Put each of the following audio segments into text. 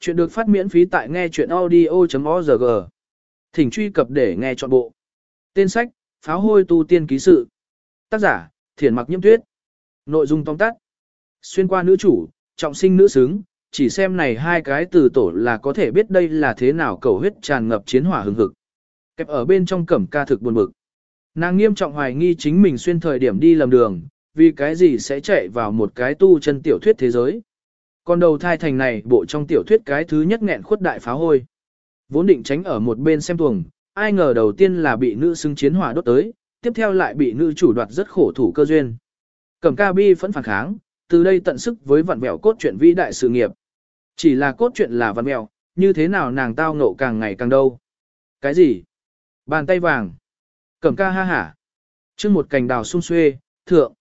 Chuyện được phát miễn phí tại nghe chuyện audio.org. Thỉnh truy cập để nghe trọn bộ. Tên sách, Pháo hôi tu tiên ký sự. Tác giả, Thiển mặc nhiễm tuyết. Nội dung tóm tắt. Xuyên qua nữ chủ, trọng sinh nữ xứng, chỉ xem này hai cái từ tổ là có thể biết đây là thế nào cầu huyết tràn ngập chiến hỏa hừng hực. Kẹp ở bên trong cẩm ca thực buồn bực. Nàng nghiêm trọng hoài nghi chính mình xuyên thời điểm đi lầm đường, vì cái gì sẽ chạy vào một cái tu chân tiểu thuyết thế giới. Còn đầu thai thành này bộ trong tiểu thuyết cái thứ nhất nghẹn khuất đại phá hôi. Vốn định tránh ở một bên xem tuồng, ai ngờ đầu tiên là bị nữ xứng chiến hỏa đốt tới, tiếp theo lại bị nữ chủ đoạt rất khổ thủ cơ duyên. Cẩm ca bi vẫn phản kháng, từ đây tận sức với vặn vẹo cốt truyện vĩ đại sự nghiệp. Chỉ là cốt truyện là vặn vẹo, như thế nào nàng tao ngộ càng ngày càng đâu. Cái gì? Bàn tay vàng. Cẩm ca ha hả. Trước một cành đào sung xuê, thượng.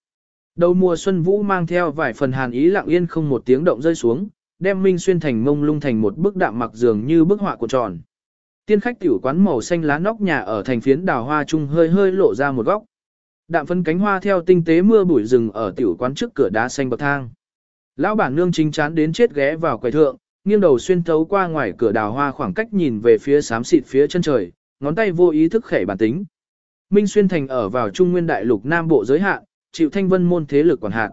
Đầu mùa xuân vũ mang theo vài phần hàn ý lặng yên không một tiếng động rơi xuống, đem Minh Xuyên thành mông lung thành một bức đạm mặc dường như bức họa của tròn. Tiên khách tiểu quán màu xanh lá nóc nhà ở thành phiến đào hoa trung hơi hơi lộ ra một góc. Đạm phân cánh hoa theo tinh tế mưa bụi rừng ở tiểu quán trước cửa đá xanh bậc thang. Lão bản nương chính chán đến chết ghé vào quầy thượng, nghiêng đầu xuyên thấu qua ngoài cửa đào hoa khoảng cách nhìn về phía xám xịt phía chân trời, ngón tay vô ý thức khẽ bản tính. Minh Xuyên thành ở vào trung nguyên đại lục Nam Bộ giới hạn, chịu thanh vân môn thế lực quản hạt.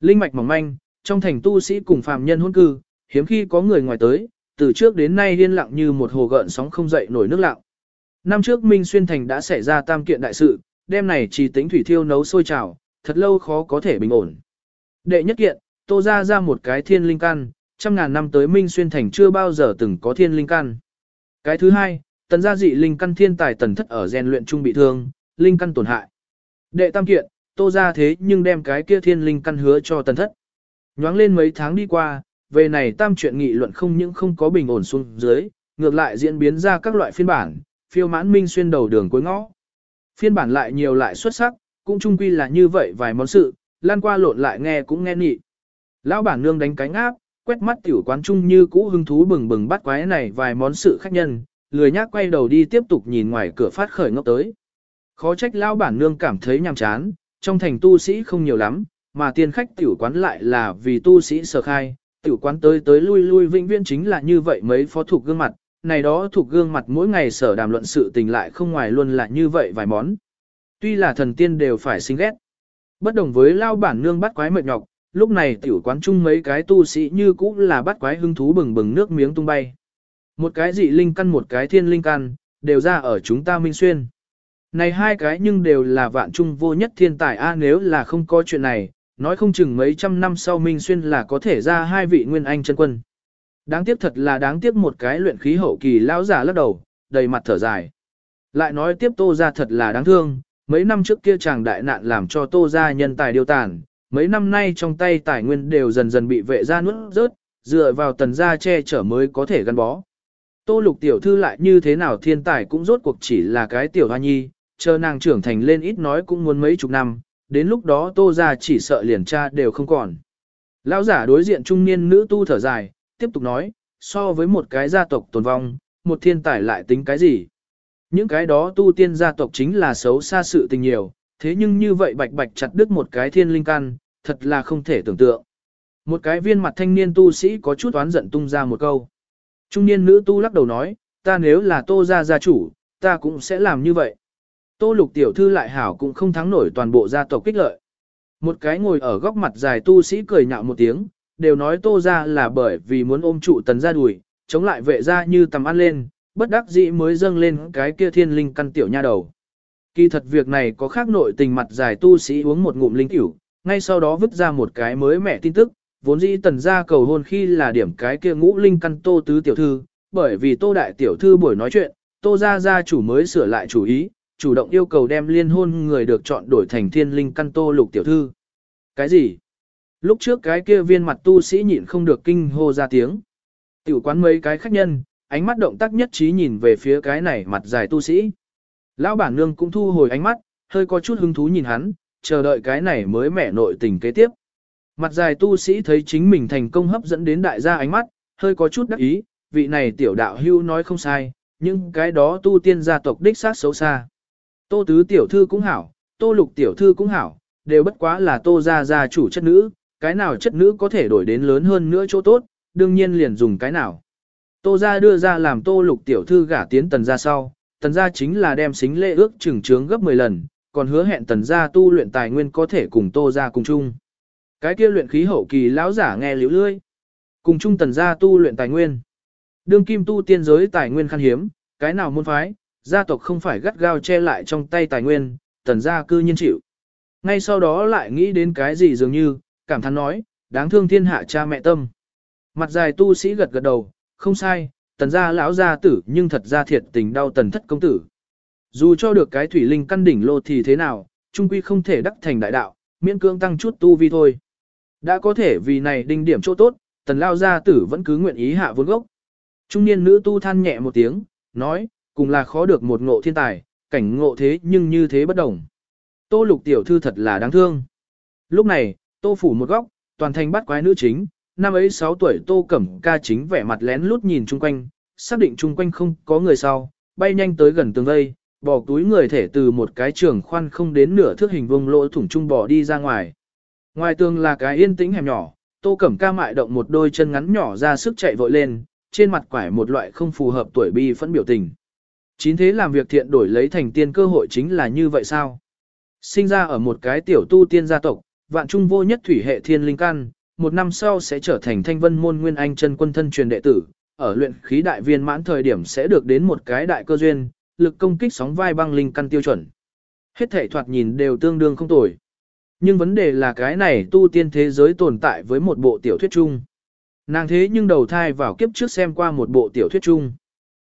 Linh mạch mỏng manh, trong thành tu sĩ cùng phàm nhân hôn cư, hiếm khi có người ngoài tới, từ trước đến nay yên lặng như một hồ gợn sóng không dậy nổi nước lặng. Năm trước Minh Xuyên Thành đã xảy ra tam kiện đại sự, đêm này chỉ tính thủy thiêu nấu sôi trào, thật lâu khó có thể bình ổn. Đệ nhất kiện, tô ra ra một cái thiên linh căn, trăm ngàn năm tới Minh Xuyên Thành chưa bao giờ từng có thiên linh căn. Cái thứ hai, tần gia dị linh căn thiên tài tần thất ở rèn luyện trung bị thương, linh căn tổn hại. Đệ tam kiện, tô ra thế nhưng đem cái kia thiên linh căn hứa cho tần thất. Nhoáng lên mấy tháng đi qua, về này tam chuyện nghị luận không những không có bình ổn xuống dưới, ngược lại diễn biến ra các loại phiên bản, phiêu mãn minh xuyên đầu đường cuối ngõ. Phiên bản lại nhiều lại xuất sắc, cũng chung quy là như vậy vài món sự, lan qua lộn lại nghe cũng nghe nhị. Lão bản nương đánh cánh áp, quét mắt tiểu quán chung như cũ hứng thú bừng bừng bắt quái này vài món sự khách nhân, lười nhác quay đầu đi tiếp tục nhìn ngoài cửa phát khởi ngốc tới. Khó trách lão bản nương cảm thấy nhàm chán, trong thành tu sĩ không nhiều lắm, mà tiên khách tiểu quán lại là vì tu sĩ sở khai, tiểu quán tới tới lui lui vĩnh viễn chính là như vậy mấy phó thuộc gương mặt, này đó thuộc gương mặt mỗi ngày sở đàm luận sự tình lại không ngoài luôn là như vậy vài món. Tuy là thần tiên đều phải sinh ghét. Bất đồng với lao bản nương bắt quái mệt nhọc, lúc này tiểu quán chung mấy cái tu sĩ như cũ là bắt quái hưng thú bừng bừng nước miếng tung bay. Một cái dị linh căn một cái thiên linh căn, đều ra ở chúng ta minh xuyên. Này hai cái nhưng đều là vạn trung vô nhất thiên tài a nếu là không có chuyện này, nói không chừng mấy trăm năm sau Minh Xuyên là có thể ra hai vị nguyên anh chân quân. Đáng tiếc thật là đáng tiếc một cái luyện khí hậu kỳ lão giả lắc đầu, đầy mặt thở dài. Lại nói tiếp Tô gia thật là đáng thương, mấy năm trước kia chàng đại nạn làm cho Tô gia nhân tài điều tàn, mấy năm nay trong tay tài nguyên đều dần dần bị vệ gia nuốt rớt, dựa vào tần gia che chở mới có thể gắn bó. Tô lục tiểu thư lại như thế nào thiên tài cũng rốt cuộc chỉ là cái tiểu hoa nhi, chờ nàng trưởng thành lên ít nói cũng muốn mấy chục năm, đến lúc đó tô ra chỉ sợ liền cha đều không còn. Lão giả đối diện trung niên nữ tu thở dài, tiếp tục nói, so với một cái gia tộc tồn vong, một thiên tài lại tính cái gì? Những cái đó tu tiên gia tộc chính là xấu xa sự tình nhiều, thế nhưng như vậy bạch bạch chặt đứt một cái thiên linh căn, thật là không thể tưởng tượng. Một cái viên mặt thanh niên tu sĩ có chút oán giận tung ra một câu. Trung niên nữ tu lắc đầu nói, ta nếu là tô gia gia chủ, ta cũng sẽ làm như vậy. Tô lục tiểu thư lại hảo cũng không thắng nổi toàn bộ gia tộc kích lợi. Một cái ngồi ở góc mặt dài tu sĩ cười nhạo một tiếng, đều nói tô ra là bởi vì muốn ôm trụ tần ra đùi, chống lại vệ ra như tầm ăn lên, bất đắc dĩ mới dâng lên cái kia thiên linh căn tiểu nha đầu. Kỳ thật việc này có khác nội tình mặt dài tu sĩ uống một ngụm linh tiểu, ngay sau đó vứt ra một cái mới mẹ tin tức, vốn dĩ tần ra cầu hôn khi là điểm cái kia ngũ linh căn tô tứ tiểu thư, bởi vì tô đại tiểu thư buổi nói chuyện, tô ra gia chủ mới sửa lại chủ ý, chủ động yêu cầu đem liên hôn người được chọn đổi thành thiên linh căn tô lục tiểu thư. Cái gì? Lúc trước cái kia viên mặt tu sĩ nhịn không được kinh hô ra tiếng. Tiểu quán mấy cái khách nhân, ánh mắt động tác nhất trí nhìn về phía cái này mặt dài tu sĩ. Lão bản nương cũng thu hồi ánh mắt, hơi có chút hứng thú nhìn hắn, chờ đợi cái này mới mẻ nội tình kế tiếp. Mặt dài tu sĩ thấy chính mình thành công hấp dẫn đến đại gia ánh mắt, hơi có chút đắc ý, vị này tiểu đạo hưu nói không sai, nhưng cái đó tu tiên gia tộc đích sát xấu xa. Tô tứ tiểu thư cũng hảo, tô lục tiểu thư cũng hảo, đều bất quá là tô gia gia chủ chất nữ, cái nào chất nữ có thể đổi đến lớn hơn nữa chỗ tốt, đương nhiên liền dùng cái nào. Tô gia đưa ra làm tô lục tiểu thư gả tiến tần gia sau, tần gia chính là đem xính lễ ước trừng trướng gấp 10 lần, còn hứa hẹn tần gia tu luyện tài nguyên có thể cùng tô gia cùng chung. Cái kia luyện khí hậu kỳ lão giả nghe liễu lưỡi, Cùng chung tần gia tu luyện tài nguyên. Đương kim tu tiên giới tài nguyên khan hiếm, cái nào môn phái, gia tộc không phải gắt gao che lại trong tay tài nguyên, tần gia cư nhiên chịu. Ngay sau đó lại nghĩ đến cái gì dường như, cảm thán nói, đáng thương thiên hạ cha mẹ tâm. Mặt dài tu sĩ gật gật đầu, không sai, tần gia lão gia tử nhưng thật ra thiệt tình đau tần thất công tử. Dù cho được cái thủy linh căn đỉnh lô thì thế nào, trung quy không thể đắc thành đại đạo, miễn cưỡng tăng chút tu vi thôi. Đã có thể vì này đinh điểm chỗ tốt, tần lao gia tử vẫn cứ nguyện ý hạ vốn gốc. Trung niên nữ tu than nhẹ một tiếng, nói, cùng là khó được một ngộ thiên tài, cảnh ngộ thế nhưng như thế bất đồng. Tô lục tiểu thư thật là đáng thương. Lúc này, tô phủ một góc, toàn thành bắt quái nữ chính, năm ấy 6 tuổi tô cẩm ca chính vẻ mặt lén lút nhìn chung quanh, xác định chung quanh không có người sau, bay nhanh tới gần tường vây, bỏ túi người thể từ một cái trường khoan không đến nửa thước hình vuông lỗ thủng trung bỏ đi ra ngoài. Ngoài tường là cái yên tĩnh hẻm nhỏ, tô cẩm ca mại động một đôi chân ngắn nhỏ ra sức chạy vội lên, trên mặt quải một loại không phù hợp tuổi bi phẫn biểu tình. Chín thế làm việc thiện đổi lấy thành tiên cơ hội chính là như vậy sao? Sinh ra ở một cái tiểu tu tiên gia tộc, vạn trung vô nhất thủy hệ thiên linh căn, một năm sau sẽ trở thành thanh vân môn nguyên anh chân quân thân truyền đệ tử, ở luyện khí đại viên mãn thời điểm sẽ được đến một cái đại cơ duyên, lực công kích sóng vai băng linh căn tiêu chuẩn. Hết thể thoạt nhìn đều tương đương không tồi. Nhưng vấn đề là cái này tu tiên thế giới tồn tại với một bộ tiểu thuyết chung. Nàng thế nhưng đầu thai vào kiếp trước xem qua một bộ tiểu thuyết chung.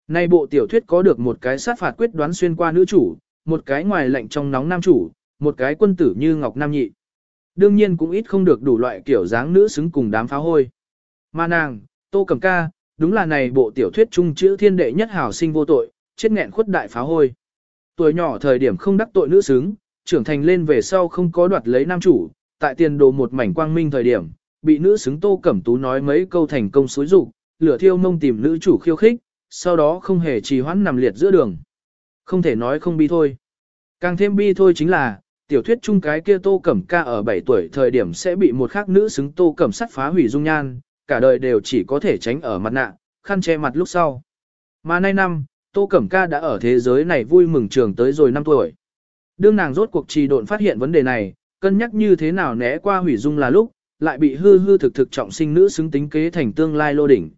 Nay bộ tiểu thuyết có được một cái sát phạt quyết đoán xuyên qua nữ chủ, một cái ngoài lạnh trong nóng nam chủ, một cái quân tử như ngọc nam nhị. Đương nhiên cũng ít không được đủ loại kiểu dáng nữ xứng cùng đám phá hôi. Mà nàng, tô cẩm ca, đúng là này bộ tiểu thuyết trung chữ thiên đệ nhất hảo sinh vô tội, chết nghẹn khuất đại phá hôi. Tuổi nhỏ thời điểm không đắc tội nữ xứng, trưởng thành lên về sau không có đoạt lấy nam chủ, tại tiền đồ một mảnh quang minh thời điểm, bị nữ xứng tô cẩm tú nói mấy câu thành công xối rụng, lửa thiêu mông tìm nữ chủ khiêu khích, sau đó không hề trì hoãn nằm liệt giữa đường. Không thể nói không bi thôi. Càng thêm bi thôi chính là, tiểu thuyết chung cái kia tô cẩm ca ở 7 tuổi thời điểm sẽ bị một khác nữ xứng tô cẩm sắt phá hủy dung nhan, cả đời đều chỉ có thể tránh ở mặt nạ, khăn che mặt lúc sau. Mà nay năm, tô cẩm ca đã ở thế giới này vui mừng trường tới rồi 5 tuổi. Đương nàng rốt cuộc trì độn phát hiện vấn đề này, cân nhắc như thế nào né qua hủy dung là lúc, lại bị hư hư thực thực trọng sinh nữ xứng tính kế thành tương lai lô đỉnh.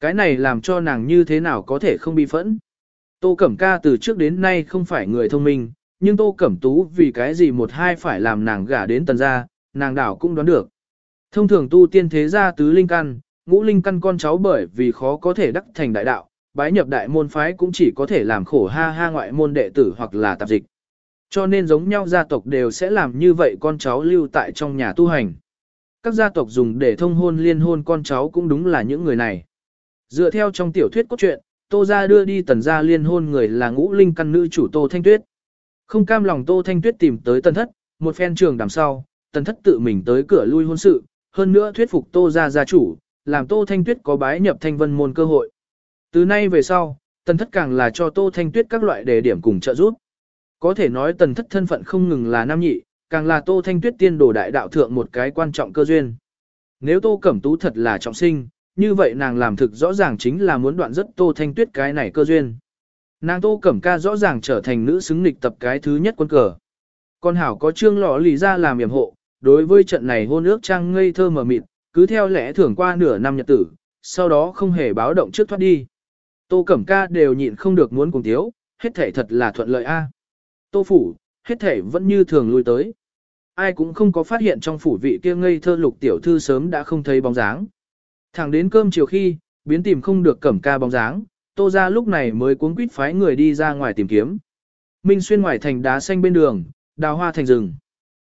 Cái này làm cho nàng như thế nào có thể không bị phẫn. Tô Cẩm Ca từ trước đến nay không phải người thông minh, nhưng Tô Cẩm Tú vì cái gì một hai phải làm nàng gả đến tần gia, nàng đảo cũng đoán được. Thông thường tu tiên thế gia tứ linh căn, ngũ linh căn con cháu bởi vì khó có thể đắc thành đại đạo, bái nhập đại môn phái cũng chỉ có thể làm khổ ha ha ngoại môn đệ tử hoặc là tạp dịch. Cho nên giống nhau gia tộc đều sẽ làm như vậy con cháu lưu tại trong nhà tu hành. Các gia tộc dùng để thông hôn liên hôn con cháu cũng đúng là những người này. Dựa theo trong tiểu thuyết cốt truyện, Tô gia đưa đi tần gia liên hôn người là ngũ linh căn nữ chủ Tô Thanh Tuyết. Không cam lòng Tô Thanh Tuyết tìm tới tần thất, một phen trường đằng sau, tần thất tự mình tới cửa lui hôn sự, hơn nữa thuyết phục Tô gia gia chủ, làm Tô Thanh Tuyết có bái nhập thanh vân môn cơ hội. Từ nay về sau, tần thất càng là cho Tô Thanh Tuyết các loại đề điểm cùng trợ giúp. Có thể nói tần thất thân phận không ngừng là nam nhị, càng là Tô Thanh Tuyết tiên đồ đại đạo thượng một cái quan trọng cơ duyên. Nếu Tô Cẩm Tú thật là trọng sinh, như vậy nàng làm thực rõ ràng chính là muốn đoạn rất Tô Thanh Tuyết cái này cơ duyên. Nàng Tô Cẩm Ca rõ ràng trở thành nữ xứng nghịch tập cái thứ nhất quân cờ. Con Hảo có trương lọ lì ra làm yểm hộ, đối với trận này hôn ước trang ngây thơ mờ mịt, cứ theo lẽ thưởng qua nửa năm nhật tử, sau đó không hề báo động trước thoát đi. Tô Cẩm Ca đều nhịn không được muốn cùng thiếu, hết thể thật là thuận lợi a. Tô Phủ, hết thể vẫn như thường lui tới. Ai cũng không có phát hiện trong phủ vị kia ngây thơ lục tiểu thư sớm đã không thấy bóng dáng. Thẳng đến cơm chiều khi, biến tìm không được cẩm ca bóng dáng, tô ra lúc này mới cuốn quýt phái người đi ra ngoài tìm kiếm. Minh xuyên ngoài thành đá xanh bên đường, đào hoa thành rừng.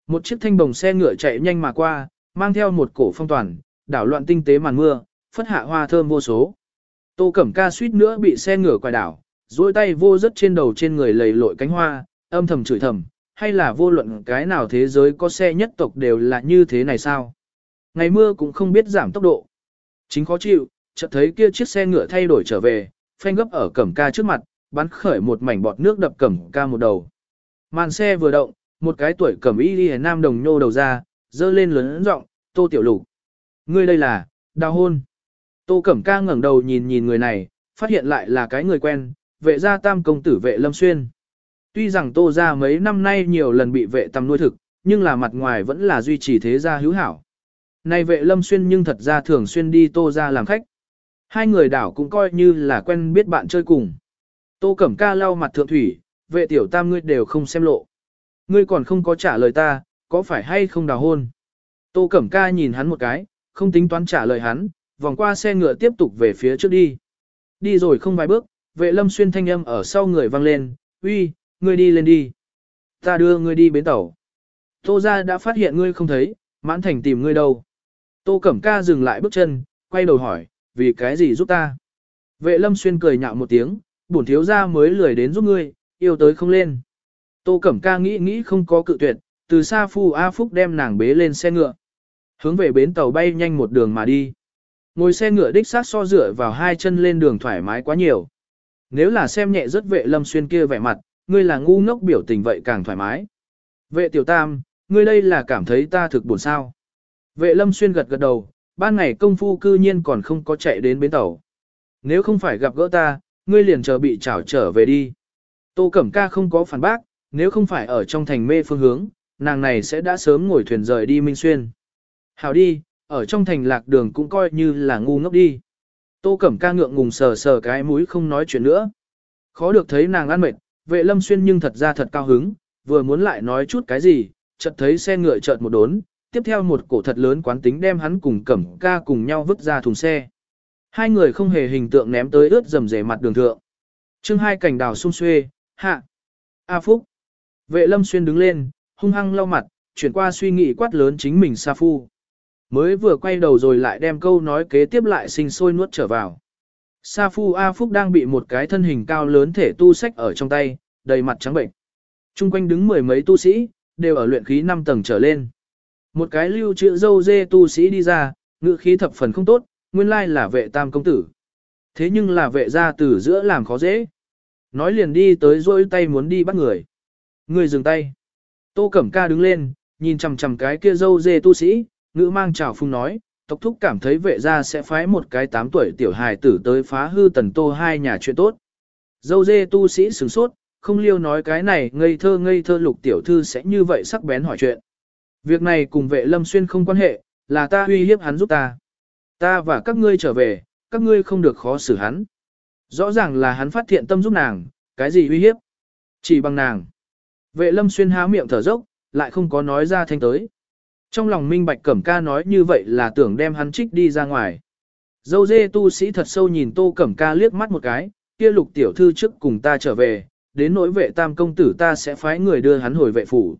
Một chiếc thanh bồng xe ngựa chạy nhanh mà qua, mang theo một cổ phong toàn, đảo loạn tinh tế màn mưa, phất hạ hoa thơm vô số. Tô Cẩm Ca suýt nữa bị xe ngựa quài đảo, duỗi tay vô rất trên đầu trên người lầy lội cánh hoa, âm thầm chửi thầm, hay là vô luận cái nào thế giới có xe nhất tộc đều là như thế này sao? Ngày mưa cũng không biết giảm tốc độ. Chính khó chịu, chợt thấy kia chiếc xe ngựa thay đổi trở về, phanh gấp ở cẩm ca trước mặt, bắn khởi một mảnh bọt nước đập cẩm ca một đầu. Màn xe vừa động, một cái tuổi cẩm y đi nam đồng nhô đầu ra, dơ lên lớn giọng, tô tiểu lục. Ngươi đây là, đào hôn. Tô Cẩm Ca ngẩng đầu nhìn nhìn người này, phát hiện lại là cái người quen, vệ gia tam công tử vệ Lâm Xuyên. Tuy rằng Tô gia mấy năm nay nhiều lần bị vệ tầm nuôi thực, nhưng là mặt ngoài vẫn là duy trì thế gia hữu hảo. Này vệ Lâm Xuyên nhưng thật ra thường xuyên đi Tô gia làm khách. Hai người đảo cũng coi như là quen biết bạn chơi cùng. Tô Cẩm Ca lau mặt thượng thủy, vệ tiểu tam ngươi đều không xem lộ. Ngươi còn không có trả lời ta, có phải hay không đào hôn? Tô Cẩm Ca nhìn hắn một cái, không tính toán trả lời hắn, vòng qua xe ngựa tiếp tục về phía trước đi. Đi rồi không vài bước, vệ lâm xuyên thanh âm ở sau người vang lên, uy, ngươi đi lên đi. Ta đưa ngươi đi bến tàu. Tô ra đã phát hiện ngươi không thấy, mãn thành tìm ngươi đâu. Tô Cẩm Ca dừng lại bước chân, quay đầu hỏi, vì cái gì giúp ta? Vệ lâm xuyên cười nhạo một tiếng, bổn thiếu gia mới lười đến giúp ngươi, yêu tới không lên. Tô Cẩm Ca nghĩ nghĩ không có cự tuyệt, từ xa phu A Phúc đem nàng bế lên xe ngựa. Hướng về bến tàu bay nhanh một đường mà đi. Ngồi xe ngựa đích sát so dựa vào hai chân lên đường thoải mái quá nhiều. Nếu là xem nhẹ rất vệ lâm xuyên kia vẻ mặt, ngươi là ngu ngốc biểu tình vậy càng thoải mái. Vệ tiểu tam, ngươi đây là cảm thấy ta thực buồn sao. Vệ lâm xuyên gật gật đầu, ban ngày công phu cư nhiên còn không có chạy đến bến tàu. Nếu không phải gặp gỡ ta, ngươi liền chờ bị trảo trở về đi. Tô Cẩm Ca không có phản bác, nếu không phải ở trong thành mê phương hướng, nàng này sẽ đã sớm ngồi thuyền rời đi Minh Xuyên. Hảo đi, ở trong thành lạc đường cũng coi như là ngu ngốc đi. Tô Cẩm Ca ngượng ngùng sờ sờ cái mũi không nói chuyện nữa. Khó được thấy nàng ăn mệt, vệ lâm xuyên nhưng thật ra thật cao hứng, vừa muốn lại nói chút cái gì, chợt thấy xe ngựa chợt một đốn, tiếp theo một cổ thật lớn quán tính đem hắn cùng Cẩm Ca cùng nhau vứt ra thùng xe. Hai người không hề hình tượng ném tới ướt dầm rề mặt đường thượng. chương hai cảnh đào sung xuê, hạ. A Phúc. Vệ lâm xuyên đứng lên, hung hăng lau mặt, chuyển qua suy nghĩ quát lớn chính mình Sa Phu. Mới vừa quay đầu rồi lại đem câu nói kế tiếp lại sinh sôi nuốt trở vào. Sa Phu A Phúc đang bị một cái thân hình cao lớn thể tu sách ở trong tay, đầy mặt trắng bệnh. Trung quanh đứng mười mấy tu sĩ, đều ở luyện khí 5 tầng trở lên. Một cái lưu trữ dâu dê tu sĩ đi ra, ngữ khí thập phần không tốt, nguyên lai là vệ tam công tử. Thế nhưng là vệ gia tử giữa làm khó dễ. Nói liền đi tới rôi tay muốn đi bắt người. Người dừng tay. Tô Cẩm Ca đứng lên, nhìn chằm chằm cái kia dâu dê tu sĩ, ngữ mang trào phung nói, tộc thúc cảm thấy vệ gia sẽ phái một cái 8 tuổi tiểu hài tử tới phá hư tần tô hai nhà chuyện tốt. Dâu dê tu sĩ sửng sốt, không liêu nói cái này ngây thơ ngây thơ lục tiểu thư sẽ như vậy sắc bén hỏi chuyện. Việc này cùng vệ lâm xuyên không quan hệ, là ta uy hiếp hắn giúp ta. Ta và các ngươi trở về, các ngươi không được khó xử hắn. Rõ ràng là hắn phát thiện tâm giúp nàng, cái gì uy hiếp? Chỉ bằng nàng. Vệ lâm xuyên há miệng thở dốc, lại không có nói ra thanh tới. Trong lòng minh bạch cẩm ca nói như vậy là tưởng đem hắn trích đi ra ngoài. Dâu dê tu sĩ thật sâu nhìn tô cẩm ca liếc mắt một cái, kia lục tiểu thư trước cùng ta trở về, đến nỗi vệ tam công tử ta sẽ phái người đưa hắn hồi vệ phủ.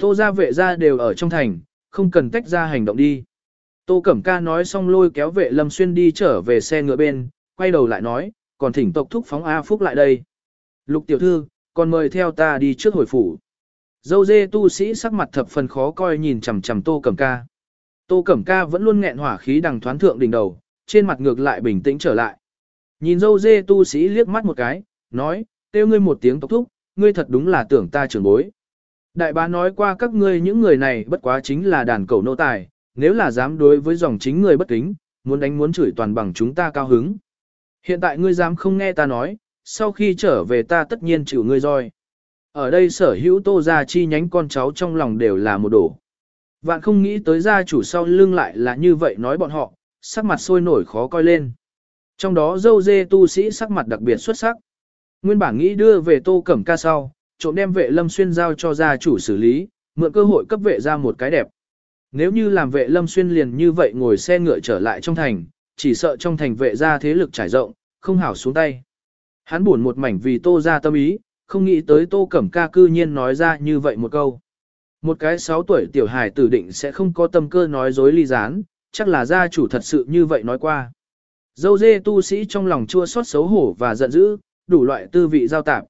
Tô ra vệ ra đều ở trong thành, không cần tách ra hành động đi. Tô Cẩm Ca nói xong lôi kéo vệ Lâm Xuyên đi trở về xe ngựa bên, quay đầu lại nói, còn thỉnh tộc thúc phóng A Phúc lại đây. Lục tiểu thư, còn mời theo ta đi trước hồi phủ. Dâu dê tu sĩ sắc mặt thập phần khó coi nhìn chằm chằm Tô Cẩm Ca. Tô Cẩm Ca vẫn luôn nghẹn hỏa khí đằng thoán thượng đỉnh đầu, trên mặt ngược lại bình tĩnh trở lại. Nhìn dâu dê tu sĩ liếc mắt một cái, nói, kêu ngươi một tiếng tộc thúc, ngươi thật đúng là tưởng ta trưởng bối. Đại bá nói qua các ngươi những người này bất quá chính là đàn cầu nô tài, nếu là dám đối với dòng chính người bất kính, muốn đánh muốn chửi toàn bằng chúng ta cao hứng. Hiện tại ngươi dám không nghe ta nói, sau khi trở về ta tất nhiên chịu ngươi roi. Ở đây sở hữu tô gia chi nhánh con cháu trong lòng đều là một đổ. Vạn không nghĩ tới gia chủ sau lưng lại là như vậy nói bọn họ, sắc mặt sôi nổi khó coi lên. Trong đó dâu dê tu sĩ sắc mặt đặc biệt xuất sắc. Nguyên bản nghĩ đưa về tô cẩm ca sau, trộm đem vệ lâm xuyên giao cho gia chủ xử lý, mượn cơ hội cấp vệ ra một cái đẹp. Nếu như làm vệ lâm xuyên liền như vậy ngồi xe ngựa trở lại trong thành, chỉ sợ trong thành vệ ra thế lực trải rộng, không hảo xuống tay. Hắn buồn một mảnh vì tô ra tâm ý, không nghĩ tới tô cẩm ca cư nhiên nói ra như vậy một câu. Một cái 6 tuổi tiểu hài tử định sẽ không có tâm cơ nói dối ly gián, chắc là gia chủ thật sự như vậy nói qua. Dâu dê tu sĩ trong lòng chua xót xấu hổ và giận dữ, đủ loại tư vị giao tạp.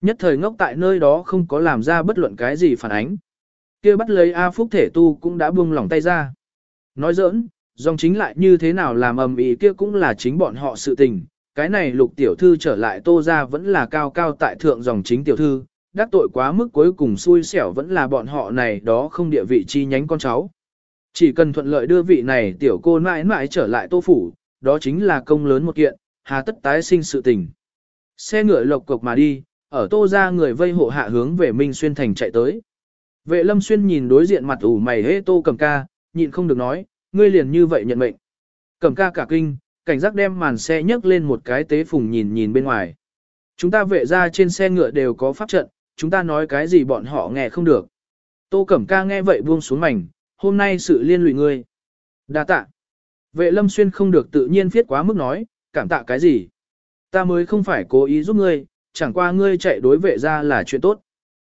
Nhất thời ngốc tại nơi đó không có làm ra bất luận cái gì phản ánh kia bắt lấy A Phúc thể tu cũng đã buông lỏng tay ra. Nói giỡn, dòng chính lại như thế nào làm ầm ĩ kia cũng là chính bọn họ sự tình, cái này lục tiểu thư trở lại tô ra vẫn là cao cao tại thượng dòng chính tiểu thư, đắc tội quá mức cuối cùng xui xẻo vẫn là bọn họ này đó không địa vị chi nhánh con cháu. Chỉ cần thuận lợi đưa vị này tiểu cô mãi mãi trở lại tô phủ, đó chính là công lớn một kiện, hà tất tái sinh sự tình. Xe ngựa lộc cộc mà đi, ở tô ra người vây hộ hạ hướng về Minh Xuyên thành chạy tới. Vệ lâm xuyên nhìn đối diện mặt ủ mày hê tô cầm ca, nhịn không được nói, ngươi liền như vậy nhận mệnh. Cầm ca cả kinh, cảnh giác đem màn xe nhấc lên một cái tế phùng nhìn nhìn bên ngoài. Chúng ta vệ ra trên xe ngựa đều có pháp trận, chúng ta nói cái gì bọn họ nghe không được. Tô Cẩm Ca nghe vậy buông xuống mảnh, hôm nay sự liên lụy ngươi. Đa tạ. Vệ lâm xuyên không được tự nhiên viết quá mức nói, cảm tạ cái gì. Ta mới không phải cố ý giúp ngươi, chẳng qua ngươi chạy đối vệ ra là chuyện tốt.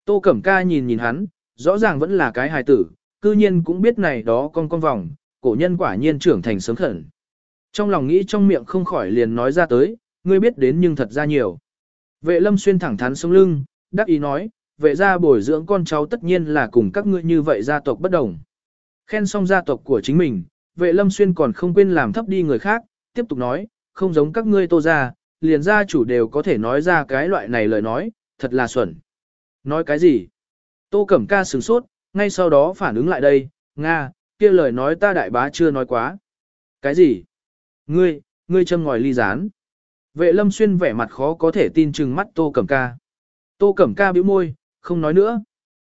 Tô Cẩm Ca nhìn nhìn hắn, rõ ràng vẫn là cái hài tử, cư nhiên cũng biết này đó con con vòng, cổ nhân quả nhiên trưởng thành sớm khẩn. Trong lòng nghĩ trong miệng không khỏi liền nói ra tới, ngươi biết đến nhưng thật ra nhiều. Vệ lâm xuyên thẳng thắn sống lưng, đắc ý nói, vệ gia bồi dưỡng con cháu tất nhiên là cùng các ngươi như vậy gia tộc bất đồng. Khen xong gia tộc của chính mình, vệ lâm xuyên còn không quên làm thấp đi người khác, tiếp tục nói, không giống các ngươi tô gia, liền gia chủ đều có thể nói ra cái loại này lời nói, thật là xuẩn. Nói cái gì? Tô Cẩm Ca sửng sốt, ngay sau đó phản ứng lại đây, Nga, kia lời nói ta đại bá chưa nói quá. Cái gì? Ngươi, ngươi châm ngòi ly rán Vệ lâm xuyên vẻ mặt khó có thể tin chừng mắt Tô Cẩm Ca. Tô Cẩm Ca bĩu môi, không nói nữa.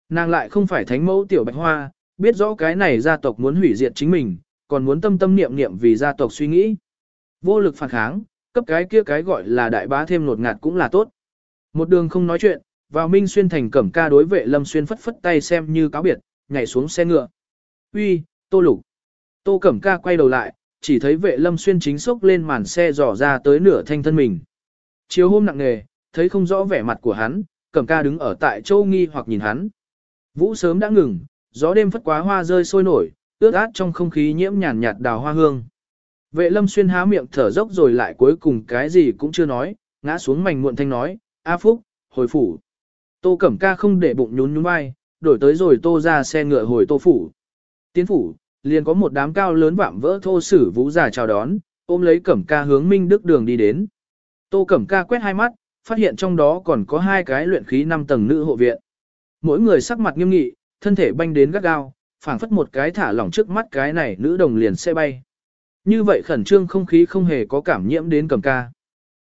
Nàng lại không phải thánh mẫu tiểu bạch hoa, biết rõ cái này gia tộc muốn hủy diệt chính mình, còn muốn tâm tâm niệm niệm vì gia tộc suy nghĩ. Vô lực phản kháng, cấp cái kia cái gọi là đại bá thêm nột ngạt cũng là tốt. Một đường không nói chuyện, vào Minh Xuyên thành cẩm ca đối vệ Lâm Xuyên phất phất tay xem như cáo biệt, nhảy xuống xe ngựa. Uy, Tô Lục. Tô Cẩm ca quay đầu lại, chỉ thấy vệ Lâm Xuyên chính sốc lên màn xe dò ra tới nửa thanh thân mình. Chiều hôm nặng nề, thấy không rõ vẻ mặt của hắn, Cẩm ca đứng ở tại châu nghi hoặc nhìn hắn. Vũ sớm đã ngừng, gió đêm phất quá hoa rơi sôi nổi, ướt át trong không khí nhiễm nhàn nhạt đào hoa hương. Vệ lâm xuyên há miệng thở dốc rồi lại cuối cùng cái gì cũng chưa nói, ngã xuống mảnh muộn thanh nói, A Phúc, hồi phủ. Tô Cẩm Ca không để bụng nhún nhún vai, đổi tới rồi tô ra xe ngựa hồi tô phủ. Tiến phủ, liền có một đám cao lớn vạm vỡ thô sử vũ giả chào đón, ôm lấy Cẩm Ca hướng Minh Đức đường đi đến. Tô Cẩm Ca quét hai mắt, phát hiện trong đó còn có hai cái luyện khí năm tầng nữ hộ viện. Mỗi người sắc mặt nghiêm nghị, thân thể banh đến gắt gao, phảng phất một cái thả lỏng trước mắt cái này nữ đồng liền sẽ bay. Như vậy khẩn trương không khí không hề có cảm nhiễm đến cầm Ca.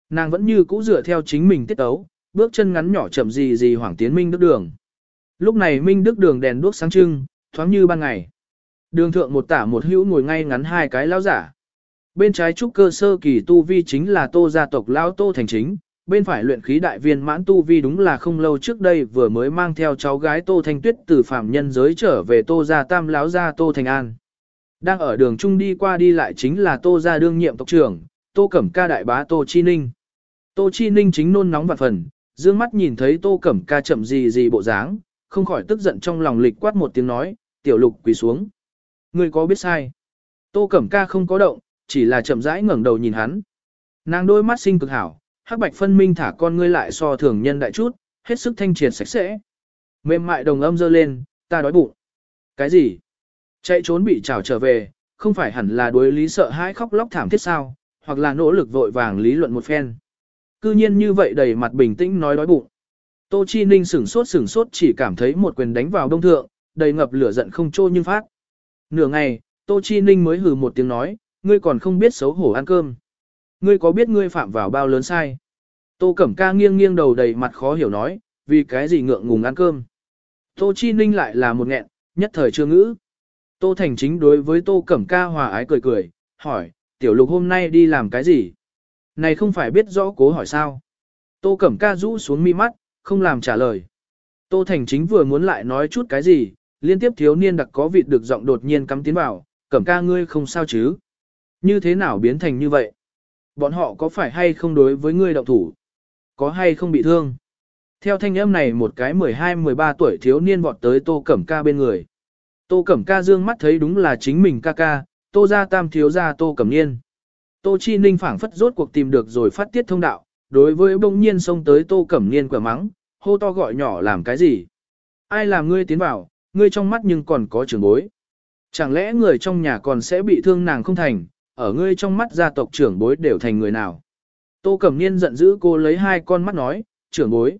Nàng vẫn như cũ dựa theo chính mình tiết tấu, bước chân ngắn nhỏ chậm gì gì hoảng tiến Minh Đức Đường. Lúc này Minh Đức Đường đèn đuốc sáng trưng, thoáng như ban ngày. Đường thượng một tả một hữu ngồi ngay ngắn hai cái lão giả. Bên trái trúc cơ sơ kỳ tu vi chính là Tô gia tộc lão Tô thành chính, bên phải luyện khí đại viên mãn tu vi đúng là không lâu trước đây vừa mới mang theo cháu gái Tô Thanh Tuyết từ phạm nhân giới trở về Tô gia tam lão gia Tô Thành An. Đang ở đường trung đi qua đi lại chính là Tô gia đương nhiệm tộc trưởng, Tô Cẩm Ca đại bá Tô Chi Ninh. Tô Chi Ninh chính nôn nóng vạn phần, dương mắt nhìn thấy tô cẩm ca chậm gì gì bộ dáng, không khỏi tức giận trong lòng lịch quát một tiếng nói, tiểu lục quỳ xuống. Ngươi có biết sai? Tô cẩm ca không có động, chỉ là chậm rãi ngẩng đầu nhìn hắn. Nàng đôi mắt xinh cực hảo, hắc bạch phân minh thả con ngươi lại so thường nhân đại chút, hết sức thanh triệt sạch sẽ. Mềm mại đồng âm dơ lên, ta đói bụng. Cái gì? Chạy trốn bị trảo trở về, không phải hẳn là đối lý sợ hãi khóc lóc thảm thiết sao, hoặc là nỗ lực vội vàng lý luận một phen. Cư nhiên như vậy đầy mặt bình tĩnh nói đói bụng. Tô Chi Ninh sửng sốt sửng sốt chỉ cảm thấy một quyền đánh vào đông thượng, đầy ngập lửa giận không trô nhưng phát. Nửa ngày, Tô Chi Ninh mới hừ một tiếng nói, ngươi còn không biết xấu hổ ăn cơm. Ngươi có biết ngươi phạm vào bao lớn sai? Tô Cẩm Ca nghiêng nghiêng đầu đầy mặt khó hiểu nói, vì cái gì ngượng ngùng ăn cơm. Tô Chi Ninh lại là một nghẹn, nhất thời chưa ngữ. Tô Thành chính đối với Tô Cẩm Ca hòa ái cười cười, hỏi, tiểu lục hôm nay đi làm cái gì? Này không phải biết rõ cố hỏi sao. Tô Cẩm Ca rũ xuống mi mắt, không làm trả lời. Tô Thành chính vừa muốn lại nói chút cái gì, liên tiếp thiếu niên đặc có vịt được giọng đột nhiên cắm tiến vào, Cẩm Ca ngươi không sao chứ. Như thế nào biến thành như vậy? Bọn họ có phải hay không đối với ngươi động thủ? Có hay không bị thương? Theo thanh âm này một cái 12-13 tuổi thiếu niên vọt tới Tô Cẩm Ca bên người. Tô Cẩm Ca dương mắt thấy đúng là chính mình ca ca, Tô gia tam thiếu gia Tô Cẩm Niên. Tô Chi Ninh phảng phất rốt cuộc tìm được rồi phát tiết thông đạo, đối với bỗng nhiên xông tới Tô Cẩm Niên quả mắng, hô to gọi nhỏ làm cái gì? Ai làm ngươi tiến vào, ngươi trong mắt nhưng còn có trưởng bối. Chẳng lẽ người trong nhà còn sẽ bị thương nàng không thành, ở ngươi trong mắt gia tộc trưởng bối đều thành người nào? Tô Cẩm Niên giận dữ cô lấy hai con mắt nói, trưởng bối.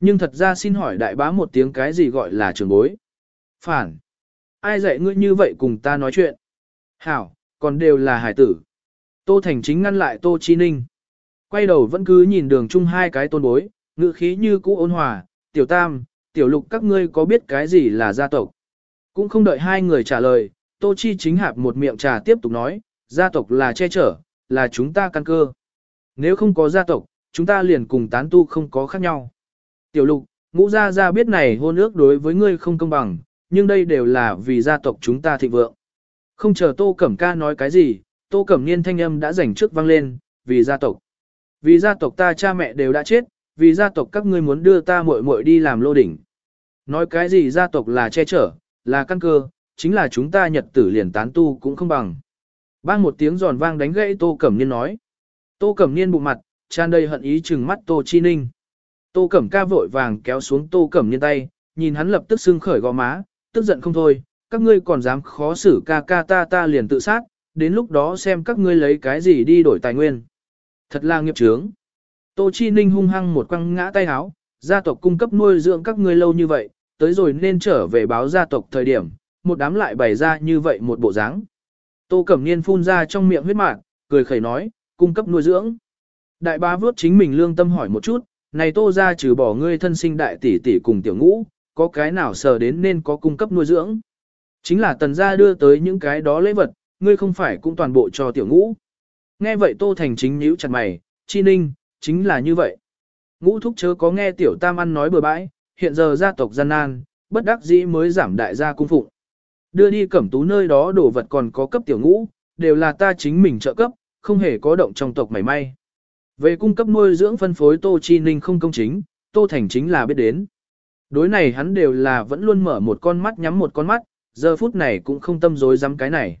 Nhưng thật ra xin hỏi đại bá một tiếng cái gì gọi là trưởng bối? Phản. Ai dạy ngươi như vậy cùng ta nói chuyện? Hảo, còn đều là hải tử. Tô Thành chính ngăn lại Tô Chi Ninh. Quay đầu vẫn cứ nhìn đường chung hai cái tôn bối, ngữ khí như cũ ôn hòa, tiểu tam, tiểu lục các ngươi có biết cái gì là gia tộc. Cũng không đợi hai người trả lời, Tô Chi chính hạp một miệng trà tiếp tục nói, gia tộc là che chở, là chúng ta căn cơ. Nếu không có gia tộc, chúng ta liền cùng tán tu không có khác nhau. Tiểu lục, ngũ gia gia biết này hôn ước đối với ngươi không công bằng, nhưng đây đều là vì gia tộc chúng ta thịnh vượng. Không chờ Tô Cẩm Ca nói cái gì, Tô Cẩm Niên thanh âm đã rảnh trước vang lên, vì gia tộc. Vì gia tộc ta cha mẹ đều đã chết, vì gia tộc các ngươi muốn đưa ta muội muội đi làm lô đỉnh. Nói cái gì gia tộc là che chở, là căn cơ, chính là chúng ta nhật tử liền tán tu cũng không bằng. Bang một tiếng giòn vang đánh gãy Tô Cẩm Niên nói. Tô Cẩm Niên bụng mặt, tràn đầy hận ý trừng mắt Tô Chi Ninh. Tô Cẩm ca vội vàng kéo xuống Tô Cẩm Niên tay, nhìn hắn lập tức sưng khởi gò má, tức giận không thôi, các ngươi còn dám khó xử ca ca ta ta liền tự sát, đến lúc đó xem các ngươi lấy cái gì đi đổi tài nguyên. Thật là nghiệp chướng. Tô Chi Ninh hung hăng một quăng ngã tay háo, gia tộc cung cấp nuôi dưỡng các ngươi lâu như vậy, tới rồi nên trở về báo gia tộc thời điểm, một đám lại bày ra như vậy một bộ dáng. Tô Cẩm Niên phun ra trong miệng huyết mạc, cười khẩy nói, cung cấp nuôi dưỡng. Đại bá vớt chính mình lương tâm hỏi một chút, này tô ra trừ bỏ ngươi thân sinh đại tỷ tỷ cùng tiểu ngũ, có cái nào sờ đến nên có cung cấp nuôi dưỡng. Chính là tần gia đưa tới những cái đó lễ vật, ngươi không phải cũng toàn bộ cho tiểu ngũ. Nghe vậy tô thành chính nhíu chặt mày, chi ninh, chính là như vậy. Ngũ thúc chớ có nghe tiểu tam ăn nói bừa bãi, hiện giờ gia tộc gian nan, bất đắc dĩ mới giảm đại gia cung phụng. Đưa đi cẩm tú nơi đó đồ vật còn có cấp tiểu ngũ, đều là ta chính mình trợ cấp, không hề có động trong tộc mảy may. Về cung cấp nuôi dưỡng phân phối Tô Chi Ninh không công chính, Tô Thành chính là biết đến. Đối này hắn đều là vẫn luôn mở một con mắt nhắm một con mắt, giờ phút này cũng không tâm dối dám cái này.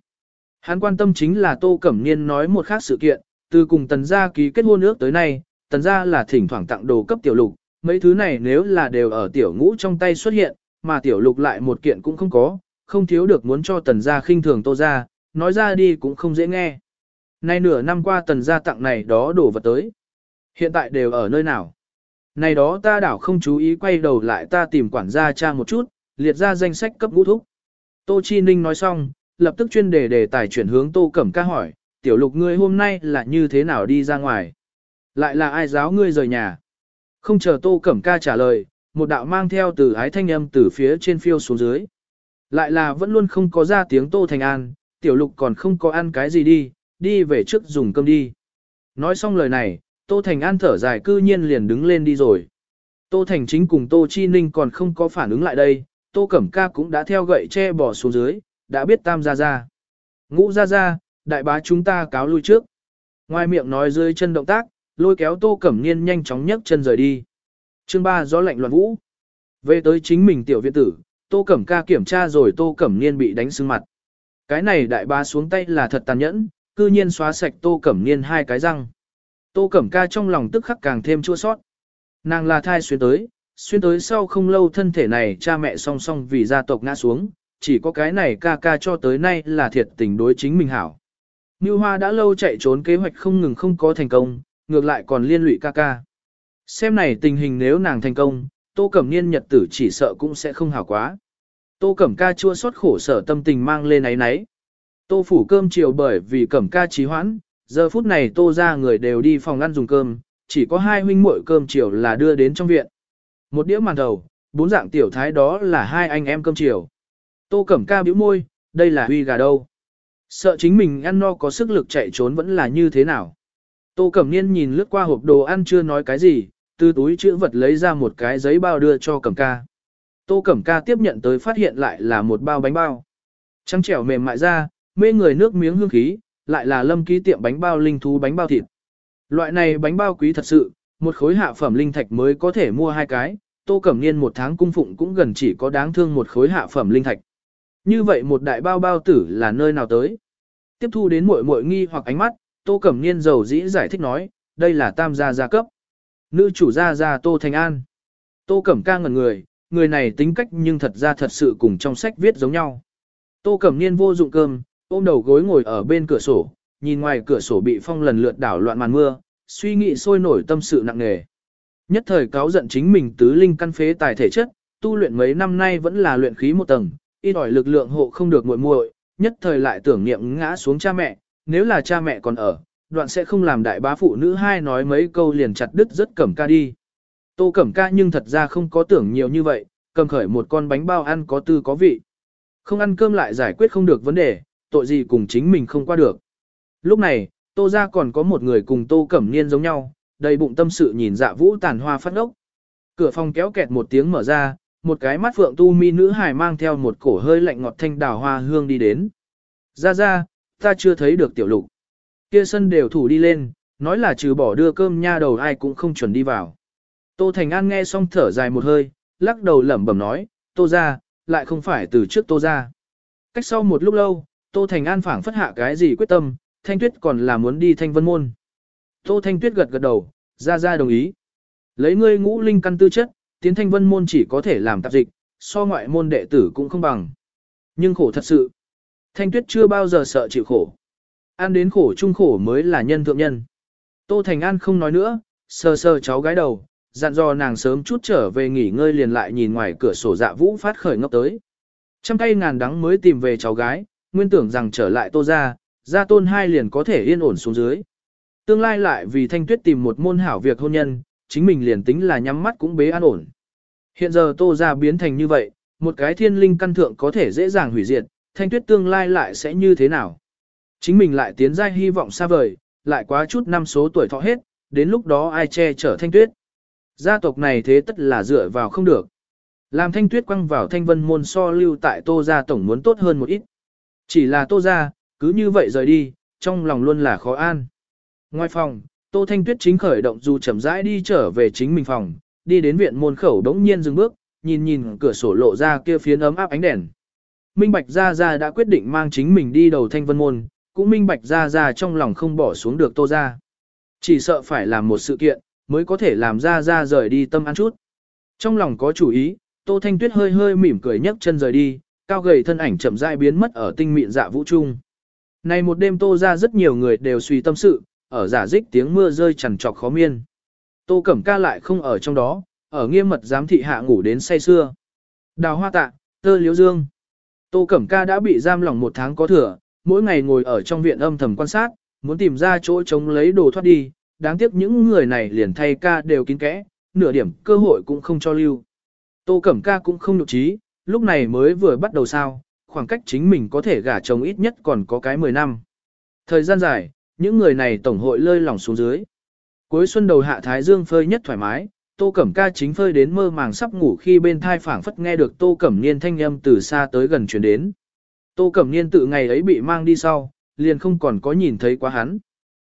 Hắn quan tâm chính là Tô Cẩm Niên nói một khác sự kiện, từ cùng tần gia ký kết hôn ước tới nay, tần gia là thỉnh thoảng tặng đồ cấp tiểu lục, mấy thứ này nếu là đều ở tiểu ngũ trong tay xuất hiện, mà tiểu lục lại một kiện cũng không có, không thiếu được muốn cho tần gia khinh thường tô gia, nói ra đi cũng không dễ nghe. Nay nửa năm qua tần gia tặng này đó đổ vật tới. Hiện tại đều ở nơi nào? Này đó ta đảo không chú ý quay đầu lại ta tìm quản gia cha một chút, liệt ra danh sách cấp ngũ thúc. Tô Chi Ninh nói xong, lập tức chuyên đề đề tài chuyển hướng Tô Cẩm ca hỏi, tiểu lục ngươi hôm nay là như thế nào đi ra ngoài? Lại là ai giáo ngươi rời nhà? Không chờ Tô Cẩm ca trả lời, một đạo mang theo từ ái thanh âm từ phía trên phiêu xuống dưới. Lại là vẫn luôn không có ra tiếng Tô Thành An, tiểu lục còn không có ăn cái gì đi, đi về trước dùng cơm đi. Nói xong lời này, Tô Thành An thở dài cư nhiên liền đứng lên đi rồi. Tô Thành chính cùng Tô Chi Ninh còn không có phản ứng lại đây, Tô Cẩm Ca cũng đã theo gậy che bỏ xuống dưới, đã biết tam Gia Gia, Ngũ Gia Gia, đại bá chúng ta cáo lui trước. Ngoài miệng nói dưới chân động tác, lôi kéo Tô Cẩm Niên nhanh chóng nhấc chân rời đi. Chương 3 gió lạnh loạn vũ. Về tới chính mình tiểu viện tử, Tô Cẩm Ca kiểm tra rồi Tô Cẩm Niên bị đánh sưng mặt. Cái này đại bá xuống tay là thật tàn nhẫn, cư nhiên xóa sạch Tô Cẩm Niên hai cái răng. Tô Cẩm Ca trong lòng tức khắc càng thêm chua sót. Nàng là thai xuyên tới, xuyên tới sau không lâu thân thể này cha mẹ song song vì gia tộc ngã xuống, chỉ có cái này ca ca cho tới nay là thiệt tình đối chính mình hảo. Như Hoa đã lâu chạy trốn kế hoạch không ngừng không có thành công, ngược lại còn liên lụy ca ca. Xem này tình hình nếu nàng thành công, Tô Cẩm Niên nhật tử chỉ sợ cũng sẽ không hảo quá. Tô Cẩm ca chua xót khổ sở tâm tình mang lên ấy nấy. Tô phủ cơm chiều bởi vì Cẩm ca trí hoãn, giờ phút này Tô ra người đều đi phòng ăn dùng cơm, chỉ có hai huynh muội cơm chiều là đưa đến trong viện. Một đĩa màn đầu, bốn dạng tiểu thái đó là hai anh em cơm chiều. Tô Cẩm ca bĩu môi, đây là huy gà đâu. Sợ chính mình ăn no có sức lực chạy trốn vẫn là như thế nào. Tô Cẩm Niên nhìn lướt qua hộp đồ ăn chưa nói cái gì, từ túi chữ vật lấy ra một cái giấy bao đưa cho Cẩm ca. Tô Cẩm ca tiếp nhận tới phát hiện lại là một bao bánh bao. Trắng trẻo mềm mại ra, mê người nước miếng hương khí, lại là lâm ký tiệm bánh bao linh thú bánh bao thịt. Loại này bánh bao quý thật sự, một khối hạ phẩm linh thạch mới có thể mua hai cái, Tô Cẩm Niên một tháng cung phụng cũng gần chỉ có đáng thương một khối hạ phẩm linh thạch. Như vậy một đại bao bao tử là nơi nào tới? Tiếp thu đến muội muội nghi hoặc ánh mắt, Tô Cẩm Niên giàu dĩ giải thích nói, đây là tam gia gia cấp. Nữ chủ gia gia Tô Thành An. Tô Cẩm ca ngẩn người, người này tính cách nhưng thật ra thật sự cùng trong sách viết giống nhau. Tô Cẩm Niên vô dụng cơm, ôm đầu gối ngồi ở bên cửa sổ, nhìn ngoài cửa sổ bị phong lần lượt đảo loạn màn mưa, suy nghĩ sôi nổi tâm sự nặng nề. Nhất thời cáo giận chính mình tứ linh căn phế tài thể chất, tu luyện mấy năm nay vẫn là luyện khí một tầng, ít ỏi lực lượng hộ không được muội muội, nhất thời lại tưởng niệm ngã xuống cha mẹ, nếu là cha mẹ còn ở, đoạn sẽ không làm đại bá phụ nữ hai nói mấy câu liền chặt đứt rất cẩm ca đi. Tô cẩm ca nhưng thật ra không có tưởng nhiều như vậy, cầm khởi một con bánh bao ăn có tư có vị. Không ăn cơm lại giải quyết không được vấn đề, tội gì cùng chính mình không qua được. Lúc này, tô ra còn có một người cùng tô cẩm niên giống nhau, đầy bụng tâm sự nhìn dạ vũ tàn hoa phát ốc. Cửa phòng kéo kẹt một tiếng mở ra, một cái mắt phượng tu mi nữ hài mang theo một cổ hơi lạnh ngọt thanh đào hoa hương đi đến. Ra ra, ta chưa thấy được tiểu lục. Kia sân đều thủ đi lên, nói là trừ bỏ đưa cơm nha đầu ai cũng không chuẩn đi vào. Tô Thành An nghe xong thở dài một hơi, lắc đầu lẩm bẩm nói, tô ra, lại không phải từ trước tô ra. Cách sau một lúc lâu, tô Thành An phảng phất hạ cái gì quyết tâm, Thanh Tuyết còn là muốn đi Thanh Vân Môn. Tô Thanh Tuyết gật gật đầu, ra ra đồng ý. Lấy ngươi ngũ linh căn tư chất, tiến Thanh Vân Môn chỉ có thể làm tạp dịch, so ngoại môn đệ tử cũng không bằng. Nhưng khổ thật sự. Thanh Tuyết chưa bao giờ sợ chịu khổ. An đến khổ chung khổ mới là nhân thượng nhân. Tô Thành An không nói nữa, sờ sờ cháu gái đầu, dặn dò nàng sớm chút trở về nghỉ ngơi liền lại nhìn ngoài cửa sổ dạ vũ phát khởi ngốc tới. Trăm tay ngàn đắng mới tìm về cháu gái, nguyên tưởng rằng trở lại tô ra, gia tôn hai liền có thể yên ổn xuống dưới. Tương lai lại vì thanh tuyết tìm một môn hảo việc hôn nhân, chính mình liền tính là nhắm mắt cũng bế an ổn. Hiện giờ tô ra biến thành như vậy, một cái thiên linh căn thượng có thể dễ dàng hủy diệt, thanh tuyết tương lai lại sẽ như thế nào? Chính mình lại tiến giai hy vọng xa vời, lại quá chút năm số tuổi thọ hết, đến lúc đó ai che chở thanh tuyết. Gia tộc này thế tất là dựa vào không được. Làm thanh tuyết quăng vào thanh vân môn so lưu tại tô gia tổng muốn tốt hơn một ít. Chỉ là tô gia, cứ như vậy rời đi, trong lòng luôn là khó an. Ngoài phòng, tô thanh tuyết chính khởi động dù chậm rãi đi trở về chính mình phòng, đi đến viện môn khẩu đống nhiên dừng bước, nhìn nhìn cửa sổ lộ ra kia phiến ấm áp ánh đèn. Minh Bạch Gia Gia đã quyết định mang chính mình đi đầu thanh vân môn, cũng Minh Bạch Gia Gia trong lòng không bỏ xuống được tô gia. Chỉ sợ phải làm một sự kiện, mới có thể làm Gia Gia rời đi tâm ăn chút. Trong lòng có chủ ý, tô thanh tuyết hơi hơi mỉm cười nhấc chân rời đi, cao gầy thân ảnh chậm rãi biến mất ở tinh mịn dạ vũ trung. Này một đêm tô ra rất nhiều người đều suy tâm sự, ở giả dích tiếng mưa rơi chằn trọc khó miên. Tô Cẩm Ca lại không ở trong đó, ở nghiêm mật giám thị hạ ngủ đến say xưa. Đào hoa tạ, tơ liễu dương. Tô Cẩm Ca đã bị giam lỏng một tháng có thừa, mỗi ngày ngồi ở trong viện âm thầm quan sát, muốn tìm ra chỗ chống lấy đồ thoát đi, đáng tiếc những người này liền thay ca đều kín kẽ, nửa điểm cơ hội cũng không cho lưu. Tô Cẩm Ca cũng không nhục trí, lúc này mới vừa bắt đầu sao, khoảng cách chính mình có thể gả chồng ít nhất còn có cái 10 năm. Thời gian dài, những người này tổng hội lơi lỏng xuống dưới. Cuối xuân đầu hạ Thái Dương phơi nhất thoải mái, Tô Cẩm ca chính phơi đến mơ màng sắp ngủ khi bên thai phảng phất nghe được Tô Cẩm Niên thanh âm từ xa tới gần chuyển đến. Tô Cẩm Niên tự ngày ấy bị mang đi sau, liền không còn có nhìn thấy quá hắn.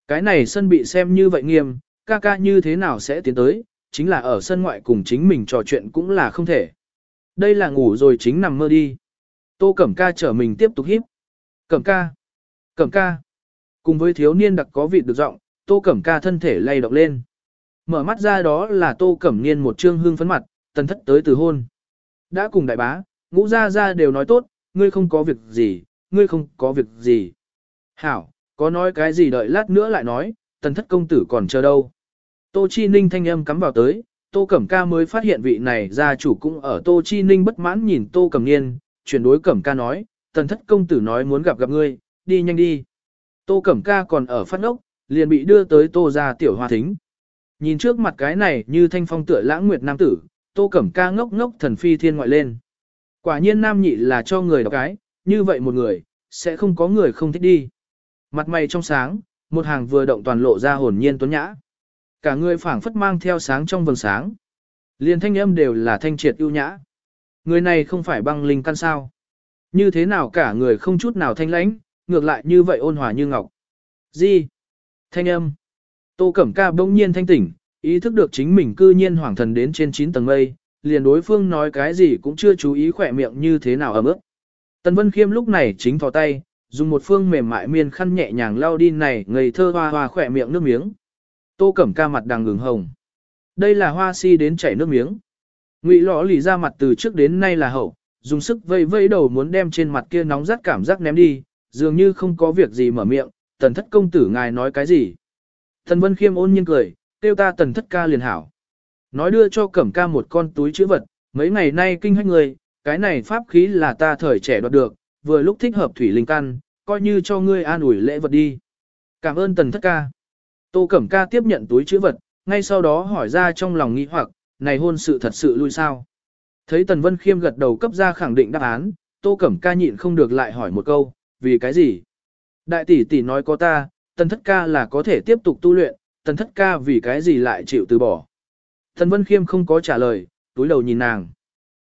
Cái này sân bị xem như vậy nghiêm, ca ca như thế nào sẽ tiến tới, chính là ở sân ngoại cùng chính mình trò chuyện cũng là không thể. Đây là ngủ rồi chính nằm mơ đi. Tô Cẩm Ca trở mình tiếp tục híp. Cẩm Ca. Cẩm Ca. Cùng với thiếu niên đặc có vị được giọng, Tô Cẩm Ca thân thể lay động lên. Mở mắt ra đó là Tô Cẩm Niên một trương hương phấn mặt, tần thất tới từ hôn. Đã cùng đại bá, ngũ ra ra đều nói tốt, ngươi không có việc gì, ngươi không có việc gì. Hảo, có nói cái gì đợi lát nữa lại nói, tần thất công tử còn chờ đâu. Tô Chi Ninh thanh âm cắm vào tới, Tô Cẩm Ca mới phát hiện vị này gia chủ cũng ở Tô Chi Ninh bất mãn nhìn Tô Cẩm Niên, chuyển đối Cẩm Ca nói, tần thất công tử nói muốn gặp gặp ngươi, đi nhanh đi. Tô Cẩm Ca còn ở phát ốc, liền bị đưa tới Tô ra tiểu hoa thính. Nhìn trước mặt cái này như thanh phong tựa lãng nguyệt nam tử, Tô Cẩm Ca ngốc ngốc thần phi thiên ngoại lên. Quả nhiên nam nhị là cho người đọc cái, như vậy một người, sẽ không có người không thích đi. Mặt mày trong sáng, một hàng vừa động toàn lộ ra hồn nhiên tuấn nhã. Cả người phảng phất mang theo sáng trong vầng sáng. liền thanh âm đều là thanh triệt ưu nhã. Người này không phải băng linh căn sao. Như thế nào cả người không chút nào thanh lãnh, ngược lại như vậy ôn hòa như ngọc. Gì? Thanh âm. Tô Cẩm Ca bỗng nhiên thanh tỉnh, ý thức được chính mình cư nhiên hoàng thần đến trên 9 tầng mây, liền đối phương nói cái gì cũng chưa chú ý khỏe miệng như thế nào ấm ức. Tần Vân Khiêm lúc này chính thò tay, dùng một phương mềm mại miên khăn nhẹ nhàng lau đi này ngây thơ hoa hoa khỏe miệng nước miếng. Tô Cẩm Ca mặt đang ngừng hồng. Đây là hoa si đến chảy nước miếng. Ngụy lọ lì ra mặt từ trước đến nay là hậu, dùng sức vây vây đầu muốn đem trên mặt kia nóng rát cảm giác ném đi, dường như không có việc gì mở miệng, tần thất công tử ngài nói cái gì. Thần Vân Khiêm ôn nhiên cười, tiêu ta tần thất ca liền hảo. Nói đưa cho cẩm ca một con túi chữ vật, mấy ngày nay kinh hách người, cái này pháp khí là ta thời trẻ đoạt được, vừa lúc thích hợp thủy linh căn, coi như cho ngươi an ủi lễ vật đi. Cảm ơn tần thất ca. Tô Cẩm ca tiếp nhận túi chữ vật, ngay sau đó hỏi ra trong lòng nghĩ hoặc, này hôn sự thật sự lui sao. Thấy Tần Vân Khiêm gật đầu cấp ra khẳng định đáp án, Tô Cẩm ca nhịn không được lại hỏi một câu, vì cái gì? Đại tỷ tỷ nói có ta, tần thất ca là có thể tiếp tục tu luyện, tần thất ca vì cái gì lại chịu từ bỏ. Tần Vân Khiêm không có trả lời, túi đầu nhìn nàng.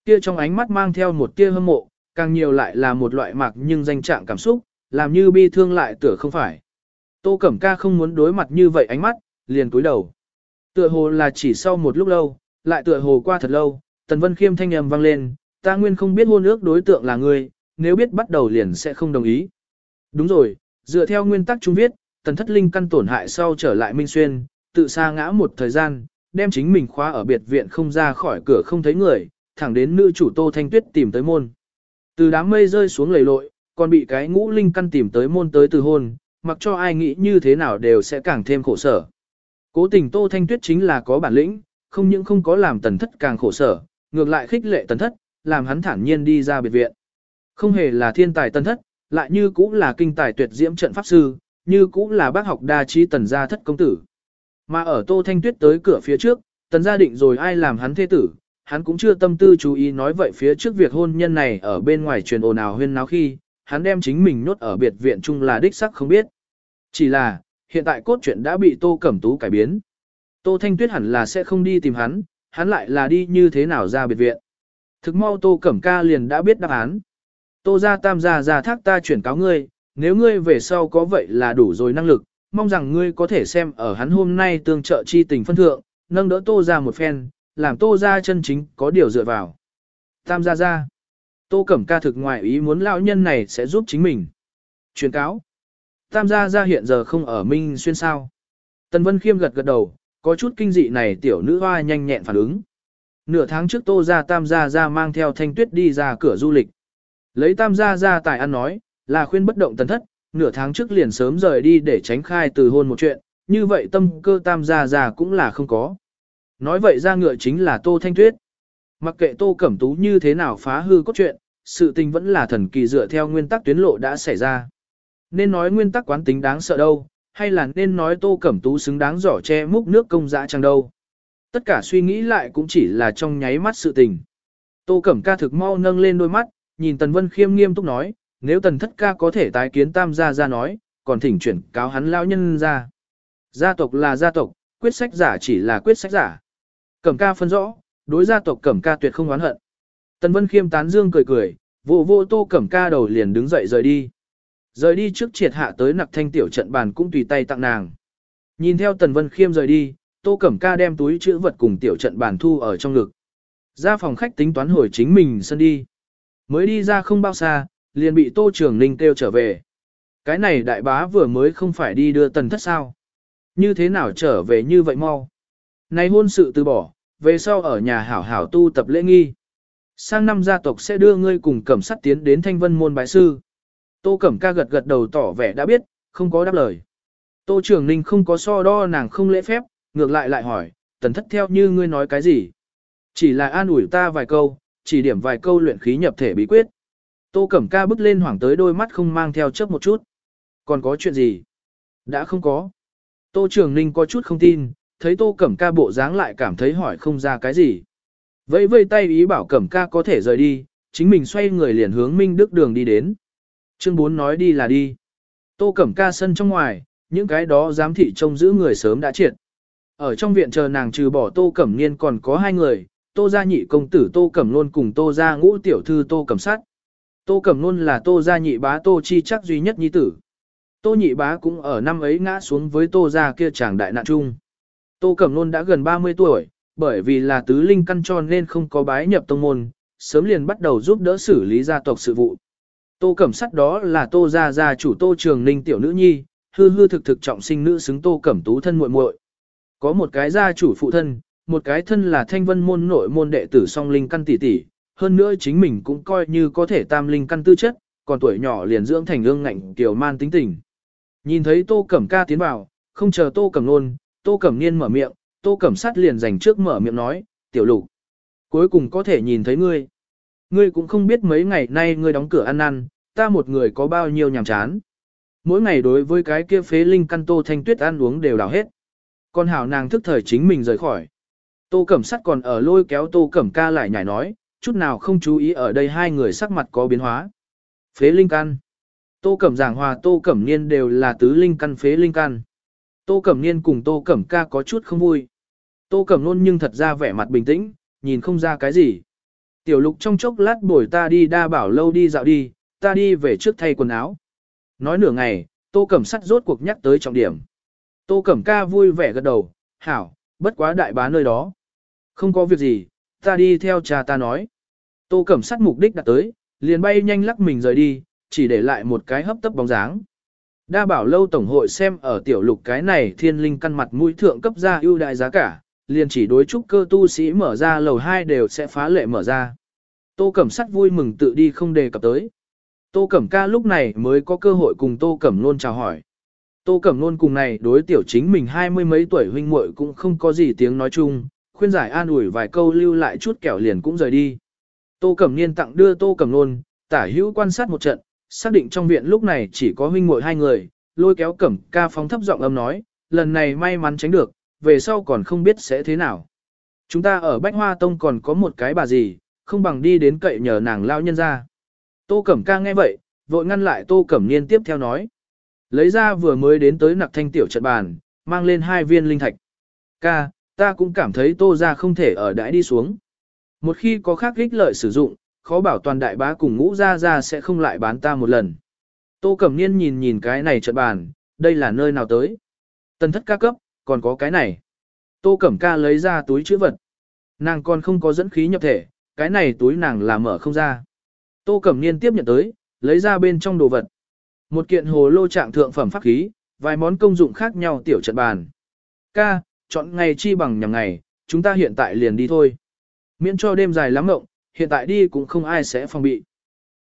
Kia trong ánh mắt mang theo một tia hâm mộ, càng nhiều lại là một loại mạc nhưng danh trạng cảm xúc, làm như bi thương lại tựa không phải. Tô Cẩm Ca không muốn đối mặt như vậy ánh mắt, liền cúi đầu. Tựa hồ là chỉ sau một lúc lâu, lại tựa hồ qua thật lâu, Tần Vân Khiêm thanh âm vang lên, ta nguyên không biết hôn ước đối tượng là ngươi, nếu biết bắt đầu liền sẽ không đồng ý. Đúng rồi, dựa theo nguyên tắc chúng viết, Tần Thất Linh căn tổn hại sau trở lại Minh Xuyên, tự xa ngã một thời gian, đem chính mình khóa ở biệt viện không ra khỏi cửa không thấy người, thẳng đến nữ chủ Tô Thanh Tuyết tìm tới môn. Từ đám mây rơi xuống lầy lội, còn bị cái ngũ linh căn tìm tới môn tới từ hôn, mặc cho ai nghĩ như thế nào đều sẽ càng thêm khổ sở. Cố tình Tô Thanh Tuyết chính là có bản lĩnh, không những không có làm tần thất càng khổ sở, ngược lại khích lệ tần thất, làm hắn thản nhiên đi ra biệt viện. Không hề là thiên tài tần thất, lại như cũng là kinh tài tuyệt diễm trận pháp sư, như cũng là bác học đa trí tần gia thất công tử. Mà ở Tô Thanh Tuyết tới cửa phía trước, tần gia định rồi ai làm hắn thế tử, hắn cũng chưa tâm tư chú ý nói vậy phía trước việc hôn nhân này ở bên ngoài truyền ồn ào huyên náo khi, hắn đem chính mình nhốt ở biệt viện chung là đích sắc không biết. Chỉ là, hiện tại cốt truyện đã bị Tô Cẩm Tú cải biến. Tô Thanh Tuyết hẳn là sẽ không đi tìm hắn, hắn lại là đi như thế nào ra biệt viện. Thực mau Tô Cẩm Ca liền đã biết đáp án. Tô ra tam gia ra thác ta chuyển cáo ngươi, nếu ngươi về sau có vậy là đủ rồi năng lực, mong rằng ngươi có thể xem ở hắn hôm nay tương trợ chi tình phân thượng, nâng đỡ Tô ra một phen, làm Tô ra chân chính có điều dựa vào. Tam gia ra. Tô Cẩm Ca thực ngoại ý muốn lão nhân này sẽ giúp chính mình. Truyền cáo. Tam gia gia hiện giờ không ở Minh Xuyên sao. Tần Vân Khiêm gật gật đầu, có chút kinh dị này tiểu nữ hoa nhanh nhẹn phản ứng. Nửa tháng trước Tô gia Tam gia gia mang theo Thanh Tuyết đi ra cửa du lịch. Lấy Tam gia gia tài ăn nói, là khuyên bất động tần thất, nửa tháng trước liền sớm rời đi để tránh khai từ hôn một chuyện, như vậy tâm cơ Tam gia gia cũng là không có. Nói vậy ra ngựa chính là Tô Thanh Tuyết. Mặc kệ Tô Cẩm Tú như thế nào phá hư cốt truyện, sự tình vẫn là thần kỳ dựa theo nguyên tắc tuyến lộ đã xảy ra. Nên nói nguyên tắc quán tính đáng sợ đâu, hay là nên nói Tô Cẩm Tú xứng đáng giỏ che múc nước công dã chẳng đâu. Tất cả suy nghĩ lại cũng chỉ là trong nháy mắt sự tình. Tô Cẩm ca thực mau nâng lên đôi mắt, nhìn Tần Vân Khiêm nghiêm túc nói, nếu Tần Thất ca có thể tái kiến tam gia ra nói, còn thỉnh chuyển cáo hắn lao nhân ra. Gia tộc là gia tộc, quyết sách giả chỉ là quyết sách giả. Cẩm ca phân rõ, đối gia tộc Cẩm ca tuyệt không oán hận. Tần Vân Khiêm tán dương cười cười, vô vô Tô Cẩm ca đầu liền đứng dậy rời đi. Rời đi trước triệt hạ tới nặc thanh tiểu trận bàn cũng tùy tay tặng nàng. Nhìn theo Tần Vân Khiêm rời đi, Tô Cẩm Ca đem túi chữ vật cùng tiểu trận bàn thu ở trong ngực. Ra phòng khách tính toán hồi chính mình sân đi. Mới đi ra không bao xa, liền bị Tô Trường Ninh kêu trở về. Cái này đại bá vừa mới không phải đi đưa tần thất sao. Như thế nào trở về như vậy mau. Này hôn sự từ bỏ, về sau ở nhà hảo hảo tu tập lễ nghi. Sang năm gia tộc sẽ đưa ngươi cùng cẩm sắt tiến đến thanh vân môn bái sư. Tô Cẩm Ca gật gật đầu tỏ vẻ đã biết, không có đáp lời. Tô Trường Ninh không có so đo nàng không lễ phép, ngược lại lại hỏi, tần thất theo như ngươi nói cái gì? Chỉ là an ủi ta vài câu, chỉ điểm vài câu luyện khí nhập thể bí quyết. Tô Cẩm Ca bước lên hoảng tới đôi mắt không mang theo chớp một chút. Còn có chuyện gì? Đã không có. Tô Trường Ninh có chút không tin, thấy Tô Cẩm Ca bộ dáng lại cảm thấy hỏi không ra cái gì. Vẫy vây tay ý bảo Cẩm Ca có thể rời đi, chính mình xoay người liền hướng Minh Đức đường đi đến. Chương 4 nói đi là đi. Tô Cẩm Ca sân trong ngoài, những cái đó giám thị trông giữ người sớm đã triệt. Ở trong viện chờ nàng trừ bỏ Tô Cẩm Niên còn có hai người, Tô Gia Nhị công tử Tô Cẩm luôn cùng Tô Gia Ngũ tiểu thư Tô Cẩm Sát. Tô Cẩm luôn là Tô Gia Nhị bá Tô Chi chắc duy nhất nhi tử. Tô Nhị bá cũng ở năm ấy ngã xuống với Tô Gia kia chàng đại nạn chung. Tô Cẩm luôn đã gần 30 tuổi, bởi vì là tứ linh căn cho nên không có bái nhập tông môn, sớm liền bắt đầu giúp đỡ xử lý gia tộc sự vụ. Tô Cẩm Sắt đó là Tô gia gia chủ Tô Trường Ninh tiểu nữ nhi, hư hư thực thực trọng sinh nữ xứng Tô Cẩm Tú thân muội muội. Có một cái gia chủ phụ thân, một cái thân là thanh vân môn nội môn đệ tử song linh căn tỷ tỷ, hơn nữa chính mình cũng coi như có thể tam linh căn tư chất, còn tuổi nhỏ liền dưỡng thành ương ngạnh tiểu man tính tình. Nhìn thấy Tô Cẩm ca tiến vào, không chờ Tô Cẩm nôn, Tô Cẩm niên mở miệng, Tô Cẩm Sát liền dành trước mở miệng nói, tiểu lục. Cuối cùng có thể nhìn thấy ngươi. Ngươi cũng không biết mấy ngày nay ngươi đóng cửa ăn năn, ta một người có bao nhiêu nhàm chán. mỗi ngày đối với cái kia phế linh căn Tô Thanh Tuyết ăn uống đều đào hết. Con hảo nàng thức thời chính mình rời khỏi. Tô Cẩm Sắt còn ở lôi kéo Tô Cẩm Ca lại nhảy nói, chút nào không chú ý ở đây hai người sắc mặt có biến hóa. Phế linh căn. Tô Cẩm Giảng Hòa Tô Cẩm Niên đều là tứ linh căn phế linh căn. Tô Cẩm Niên cùng Tô Cẩm Ca có chút không vui. Tô Cẩm Nôn nhưng thật ra vẻ mặt bình tĩnh, nhìn không ra cái gì. Tiểu lục trong chốc lát bồi ta đi đa bảo lâu đi dạo đi, ta đi về trước thay quần áo. Nói nửa ngày, Tô Cẩm sắt rốt cuộc nhắc tới trọng điểm. Tô Cẩm ca vui vẻ gật đầu, hảo, bất quá đại bá nơi đó. Không có việc gì, ta đi theo cha ta nói. Tô Cẩm sắt mục đích đặt tới, liền bay nhanh lắc mình rời đi, chỉ để lại một cái hấp tấp bóng dáng. Đa bảo lâu tổng hội xem ở tiểu lục cái này thiên linh căn mặt mũi thượng cấp ra ưu đại giá cả, liền chỉ đối trúc cơ tu sĩ mở ra lầu 2 đều sẽ phá lệ mở ra. Tô Cẩm sắt vui mừng tự đi không đề cập tới. Tô Cẩm ca lúc này mới có cơ hội cùng Tô Cẩm luôn chào hỏi. Tô Cẩm luôn cùng này đối tiểu chính mình hai mươi mấy tuổi huynh muội cũng không có gì tiếng nói chung, khuyên giải an ủi vài câu lưu lại chút kẹo liền cũng rời đi. Tô Cẩm Niên tặng đưa Tô Cẩm luôn, tả hữu quan sát một trận, xác định trong viện lúc này chỉ có huynh muội hai người, lôi kéo Cẩm ca phóng thấp giọng âm nói, lần này may mắn tránh được, về sau còn không biết sẽ thế nào. Chúng ta ở Bách Hoa Tông còn có một cái bà gì, không bằng đi đến cậy nhờ nàng lao nhân ra. Tô Cẩm ca nghe vậy, vội ngăn lại Tô Cẩm Niên tiếp theo nói. Lấy ra vừa mới đến tới nặc thanh tiểu trận bàn, mang lên hai viên linh thạch. Ca, ta cũng cảm thấy Tô ra không thể ở đãi đi xuống. Một khi có khác ích lợi sử dụng, khó bảo toàn đại bá cùng ngũ ra ra sẽ không lại bán ta một lần. Tô Cẩm Niên nhìn nhìn cái này trận bàn, đây là nơi nào tới. Tần thất ca cấp, còn có cái này. Tô Cẩm ca lấy ra túi chữ vật. Nàng còn không có dẫn khí nhập thể, cái này túi nàng là mở không ra. Tô Cẩm Niên tiếp nhận tới, lấy ra bên trong đồ vật. Một kiện hồ lô trạng thượng phẩm pháp khí, vài món công dụng khác nhau tiểu trận bàn. Ca, chọn ngày chi bằng nhằm ngày, chúng ta hiện tại liền đi thôi. Miễn cho đêm dài lắm mộng, hiện tại đi cũng không ai sẽ phòng bị.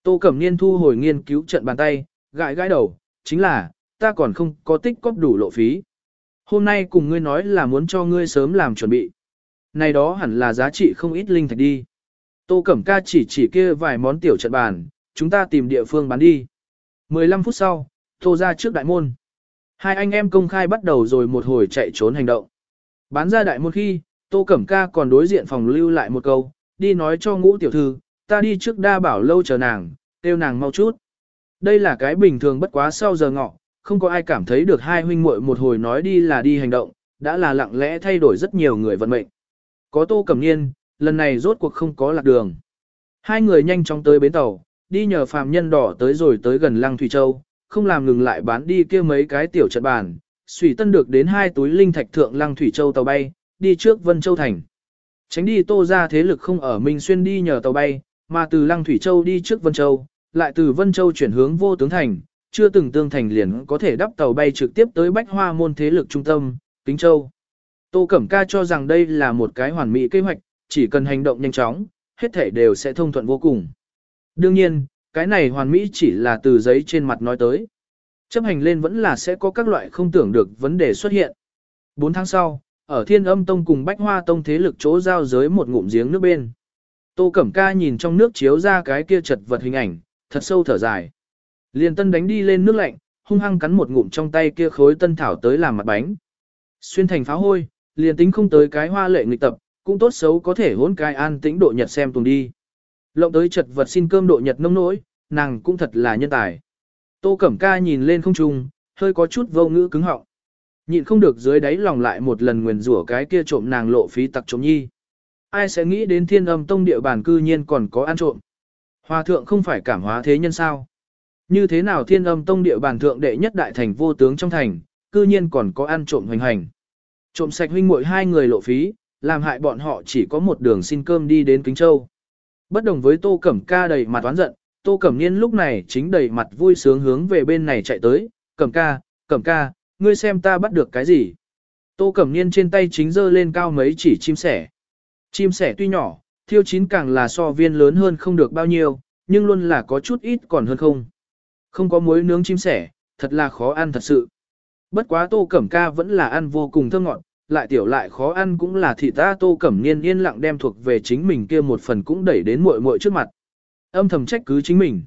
Tô Cẩm Niên thu hồi nghiên cứu trận bàn tay, gãi gãi đầu, chính là, ta còn không có tích cóp đủ lộ phí. Hôm nay cùng ngươi nói là muốn cho ngươi sớm làm chuẩn bị. Này đó hẳn là giá trị không ít linh thạch đi. Tô Cẩm Ca chỉ chỉ kia vài món tiểu trận bàn, chúng ta tìm địa phương bán đi. 15 phút sau, Tô ra trước đại môn. Hai anh em công khai bắt đầu rồi một hồi chạy trốn hành động. Bán ra đại môn khi, Tô Cẩm Ca còn đối diện phòng lưu lại một câu, đi nói cho ngũ tiểu thư, ta đi trước đa bảo lâu chờ nàng, kêu nàng mau chút. Đây là cái bình thường bất quá sau giờ ngọ, không có ai cảm thấy được hai huynh muội một hồi nói đi là đi hành động, đã là lặng lẽ thay đổi rất nhiều người vận mệnh. Có Tô Cẩm Niên, lần này rốt cuộc không có lạc đường. Hai người nhanh chóng tới bến tàu, đi nhờ phàm nhân đỏ tới rồi tới gần Lăng Thủy Châu, không làm ngừng lại bán đi kia mấy cái tiểu trận bàn. Sủy Tân được đến hai túi linh thạch thượng Lăng Thủy Châu tàu bay, đi trước Vân Châu thành. Tránh đi Tô ra thế lực không ở Minh Xuyên đi nhờ tàu bay, mà từ Lăng Thủy Châu đi trước Vân Châu, lại từ Vân Châu chuyển hướng vô tướng thành, chưa từng tương thành liền có thể đắp tàu bay trực tiếp tới Bách Hoa môn thế lực trung tâm, Kính Châu. Tô Cẩm Ca cho rằng đây là một cái hoàn mỹ kế hoạch, chỉ cần hành động nhanh chóng, hết thể đều sẽ thông thuận vô cùng. Đương nhiên, cái này hoàn mỹ chỉ là từ giấy trên mặt nói tới. Chấp hành lên vẫn là sẽ có các loại không tưởng được vấn đề xuất hiện. 4 tháng sau, ở Thiên Âm Tông cùng Bách Hoa Tông thế lực chỗ giao giới một ngụm giếng nước bên. Tô Cẩm Ca nhìn trong nước chiếu ra cái kia chật vật hình ảnh, thật sâu thở dài. Liên tân đánh đi lên nước lạnh, hung hăng cắn một ngụm trong tay kia khối tân thảo tới làm mặt bánh. Xuyên thành pháo hôi, liền tính không tới cái hoa lệ nghịch tập, cũng tốt xấu có thể hỗn cái an tĩnh độ nhật xem tuần đi. Lộng tới chật vật xin cơm độ nhật nông nỗi, nàng cũng thật là nhân tài. Tô Cẩm Ca nhìn lên không trung, hơi có chút vô ngữ cứng họng. Nhịn không được dưới đáy lòng lại một lần nguyền rủa cái kia trộm nàng lộ phí tặc trộm nhi. Ai sẽ nghĩ đến thiên âm tông địa bàn cư nhiên còn có ăn trộm. Hòa thượng không phải cảm hóa thế nhân sao. Như thế nào thiên âm tông địa bàn thượng đệ nhất đại thành vô tướng trong thành, cư nhiên còn có ăn trộm hoành hành. Trộm sạch huynh muội hai người lộ phí, làm hại bọn họ chỉ có một đường xin cơm đi đến Kính Châu. Bất đồng với Tô Cẩm ca đầy mặt oán giận, Tô Cẩm Niên lúc này chính đầy mặt vui sướng hướng về bên này chạy tới, Cẩm ca, Cẩm ca, ngươi xem ta bắt được cái gì. Tô Cẩm Niên trên tay chính dơ lên cao mấy chỉ chim sẻ. Chim sẻ tuy nhỏ, thiêu chín càng là so viên lớn hơn không được bao nhiêu, nhưng luôn là có chút ít còn hơn không. Không có muối nướng chim sẻ, thật là khó ăn thật sự. Bất quá Tô Cẩm ca vẫn là ăn vô cùng thơm ngọt, lại tiểu lại khó ăn cũng là thị ta tô cẩm niên yên lặng đem thuộc về chính mình kia một phần cũng đẩy đến muội muội trước mặt. Âm thầm trách cứ chính mình.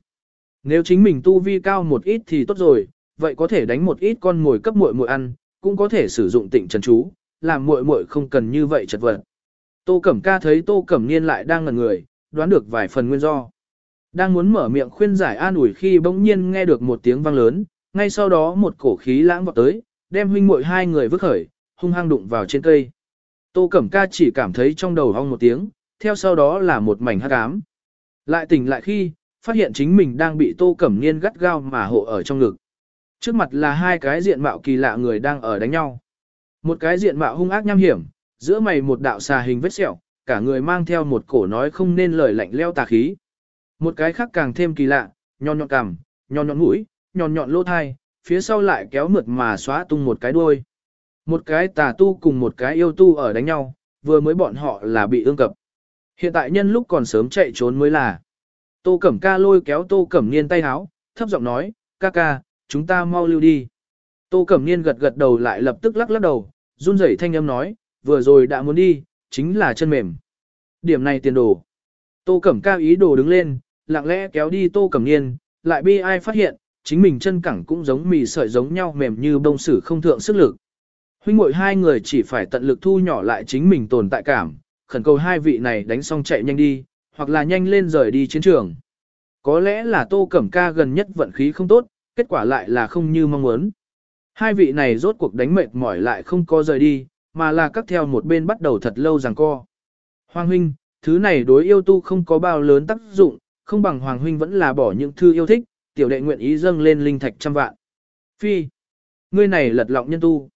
Nếu chính mình tu vi cao một ít thì tốt rồi, vậy có thể đánh một ít con mồi cấp muội muội ăn, cũng có thể sử dụng tịnh trần chú, làm muội muội không cần như vậy chật vật. Tô Cẩm Ca thấy Tô Cẩm Niên lại đang ngẩn người, đoán được vài phần nguyên do. Đang muốn mở miệng khuyên giải an ủi khi bỗng nhiên nghe được một tiếng vang lớn, ngay sau đó một cổ khí lãng vọt tới, đem huynh muội hai người vứt khởi, hung hăng đụng vào trên cây. Tô Cẩm Ca chỉ cảm thấy trong đầu hong một tiếng, theo sau đó là một mảnh hắc ám. Lại tỉnh lại khi, phát hiện chính mình đang bị Tô Cẩm Niên gắt gao mà hộ ở trong ngực. Trước mặt là hai cái diện mạo kỳ lạ người đang ở đánh nhau. Một cái diện mạo hung ác nham hiểm, giữa mày một đạo xà hình vết sẹo, cả người mang theo một cổ nói không nên lời lạnh leo tà khí. Một cái khác càng thêm kỳ lạ, nhọn nhọn cằm, nhọn nhọn mũi, nhọn nhọn lỗ thai, phía sau lại kéo mượt mà xóa tung một cái đuôi. Một cái tà tu cùng một cái yêu tu ở đánh nhau, vừa mới bọn họ là bị ương cập. Hiện tại nhân lúc còn sớm chạy trốn mới là. Tô Cẩm Ca lôi kéo Tô Cẩm Niên tay háo, thấp giọng nói, ca ca, chúng ta mau lưu đi. Tô Cẩm Niên gật gật đầu lại lập tức lắc lắc đầu, run rẩy thanh âm nói, vừa rồi đã muốn đi, chính là chân mềm. Điểm này tiền đồ. Tô Cẩm Ca ý đồ đứng lên, lặng lẽ kéo đi Tô Cẩm Niên, lại bi ai phát hiện, chính mình chân cẳng cũng giống mì sợi giống nhau mềm như bông sử không thượng sức lực. Huynh muội hai người chỉ phải tận lực thu nhỏ lại chính mình tồn tại cảm, khẩn cầu hai vị này đánh xong chạy nhanh đi, hoặc là nhanh lên rời đi chiến trường. Có lẽ là Tô Cẩm Ca gần nhất vận khí không tốt, kết quả lại là không như mong muốn. Hai vị này rốt cuộc đánh mệt mỏi lại không có rời đi, mà là cắt theo một bên bắt đầu thật lâu rằng co. Hoàng huynh, thứ này đối yêu tu không có bao lớn tác dụng, không bằng Hoàng huynh vẫn là bỏ những thư yêu thích, tiểu đệ nguyện ý dâng lên linh thạch trăm vạn. Phi, ngươi này lật lọng nhân tu.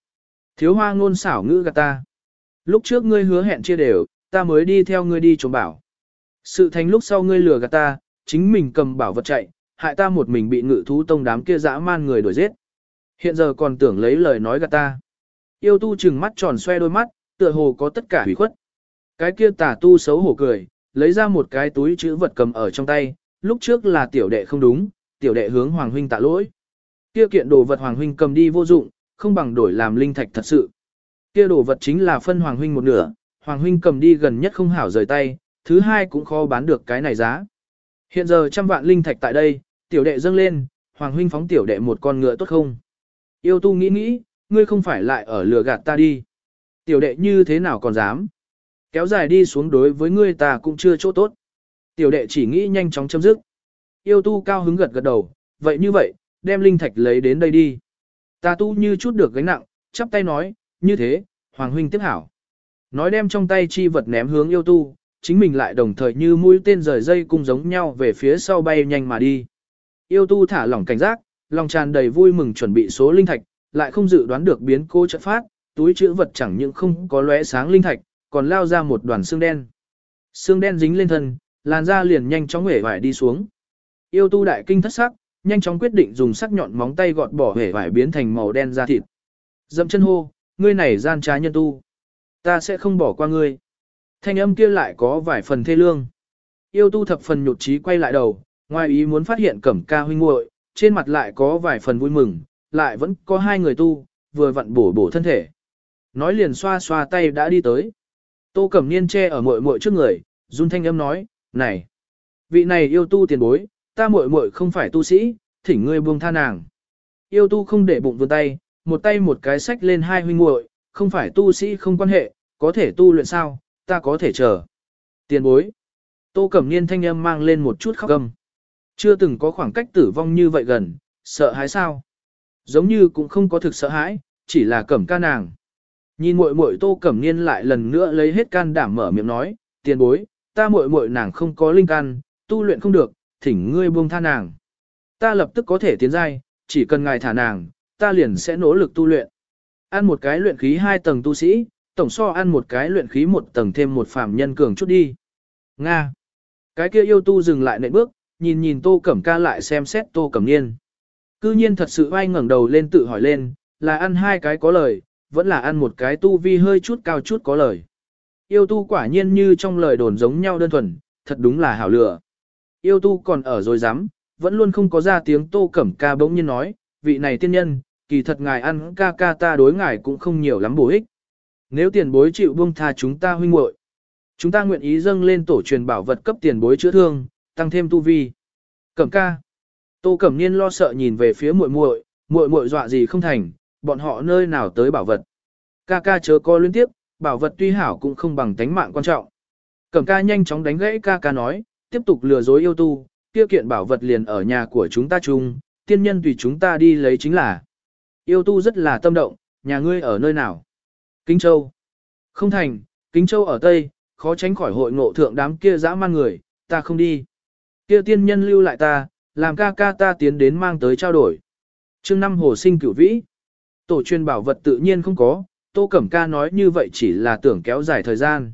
Thiếu hoa ngôn xảo ngữ gạt ta. Lúc trước ngươi hứa hẹn chia đều, ta mới đi theo ngươi đi trốn bảo. Sự thành lúc sau ngươi lừa gạt ta, chính mình cầm bảo vật chạy, hại ta một mình bị ngự thú tông đám kia dã man người đuổi giết. Hiện giờ còn tưởng lấy lời nói gạt ta. Yêu tu chừng mắt tròn xoe đôi mắt, tựa hồ có tất cả hủy khuất. Cái kia tà tu xấu hổ cười, lấy ra một cái túi chữ vật cầm ở trong tay, lúc trước là tiểu đệ không đúng, tiểu đệ hướng Hoàng huynh tạ lỗi. Kia kiện đồ vật Hoàng huynh cầm đi vô dụng, không bằng đổi làm linh thạch thật sự. Kia đồ vật chính là phân Hoàng huynh một nửa, Hoàng huynh cầm đi gần nhất không hảo rời tay, thứ hai cũng khó bán được cái này giá. Hiện giờ trăm vạn linh thạch tại đây, tiểu đệ dâng lên, Hoàng huynh phóng tiểu đệ một con ngựa tốt không? Yêu tu nghĩ nghĩ, ngươi không phải lại ở lừa gạt ta đi. Tiểu đệ như thế nào còn dám? Kéo dài đi xuống đối với ngươi ta cũng chưa chỗ tốt. Tiểu đệ chỉ nghĩ nhanh chóng chấm dứt. Yêu tu cao hứng gật gật đầu, vậy như vậy, đem linh thạch lấy đến đây đi. Ta tu như chút được gánh nặng, chắp tay nói, như thế, Hoàng huynh tiếp hảo. Nói đem trong tay chi vật ném hướng yêu tu, chính mình lại đồng thời như mũi tên rời dây cung giống nhau về phía sau bay nhanh mà đi. Yêu tu thả lỏng cảnh giác, lòng tràn đầy vui mừng chuẩn bị số linh thạch, lại không dự đoán được biến cố trận phát, túi chữ vật chẳng những không có lóe sáng linh thạch, còn lao ra một đoàn xương đen. Xương đen dính lên thân, làn da liền nhanh chóng hể vải đi xuống. Yêu tu đại kinh thất sắc, nhanh chóng quyết định dùng sắc nhọn móng tay gọt bỏ hể vải biến thành màu đen da thịt. Dậm chân hô, ngươi này gian trá nhân tu. Ta sẽ không bỏ qua ngươi. Thanh âm kia lại có vài phần thê lương. Yêu tu thập phần nhột trí quay lại đầu, ngoài ý muốn phát hiện cẩm ca huynh muội trên mặt lại có vài phần vui mừng, lại vẫn có hai người tu, vừa vặn bổ bổ thân thể. Nói liền xoa xoa tay đã đi tới. Tô Cẩm Niên che ở muội muội trước người, run thanh âm nói, này, vị này yêu tu tiền bối, ta muội muội không phải tu sĩ, thỉnh ngươi buông tha nàng. Yêu tu không để bụng vươn tay, một tay một cái sách lên hai huynh muội, không phải tu sĩ không quan hệ, có thể tu luyện sao, ta có thể chờ. Tiền bối. Tô Cẩm Niên thanh âm mang lên một chút khóc gầm. Chưa từng có khoảng cách tử vong như vậy gần, sợ hãi sao? Giống như cũng không có thực sợ hãi, chỉ là cẩm ca nàng. Nhìn muội muội Tô Cẩm Niên lại lần nữa lấy hết can đảm mở miệng nói, tiền bối, ta muội muội nàng không có linh can, tu luyện không được, thỉnh ngươi buông tha nàng. Ta lập tức có thể tiến giai, chỉ cần ngài thả nàng, ta liền sẽ nỗ lực tu luyện. Ăn một cái luyện khí hai tầng tu sĩ, tổng so ăn một cái luyện khí một tầng thêm một phàm nhân cường chút đi. Nga. Cái kia yêu tu dừng lại nệ bước, nhìn nhìn Tô Cẩm Ca lại xem xét Tô Cẩm Niên. Cư nhiên thật sự ai ngẩng đầu lên tự hỏi lên, là ăn hai cái có lời, vẫn là ăn một cái tu vi hơi chút cao chút có lời. Yêu tu quả nhiên như trong lời đồn giống nhau đơn thuần, thật đúng là hảo lựa Yêu tu còn ở rồi dám, vẫn luôn không có ra tiếng Tô Cẩm Ca bỗng nhiên nói, vị này tiên nhân, kỳ thật ngài ăn ca ca ta đối ngài cũng không nhiều lắm bổ ích. Nếu tiền bối chịu buông tha chúng ta huynh muội, chúng ta nguyện ý dâng lên tổ truyền bảo vật cấp tiền bối chữa thương, tăng thêm tu vi. Cẩm ca. Tô Cẩm Niên lo sợ nhìn về phía muội muội, Muội muội dọa gì không thành, bọn họ nơi nào tới bảo vật. Ca ca chớ co liên tiếp, bảo vật tuy hảo cũng không bằng tánh mạng quan trọng. Cẩm ca nhanh chóng đánh gãy ca ca nói, tiếp tục lừa dối yêu tu, kia kiện bảo vật liền ở nhà của chúng ta chung, tiên nhân tùy chúng ta đi lấy chính là. Yêu tu rất là tâm động, nhà ngươi ở nơi nào? Kinh Châu. Không thành, Kinh Châu ở Tây, khó tránh khỏi hội ngộ thượng đám kia dã man người, ta không đi. Kia tiên nhân lưu lại ta, làm ca ca ta tiến đến mang tới trao đổi. chương năm hồ sinh cửu vĩ. Tổ truyền bảo vật tự nhiên không có, Tô Cẩm Ca nói như vậy chỉ là tưởng kéo dài thời gian.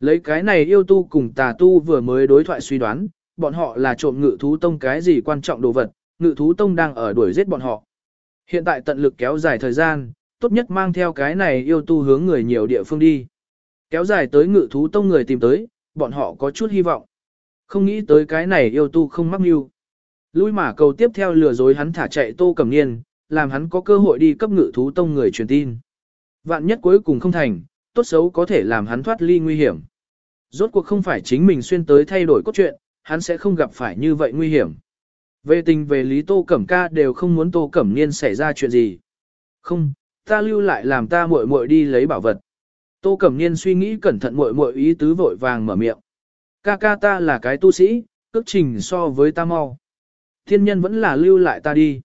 Lấy cái này yêu tu cùng tà tu vừa mới đối thoại suy đoán, bọn họ là trộm ngự thú tông cái gì quan trọng đồ vật, ngự thú tông đang ở đuổi giết bọn họ. Hiện tại tận lực kéo dài thời gian, tốt nhất mang theo cái này yêu tu hướng người nhiều địa phương đi. Kéo dài tới ngự thú tông người tìm tới, bọn họ có chút hy vọng. Không nghĩ tới cái này yêu tu không mắc mưu. Lui mà cầu tiếp theo lừa dối hắn thả chạy tô cầm niên, làm hắn có cơ hội đi cấp ngự thú tông người truyền tin. Vạn nhất cuối cùng không thành, tốt xấu có thể làm hắn thoát ly nguy hiểm. Rốt cuộc không phải chính mình xuyên tới thay đổi cốt truyện, hắn sẽ không gặp phải như vậy nguy hiểm. Về tình về lý Tô Cẩm Ca đều không muốn Tô Cẩm Niên xảy ra chuyện gì. Không, ta lưu lại làm ta muội muội đi lấy bảo vật. Tô Cẩm Niên suy nghĩ cẩn thận muội muội ý tứ vội vàng mở miệng. Ca ca ta là cái tu sĩ, cước trình so với ta mau. Thiên nhân vẫn là lưu lại ta đi.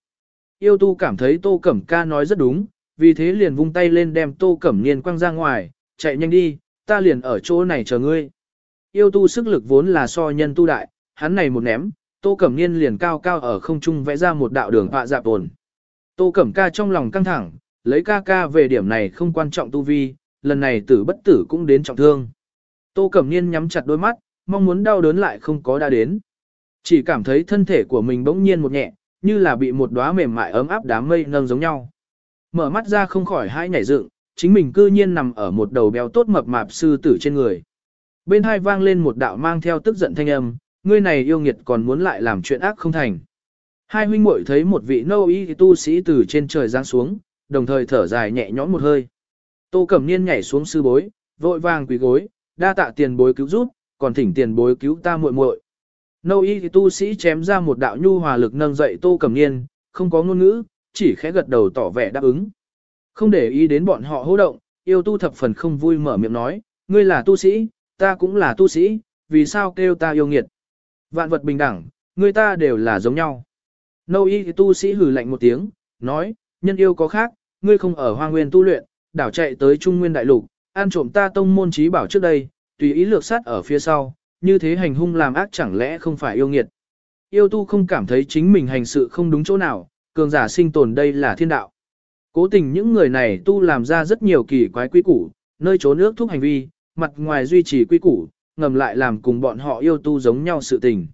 Yêu tu cảm thấy Tô Cẩm Ca nói rất đúng, vì thế liền vung tay lên đem Tô Cẩm Niên quăng ra ngoài, chạy nhanh đi, ta liền ở chỗ này chờ ngươi. Yêu tu sức lực vốn là so nhân tu đại, hắn này một ném, Tô Cẩm Niên liền cao cao ở không trung vẽ ra một đạo đường họa dạp ồn. Tô Cẩm ca trong lòng căng thẳng, lấy ca ca về điểm này không quan trọng tu vi, lần này tử bất tử cũng đến trọng thương. Tô Cẩm Niên nhắm chặt đôi mắt, mong muốn đau đớn lại không có đã đến. Chỉ cảm thấy thân thể của mình bỗng nhiên một nhẹ, như là bị một đóa mềm mại ấm áp đám mây nâng giống nhau. Mở mắt ra không khỏi hai nhảy dựng, chính mình cư nhiên nằm ở một đầu béo tốt mập mạp sư tử trên người. Bên hai vang lên một đạo mang theo tức giận thanh âm, ngươi này yêu nghiệt còn muốn lại làm chuyện ác không thành. Hai huynh muội thấy một vị nâu y tu sĩ từ trên trời giáng xuống, đồng thời thở dài nhẹ nhõm một hơi. Tô Cẩm Niên nhảy xuống sư bối, vội vàng quỳ gối, đa tạ tiền bối cứu giúp, còn thỉnh tiền bối cứu ta muội muội. Nâu y thì tu sĩ chém ra một đạo nhu hòa lực nâng dậy Tô Cẩm Niên, không có ngôn ngữ, chỉ khẽ gật đầu tỏ vẻ đáp ứng. Không để ý đến bọn họ hô động, yêu tu thập phần không vui mở miệng nói, ngươi là tu sĩ, ta cũng là tu sĩ, vì sao kêu ta yêu nghiệt. Vạn vật bình đẳng, người ta đều là giống nhau. Nâu y thì tu sĩ hừ lạnh một tiếng, nói, nhân yêu có khác, ngươi không ở hoa nguyên tu luyện, đảo chạy tới trung nguyên đại lục, an trộm ta tông môn trí bảo trước đây, tùy ý lược sát ở phía sau, như thế hành hung làm ác chẳng lẽ không phải yêu nghiệt. Yêu tu không cảm thấy chính mình hành sự không đúng chỗ nào, cường giả sinh tồn đây là thiên đạo. Cố tình những người này tu làm ra rất nhiều kỳ quái quy củ, nơi trốn nước thúc hành vi, mặt ngoài duy trì quy củ, ngầm lại làm cùng bọn họ yêu tu giống nhau sự tình.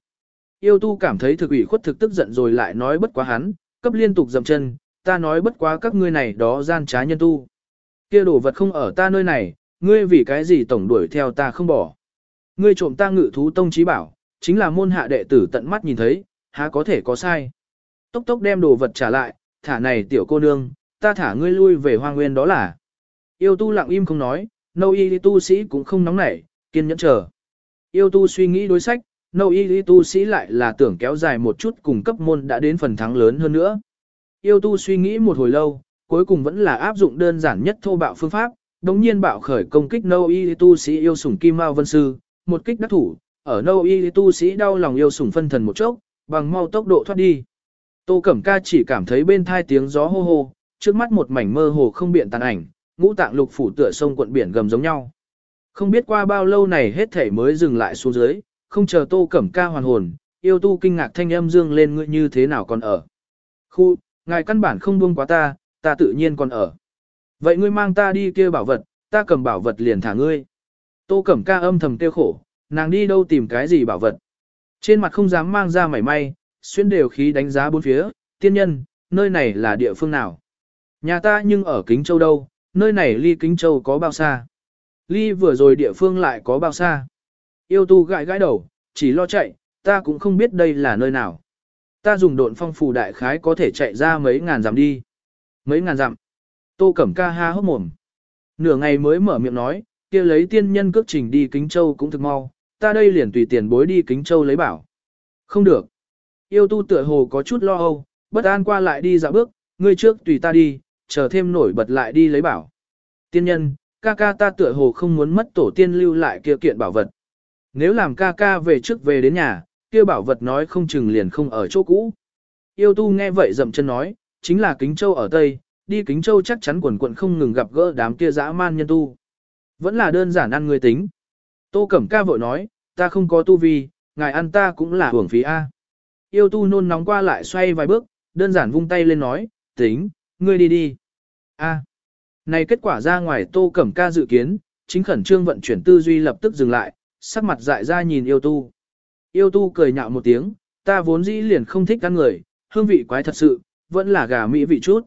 Yêu tu cảm thấy thực ủy khuất thực tức giận rồi lại nói bất quá hắn, cấp liên tục dầm chân, ta nói bất quá các ngươi này đó gian trá nhân tu. Kia đồ vật không ở ta nơi này, ngươi vì cái gì tổng đuổi theo ta không bỏ. Ngươi trộm ta ngự thú tông trí bảo, chính là môn hạ đệ tử tận mắt nhìn thấy, há có thể có sai. Tốc tốc đem đồ vật trả lại, thả này tiểu cô nương, ta thả ngươi lui về hoang nguyên đó là. Yêu tu lặng im không nói, nâu y tu sĩ cũng không nóng nảy, kiên nhẫn chờ. Yêu tu suy nghĩ đối sách, nâu y tu sĩ lại là tưởng kéo dài một chút cùng cấp môn đã đến phần thắng lớn hơn nữa. Yêu tu suy nghĩ một hồi lâu, cuối cùng vẫn là áp dụng đơn giản nhất thô bạo phương pháp, đồng nhiên bạo khởi công kích nâu y tu sĩ yêu sủng kim mao vân sư, một kích đắc thủ, ở nâu y tu sĩ đau lòng yêu sủng phân thần một chốc, bằng mau tốc độ thoát đi. Tô Cẩm Ca chỉ cảm thấy bên thai tiếng gió hô hô, trước mắt một mảnh mơ hồ không biện tàn ảnh, ngũ tạng lục phủ tựa sông cuộn biển gầm giống nhau. Không biết qua bao lâu này hết thể mới dừng lại xuống dưới, không chờ Tô Cẩm Ca hoàn hồn, yêu tu kinh ngạc thanh âm dương lên ngươi như thế nào còn ở. Khu, ngài căn bản không buông quá ta, ta tự nhiên còn ở. Vậy ngươi mang ta đi kia bảo vật, ta cầm bảo vật liền thả ngươi. Tô Cẩm Ca âm thầm tiêu khổ, nàng đi đâu tìm cái gì bảo vật. Trên mặt không dám mang ra mảy may, xuyên đều khí đánh giá bốn phía, tiên nhân, nơi này là địa phương nào. Nhà ta nhưng ở Kính Châu đâu, nơi này ly Kính Châu có bao xa. Ly vừa rồi địa phương lại có bao xa. Yêu tu gãi gãi đầu, chỉ lo chạy, ta cũng không biết đây là nơi nào. Ta dùng độn phong phù đại khái có thể chạy ra mấy ngàn dặm đi. Mấy ngàn dặm. Tô Cẩm Ca ha hốc mồm. Nửa ngày mới mở miệng nói, kia lấy tiên nhân cước trình đi Kính Châu cũng thực mau, ta đây liền tùy tiền bối đi Kính Châu lấy bảo. Không được. Yêu tu tựa hồ có chút lo âu, bất an qua lại đi dạo bước, ngươi trước tùy ta đi, chờ thêm nổi bật lại đi lấy bảo. Tiên nhân, ca ca ta tựa hồ không muốn mất tổ tiên lưu lại kia kiện bảo vật. Nếu làm ca ca về trước về đến nhà, kia bảo vật nói không chừng liền không ở chỗ cũ. Yêu tu nghe vậy dậm chân nói, chính là Kính Châu ở Tây, đi Kính Châu chắc chắn quần quận không ngừng gặp gỡ đám kia dã man nhân tu. Vẫn là đơn giản ăn người tính. Tô Cẩm Ca vội nói, ta không có tu vi, ngài ăn ta cũng là hưởng phí A. Yêu tu nôn nóng qua lại xoay vài bước, đơn giản vung tay lên nói, tính, ngươi đi đi. A. Này kết quả ra ngoài Tô Cẩm Ca dự kiến, chính khẩn trương vận chuyển tư duy lập tức dừng lại, sắc mặt dại ra nhìn yêu tu. Yêu tu cười nhạo một tiếng, ta vốn dĩ liền không thích ăn người, hương vị quái thật sự, vẫn là gà mỹ vị chút.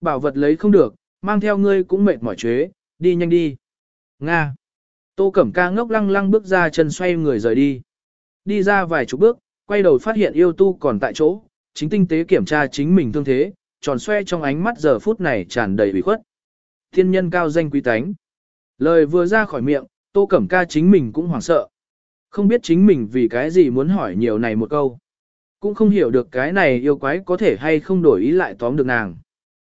Bảo vật lấy không được, mang theo ngươi cũng mệt mỏi chế, đi nhanh đi. Nga. Tô Cẩm Ca ngốc lăng lăng bước ra chân xoay người rời đi. Đi ra vài chục bước, quay đầu phát hiện yêu tu còn tại chỗ, chính tinh tế kiểm tra chính mình thương thế, tròn xoe trong ánh mắt giờ phút này tràn đầy ủy khuất. Thiên nhân cao danh quý tánh. Lời vừa ra khỏi miệng, Tô Cẩm Ca chính mình cũng hoảng sợ. Không biết chính mình vì cái gì muốn hỏi nhiều này một câu. Cũng không hiểu được cái này yêu quái có thể hay không đổi ý lại tóm được nàng.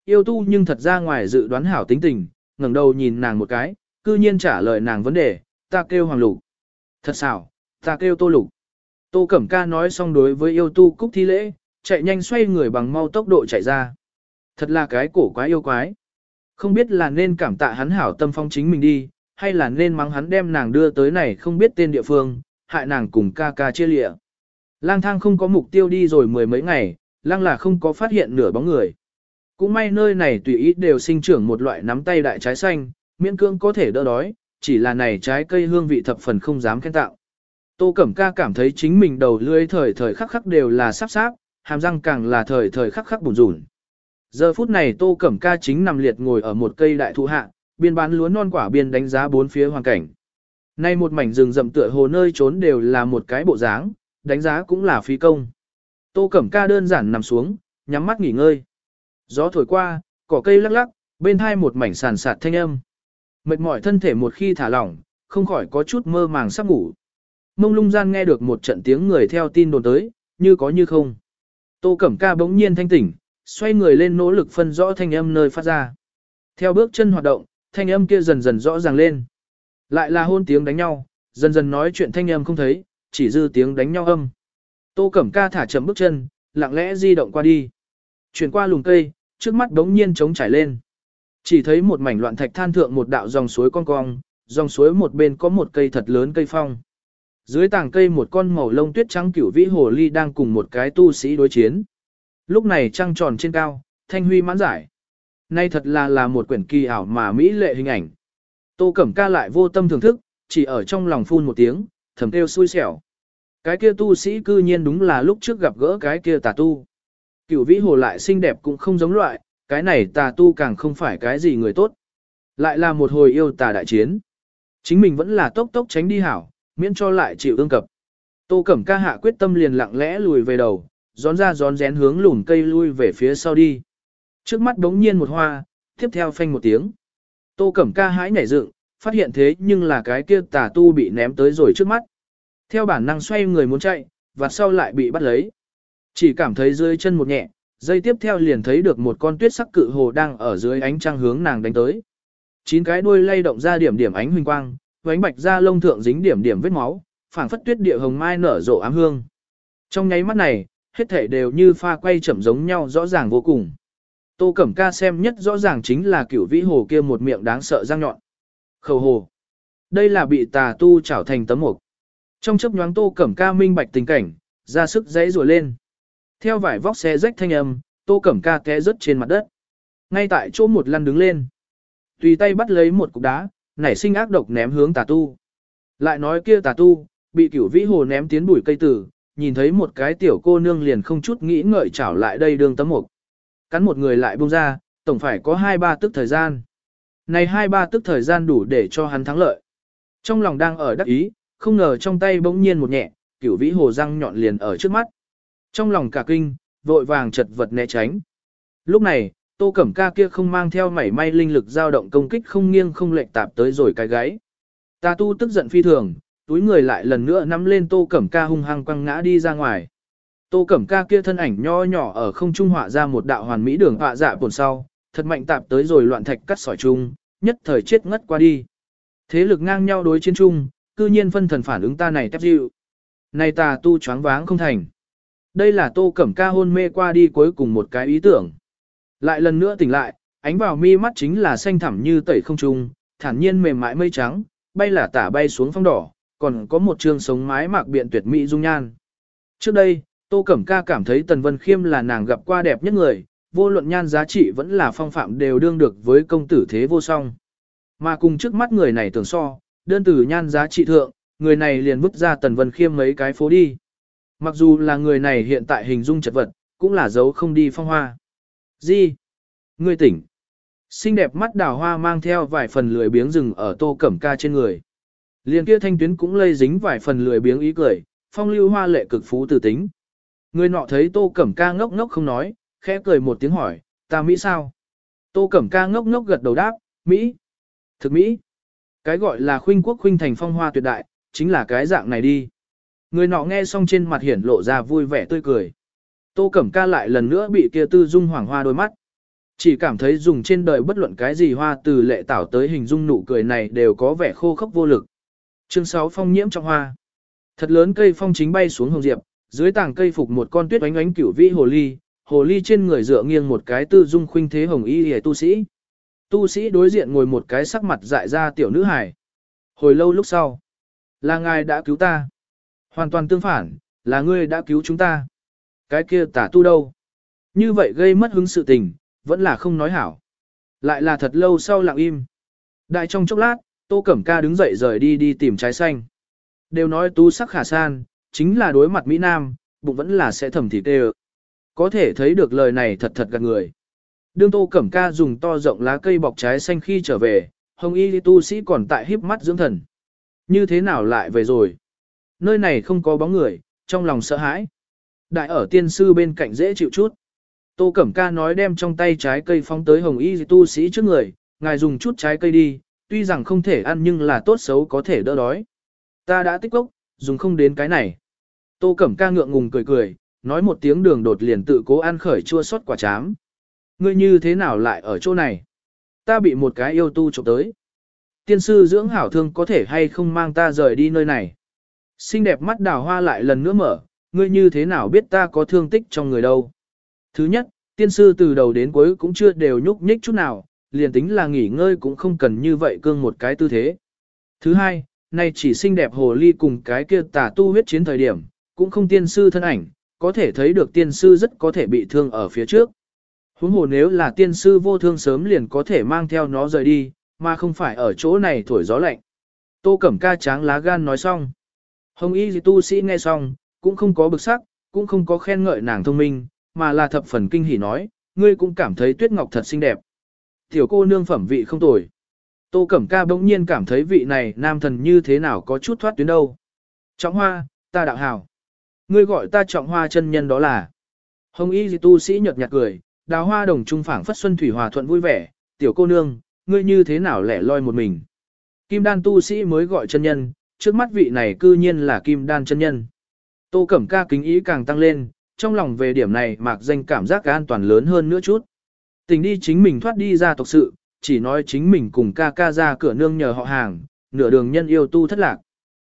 Yêu tu nhưng thật ra ngoài dự đoán hảo tính tình, ngẩng đầu nhìn nàng một cái, cư nhiên trả lời nàng vấn đề, ta kêu hoàng lục. Thật xảo, ta kêu tô lục. Tô Cẩm Ca nói xong đối với yêu tu cúc thi lễ, chạy nhanh xoay người bằng mau tốc độ chạy ra. Thật là cái cổ quái yêu quái. Không biết là nên cảm tạ hắn hảo tâm phong chính mình đi, hay là nên mắng hắn đem nàng đưa tới này không biết tên địa phương, hại nàng cùng ca ca chia lịa. Lang thang không có mục tiêu đi rồi mười mấy ngày, lang là không có phát hiện nửa bóng người. Cũng may nơi này tùy ý đều sinh trưởng một loại nắm tay đại trái xanh, miễn cương có thể đỡ đói, chỉ là này trái cây hương vị thập phần không dám khen tạo. Tô Cẩm Ca cảm thấy chính mình đầu lưỡi thời thời khắc khắc đều là sắp sáp, hàm răng càng là thời thời khắc khắc bùn rủn. Giờ phút này Tô Cẩm Ca chính nằm liệt ngồi ở một cây đại thụ hạ, biên bán lúa non quả biên đánh giá bốn phía hoàn cảnh. Nay một mảnh rừng rậm tựa hồ nơi trốn đều là một cái bộ dáng, đánh giá cũng là phi công. Tô Cẩm Ca đơn giản nằm xuống, nhắm mắt nghỉ ngơi. Gió thổi qua, cỏ cây lắc lắc, bên hai một mảnh sàn sạt thanh âm. Mệt mỏi thân thể một khi thả lỏng, không khỏi có chút mơ màng sắp ngủ. Mông lung gian nghe được một trận tiếng người theo tin đồn tới, như có như không. Tô Cẩm Ca bỗng nhiên thanh tỉnh, xoay người lên nỗ lực phân rõ thanh âm nơi phát ra. Theo bước chân hoạt động, thanh âm kia dần dần rõ ràng lên. Lại là hôn tiếng đánh nhau, dần dần nói chuyện thanh âm không thấy, chỉ dư tiếng đánh nhau âm. Tô Cẩm Ca thả chậm bước chân, lặng lẽ di động qua đi. Chuyển qua lùng cây, trước mắt đống nhiên trống trải lên. Chỉ thấy một mảnh loạn thạch than thượng một đạo dòng suối con cong, dòng suối một bên có một cây thật lớn cây phong. Dưới tảng cây một con màu lông tuyết trắng cửu vĩ hồ ly đang cùng một cái tu sĩ đối chiến. Lúc này trăng tròn trên cao, thanh huy mãn giải. Nay thật là là một quyển kỳ ảo mà mỹ lệ hình ảnh. Tô Cẩm Ca lại vô tâm thưởng thức, chỉ ở trong lòng phun một tiếng, thầm kêu xui xẻo. Cái kia tu sĩ cư nhiên đúng là lúc trước gặp gỡ cái kia tà tu. Cửu vĩ hồ lại xinh đẹp cũng không giống loại, cái này tà tu càng không phải cái gì người tốt. Lại là một hồi yêu tà đại chiến. Chính mình vẫn là tốc tốc tránh đi hảo, miễn cho lại chịu ương cập. Tô Cẩm Ca hạ quyết tâm liền lặng lẽ lùi về đầu, gión ra gión rén hướng lùn cây lui về phía sau đi. Trước mắt đống nhiên một hoa, tiếp theo phanh một tiếng. Tô Cẩm Ca hãi nhảy dựng, phát hiện thế nhưng là cái kia tà tu bị ném tới rồi trước mắt. Theo bản năng xoay người muốn chạy, và sau lại bị bắt lấy. Chỉ cảm thấy dưới chân một nhẹ, dây tiếp theo liền thấy được một con tuyết sắc cự hồ đang ở dưới ánh trăng hướng nàng đánh tới. Chín cái đuôi lay động ra điểm điểm ánh huỳnh quang, ánh bạch da lông thượng dính điểm điểm vết máu, phảng phất tuyết địa hồng mai nở rộ ám hương. Trong nháy mắt này, hết thể đều như pha quay chậm giống nhau rõ ràng vô cùng. Tô Cẩm Ca xem nhất rõ ràng chính là cửu vĩ hồ kia một miệng đáng sợ răng nhọn. Khẩu hồ. Đây là bị tà tu trảo thành tấm mục. Trong chấp nhoáng Tô Cẩm Ca minh bạch tình cảnh, ra sức dãy rùa lên. Theo vải vóc xe rách thanh âm, Tô Cẩm Ca té rớt trên mặt đất. Ngay tại chỗ một lăn đứng lên. Tùy tay bắt lấy một cục đá, nảy sinh ác độc ném hướng tà tu. Lại nói kia tà tu, bị cửu vĩ hồ ném tiến bụi cây tử, nhìn thấy một cái tiểu cô nương liền không chút nghĩ ngợi chảo lại đây đường tấm mục. Cắn một người lại buông ra, tổng phải có 2-3 tức thời gian. Này 2-3 tức thời gian đủ để cho hắn thắng lợi. Trong lòng đang ở đắc ý, không ngờ trong tay bỗng nhiên một nhẹ, cửu vĩ hồ răng nhọn liền ở trước mắt. Trong lòng cả kinh, vội vàng chật vật né tránh. Lúc này, tô cẩm ca kia không mang theo mảy may linh lực dao động công kích không nghiêng không lệch tạp tới rồi cái gáy. Ta tu tức giận phi thường, túi người lại lần nữa nắm lên tô cẩm ca hung hăng quăng ngã đi ra ngoài. Tô Cẩm Ca kia thân ảnh nho nhỏ ở không trung họa ra một đạo hoàn mỹ đường họa dạ buồn sau, thật mạnh tạp tới rồi loạn thạch cắt sỏi chung, nhất thời chết ngất qua đi. Thế lực ngang nhau đối chiến chung, cư nhiên phân thần phản ứng ta này tép dịu. Này ta tu choáng váng không thành. Đây là Tô Cẩm Ca hôn mê qua đi cuối cùng một cái ý tưởng. Lại lần nữa tỉnh lại, ánh vào mi mắt chính là xanh thẳm như tẩy không trung, thản nhiên mềm mại mây trắng, bay là tả bay xuống phong đỏ, còn có một trường sống mái mạc biện tuyệt mỹ dung nhan. Trước đây, Tô Cẩm Ca cảm thấy Tần Vân Khiêm là nàng gặp qua đẹp nhất người, vô luận nhan giá trị vẫn là phong phạm đều đương được với công tử thế vô song. Mà cùng trước mắt người này tưởng so, đơn tử nhan giá trị thượng, người này liền vứt ra Tần Vân Khiêm mấy cái phố đi. Mặc dù là người này hiện tại hình dung chật vật, cũng là dấu không đi phong hoa. di, Ngươi tỉnh. Xinh đẹp mắt đào hoa mang theo vài phần lười biếng rừng ở tô cẩm ca trên người. Liền kia thanh tuyến cũng lây dính vài phần lười biếng ý cười, phong lưu hoa lệ cực phú tử tính. Người nọ thấy tô cẩm ca ngốc ngốc không nói, khẽ cười một tiếng hỏi, ta Mỹ sao? Tô cẩm ca ngốc ngốc gật đầu đáp, Mỹ. Thực Mỹ. Cái gọi là khuynh quốc khuynh thành phong hoa tuyệt đại, chính là cái dạng này đi. Người nọ nghe xong trên mặt hiển lộ ra vui vẻ tươi cười. Tô Cẩm Ca lại lần nữa bị kia tư dung hoàng hoa đôi mắt. Chỉ cảm thấy dùng trên đời bất luận cái gì hoa từ lệ tảo tới hình dung nụ cười này đều có vẻ khô khốc vô lực. Chương 6 phong nhiễm trong hoa. Thật lớn cây phong chính bay xuống hồng diệp, dưới tảng cây phục một con tuyết oánh oánh cửu vĩ hồ ly, hồ ly trên người dựa nghiêng một cái tư dung khuynh thế hồng y hề tu sĩ. Tu sĩ đối diện ngồi một cái sắc mặt dại ra tiểu nữ hải. Hồi lâu lúc sau, là ngài đã cứu ta. Hoàn toàn tương phản, là ngươi đã cứu chúng ta. Cái kia tả tu đâu? Như vậy gây mất hứng sự tình, vẫn là không nói hảo. Lại là thật lâu sau lặng im. Đại trong chốc lát, Tô Cẩm Ca đứng dậy rời đi đi tìm trái xanh. Đều nói tu sắc khả san, chính là đối mặt Mỹ Nam, bụng vẫn là sẽ thầm thịt tê Có thể thấy được lời này thật thật gạt người. Đương Tô Cẩm Ca dùng to rộng lá cây bọc trái xanh khi trở về, Hồng Y tu sĩ còn tại híp mắt dưỡng thần. Như thế nào lại về rồi? Nơi này không có bóng người, trong lòng sợ hãi. Đại ở tiên sư bên cạnh dễ chịu chút. Tô Cẩm Ca nói đem trong tay trái cây phóng tới hồng y tu sĩ trước người, ngài dùng chút trái cây đi, tuy rằng không thể ăn nhưng là tốt xấu có thể đỡ đói. Ta đã tích cốc, dùng không đến cái này. Tô Cẩm Ca ngượng ngùng cười cười, nói một tiếng đường đột liền tự cố ăn khởi chua xót quả chám. Ngươi như thế nào lại ở chỗ này? Ta bị một cái yêu tu trộm tới. Tiên sư dưỡng hảo thương có thể hay không mang ta rời đi nơi này? Xinh đẹp mắt đào hoa lại lần nữa mở, ngươi như thế nào biết ta có thương tích trong người đâu? Thứ nhất, tiên sư từ đầu đến cuối cũng chưa đều nhúc nhích chút nào, liền tính là nghỉ ngơi cũng không cần như vậy cương một cái tư thế. Thứ hai, nay chỉ xinh đẹp hồ ly cùng cái kia tà tu huyết chiến thời điểm, cũng không tiên sư thân ảnh, có thể thấy được tiên sư rất có thể bị thương ở phía trước. Huống hồ nếu là tiên sư vô thương sớm liền có thể mang theo nó rời đi, mà không phải ở chỗ này thổi gió lạnh. Tô Cẩm Ca tráng lá gan nói xong. Hồng Y tu sĩ nghe xong, cũng không có bực sắc, cũng không có khen ngợi nàng thông minh, mà là thập phần kinh hỉ nói, ngươi cũng cảm thấy tuyết ngọc thật xinh đẹp. Tiểu cô nương phẩm vị không tồi. Tô Cẩm Ca bỗng nhiên cảm thấy vị này nam thần như thế nào có chút thoát tuyến đâu. Trọng hoa, ta đạo hào. Ngươi gọi ta trọng hoa chân nhân đó là. Hồng y tu sĩ nhợt nhạt cười, đào hoa đồng trung phảng phất xuân thủy hòa thuận vui vẻ, tiểu cô nương, ngươi như thế nào lẻ loi một mình. Kim đan tu sĩ mới gọi chân nhân, trước mắt vị này cư nhiên là kim đan chân nhân. Tô Cẩm Ca kính ý càng tăng lên, trong lòng về điểm này mạc danh cảm giác an toàn lớn hơn nữa chút. Tình đi chính mình thoát đi ra tộc sự, chỉ nói chính mình cùng ca ca ra cửa nương nhờ họ hàng, nửa đường nhân yêu tu thất lạc.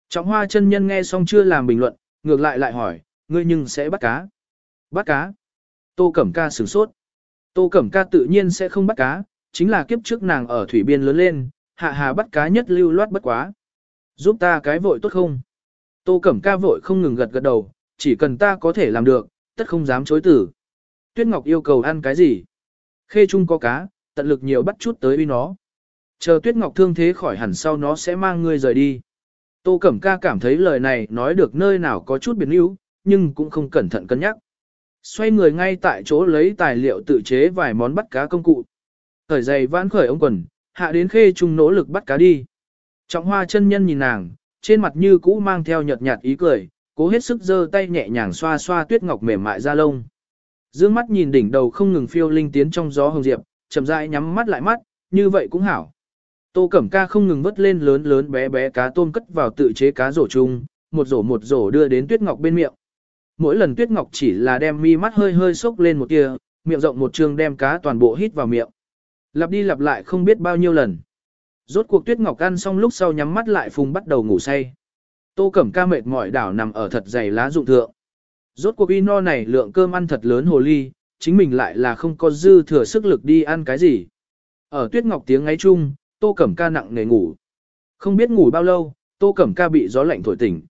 Trọng hoa chân nhân nghe xong chưa làm bình luận, ngược lại lại hỏi, ngươi nhưng sẽ bắt cá. Bắt cá. Tô Cẩm Ca sửng sốt. Tô Cẩm Ca tự nhiên sẽ không bắt cá, chính là kiếp trước nàng ở thủy biên lớn lên, hạ hà bắt cá nhất lưu loát bất quá. Giúp ta cái vội tốt không? Tô Cẩm Ca vội không ngừng gật gật đầu, chỉ cần ta có thể làm được, tất không dám chối tử. Tuyết Ngọc yêu cầu ăn cái gì? Khê chung có cá, tận lực nhiều bắt chút tới uy nó. Chờ Tuyết Ngọc thương thế khỏi hẳn sau nó sẽ mang ngươi rời đi. Tô Cẩm Ca cảm thấy lời này nói được nơi nào có chút biến yếu, nhưng cũng không cẩn thận cân nhắc. Xoay người ngay tại chỗ lấy tài liệu tự chế vài món bắt cá công cụ. Thời giày vãn khởi ông quần, hạ đến khê chung nỗ lực bắt cá đi. Trọng hoa chân nhân nhìn nàng, trên mặt như cũ mang theo nhợt nhạt ý cười, cố hết sức giơ tay nhẹ nhàng xoa xoa tuyết ngọc mềm mại da lông. Dương mắt nhìn đỉnh đầu không ngừng phiêu linh tiến trong gió hồng diệp, chậm rãi nhắm mắt lại mắt, như vậy cũng hảo. Tô Cẩm Ca không ngừng vớt lên lớn lớn bé bé cá tôm cất vào tự chế cá rổ chung, một rổ một rổ đưa đến Tuyết Ngọc bên miệng. mỗi lần Tuyết Ngọc chỉ là đem mi mắt hơi hơi sốc lên một tia, miệng rộng một trường đem cá toàn bộ hít vào miệng. Lặp đi lặp lại không biết bao nhiêu lần. Rốt cuộc Tuyết Ngọc ăn xong lúc sau nhắm mắt lại phùng bắt đầu ngủ say. Tô Cẩm Ca mệt mỏi đảo nằm ở thật dày lá dụng thượng. Rốt cuộc y no này lượng cơm ăn thật lớn hồ ly, chính mình lại là không có dư thừa sức lực đi ăn cái gì. Ở Tuyết Ngọc tiếng ngáy chung, Tô Cẩm Ca nặng nề ngủ. Không biết ngủ bao lâu, Tô Cẩm Ca bị gió lạnh thổi tỉnh.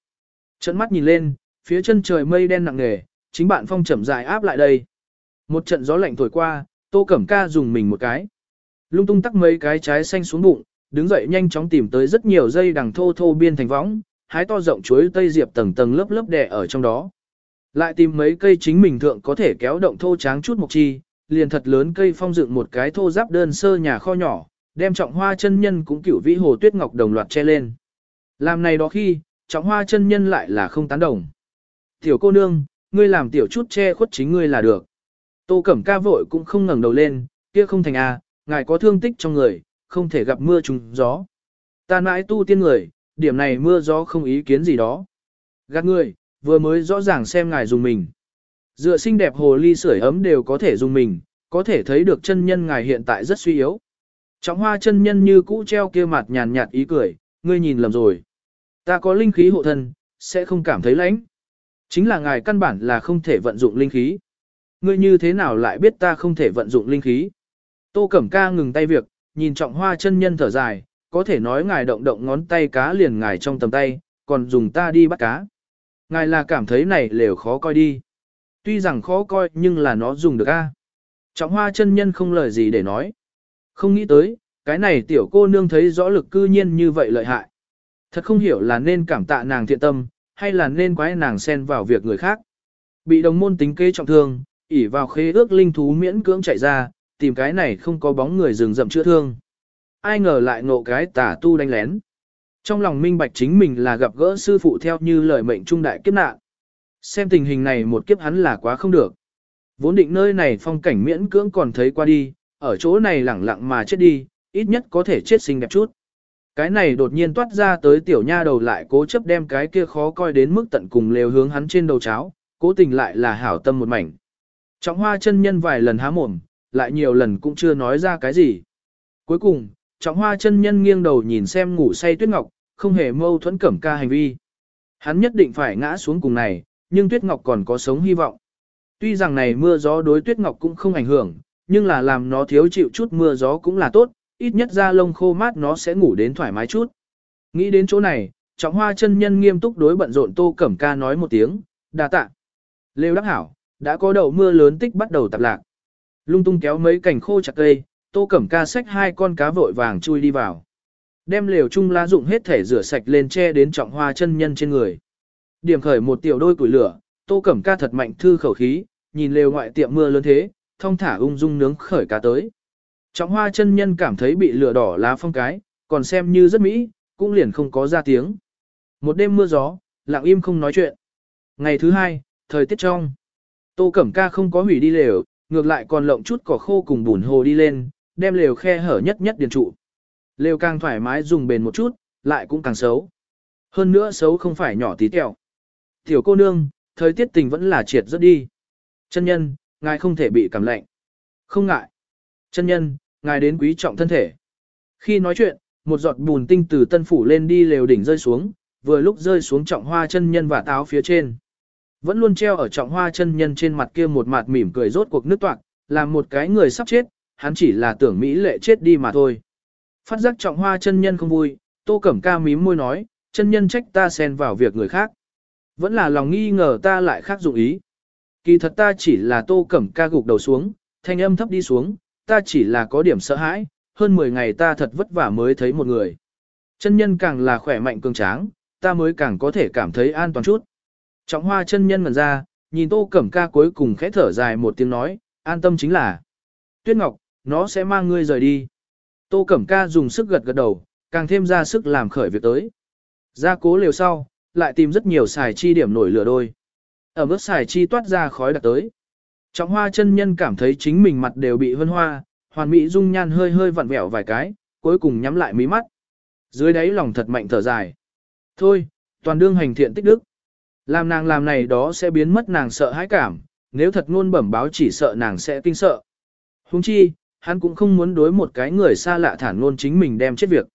Trận mắt nhìn lên, phía chân trời mây đen nặng nề, chính bạn phong chậm dài áp lại đây. Một trận gió lạnh thổi qua, Tô Cẩm Ca dùng mình một cái. Lung tung tắc mấy cái trái xanh xuống bụng, đứng dậy nhanh chóng tìm tới rất nhiều dây đằng thô thô biên thành võng, hái to rộng chuối tây diệp tầng tầng lớp lớp đè ở trong đó. Lại tìm mấy cây chính mình thượng có thể kéo động thô tráng chút mục chi, liền thật lớn cây phong dựng một cái thô giáp đơn sơ nhà kho nhỏ, đem trọng hoa chân nhân cũng cửu vĩ hồ tuyết ngọc đồng loạt che lên. Làm này đó khi, trọng hoa chân nhân lại là không tán đồng. Tiểu cô nương, ngươi làm tiểu chút che khuất chính ngươi là được. Tô Cẩm ca vội cũng không ngẩng đầu lên, kia không thành a, à, ngài có thương tích trong người, không thể gặp mưa trùng gió. Ta mãi tu tiên người, điểm này mưa gió không ý kiến gì đó. Gạt người, vừa mới rõ ràng xem ngài dùng mình. Dựa xinh đẹp hồ ly sưởi ấm đều có thể dùng mình, có thể thấy được chân nhân ngài hiện tại rất suy yếu. Trọng hoa chân nhân như cũ treo kia mặt nhàn nhạt ý cười, ngươi nhìn lầm rồi. Ta có linh khí hộ thân, sẽ không cảm thấy lãnh. Chính là ngài căn bản là không thể vận dụng linh khí. Ngươi như thế nào lại biết ta không thể vận dụng linh khí? Tô Cẩm Ca ngừng tay việc, nhìn trọng hoa chân nhân thở dài, có thể nói ngài động động ngón tay cá liền ngài trong tầm tay, còn dùng ta đi bắt cá. Ngài là cảm thấy này lều khó coi đi. Tuy rằng khó coi nhưng là nó dùng được a. Trọng hoa chân nhân không lời gì để nói. Không nghĩ tới, cái này tiểu cô nương thấy rõ lực cư nhiên như vậy lợi hại. Thật không hiểu là nên cảm tạ nàng thiện tâm, hay là nên quái nàng xen vào việc người khác. Bị đồng môn tính kế trọng thương, ỉ vào khế ước linh thú miễn cưỡng chạy ra, tìm cái này không có bóng người rừng rậm chữa thương. Ai ngờ lại ngộ cái tả tu đánh lén. Trong lòng minh bạch chính mình là gặp gỡ sư phụ theo như lời mệnh trung đại kiếp nạn. Xem tình hình này một kiếp hắn là quá không được. Vốn định nơi này phong cảnh miễn cưỡng còn thấy qua đi, ở chỗ này lẳng lặng mà chết đi, ít nhất có thể chết xinh đẹp chút. Cái này đột nhiên toát ra tới tiểu nha đầu lại cố chấp đem cái kia khó coi đến mức tận cùng lều hướng hắn trên đầu cháo, cố tình lại là hảo tâm một mảnh. Trọng hoa chân nhân vài lần há mồm, lại nhiều lần cũng chưa nói ra cái gì. Cuối cùng, trọng hoa chân nhân nghiêng đầu nhìn xem ngủ say tuyết ngọc, không hề mâu thuẫn cẩm ca hành vi. Hắn nhất định phải ngã xuống cùng này, nhưng tuyết ngọc còn có sống hy vọng. Tuy rằng này mưa gió đối tuyết ngọc cũng không ảnh hưởng, nhưng là làm nó thiếu chịu chút mưa gió cũng là tốt, ít nhất da lông khô mát nó sẽ ngủ đến thoải mái chút. Nghĩ đến chỗ này, trọng hoa chân nhân nghiêm túc đối bận rộn tô cẩm ca nói một tiếng, đa tạ. Lêu đắc hảo, đã có đầu mưa lớn tích bắt đầu tạp lạc. Lung tung kéo mấy cành khô chặt cây, tô cẩm ca xách hai con cá vội vàng chui đi vào. Đem lều chung lá dụng hết thể rửa sạch lên che đến trọng hoa chân nhân trên người. Điểm khởi một tiểu đôi củi lửa, tô cẩm ca thật mạnh thư khẩu khí, nhìn lều ngoại tiệm mưa lớn thế, thông thả ung dung nướng khởi cá tới. Trọng hoa chân nhân cảm thấy bị lửa đỏ lá phong cái, còn xem như rất mỹ, cũng liền không có ra tiếng. Một đêm mưa gió, lặng im không nói chuyện. Ngày thứ hai, thời tiết trong. Tô Cẩm Ca không có hủy đi lều, ngược lại còn lộng chút cỏ khô cùng bùn hồ đi lên, đem lều khe hở nhất nhất điền trụ. Lều càng thoải mái dùng bền một chút, lại cũng càng xấu. Hơn nữa xấu không phải nhỏ tí tẹo. Tiểu cô nương, thời tiết tình vẫn là triệt rất đi. Chân nhân, ngài không thể bị cảm lạnh. Không ngại. Chân nhân, ngài đến quý trọng thân thể. Khi nói chuyện, một giọt bùn tinh từ tân phủ lên đi lều đỉnh rơi xuống, vừa lúc rơi xuống trọng hoa chân nhân và táo phía trên. Vẫn luôn treo ở trọng hoa chân nhân trên mặt kia một mặt mỉm cười rốt cuộc nước toạc, làm một cái người sắp chết, hắn chỉ là tưởng Mỹ lệ chết đi mà thôi. Phát giác trọng hoa chân nhân không vui, tô cẩm ca mím môi nói, chân nhân trách ta xen vào việc người khác. Vẫn là lòng nghi ngờ ta lại khác dụng ý. Kỳ thật ta chỉ là tô cẩm ca gục đầu xuống, thanh âm thấp đi xuống, ta chỉ là có điểm sợ hãi, hơn 10 ngày ta thật vất vả mới thấy một người. Chân nhân càng là khỏe mạnh cường tráng, ta mới càng có thể cảm thấy an toàn chút. Trọng hoa chân nhân ngần ra, nhìn tô cẩm ca cuối cùng khẽ thở dài một tiếng nói, an tâm chính là. Tuyết Ngọc, nó sẽ mang ngươi rời đi. Tô cẩm ca dùng sức gật gật đầu, càng thêm ra sức làm khởi việc tới. Ra cố liều sau, lại tìm rất nhiều xài chi điểm nổi lửa đôi. Ở mức xài chi toát ra khói đặc tới. Trọng hoa chân nhân cảm thấy chính mình mặt đều bị hân hoa, hoàn mỹ dung nhan hơi hơi vặn vẹo vài cái, cuối cùng nhắm lại mí mắt. Dưới đáy lòng thật mạnh thở dài. Thôi, toàn đương hành thiện tích đức. Làm nàng làm này đó sẽ biến mất nàng sợ hãi cảm, nếu thật ngôn bẩm báo chỉ sợ nàng sẽ kinh sợ. Huống chi, hắn cũng không muốn đối một cái người xa lạ thản ngôn chính mình đem chết việc.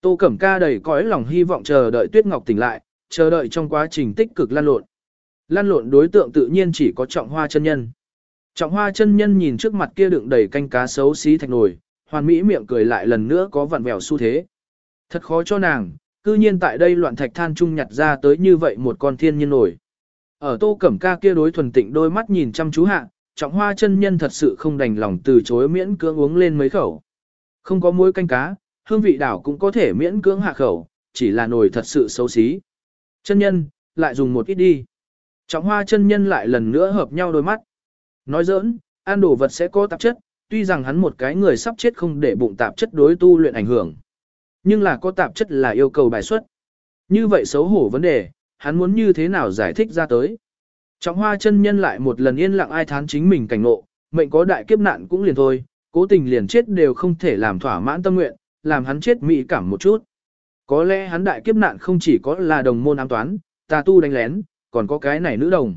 Tô Cẩm Ca đầy cõi lòng hy vọng chờ đợi Tuyết Ngọc tỉnh lại, chờ đợi trong quá trình tích cực lan lộn. Lan lộn đối tượng tự nhiên chỉ có trọng hoa chân nhân. Trọng hoa chân nhân nhìn trước mặt kia đựng đầy canh cá xấu xí thạch nồi, hoàn mỹ miệng cười lại lần nữa có vặn vẹo xu thế. Thật khó cho nàng, cư nhiên tại đây loạn thạch than trung nhặt ra tới như vậy một con thiên nhiên nổi. Ở tô cẩm ca kia đối thuần tịnh đôi mắt nhìn chăm chú hạ, trọng hoa chân nhân thật sự không đành lòng từ chối miễn cưỡng uống lên mấy khẩu. Không có muối canh cá, hương vị đảo cũng có thể miễn cưỡng hạ khẩu, chỉ là nồi thật sự xấu xí. Chân nhân, lại dùng một ít đi. Trọng hoa chân nhân lại lần nữa hợp nhau đôi mắt. Nói giỡn, ăn đồ vật sẽ có tạp chất, tuy rằng hắn một cái người sắp chết không để bụng tạp chất đối tu luyện ảnh hưởng. Nhưng là có tạp chất là yêu cầu bài xuất. Như vậy xấu hổ vấn đề, hắn muốn như thế nào giải thích ra tới. Trọng hoa chân nhân lại một lần yên lặng ai thán chính mình cảnh ngộ, mệnh có đại kiếp nạn cũng liền thôi, cố tình liền chết đều không thể làm thỏa mãn tâm nguyện, làm hắn chết mỹ cảm một chút. Có lẽ hắn đại kiếp nạn không chỉ có là đồng môn ám toán, tà tu đánh lén, còn có cái này nữ đồng.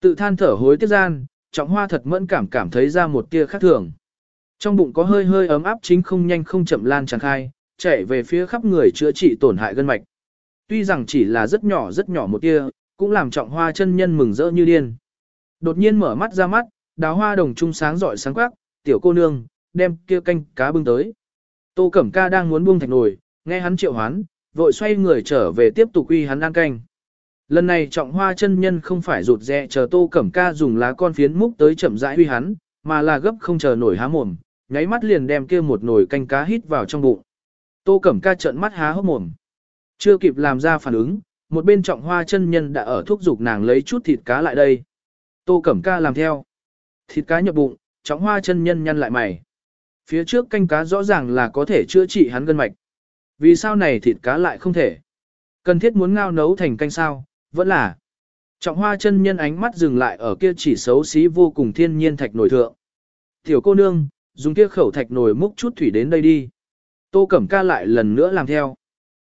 Tự than thở hối tiếc gian, trọng hoa thật mẫn cảm cảm thấy ra một tia khác thường. Trong bụng có hơi hơi ấm áp chính không nhanh không chậm lan tràn khai, chạy về phía khắp người chữa trị tổn hại gân mạch. Tuy rằng chỉ là rất nhỏ rất nhỏ một tia, cũng làm trọng hoa chân nhân mừng rỡ như điên. Đột nhiên mở mắt ra mắt, đào hoa đồng trung sáng rọi sáng quắc, tiểu cô nương, đem kia canh cá bưng tới. Tô Cẩm Ca đang muốn buông thạch nồi, nghe hắn triệu hoán, vội xoay người trở về tiếp tục uy hắn ăn canh. Lần này trọng hoa chân nhân không phải rụt rè chờ Tô Cẩm Ca dùng lá con phiến múc tới chậm rãi uy hắn, mà là gấp không chờ nổi há mồm, nháy mắt liền đem kia một nồi canh cá hít vào trong bụng. Tô Cẩm Ca trợn mắt há hốc mồm. Chưa kịp làm ra phản ứng, một bên trọng hoa chân nhân đã ở thúc giục nàng lấy chút thịt cá lại đây. Tô Cẩm Ca làm theo. Thịt cá nhập bụng, trọng hoa chân nhân nhăn lại mày. Phía trước canh cá rõ ràng là có thể chữa trị hắn gân mạch. Vì sao này thịt cá lại không thể? Cần thiết muốn ngao nấu thành canh sao, vẫn là. Trọng hoa chân nhân ánh mắt dừng lại ở kia chỉ xấu xí vô cùng thiên nhiên thạch nổi thượng. Tiểu cô nương, dùng kia khẩu thạch nổi múc chút thủy đến đây đi. Tô Cẩm Ca lại lần nữa làm theo.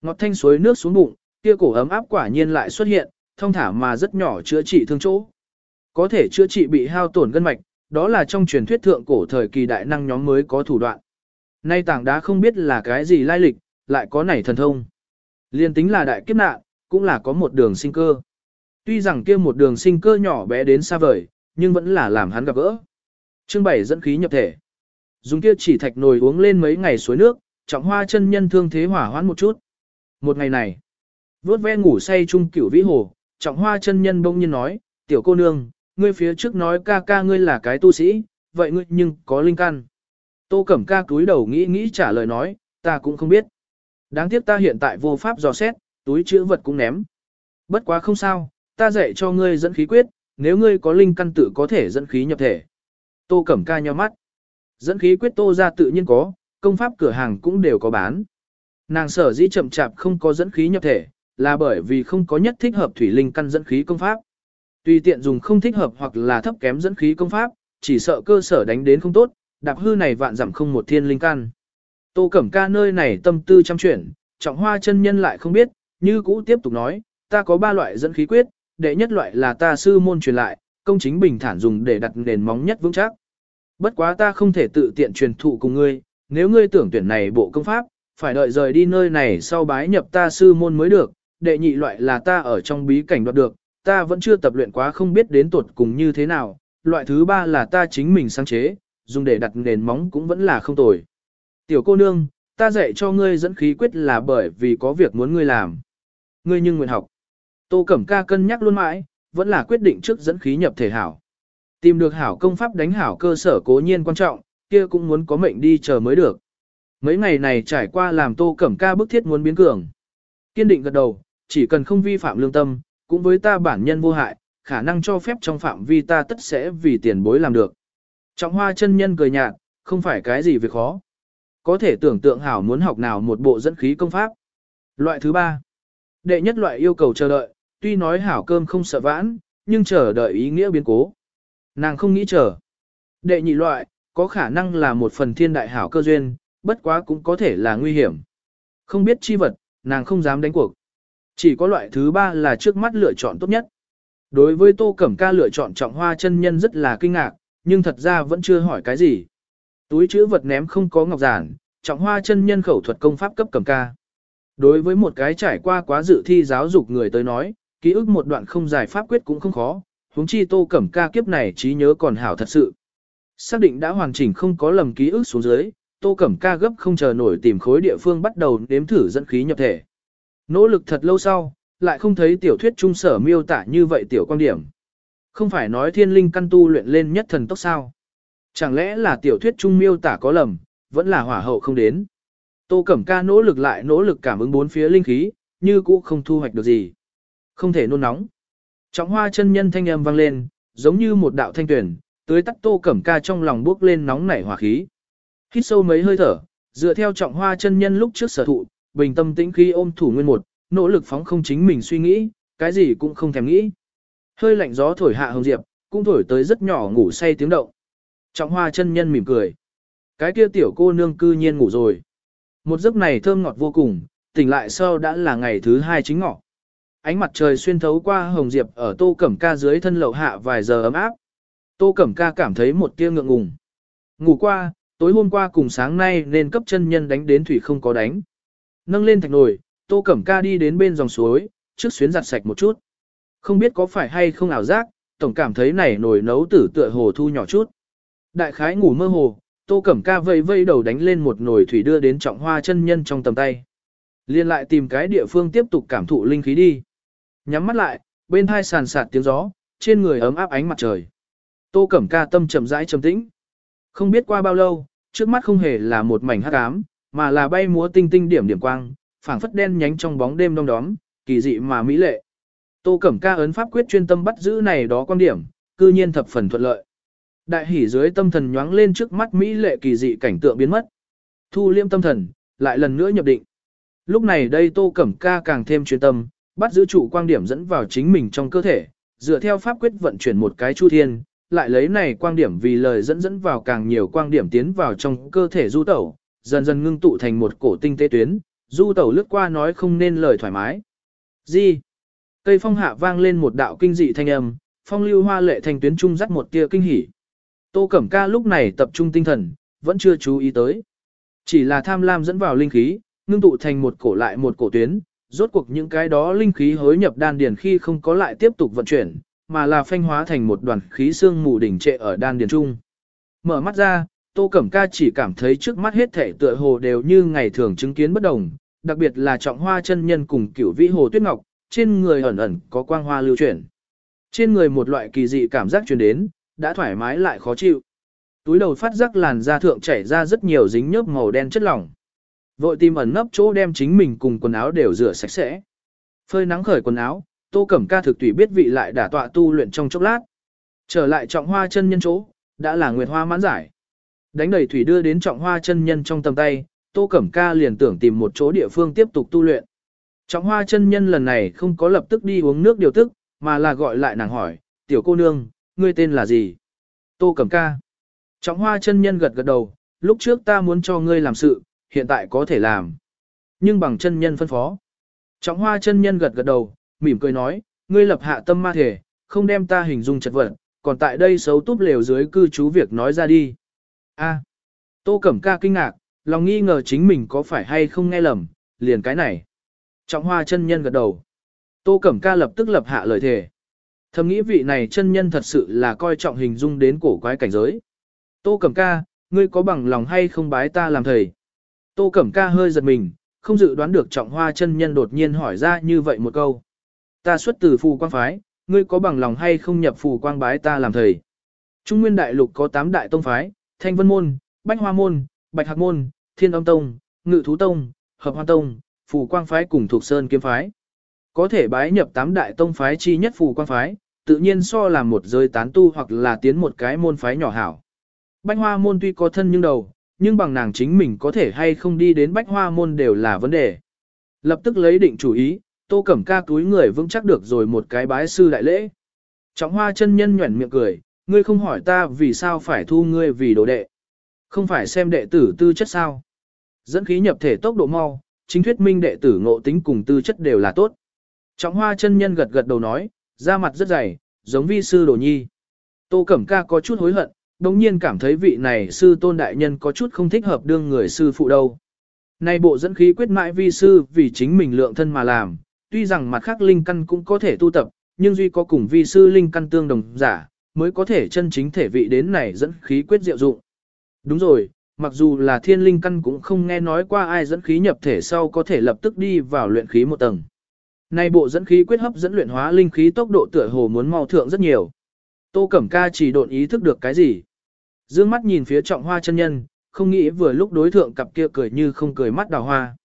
Ngọt thanh suối nước xuống bụng, kia cổ ấm áp quả nhiên lại xuất hiện, thông thả mà rất nhỏ chữa trị thương chỗ. Có thể chữa trị bị hao tổn gân mạch, đó là trong truyền thuyết thượng cổ thời kỳ đại năng nhóm mới có thủ đoạn. Nay tảng đá không biết là cái gì lai lịch, lại có nảy thần thông. Liên tính là đại kiếp nạn, cũng là có một đường sinh cơ. Tuy rằng kia một đường sinh cơ nhỏ bé đến xa vời, nhưng vẫn là làm hắn gặp gỡ. Chương 7 dẫn khí nhập thể. Dùng kia chỉ thạch nồi uống lên mấy ngày suối nước, trọng hoa chân nhân thương thế hỏa hoãn một chút. Một ngày này, vớt ve ngủ say chung cửu vĩ hồ, trọng hoa chân nhân bỗng nhiên nói, tiểu cô nương, ngươi phía trước nói ca ca ngươi là cái tu sĩ, vậy ngươi nhưng có linh căn. Tô Cẩm ca cúi đầu nghĩ nghĩ trả lời nói, ta cũng không biết. Đáng tiếc ta hiện tại vô pháp dò xét, túi chữ vật cũng ném. Bất quá không sao, ta dạy cho ngươi dẫn khí quyết, nếu ngươi có linh căn tự có thể dẫn khí nhập thể. Tô Cẩm ca nhíu mắt. Dẫn khí quyết tô ra tự nhiên có, công pháp cửa hàng cũng đều có bán. Nàng sở dĩ chậm chạp không có dẫn khí nhập thể, là bởi vì không có nhất thích hợp thủy linh căn dẫn khí công pháp. Tùy tiện dùng không thích hợp hoặc là thấp kém dẫn khí công pháp, chỉ sợ cơ sở đánh đến không tốt, đạp hư này vạn giảm không một thiên linh căn. Tô Cẩm Ca nơi này tâm tư chăm chuyển, trọng hoa chân nhân lại không biết, như cũ tiếp tục nói, ta có ba loại dẫn khí quyết, đệ nhất loại là ta sư môn truyền lại, công chính bình thản dùng để đặt nền móng nhất vững chắc. Bất quá ta không thể tự tiện truyền thụ cùng ngươi, nếu ngươi tưởng tuyển này bộ công pháp, phải đợi rời đi nơi này sau bái nhập ta sư môn mới được, đệ nhị loại là ta ở trong bí cảnh đoạt được, ta vẫn chưa tập luyện quá không biết đến tuột cùng như thế nào, loại thứ ba là ta chính mình sáng chế, dùng để đặt nền móng cũng vẫn là không tồi. Tiểu cô nương, ta dạy cho ngươi dẫn khí quyết là bởi vì có việc muốn ngươi làm. Ngươi nhưng nguyện học. Tô Cẩm Ca cân nhắc luôn mãi, vẫn là quyết định trước dẫn khí nhập thể hảo. Tìm được hảo công pháp đánh hảo cơ sở cố nhiên quan trọng, kia cũng muốn có mệnh đi chờ mới được. Mấy ngày này trải qua làm Tô Cẩm Ca bức thiết muốn biến cường. Kiên định gật đầu, chỉ cần không vi phạm lương tâm, cũng với ta bản nhân vô hại, khả năng cho phép trong phạm vi ta tất sẽ vì tiền bối làm được. Trọng hoa chân nhân cười nhạt, không phải cái gì việc khó. Có thể tưởng tượng hảo muốn học nào một bộ dẫn khí công pháp. Loại thứ ba. Đệ nhất loại yêu cầu chờ đợi, tuy nói hảo cơm không sợ vãn, nhưng chờ đợi ý nghĩa biến cố. Nàng không nghĩ chờ. Đệ nhị loại, có khả năng là một phần thiên đại hảo cơ duyên, bất quá cũng có thể là nguy hiểm. Không biết chi vật, nàng không dám đánh cuộc. Chỉ có loại thứ ba là trước mắt lựa chọn tốt nhất. Đối với Tô Cẩm Ca lựa chọn trọng hoa chân nhân rất là kinh ngạc, nhưng thật ra vẫn chưa hỏi cái gì. Túi chữ vật ném không có ngọc giản, trọng hoa chân nhân khẩu thuật công pháp cấp Cẩm Ca. Đối với một cái trải qua quá dự thi giáo dục người tới nói, ký ức một đoạn không dài pháp quyết cũng không khó, huống chi Tô Cẩm Ca kiếp này trí nhớ còn hảo thật sự. Xác định đã hoàn chỉnh không có lầm ký ức xuống dưới, Tô Cẩm Ca gấp không chờ nổi tìm khối địa phương bắt đầu nếm thử dẫn khí nhập thể. Nỗ lực thật lâu sau, lại không thấy tiểu thuyết trung sở miêu tả như vậy tiểu quan điểm. Không phải nói thiên linh căn tu luyện lên nhất thần tốc sao. Chẳng lẽ là tiểu thuyết trung miêu tả có lầm, vẫn là hỏa hậu không đến. Tô Cẩm Ca nỗ lực lại nỗ lực cảm ứng bốn phía linh khí, như cũ không thu hoạch được gì. Không thể nôn nóng. Trọng hoa chân nhân thanh âm vang lên, giống như một đạo thanh tuyển, tưới tắt Tô Cẩm Ca trong lòng bước lên nóng nảy hỏa khí. Hít sâu mấy hơi thở, dựa theo trọng hoa chân nhân lúc trước sở thụ, bình tâm tĩnh khi ôm thủ nguyên một, nỗ lực phóng không chính mình suy nghĩ, cái gì cũng không thèm nghĩ. Hơi lạnh gió thổi hạ hồng diệp, cũng thổi tới rất nhỏ ngủ say tiếng động. Trọng hoa chân nhân mỉm cười. Cái kia tiểu cô nương cư nhiên ngủ rồi. Một giấc này thơm ngọt vô cùng, tỉnh lại sau đã là ngày thứ hai chính ngọ. Ánh mặt trời xuyên thấu qua hồng diệp ở tô cẩm ca dưới thân lậu hạ vài giờ ấm áp. Tô cẩm ca cảm thấy một tia ngượng ngùng. Ngủ qua, tối hôm qua cùng sáng nay nên cấp chân nhân đánh đến thủy không có đánh. Nâng lên thạch nồi, tô cẩm ca đi đến bên dòng suối, trước xuyến giặt sạch một chút. Không biết có phải hay không ảo giác, tổng cảm thấy này nồi nấu tử tựa hồ thu nhỏ chút. Đại khái ngủ mơ hồ, tô cẩm ca vây vây đầu đánh lên một nồi thủy đưa đến trọng hoa chân nhân trong tầm tay. Liên lại tìm cái địa phương tiếp tục cảm thụ linh khí đi. Nhắm mắt lại, bên hai sàn sạt tiếng gió, trên người ấm áp ánh mặt trời. Tô cẩm ca tâm trầm rãi trầm tĩnh. Không biết qua bao lâu, trước mắt không hề là một mảnh hắc ám, mà là bay múa tinh tinh điểm điểm quang, phảng phất đen nhánh trong bóng đêm đông đóm, kỳ dị mà mỹ lệ. Tô Cẩm Ca ấn pháp quyết chuyên tâm bắt giữ này đó quan điểm, cư nhiên thập phần thuận lợi. Đại hỉ dưới tâm thần nhoáng lên trước mắt mỹ lệ kỳ dị cảnh tượng biến mất. Thu liêm tâm thần, lại lần nữa nhập định. Lúc này đây Tô Cẩm Ca càng thêm chuyên tâm, bắt giữ trụ quang điểm dẫn vào chính mình trong cơ thể, dựa theo pháp quyết vận chuyển một cái chu thiên, lại lấy này quang điểm vì lời dẫn dẫn vào càng nhiều quang điểm tiến vào trong cơ thể du tẩu, dần dần ngưng tụ thành một cổ tinh tế tuyến, du tẩu lướt qua nói không nên lời thoải mái. Gì? Cây phong hạ vang lên một đạo kinh dị thanh âm, phong lưu hoa lệ thành tuyến trung dắt một tia kinh hỉ. Tô Cẩm Ca lúc này tập trung tinh thần, vẫn chưa chú ý tới. Chỉ là tham lam dẫn vào linh khí, ngưng tụ thành một cổ lại một cổ tuyến, rốt cuộc những cái đó linh khí hối nhập đan điền khi không có lại tiếp tục vận chuyển, mà là phanh hóa thành một đoàn khí xương mù đỉnh trệ ở đan điền trung. Mở mắt ra, Tô Cẩm Ca chỉ cảm thấy trước mắt hết thể tựa hồ đều như ngày thường chứng kiến bất đồng, đặc biệt là trọng hoa chân nhân cùng cửu vĩ hồ tuyết ngọc, trên người ẩn ẩn có quang hoa lưu chuyển. Trên người một loại kỳ dị cảm giác truyền đến, đã thoải mái lại khó chịu. Túi đầu phát giác làn da thượng chảy ra rất nhiều dính nhớp màu đen chất lỏng. Vội tìm ẩn nấp chỗ đem chính mình cùng quần áo đều rửa sạch sẽ. Phơi nắng khởi quần áo, Tô Cẩm Ca thực tùy biết vị lại đả tọa tu luyện trong chốc lát. Trở lại trọng hoa chân nhân chỗ, đã là nguyệt hoa mãn giải. Đánh đầy thủy đưa đến trọng hoa chân nhân trong tầm tay, Tô Cẩm Ca liền tưởng tìm một chỗ địa phương tiếp tục tu luyện. Trọng hoa chân nhân lần này không có lập tức đi uống nước điều tức, mà là gọi lại nàng hỏi, tiểu cô nương, ngươi tên là gì? Tô Cẩm Ca. Trọng hoa chân nhân gật gật đầu, lúc trước ta muốn cho ngươi làm sự, hiện tại có thể làm. Nhưng bằng chân nhân phân phó. Trọng hoa chân nhân gật gật đầu, mỉm cười nói, ngươi lập hạ tâm ma thể, không đem ta hình dung chật vật, còn tại đây xấu túp lều dưới cư trú việc nói ra đi. A. Tô Cẩm Ca kinh ngạc, lòng nghi ngờ chính mình có phải hay không nghe lầm, liền cái này. Trọng hoa chân nhân gật đầu. Tô Cẩm Ca lập tức lập hạ lời thề. Thầm nghĩ vị này chân nhân thật sự là coi trọng hình dung đến cổ quái cảnh giới. Tô Cẩm Ca, ngươi có bằng lòng hay không bái ta làm thầy? Tô Cẩm Ca hơi giật mình, không dự đoán được trọng hoa chân nhân đột nhiên hỏi ra như vậy một câu. Ta xuất từ phù quang phái, ngươi có bằng lòng hay không nhập phù quang bái ta làm thầy? Trung Nguyên Đại Lục có 8 đại tông phái, Thanh Vân Môn, Bách Hoa Môn, Bạch Hạc Môn, Thiên Âm Tông, Ngự Thú Tông, Hợp Hoa Tông, Phù Quang Phái cùng Thuộc Sơn Kiếm Phái. Có thể bái nhập 8 đại tông phái chi nhất Phù Quang Phái, tự nhiên so là một rơi tán tu hoặc là tiến một cái môn phái nhỏ hảo. Bách Hoa Môn tuy có thân nhưng đầu, nhưng bằng nàng chính mình có thể hay không đi đến Bách Hoa Môn đều là vấn đề. Lập tức lấy định chủ ý, Tô Cẩm Ca túi người vững chắc được rồi một cái bái sư đại lễ. Trọng hoa chân nhân nhuẩn miệng cười, ngươi không hỏi ta vì sao phải thu ngươi vì đồ đệ. Không phải xem đệ tử tư chất sao. Dẫn khí nhập thể tốc độ mau, chính thuyết minh đệ tử ngộ tính cùng tư chất đều là tốt. Trọng hoa chân nhân gật gật đầu nói, da mặt rất dày, giống vi sư đồ nhi. Tô Cẩm Ca có chút hối hận, đồng nhiên cảm thấy vị này sư tôn đại nhân có chút không thích hợp đương người sư phụ đâu. Nay bộ dẫn khí quyết mãi vi sư vì chính mình lượng thân mà làm, tuy rằng mặt khác linh căn cũng có thể tu tập, nhưng duy có cùng vi sư linh căn tương đồng giả, mới có thể chân chính thể vị đến này dẫn khí quyết diệu dụng. Đúng rồi, mặc dù là thiên linh căn cũng không nghe nói qua ai dẫn khí nhập thể sau có thể lập tức đi vào luyện khí một tầng. Nay bộ dẫn khí quyết hấp dẫn luyện hóa linh khí tốc độ tựa hồ muốn mau thượng rất nhiều. Tô Cẩm Ca chỉ độn ý thức được cái gì. Dương mắt nhìn phía trọng hoa chân nhân, không nghĩ vừa lúc đối thượng cặp kia cười như không cười mắt đào hoa.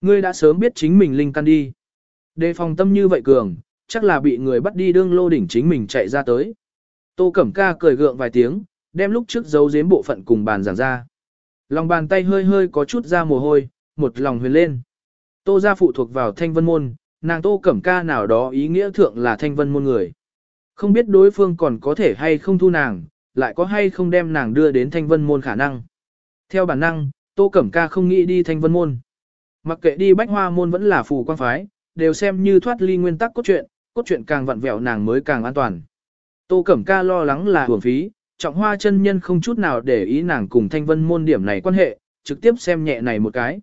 Ngươi đã sớm biết chính mình linh căn đi. Đề phòng tâm như vậy cường, chắc là bị người bắt đi đương lô đỉnh chính mình chạy ra tới. Tô Cẩm Ca cười gượng vài tiếng, đem lúc trước giấu giếm bộ phận cùng bàn giảng ra. Lòng bàn tay hơi hơi có chút ra mồ hôi, một lòng huyền lên. Tô gia phụ thuộc vào thanh vân môn, nàng Tô Cẩm Ca nào đó ý nghĩa thượng là thanh vân môn người. Không biết đối phương còn có thể hay không thu nàng, lại có hay không đem nàng đưa đến thanh vân môn khả năng. Theo bản năng, Tô Cẩm Ca không nghĩ đi thanh vân môn. Mặc kệ đi bách hoa môn vẫn là phù quan phái, đều xem như thoát ly nguyên tắc cốt truyện, cốt truyện càng vặn vẹo nàng mới càng an toàn. Tô Cẩm Ca lo lắng là hưởng phí, trọng hoa chân nhân không chút nào để ý nàng cùng thanh vân môn điểm này quan hệ, trực tiếp xem nhẹ này một cái.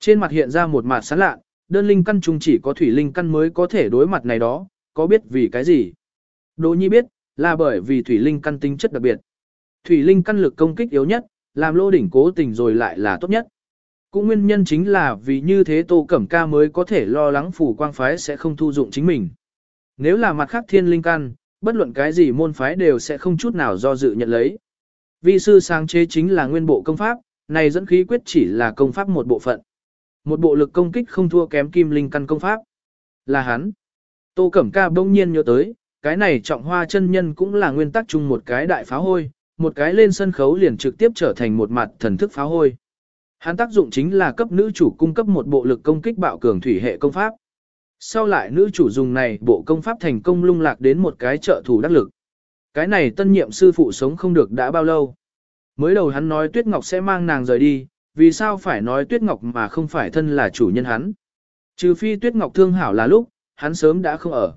Trên mặt hiện ra một mặt sán lạ, đơn linh căn trùng chỉ có thủy linh căn mới có thể đối mặt này đó, có biết vì cái gì? Đỗ Nhi biết, là bởi vì thủy linh căn tính chất đặc biệt. Thủy linh căn lực công kích yếu nhất, làm lô đỉnh cố tình rồi lại là tốt nhất. Cũng nguyên nhân chính là vì như thế Tô Cẩm Ca mới có thể lo lắng phủ quang phái sẽ không thu dụng chính mình. Nếu là mặt khác thiên linh căn, bất luận cái gì môn phái đều sẽ không chút nào do dự nhận lấy. Vi sư sáng chế chính là nguyên bộ công pháp, này dẫn khí quyết chỉ là công pháp một bộ phận. Một bộ lực công kích không thua kém kim linh căn công pháp. Là hắn. Tô Cẩm Ca bỗng nhiên nhớ tới, cái này trọng hoa chân nhân cũng là nguyên tắc chung một cái đại pháo hôi, một cái lên sân khấu liền trực tiếp trở thành một mặt thần thức pháo hôi. Hắn tác dụng chính là cấp nữ chủ cung cấp một bộ lực công kích bạo cường thủy hệ công pháp. Sau lại nữ chủ dùng này bộ công pháp thành công lung lạc đến một cái trợ thủ đắc lực. Cái này tân nhiệm sư phụ sống không được đã bao lâu. Mới đầu hắn nói Tuyết Ngọc sẽ mang nàng rời đi, vì sao phải nói Tuyết Ngọc mà không phải thân là chủ nhân hắn. Trừ phi Tuyết Ngọc thương hảo là lúc, hắn sớm đã không ở.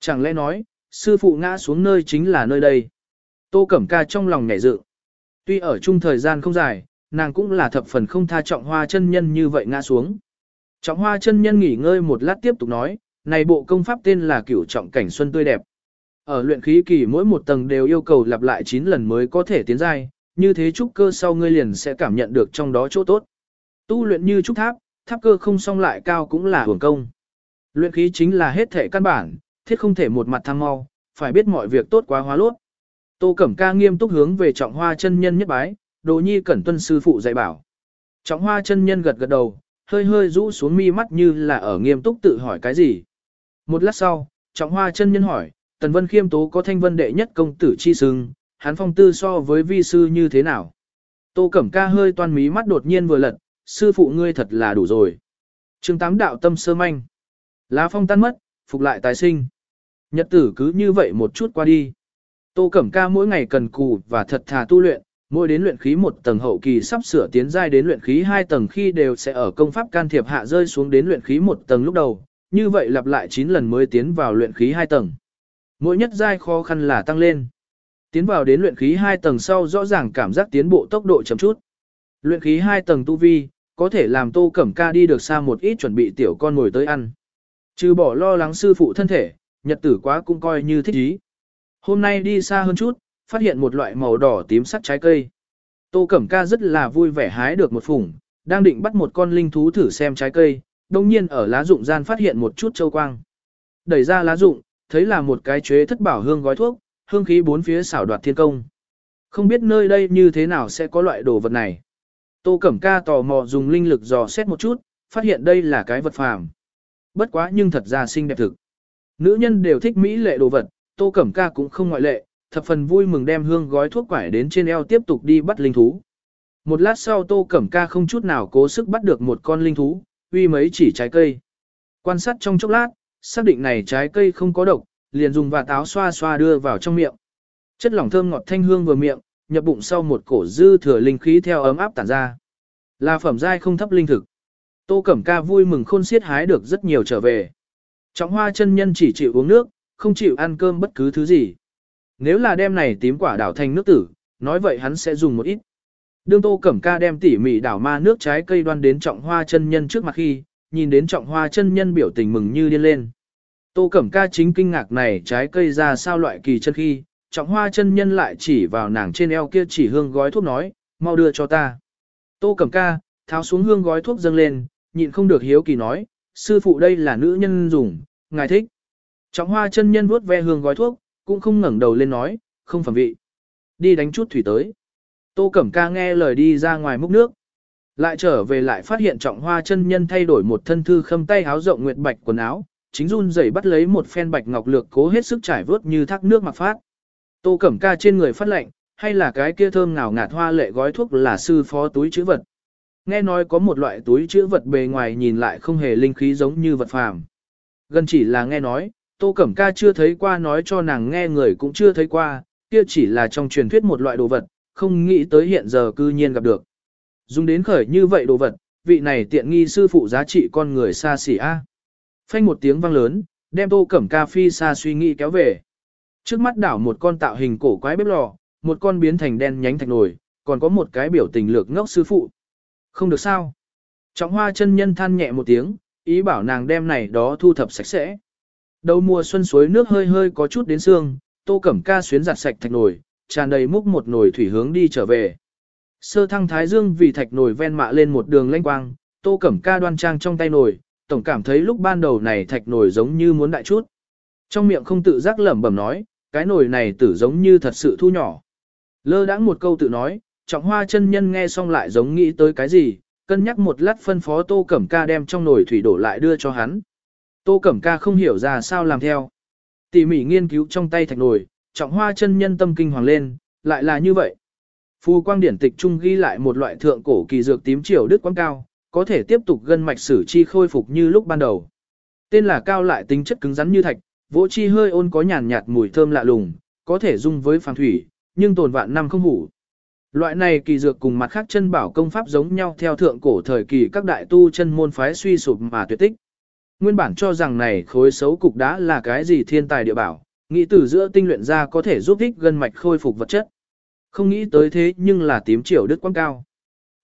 Chẳng lẽ nói, sư phụ ngã xuống nơi chính là nơi đây. Tô Cẩm Ca trong lòng nhảy dự. Tuy ở chung thời gian không dài, nàng cũng là thập phần không tha trọng hoa chân nhân như vậy ngã xuống. Trọng hoa chân nhân nghỉ ngơi một lát tiếp tục nói, này bộ công pháp tên là cửu trọng cảnh xuân tươi đẹp. Ở luyện khí kỳ mỗi một tầng đều yêu cầu lặp lại 9 lần mới có thể tiến giai, như thế trúc cơ sau ngươi liền sẽ cảm nhận được trong đó chỗ tốt. Tu luyện như trúc tháp, tháp cơ không song lại cao cũng là hưởng công. Luyện khí chính là hết thể căn bản, thiết không thể một mặt tham mau, phải biết mọi việc tốt quá hóa lốt. Tô Cẩm Ca nghiêm túc hướng về trọng hoa chân nhân nhất bái, đồ nhi cẩn tuân sư phụ dạy bảo. Trọng hoa chân nhân gật gật đầu, hơi hơi rũ xuống mi mắt như là ở nghiêm túc tự hỏi cái gì. Một lát sau, trọng hoa chân nhân hỏi, Tần Vân Khiêm Tố có thanh vân đệ nhất công tử chi sưng, hắn phong tư so với vi sư như thế nào? Tô Cẩm Ca hơi toan mí mắt đột nhiên vừa lật, sư phụ ngươi thật là đủ rồi. chương tám đạo tâm sơ manh. Lá phong tan mất, phục lại tái sinh. Nhật tử cứ như vậy một chút qua đi. Tô Cẩm Ca mỗi ngày cần cù và thật thà tu luyện, mỗi đến luyện khí một tầng hậu kỳ sắp sửa tiến giai đến luyện khí hai tầng khi đều sẽ ở công pháp can thiệp hạ rơi xuống đến luyện khí một tầng lúc đầu, như vậy lặp lại 9 lần mới tiến vào luyện khí hai tầng. Mỗi nhất giai khó khăn là tăng lên. Tiến vào đến luyện khí hai tầng sau rõ ràng cảm giác tiến bộ tốc độ chậm chút. Luyện khí hai tầng tu vi, có thể làm Tô Cẩm Ca đi được xa một ít chuẩn bị tiểu con ngồi tới ăn. Trừ bỏ lo lắng sư phụ thân thể, nhật tử quá cũng coi như thích ý. Hôm nay đi xa hơn chút, phát hiện một loại màu đỏ tím sắc trái cây. Tô Cẩm Ca rất là vui vẻ hái được một phủng, đang định bắt một con linh thú thử xem trái cây, đồng nhiên ở lá dụng gian phát hiện một chút châu quang. Đẩy ra lá dụng, thấy là một cái chế thất bảo hương gói thuốc, hương khí bốn phía xảo đoạt thiên công. Không biết nơi đây như thế nào sẽ có loại đồ vật này. Tô Cẩm Ca tò mò dùng linh lực dò xét một chút, phát hiện đây là cái vật phàm. Bất quá nhưng thật ra xinh đẹp thực. Nữ nhân đều thích mỹ lệ đồ vật, Tô Cẩm Ca cũng không ngoại lệ, thập phần vui mừng đem hương gói thuốc quải đến trên eo tiếp tục đi bắt linh thú. Một lát sau Tô Cẩm Ca không chút nào cố sức bắt được một con linh thú, uy mấy chỉ trái cây. Quan sát trong chốc lát, xác định này trái cây không có độc, liền dùng và táo xoa xoa đưa vào trong miệng. Chất lỏng thơm ngọt thanh hương vừa miệng, nhập bụng sau một cổ dư thừa linh khí theo ấm áp tản ra. Là phẩm giai không thấp linh thực. Tô Cẩm Ca vui mừng khôn xiết hái được rất nhiều trở về. Trọng hoa chân nhân chỉ chịu uống nước, không chịu ăn cơm bất cứ thứ gì. Nếu là đem này tím quả đảo thành nước tử, nói vậy hắn sẽ dùng một ít. Đương Tô Cẩm Ca đem tỉ mỉ đảo ma nước trái cây đoan đến trọng hoa chân nhân trước mặt khi, nhìn đến trọng hoa chân nhân biểu tình mừng như điên lên. Tô Cẩm Ca chính kinh ngạc này trái cây ra sao loại kỳ chân khi, trọng hoa chân nhân lại chỉ vào nàng trên eo kia chỉ hương gói thuốc nói, mau đưa cho ta. Tô Cẩm Ca, tháo xuống hương gói thuốc dâng lên, nhịn không được hiếu kỳ nói, sư phụ đây là nữ nhân dùng, ngài thích. Trọng hoa chân nhân vuốt ve hương gói thuốc, cũng không ngẩng đầu lên nói, không phẩm vị. Đi đánh chút thủy tới. Tô Cẩm Ca nghe lời đi ra ngoài múc nước. Lại trở về lại phát hiện trọng hoa chân nhân thay đổi một thân thư khâm tay áo rộng nguyệt bạch quần áo, chính run rẩy bắt lấy một phen bạch ngọc lược cố hết sức trải vớt như thác nước mặc phát. Tô Cẩm Ca trên người phát lệnh, hay là cái kia thơm ngào ngạt hoa lệ gói thuốc là sư phó túi chữ vật. Nghe nói có một loại túi chữ vật bề ngoài nhìn lại không hề linh khí giống như vật phàm. Gần chỉ là nghe nói, Tô Cẩm Ca chưa thấy qua nói cho nàng nghe người cũng chưa thấy qua, kia chỉ là trong truyền thuyết một loại đồ vật, không nghĩ tới hiện giờ cư nhiên gặp được. Dùng đến khởi như vậy đồ vật, vị này tiện nghi sư phụ giá trị con người xa xỉ a. Phanh một tiếng vang lớn, đem Tô Cẩm Ca phi xa suy nghĩ kéo về. Trước mắt đảo một con tạo hình cổ quái bếp lò, một con biến thành đen nhánh thạch nồi, còn có một cái biểu tình lược ngốc sư phụ. Không được sao. Trọng hoa chân nhân than nhẹ một tiếng, ý bảo nàng đem này đó thu thập sạch sẽ. Đầu mùa xuân suối nước hơi hơi có chút đến xương, tô cẩm ca xuyến giặt sạch thạch nồi, tràn đầy múc một nồi thủy hướng đi trở về. Sơ thăng thái dương vì thạch nồi ven mạ lên một đường lanh quang, tô cẩm ca đoan trang trong tay nồi, tổng cảm thấy lúc ban đầu này thạch nồi giống như muốn đại chút. Trong miệng không tự giác lẩm bẩm nói, cái nồi này tử giống như thật sự thu nhỏ. Lơ đãng một câu tự nói, trọng hoa chân nhân nghe xong lại giống nghĩ tới cái gì, cân nhắc một lát phân phó tô cẩm ca đem trong nồi thủy đổ lại đưa cho hắn. Tô Cẩm Ca không hiểu ra sao làm theo. Tỉ mỉ nghiên cứu trong tay thạch nồi, trọng hoa chân nhân tâm kinh hoàng lên, lại là như vậy. Phù quang điển tịch trung ghi lại một loại thượng cổ kỳ dược tím triều đức quang cao, có thể tiếp tục gân mạch sử chi khôi phục như lúc ban đầu. Tên là cao lại tính chất cứng rắn như thạch, vỗ chi hơi ôn có nhàn nhạt mùi thơm lạ lùng, có thể dung với phàng thủy, nhưng tồn vạn năm không hủ. Loại này kỳ dược cùng mặt khác chân bảo công pháp giống nhau theo thượng cổ thời kỳ các đại tu chân môn phái suy sụp mà tuyệt tích. Nguyên bản cho rằng này khối xấu cục đá là cái gì thiên tài địa bảo, nghĩ từ giữa tinh luyện ra có thể giúp ích gân mạch khôi phục vật chất. Không nghĩ tới thế nhưng là tím triều đức quang cao.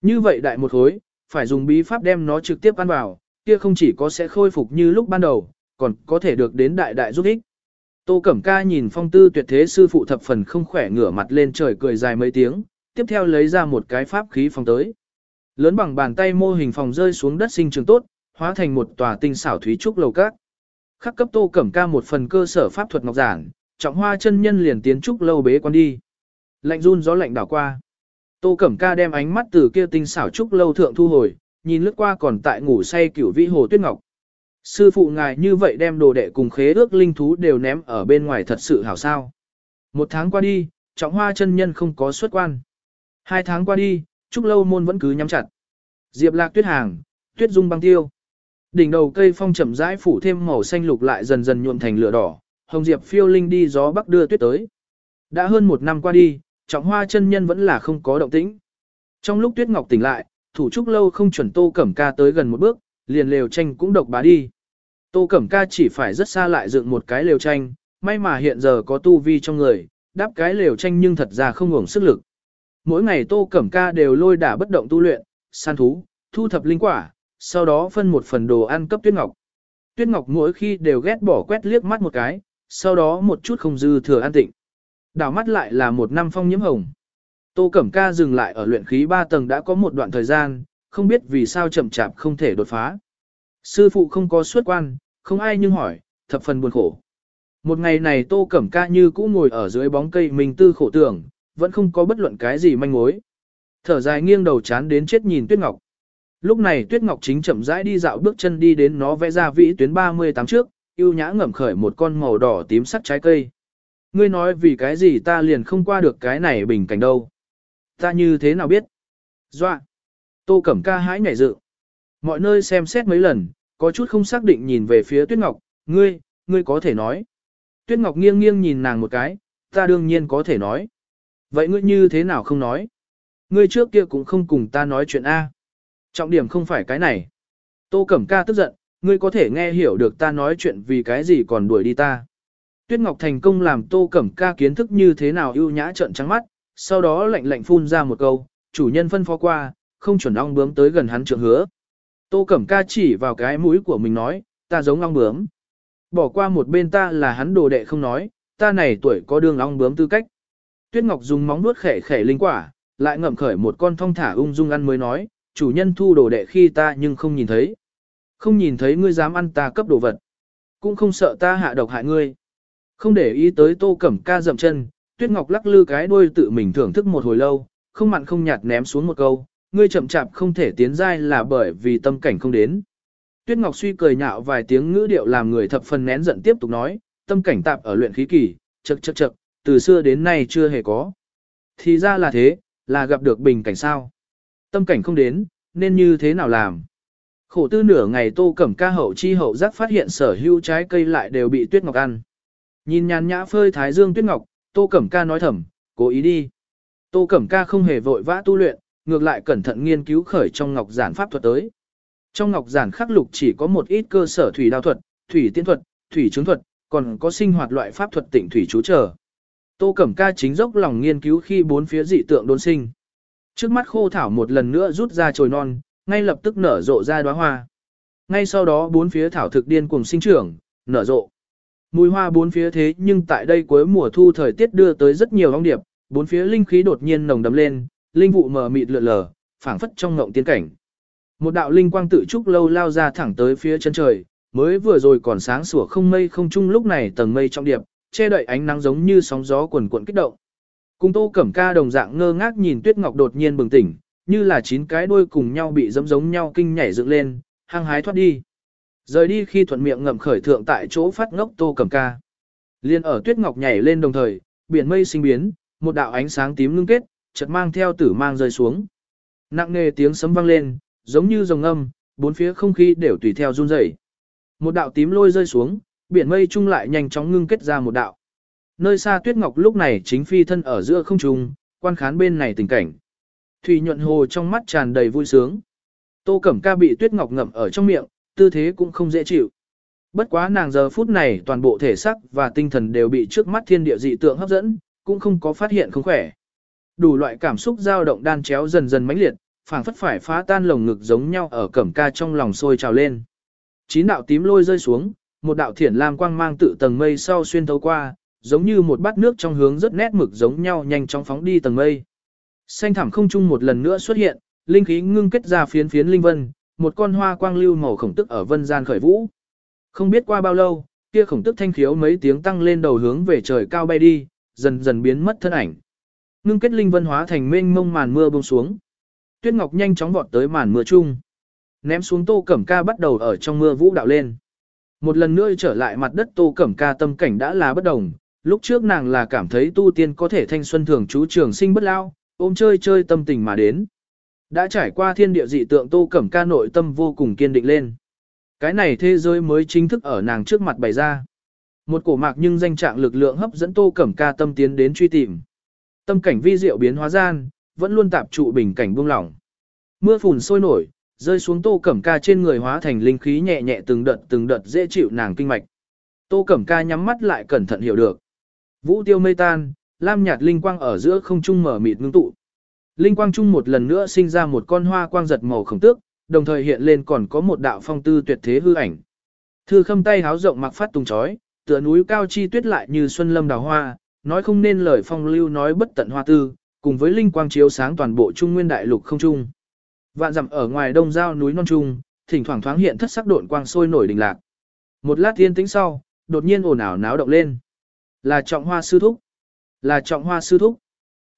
Như vậy đại một khối, phải dùng bí pháp đem nó trực tiếp ăn vào, kia không chỉ có sẽ khôi phục như lúc ban đầu, còn có thể được đến đại đại giúp ích. Tô Cẩm Ca nhìn phong tư tuyệt thế sư phụ thập phần không khỏe ngửa mặt lên trời cười dài mấy tiếng, tiếp theo lấy ra một cái pháp khí phòng tới. Lớn bằng bàn tay mô hình phòng rơi xuống đất sinh trường tốt, hóa thành một tòa tinh xảo thúy trúc lầu các. Khắc cấp Tô Cẩm Ca một phần cơ sở pháp thuật ngọc giản, trọng hoa chân nhân liền tiến trúc lâu bế quan đi. Lạnh run gió lạnh đảo qua. Tô Cẩm Ca đem ánh mắt từ kia tinh xảo trúc lâu thượng thu hồi, nhìn lướt qua còn tại ngủ say cửu vĩ hồ tuyết ngọc. Sư phụ ngài như vậy đem đồ đệ cùng khế ước linh thú đều ném ở bên ngoài thật sự hảo sao. Một tháng qua đi, trọng hoa chân nhân không có xuất quan. Hai tháng qua đi, trúc lâu môn vẫn cứ nhắm chặt. Diệp lạc tuyết hàng, tuyết dung băng tiêu. Đỉnh đầu cây phong chậm rãi phủ thêm màu xanh lục lại dần dần nhuộm thành lửa đỏ, hồng diệp phiêu linh đi gió bắc đưa tuyết tới. Đã hơn một năm qua đi, trọng hoa chân nhân vẫn là không có động tĩnh. Trong lúc tuyết ngọc tỉnh lại, thủ trúc lâu không chuẩn tô cẩm ca tới gần một bước, liền lều tranh cũng độc bá đi. Tô cẩm ca chỉ phải rất xa lại dựng một cái lều tranh, may mà hiện giờ có tu vi trong người, đáp cái lều tranh nhưng thật ra không ngủng sức lực. Mỗi ngày tô cẩm ca đều lôi đả bất động tu luyện, săn thú, thu thập linh quả, sau đó phân một phần đồ ăn cấp Tuyết Ngọc. Tuyết Ngọc mỗi khi đều ghét bỏ quét liếc mắt một cái, sau đó một chút không dư thừa an tịnh. Đảo mắt lại là một năm phong nhiễm hồng. Tô Cẩm Ca dừng lại ở luyện khí 3 tầng đã có một đoạn thời gian, không biết vì sao chậm chạp không thể đột phá. Sư phụ không có xuất quan, không ai nhưng hỏi, thập phần buồn khổ. Một ngày này Tô Cẩm Ca như cũ ngồi ở dưới bóng cây mình tư khổ tưởng, vẫn không có bất luận cái gì manh mối. Thở dài nghiêng đầu chán đến chết nhìn Tuyết Ngọc. Lúc này Tuyết Ngọc chính chậm rãi đi dạo bước chân đi đến nó vẽ ra vĩ tuyến 38 trước, yêu nhã ngậm khởi một con màu đỏ tím sắc trái cây. Ngươi nói vì cái gì ta liền không qua được cái này bình cảnh đâu. Ta như thế nào biết? Doa! Tô Cẩm Ca hãi nhảy dự. Mọi nơi xem xét mấy lần, có chút không xác định nhìn về phía Tuyết Ngọc, ngươi, ngươi có thể nói. Tuyết Ngọc nghiêng nghiêng nhìn nàng một cái, ta đương nhiên có thể nói. Vậy ngươi như thế nào không nói? Ngươi trước kia cũng không cùng ta nói chuyện A. Trọng điểm không phải cái này. Tô Cẩm Ca tức giận, ngươi có thể nghe hiểu được ta nói chuyện vì cái gì còn đuổi đi ta. Tuyết Ngọc thành công làm Tô Cẩm Ca kiến thức như thế nào ưu nhã trợn trắng mắt, sau đó lạnh lạnh phun ra một câu, chủ nhân phân phó qua, không chuẩn ong bướm tới gần hắn trượng hứa. Tô Cẩm Ca chỉ vào cái mũi của mình nói, ta giống ong bướm. Bỏ qua một bên ta là hắn đồ đệ không nói, ta này tuổi có đường ong bướm tư cách. Tuyết Ngọc dùng móng nuốt khẻ khẻ linh quả, lại ngậm khởi một con thong thả ung dung ăn mới nói, chủ nhân thu đồ đệ khi ta nhưng không nhìn thấy. Không nhìn thấy ngươi dám ăn ta cấp đồ vật. Cũng không sợ ta hạ độc hại ngươi. Không để ý tới tô cẩm ca dậm chân, Tuyết Ngọc lắc lư cái đuôi tự mình thưởng thức một hồi lâu, không mặn không nhạt ném xuống một câu, ngươi chậm chạp không thể tiến giai là bởi vì tâm cảnh không đến. Tuyết Ngọc suy cười nhạo vài tiếng ngữ điệu làm người thập phần nén giận tiếp tục nói, tâm cảnh tạp ở luyện khí kỳ, chậc chậc chậc, từ xưa đến nay chưa hề có. Thì ra là thế, là gặp được bình cảnh sao. Tâm cảnh không đến, nên như thế nào làm? Khổ tư nửa ngày tô cẩm ca hậu chi hậu giác phát hiện sở hữu trái cây lại đều bị tuyết ngọc ăn. Nhìn nhàn nhã phơi thái dương tuyết ngọc, tô cẩm ca nói thầm, cố ý đi. Tô cẩm ca không hề vội vã tu luyện, ngược lại cẩn thận nghiên cứu khởi trong ngọc giản pháp thuật tới. Trong ngọc giản khắc lục chỉ có một ít cơ sở thủy đao thuật, thủy tiên thuật, thủy chứng thuật, còn có sinh hoạt loại pháp thuật tịnh thủy chú trở. Tô Cẩm Ca chính dốc lòng nghiên cứu khi bốn phía dị tượng đôn sinh. Trước mắt khô thảo một lần nữa rút ra chồi non, ngay lập tức nở rộ ra đóa hoa. Ngay sau đó bốn phía thảo thực điên cuồng sinh trưởng, nở rộ. Mùi hoa bốn phía thế nhưng tại đây cuối mùa thu thời tiết đưa tới rất nhiều ong điệp, bốn phía linh khí đột nhiên nồng đậm lên, linh vụ mờ mịt lượn lờ, phảng phất trong ngộng tiên cảnh. Một đạo linh quang tự trúc lâu lao ra thẳng tới phía chân trời, mới vừa rồi còn sáng sủa không mây không trung lúc này tầng mây trong điệp, che đậy ánh nắng giống như sóng gió quần cuộn kích động. Cùng Tô Cẩm Ca đồng dạng ngơ ngác nhìn Tuyết Ngọc đột nhiên bừng tỉnh, như là chín cái đuôi cùng nhau bị dẫm giống nhau kinh nhảy dựng lên, hăng hái thoát đi. Rời đi khi thuận miệng ngậm khởi thượng tại chỗ phát ngốc Tô Cẩm Ca. Liên ở Tuyết Ngọc nhảy lên đồng thời, biển mây sinh biến, một đạo ánh sáng tím ngưng kết, chợt mang theo tử mang rơi xuống. Nặng nề tiếng sấm vang lên, giống như rồng âm, bốn phía không khí đều tùy theo run rẩy. Một đạo tím lôi rơi xuống, biển mây chung lại nhanh chóng ngưng kết ra một đạo. Nơi xa Tuyết Ngọc lúc này chính phi thân ở giữa không trung, quan khán bên này tình cảnh. Thủy nhuận hồ trong mắt tràn đầy vui sướng. Tô Cẩm Ca bị Tuyết Ngọc ngậm ở trong miệng, tư thế cũng không dễ chịu. Bất quá nàng giờ phút này toàn bộ thể xác và tinh thần đều bị trước mắt thiên địa dị tượng hấp dẫn, cũng không có phát hiện không khỏe. Đủ loại cảm xúc dao động đan chéo dần dần mãnh liệt, phảng phất phải phá tan lồng ngực giống nhau ở Cẩm Ca trong lòng sôi trào lên. Chín đạo tím lôi rơi xuống, một đạo thiển lam quang mang tự tầng mây sau xuyên thấu qua, giống như một bát nước trong hướng rất nét mực giống nhau nhanh chóng phóng đi tầng mây. Xanh thẳm không trung một lần nữa xuất hiện, linh khí ngưng kết ra phiến phiến linh vân, một con hoa quang lưu màu khổng tức ở vân gian khởi vũ. Không biết qua bao lâu, kia khổng tức thanh khiếu mấy tiếng tăng lên đầu hướng về trời cao bay đi, dần dần biến mất thân ảnh. Ngưng kết linh vân hóa thành mênh mông màn mưa buông xuống. Tuyết Ngọc nhanh chóng vọt tới màn mưa chung. Ném xuống tô cẩm ca bắt đầu ở trong mưa vũ đạo lên. Một lần nữa trở lại mặt đất tô cẩm ca tâm cảnh đã là bất đồng, lúc trước nàng là cảm thấy tu tiên có thể thanh xuân thường chú trường sinh bất lao, ôm chơi chơi tâm tình mà đến. Đã trải qua thiên địa dị tượng tô cẩm ca nội tâm vô cùng kiên định lên. Cái này thế giới mới chính thức ở nàng trước mặt bày ra. Một cổ mạc nhưng danh trạng lực lượng hấp dẫn tô cẩm ca tâm tiến đến truy tìm. Tâm cảnh vi diệu biến hóa gian, vẫn luôn tạp trụ bình cảnh buông lỏng. Mưa phùn sôi nổi, rơi xuống tô cẩm ca trên người hóa thành linh khí nhẹ nhẹ từng đợt từng đợt dễ chịu nàng kinh mạch. Tô cẩm ca nhắm mắt lại cẩn thận hiểu được. Vũ tiêu mây tan, lam nhạt linh quang ở giữa không trung mở mịt ngưng tụ. Linh quang trung một lần nữa sinh ra một con hoa quang giật màu khổng tước, đồng thời hiện lên còn có một đạo phong tư tuyệt thế hư ảnh. Thư khâm tay háo rộng mặc phát tung chói, tựa núi cao chi tuyết lại như xuân lâm đào hoa, nói không nên lời phong lưu nói bất tận hoa tư, cùng với linh quang chiếu sáng toàn bộ trung nguyên đại lục không trung. Vạn dặm ở ngoài đông giao núi non trung, thỉnh thoảng thoáng hiện thất sắc độn quang sôi nổi đình lạc. Một lát tiên tĩnh sau, đột nhiên ồn ào náo động lên. Là trọng hoa sư thúc. Là trọng hoa sư thúc.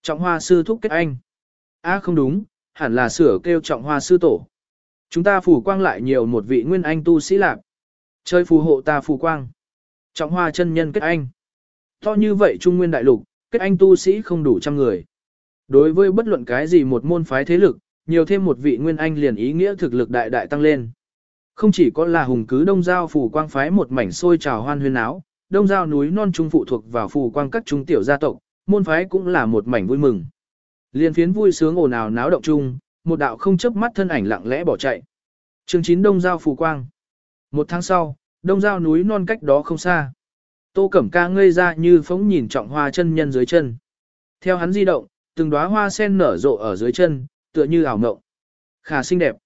Trọng hoa sư thúc kết anh. À không đúng, hẳn là sửa kêu trọng hoa sư tổ. Chúng ta phủ quang lại nhiều một vị nguyên anh tu sĩ lạc. Chơi phù hộ ta phù quang. Trọng hoa chân nhân kết anh. To như vậy trung nguyên đại lục, kết anh tu sĩ không đủ trăm người. Đối với bất luận cái gì một môn phái thế lực, nhiều thêm một vị nguyên anh liền ý nghĩa thực lực đại đại tăng lên. Không chỉ có là hùng cứ đông giao phủ quang phái một mảnh sôi trào hoan huyên áo, đông giao núi non trung phụ thuộc vào phù quang các trung tiểu gia tộc, môn phái cũng là một mảnh vui mừng. Liên phiến vui sướng ồn ào náo động chung, một đạo không chớp mắt thân ảnh lặng lẽ bỏ chạy. Chương 9 đông giao phù quang. Một tháng sau, đông giao núi non cách đó không xa. Tô Cẩm Ca ngây ra như phóng nhìn trọng hoa chân nhân dưới chân. Theo hắn di động, từng đóa hoa sen nở rộ ở dưới chân, tựa như ảo mộng. Khả xinh đẹp.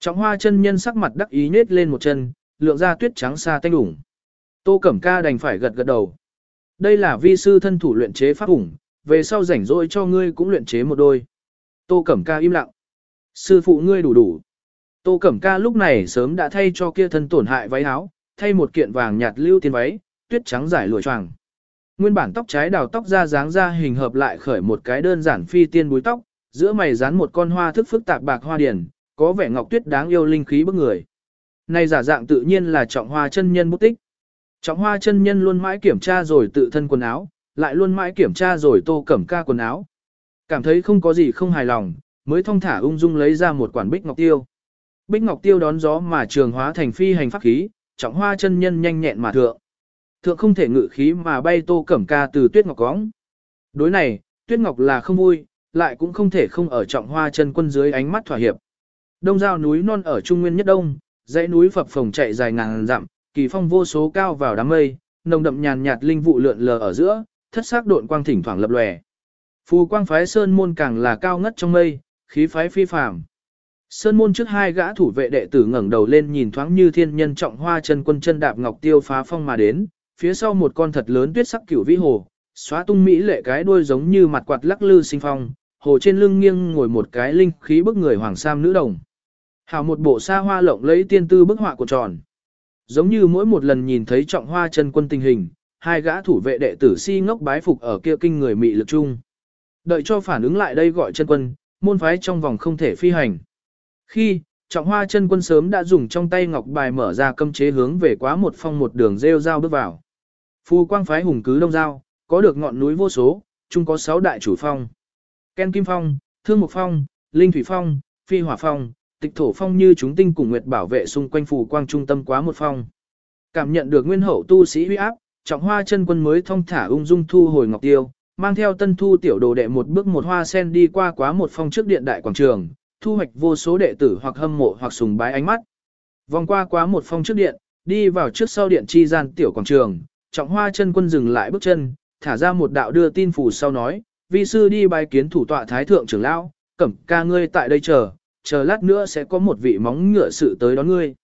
Trọng hoa chân nhân sắc mặt đắc ý nết lên một chân, lượng ra tuyết trắng xa tanh ủng. Tô Cẩm Ca đành phải gật gật đầu. Đây là vi sư thân thủ luyện chế pháp hùng, về sau rảnh rỗi cho ngươi cũng luyện chế một đôi. Tô Cẩm Ca im lặng. Sư phụ ngươi đủ đủ. Tô Cẩm Ca lúc này sớm đã thay cho kia thân tổn hại váy áo, thay một kiện vàng nhạt lưu tiên váy, tuyết trắng giải lụa choàng. Nguyên bản tóc trái đào tóc ra dáng ra hình hợp lại khởi một cái đơn giản phi tiên búi tóc, giữa mày dán một con hoa thức phức tạp bạc hoa điển, có vẻ ngọc tuyết đáng yêu linh khí bức người. Này giả dạng tự nhiên là trọng hoa chân nhân bút tích. Trọng hoa chân nhân luôn mãi kiểm tra rồi tự thân quần áo, lại luôn mãi kiểm tra rồi tô cẩm ca quần áo. Cảm thấy không có gì không hài lòng, mới thong thả ung dung lấy ra một quản bích ngọc tiêu. Bích ngọc tiêu đón gió mà trường hóa thành phi hành pháp khí, trọng hoa chân nhân nhanh nhẹn mà thượng. Thượng không thể ngự khí mà bay tô cẩm ca từ tuyết ngọc cóng. Đối này, tuyết ngọc là không vui, lại cũng không thể không ở trọng hoa chân quân dưới ánh mắt thỏa hiệp. Đông giao núi non ở trung nguyên nhất đông, dãy núi phập phồng chạy dài ngàn dặm, kỳ phong vô số cao vào đám mây, nồng đậm nhàn nhạt linh vụ lượn lờ ở giữa, thất sắc độn quang thỉnh thoảng lập lòe. Phù quang phái sơn môn càng là cao ngất trong mây, khí phái phi phàm. Sơn môn trước hai gã thủ vệ đệ tử ngẩng đầu lên nhìn thoáng như thiên nhân trọng hoa chân quân chân đạp ngọc tiêu phá phong mà đến, phía sau một con thật lớn tuyết sắc cửu vĩ hồ, xóa tung mỹ lệ cái đuôi giống như mặt quạt lắc lư sinh phong, hồ trên lưng nghiêng ngồi một cái linh khí bức người hoàng sam nữ đồng. Hảo một bộ xa hoa lộng lấy tiên tư bức họa của tròn. Giống như mỗi một lần nhìn thấy trọng hoa chân quân tình hình, hai gã thủ vệ đệ tử si ngốc bái phục ở kia kinh người mị lực chung. Đợi cho phản ứng lại đây gọi chân quân, môn phái trong vòng không thể phi hành. Khi, trọng hoa chân quân sớm đã dùng trong tay ngọc bài mở ra cấm chế hướng về quá một phong một đường rêu dao bước vào. Phu quang phái hùng cứ đông giao, có được ngọn núi vô số, chung có sáu đại chủ phong. Ken Kim Phong, Thương Mục Phong, Linh Thủy Phong, Phi Hỏa Phong, Tịch Thổ Phong như chúng tinh cùng nguyệt bảo vệ xung quanh phù quang trung tâm quá một phong. Cảm nhận được nguyên hậu tu sĩ uy áp, trọng hoa chân quân mới thông thả ung dung thu hồi ngọc tiêu, mang theo tân thu tiểu đồ đệ một bước một hoa sen đi qua quá một phong trước điện đại quảng trường, thu hoạch vô số đệ tử hoặc hâm mộ hoặc sùng bái ánh mắt. Vòng qua quá một phong trước điện, đi vào trước sau điện chi gian tiểu quảng trường, trọng hoa chân quân dừng lại bước chân, thả ra một đạo đưa tin phủ sau nói, vi sư đi bài kiến thủ tọa thái thượng trưởng lão, cẩm ca ngươi tại đây chờ, chờ lát nữa sẽ có một vị móng ngựa sự tới đón ngươi.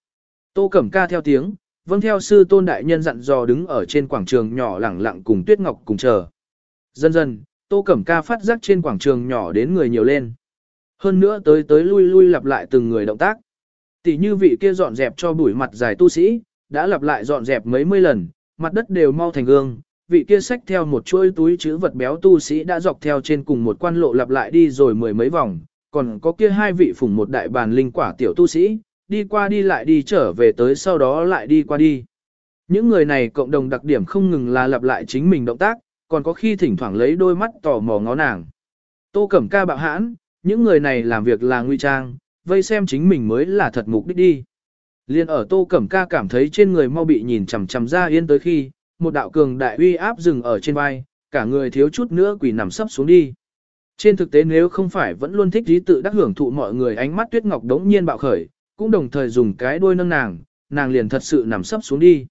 Tô cẩm ca theo tiếng, vâng theo sư tôn đại nhân dặn dò đứng ở trên quảng trường nhỏ lẳng lặng cùng tuyết ngọc cùng chờ. Dần dần, tô cẩm ca phát giác trên quảng trường nhỏ đến người nhiều lên. Hơn nữa tới tới lui lui lặp lại từng người động tác. Tỷ như vị kia dọn dẹp cho bụi mặt dài tu sĩ, đã lặp lại dọn dẹp mấy mươi lần, mặt đất đều mau thành gương, vị kia xách theo một chuỗi túi chữ vật béo tu sĩ đã dọc theo trên cùng một quan lộ lặp lại đi rồi mười mấy vòng, còn có kia hai vị phủng một đại bàn linh quả tiểu tu sĩ, đi qua đi lại đi trở về tới sau đó lại đi qua đi. Những người này cộng đồng đặc điểm không ngừng là lặp lại chính mình động tác, còn có khi thỉnh thoảng lấy đôi mắt tò mò ngó nàng. Tô Cẩm Ca bạo hãn, những người này làm việc là nguy trang, vây xem chính mình mới là thật mục đích đi. Liên ở Tô Cẩm Ca cảm thấy trên người mau bị nhìn chằm chằm ra yên tới khi, một đạo cường đại uy áp dừng ở trên vai, cả người thiếu chút nữa quỷ nằm sấp xuống đi. Trên thực tế nếu không phải vẫn luôn thích trí tự đắc hưởng thụ mọi người ánh mắt tuyết ngọc đống nhiên bạo khởi, cũng đồng thời dùng cái đuôi nâng nàng, nàng liền thật sự nằm sấp xuống đi.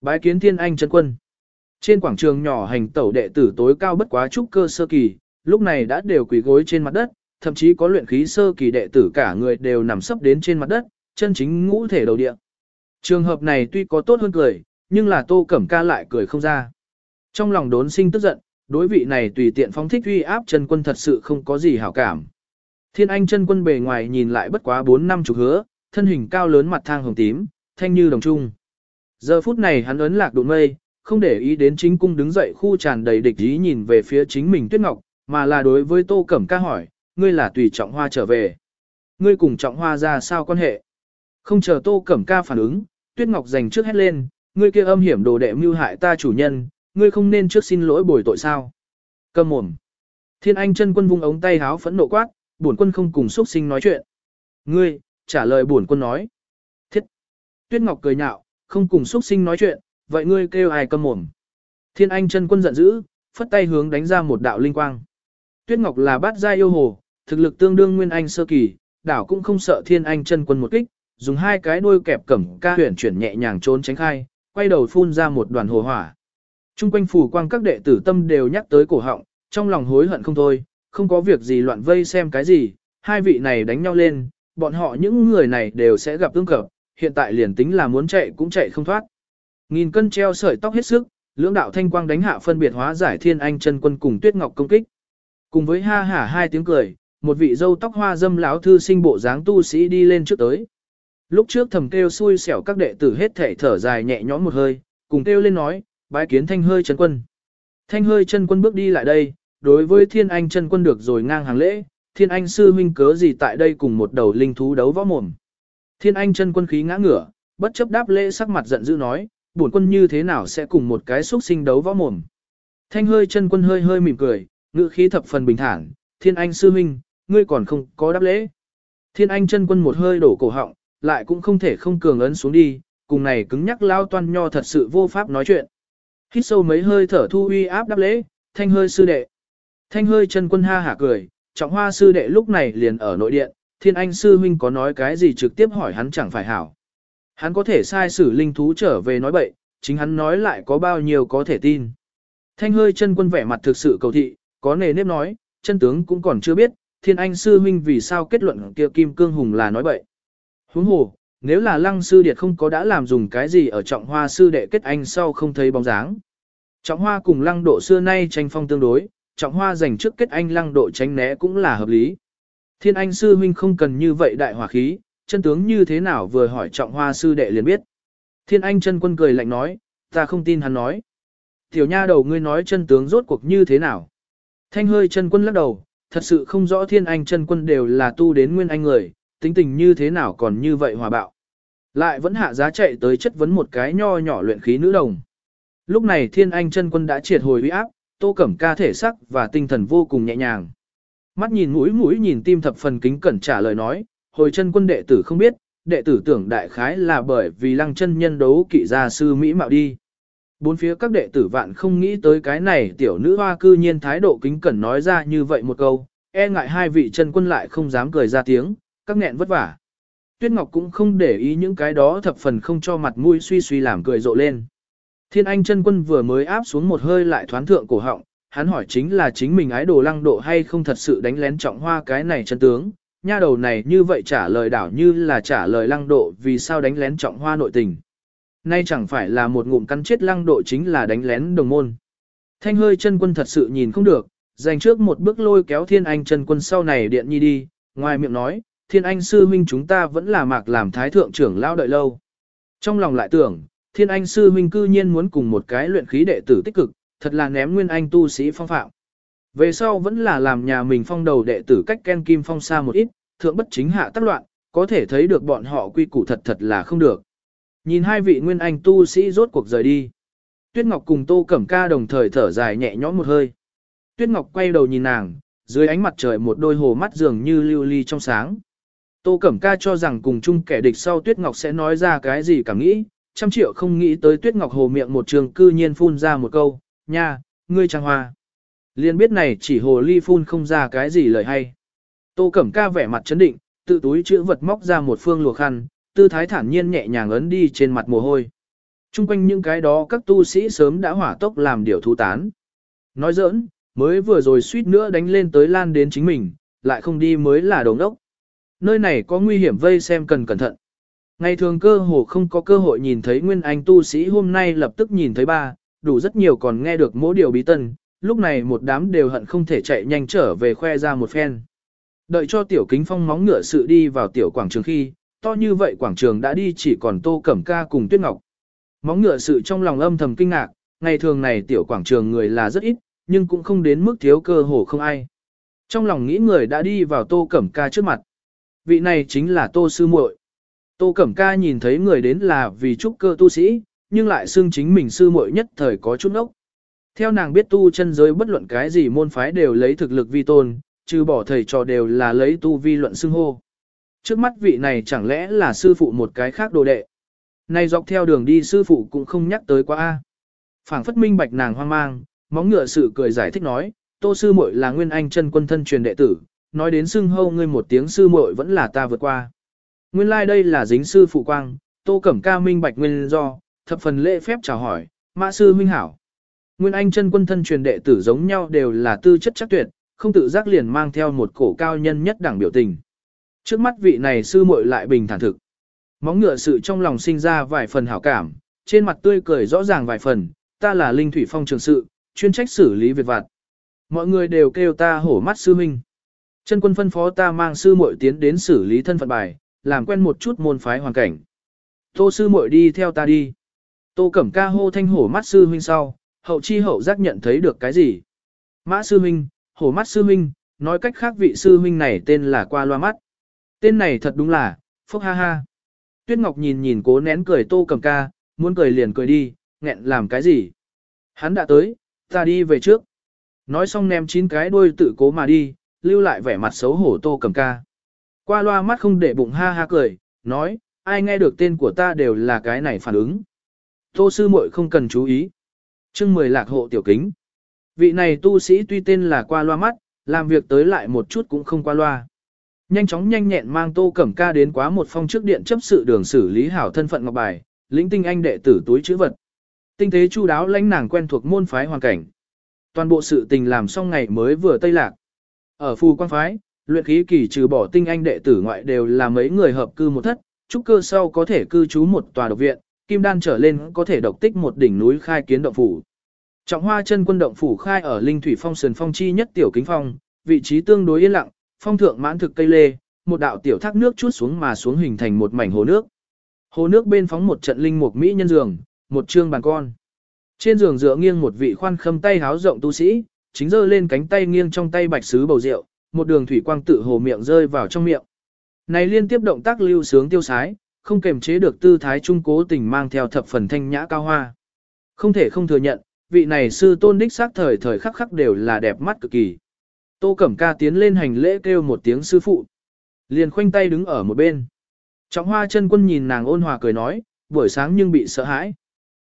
Bái kiến thiên anh chân quân. Trên quảng trường nhỏ hành tẩu đệ tử tối cao bất quá trúc cơ sơ kỳ, lúc này đã đều quỳ gối trên mặt đất, thậm chí có luyện khí sơ kỳ đệ tử cả người đều nằm sấp đến trên mặt đất, chân chính ngũ thể đầu địa. Trường hợp này tuy có tốt hơn cười, nhưng là tô cẩm ca lại cười không ra. Trong lòng đốn sinh tức giận, đối vị này tùy tiện phóng thích uy áp chân quân thật sự không có gì hảo cảm. Thiên Anh chân quân bề ngoài nhìn lại bất quá 4 năm chục hứa, thân hình cao lớn mặt thang hồng tím, thanh như đồng trung. Giờ phút này hắn ấn lạc đụng mây, không để ý đến chính cung đứng dậy khu tràn đầy địch ý nhìn về phía chính mình Tuyết Ngọc, mà là đối với Tô Cẩm ca hỏi, ngươi là tùy trọng hoa trở về. Ngươi cùng trọng hoa ra sao quan hệ? Không chờ Tô Cẩm ca phản ứng, Tuyết Ngọc giành trước hét lên, ngươi kia âm hiểm đồ đệ mưu hại ta chủ nhân, ngươi không nên trước xin lỗi bồi tội sao. Cầm mồm. Thiên Anh chân quân vung ống tay háo phẫn nộ quát, bổn quân không cùng xuất sinh nói chuyện. Ngươi, trả lời bổn quân nói. Thiết. Tuyết Ngọc cười nhạo, không cùng xuất sinh nói chuyện, vậy ngươi kêu ai cầm mồm. Thiên Anh chân quân giận dữ, phất tay hướng đánh ra một đạo linh quang. Tuyết Ngọc là bát gia yêu hồ, thực lực tương đương nguyên anh sơ kỳ, đảo cũng không sợ Thiên Anh chân quân một kích, dùng hai cái đuôi kẹp cẩm ca chuyển chuyển nhẹ nhàng trốn tránh khai, quay đầu phun ra một đoàn hồ hỏa. Trung quanh phủ quang các đệ tử tâm đều nhắc tới cổ họng, trong lòng hối hận không thôi, không có việc gì loạn vây xem cái gì, hai vị này đánh nhau lên, bọn họ những người này đều sẽ gặp tương cập, hiện tại liền tính là muốn chạy cũng chạy không thoát. Nghìn cân treo sợi tóc hết sức, lưỡng đạo thanh quang đánh hạ phân biệt hóa giải thiên anh chân quân cùng tuyết ngọc công kích. Cùng với ha hả hai tiếng cười, một vị dâu tóc hoa dâm lão thư sinh bộ dáng tu sĩ đi lên trước tới. Lúc trước thầm kêu xui xẻo các đệ tử hết thể thở dài nhẹ nhõm một hơi, cùng kêu lên nói, bái kiến thanh hơi chân quân. Thanh hơi chân quân bước đi lại đây, đối với thiên anh chân quân được rồi ngang hàng lễ, thiên anh sư huynh cớ gì tại đây cùng một đầu linh thú đấu võ mồm. Thiên anh chân quân khí ngã ngửa, bất chấp đáp lễ sắc mặt giận dữ nói, bổn quân như thế nào sẽ cùng một cái xuất sinh đấu võ mồm. Thanh hơi chân quân hơi hơi mỉm cười, ngữ khí thập phần bình thản, thiên anh sư huynh, ngươi còn không có đáp lễ. Thiên anh chân quân một hơi đổ cổ họng, lại cũng không thể không cường ấn xuống đi, cùng này cứng nhắc lao toan nho thật sự vô pháp nói chuyện. Hít sâu mấy hơi thở thu uy áp đáp lễ, thanh hơi sư đệ. Thanh hơi chân quân ha hả cười, trọng hoa sư đệ lúc này liền ở nội điện, thiên anh sư huynh có nói cái gì trực tiếp hỏi hắn chẳng phải hảo. Hắn có thể sai sử linh thú trở về nói bậy, chính hắn nói lại có bao nhiêu có thể tin. Thanh hơi chân quân vẻ mặt thực sự cầu thị, có nề nếp nói, chân tướng cũng còn chưa biết, thiên anh sư huynh vì sao kết luận kia kim cương hùng là nói bậy. Huống hồ, nếu là lăng sư điệt không có đã làm dùng cái gì ở trọng hoa sư đệ kết anh sau không thấy bóng dáng. Trọng hoa cùng lăng độ xưa nay tranh phong tương đối, trọng hoa dành trước kết anh lăng độ tránh né cũng là hợp lý. Thiên anh sư huynh không cần như vậy đại hòa khí, chân tướng như thế nào vừa hỏi trọng hoa sư đệ liền biết. Thiên anh chân quân cười lạnh nói, ta không tin hắn nói. Tiểu nha đầu ngươi nói chân tướng rốt cuộc như thế nào. Thanh hơi chân quân lắc đầu, thật sự không rõ thiên anh chân quân đều là tu đến nguyên anh người, tính tình như thế nào còn như vậy hòa bạo. Lại vẫn hạ giá chạy tới chất vấn một cái nho nhỏ luyện khí nữ đồng. Lúc này thiên anh chân quân đã triệt hồi uy áp, tô cẩm ca thể sắc và tinh thần vô cùng nhẹ nhàng. Mắt nhìn mũi mũi nhìn tim thập phần kính cẩn trả lời nói, hồi chân quân đệ tử không biết, đệ tử tưởng đại khái là bởi vì lăng chân nhân đấu kỵ gia sư Mỹ mạo đi. Bốn phía các đệ tử vạn không nghĩ tới cái này tiểu nữ hoa cư nhiên thái độ kính cẩn nói ra như vậy một câu, e ngại hai vị chân quân lại không dám cười ra tiếng, các nghẹn vất vả. Tuyết Ngọc cũng không để ý những cái đó thập phần không cho mặt mũi suy suy làm cười rộ lên. Thiên Anh chân quân vừa mới áp xuống một hơi lại thoán thượng cổ họng, hắn hỏi chính là chính mình ái đồ lăng độ hay không thật sự đánh lén trọng hoa cái này chân tướng. Nha đầu này như vậy trả lời đảo như là trả lời lăng độ vì sao đánh lén trọng hoa nội tình. Nay chẳng phải là một ngụm cắn chết lăng độ chính là đánh lén đồng môn. Thanh hơi chân quân thật sự nhìn không được, dành trước một bước lôi kéo thiên anh chân quân sau này điện nhi đi, ngoài miệng nói, thiên anh sư huynh chúng ta vẫn là mạc làm thái thượng trưởng lao đợi lâu. Trong lòng lại tưởng, thiên anh sư huynh cư nhiên muốn cùng một cái luyện khí đệ tử tích cực, thật là ném nguyên anh tu sĩ phong phạm. Về sau vẫn là làm nhà mình phong đầu đệ tử cách ken kim phong xa một ít, thượng bất chính hạ tác loạn, có thể thấy được bọn họ quy củ thật thật là không được. Nhìn hai vị nguyên anh tu sĩ rốt cuộc rời đi. Tuyết Ngọc cùng Tô Cẩm Ca đồng thời thở dài nhẹ nhõm một hơi. Tuyết Ngọc quay đầu nhìn nàng, dưới ánh mặt trời một đôi hồ mắt dường như lưu ly trong sáng. Tô Cẩm Ca cho rằng cùng chung kẻ địch sau Tuyết Ngọc sẽ nói ra cái gì cảm nghĩ, trăm triệu không nghĩ tới Tuyết Ngọc hồ miệng một trường cư nhiên phun ra một câu, nha, ngươi trang hoa. Liên biết này chỉ hồ ly phun không ra cái gì lời hay. Tô Cẩm Ca vẻ mặt chấn định, tự túi chữ vật móc ra một phương lùa khăn, tư thái thản nhiên nhẹ nhàng ấn đi trên mặt mồ hôi. Trung quanh những cái đó các tu sĩ sớm đã hỏa tốc làm điều thú tán. Nói giỡn, mới vừa rồi suýt nữa đánh lên tới lan đến chính mình, lại không đi mới là đồng đốc. Nơi này có nguy hiểm vây xem cần cẩn thận. Ngày thường cơ hồ không có cơ hội nhìn thấy nguyên anh tu sĩ hôm nay lập tức nhìn thấy ba, đủ rất nhiều còn nghe được mỗi điều bí tân, lúc này một đám đều hận không thể chạy nhanh trở về khoe ra một phen. Đợi cho tiểu kính phong móng ngựa sự đi vào tiểu quảng trường khi, to như vậy quảng trường đã đi chỉ còn tô cẩm ca cùng tuyết ngọc. Móng ngựa sự trong lòng âm thầm kinh ngạc, ngày thường này tiểu quảng trường người là rất ít, nhưng cũng không đến mức thiếu cơ hồ không ai. Trong lòng nghĩ người đã đi vào tô cẩm ca trước mặt. Vị này chính là tô sư muội. Tô cẩm ca nhìn thấy người đến là vì trúc cơ tu sĩ, nhưng lại xưng chính mình sư muội nhất thời có chút ốc. Theo nàng biết tu chân giới bất luận cái gì môn phái đều lấy thực lực vi tôn, trừ bỏ thầy trò đều là lấy tu vi luận xưng hô. Trước mắt vị này chẳng lẽ là sư phụ một cái khác đồ đệ. Này dọc theo đường đi sư phụ cũng không nhắc tới quá a. Phảng phất minh bạch nàng hoang mang, móng ngựa sự cười giải thích nói, tô sư muội là nguyên anh chân quân thân truyền đệ tử, nói đến xưng hô ngươi một tiếng sư muội vẫn là ta vượt qua. Nguyên lai like đây là dính sư phụ quang, Tô Cẩm Ca minh bạch nguyên do, thập phần lễ phép chào hỏi, mã sư huynh hảo. Nguyên Anh chân quân thân truyền đệ tử giống nhau đều là tư chất chắc tuyệt, không tự giác liền mang theo một cổ cao nhân nhất đẳng biểu tình. Trước mắt vị này sư muội lại bình thản thực. Móng ngựa sự trong lòng sinh ra vài phần hảo cảm, trên mặt tươi cười rõ ràng vài phần, ta là Linh Thủy Phong trường sự, chuyên trách xử lý việc vặt. Mọi người đều kêu ta hổ mắt sư huynh. Chân quân phân phó ta mang sư muội tiến đến xử lý thân phận bài, làm quen một chút môn phái hoàn cảnh. Tô sư muội đi theo ta đi. Tô Cẩm Ca hô thanh hổ mắt sư huynh sau, hậu chi hậu giác nhận thấy được cái gì. Mã sư huynh, hổ mắt sư huynh, nói cách khác vị sư huynh này tên là qua loa mắt. Tên này thật đúng là, phúc ha ha. Tuyết Ngọc nhìn nhìn cố nén cười Tô Cẩm Ca, muốn cười liền cười đi, nghẹn làm cái gì. Hắn đã tới, ta đi về trước. Nói xong ném chín cái đuôi tự cố mà đi, lưu lại vẻ mặt xấu hổ Tô cầm Ca. Qua loa mắt không để bụng ha ha cười, nói, ai nghe được tên của ta đều là cái này phản ứng. Tô sư muội không cần chú ý. chương mười lạc hộ tiểu kính. Vị này tu sĩ tuy tên là qua loa mắt, làm việc tới lại một chút cũng không qua loa. Nhanh chóng nhanh nhẹn mang tô cẩm ca đến quá một phong trước điện chấp sự đường xử lý hảo thân phận ngọc bài, lĩnh tinh anh đệ tử túi chữ vật. Tinh tế chu đáo lãnh nàng quen thuộc môn phái hoàn cảnh. Toàn bộ sự tình làm xong ngày mới vừa tây lạc. Ở phù quan phái, luyện khí kỳ trừ bỏ tinh anh đệ tử ngoại đều là mấy người hợp cư một thất, trúc cơ sau có thể cư trú một tòa độc viện, kim đan trở lên có thể độc tích một đỉnh núi khai kiến động phủ. Trọng hoa chân quân động phủ khai ở linh thủy phong sườn phong chi nhất tiểu kính phong, vị trí tương đối yên lặng, phong thượng mãn thực cây lê, một đạo tiểu thác nước chút xuống mà xuống hình thành một mảnh hồ nước. Hồ nước bên phóng một trận linh mục mỹ nhân giường, một trương bàn con. Trên giường dựa nghiêng một vị khoan khâm tay háo rộng tu sĩ, chính giơ lên cánh tay nghiêng trong tay bạch sứ bầu rượu, một đường thủy quang tự hồ miệng rơi vào trong miệng. Này liên tiếp động tác lưu sướng tiêu sái, không kềm chế được tư thái trung cố tình mang theo thập phần thanh nhã cao hoa. Không thể không thừa nhận, vị này sư tôn đích xác thời thời khắc khắc đều là đẹp mắt cực kỳ. Tô Cẩm Ca tiến lên hành lễ kêu một tiếng sư phụ. Liền khoanh tay đứng ở một bên. Trọng hoa chân quân nhìn nàng ôn hòa cười nói, buổi sáng nhưng bị sợ hãi.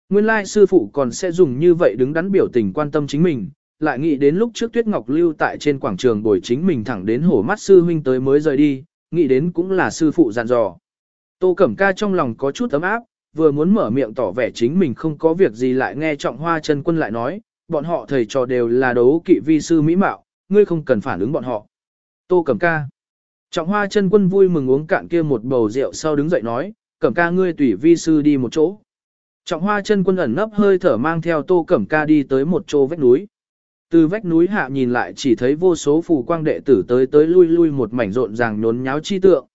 Nguyên lai sư phụ còn sẽ dùng như vậy đứng đắn biểu tình quan tâm chính mình, lại nghĩ đến lúc trước Tuyết Ngọc lưu tại trên quảng trường bồi chính mình thẳng đến hổ mắt sư huynh tới mới rời đi, nghĩ đến cũng là sư phụ dặn dò. Tô Cẩm Ca trong lòng có chút ấm áp, vừa muốn mở miệng tỏ vẻ chính mình không có việc gì lại nghe trọng hoa chân quân lại nói, bọn họ thầy trò đều là đấu kỵ vi sư mỹ mạo, ngươi không cần phản ứng bọn họ. Tô Cẩm Ca. Trọng hoa chân quân vui mừng uống cạn kia một bầu rượu sau đứng dậy nói, Cẩm Ca ngươi tùy vi sư đi một chỗ. Trọng hoa chân quân ẩn nấp hơi thở mang theo Tô Cẩm Ca đi tới một chỗ vách núi. Từ vách núi hạ nhìn lại chỉ thấy vô số phù quang đệ tử tới tới lui lui một mảnh rộn ràng nhốn nháo chi tượng.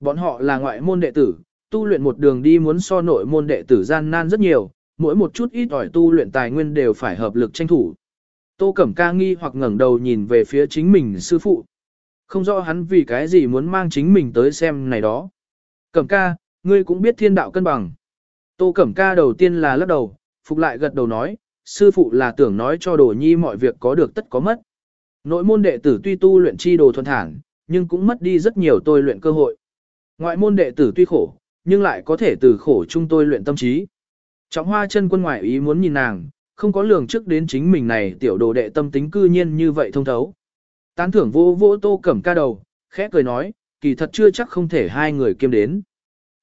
Bọn họ là ngoại môn đệ tử, tu luyện một đường đi muốn so nội môn đệ tử gian nan rất nhiều, mỗi một chút ít ỏi tu luyện tài nguyên đều phải hợp lực tranh thủ. Tô Cẩm Ca nghi hoặc ngẩng đầu nhìn về phía chính mình sư phụ. Không rõ hắn vì cái gì muốn mang chính mình tới xem này đó. Cẩm Ca, ngươi cũng biết thiên đạo cân bằng. Tô Cẩm Ca đầu tiên là lắc đầu, phục lại gật đầu nói, sư phụ là tưởng nói cho đồ nhi mọi việc có được tất có mất. Nội môn đệ tử tuy tu luyện chi đồ thuần thản, nhưng cũng mất đi rất nhiều tôi luyện cơ hội. Ngoại môn đệ tử tuy khổ, nhưng lại có thể từ khổ chung tôi luyện tâm trí. Trọng hoa chân quân ngoại ý muốn nhìn nàng, không có lường trước đến chính mình này tiểu đồ đệ tâm tính cư nhiên như vậy thông thấu. Tán thưởng vô vô tô cẩm ca đầu, khẽ cười nói, kỳ thật chưa chắc không thể hai người kiêm đến.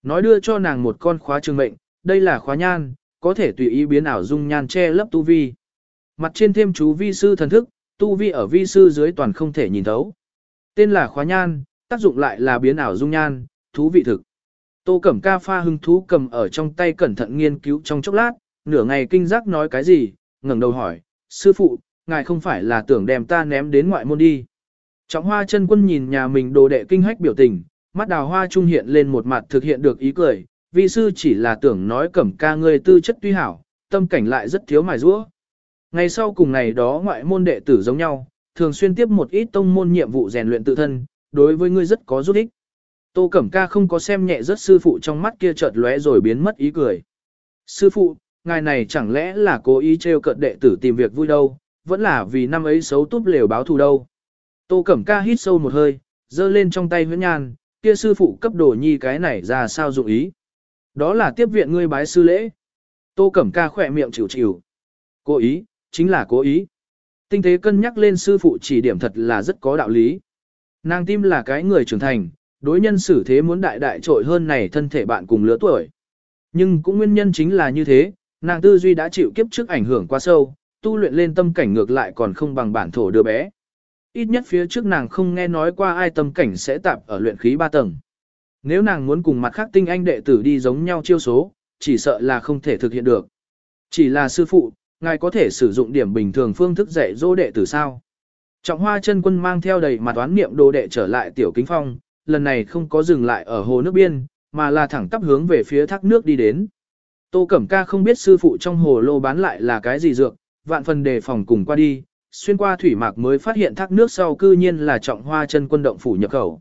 Nói đưa cho nàng một con khóa trường mệnh, đây là khóa nhan, có thể tùy ý biến ảo dung nhan che lấp tu vi. Mặt trên thêm chú vi sư thần thức, tu vi ở vi sư dưới toàn không thể nhìn thấu. Tên là khóa nhan, tác dụng lại là biến ảo dung nhan, thú vị thực. Tô Cẩm Ca pha hưng thú cầm ở trong tay cẩn thận nghiên cứu trong chốc lát, nửa ngày kinh giác nói cái gì, ngẩng đầu hỏi, sư phụ, ngài không phải là tưởng đem ta ném đến ngoại môn đi. Trọng hoa chân quân nhìn nhà mình đồ đệ kinh hách biểu tình, mắt đào hoa trung hiện lên một mặt thực hiện được ý cười, vi sư chỉ là tưởng nói cẩm ca ngươi tư chất tuy hảo, tâm cảnh lại rất thiếu mài rũa. Ngày sau cùng ngày đó ngoại môn đệ tử giống nhau, thường xuyên tiếp một ít tông môn nhiệm vụ rèn luyện tự thân, đối với ngươi rất có giúp ích. Tô Cẩm Ca không có xem nhẹ rất sư phụ trong mắt kia chợt lóe rồi biến mất ý cười. Sư phụ, ngài này chẳng lẽ là cố ý trêu cợt đệ tử tìm việc vui đâu, vẫn là vì năm ấy xấu túp lều báo thù đâu. Tô Cẩm Ca hít sâu một hơi, giơ lên trong tay huyễn nhan, kia sư phụ cấp đồ nhi cái này ra sao dụng ý. Đó là tiếp viện ngươi bái sư lễ. Tô Cẩm Ca khỏe miệng chịu chịu. Cố ý, chính là cố ý. Tinh tế cân nhắc lên sư phụ chỉ điểm thật là rất có đạo lý. Nàng tim là cái người trưởng thành, đối nhân xử thế muốn đại đại trội hơn này thân thể bạn cùng lứa tuổi. Nhưng cũng nguyên nhân chính là như thế, nàng tư duy đã chịu kiếp trước ảnh hưởng quá sâu, tu luyện lên tâm cảnh ngược lại còn không bằng bản thổ đứa bé. Ít nhất phía trước nàng không nghe nói qua ai tâm cảnh sẽ tạp ở luyện khí ba tầng. Nếu nàng muốn cùng mặt khác tinh anh đệ tử đi giống nhau chiêu số, chỉ sợ là không thể thực hiện được. Chỉ là sư phụ, ngài có thể sử dụng điểm bình thường phương thức dạy dỗ đệ tử sao. Trọng hoa chân quân mang theo đầy mặt toán niệm đồ đệ trở lại tiểu kính phong, lần này không có dừng lại ở hồ nước biên, mà là thẳng tắp hướng về phía thác nước đi đến. Tô Cẩm Ca không biết sư phụ trong hồ lô bán lại là cái gì dược, vạn phần đề phòng cùng qua đi, xuyên qua thủy mạc mới phát hiện thác nước sau cư nhiên là trọng hoa chân quân động phủ nhập khẩu.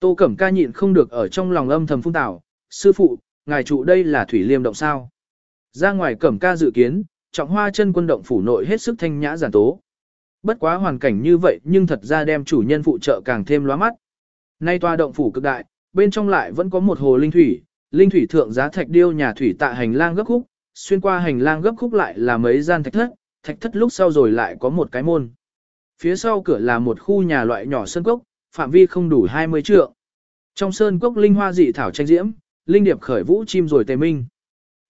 Tô Cẩm Ca nhịn không được ở trong lòng âm thầm phung tảo, sư phụ, ngài trụ đây là thủy liêm động sao. Ra ngoài Cẩm Ca dự kiến, trọng hoa chân quân động phủ nội hết sức thanh nhã giản tố. Bất quá hoàn cảnh như vậy nhưng thật ra đem chủ nhân phụ trợ càng thêm lóa mắt. Nay tòa động phủ cực đại, bên trong lại vẫn có một hồ linh thủy, linh thủy thượng giá thạch điêu nhà thủy tại hành lang gấp khúc, xuyên qua hành lang gấp khúc lại là mấy gian thạch thất, thạch thất lúc sau rồi lại có một cái môn. Phía sau cửa là một khu nhà loại nhỏ sân cốc, phạm vi không đủ 20 trượng. Trong sơn cốc linh hoa dị thảo tranh diễm, linh điệp khởi vũ chim rồi tề minh.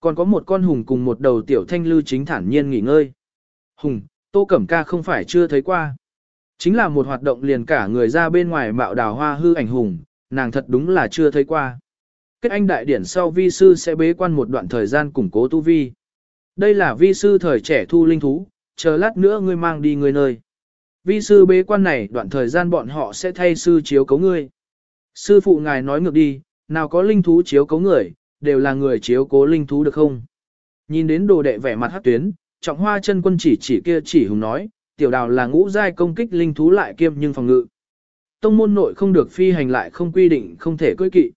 Còn có một con hùng cùng một đầu tiểu thanh lư chính thản nhiên nghỉ ngơi. Hùng, Tô Cẩm Ca không phải chưa thấy qua. Chính là một hoạt động liền cả người ra bên ngoài mạo đào hoa hư ảnh hùng, nàng thật đúng là chưa thấy qua. Kết anh đại điển sau vi sư sẽ bế quan một đoạn thời gian củng cố tu vi. Đây là vi sư thời trẻ thu linh thú, chờ lát nữa ngươi mang đi người nơi. Vi sư bế quan này đoạn thời gian bọn họ sẽ thay sư chiếu cấu ngươi. Sư phụ ngài nói ngược đi, nào có linh thú chiếu cấu người, đều là người chiếu cố linh thú được không? Nhìn đến đồ đệ vẻ mặt hát tuyến, trọng hoa chân quân chỉ chỉ kia chỉ hùng nói, tiểu đào là ngũ giai công kích linh thú lại kiêm nhưng phòng ngự. Tông môn nội không được phi hành lại không quy định không thể cưỡi kỵ.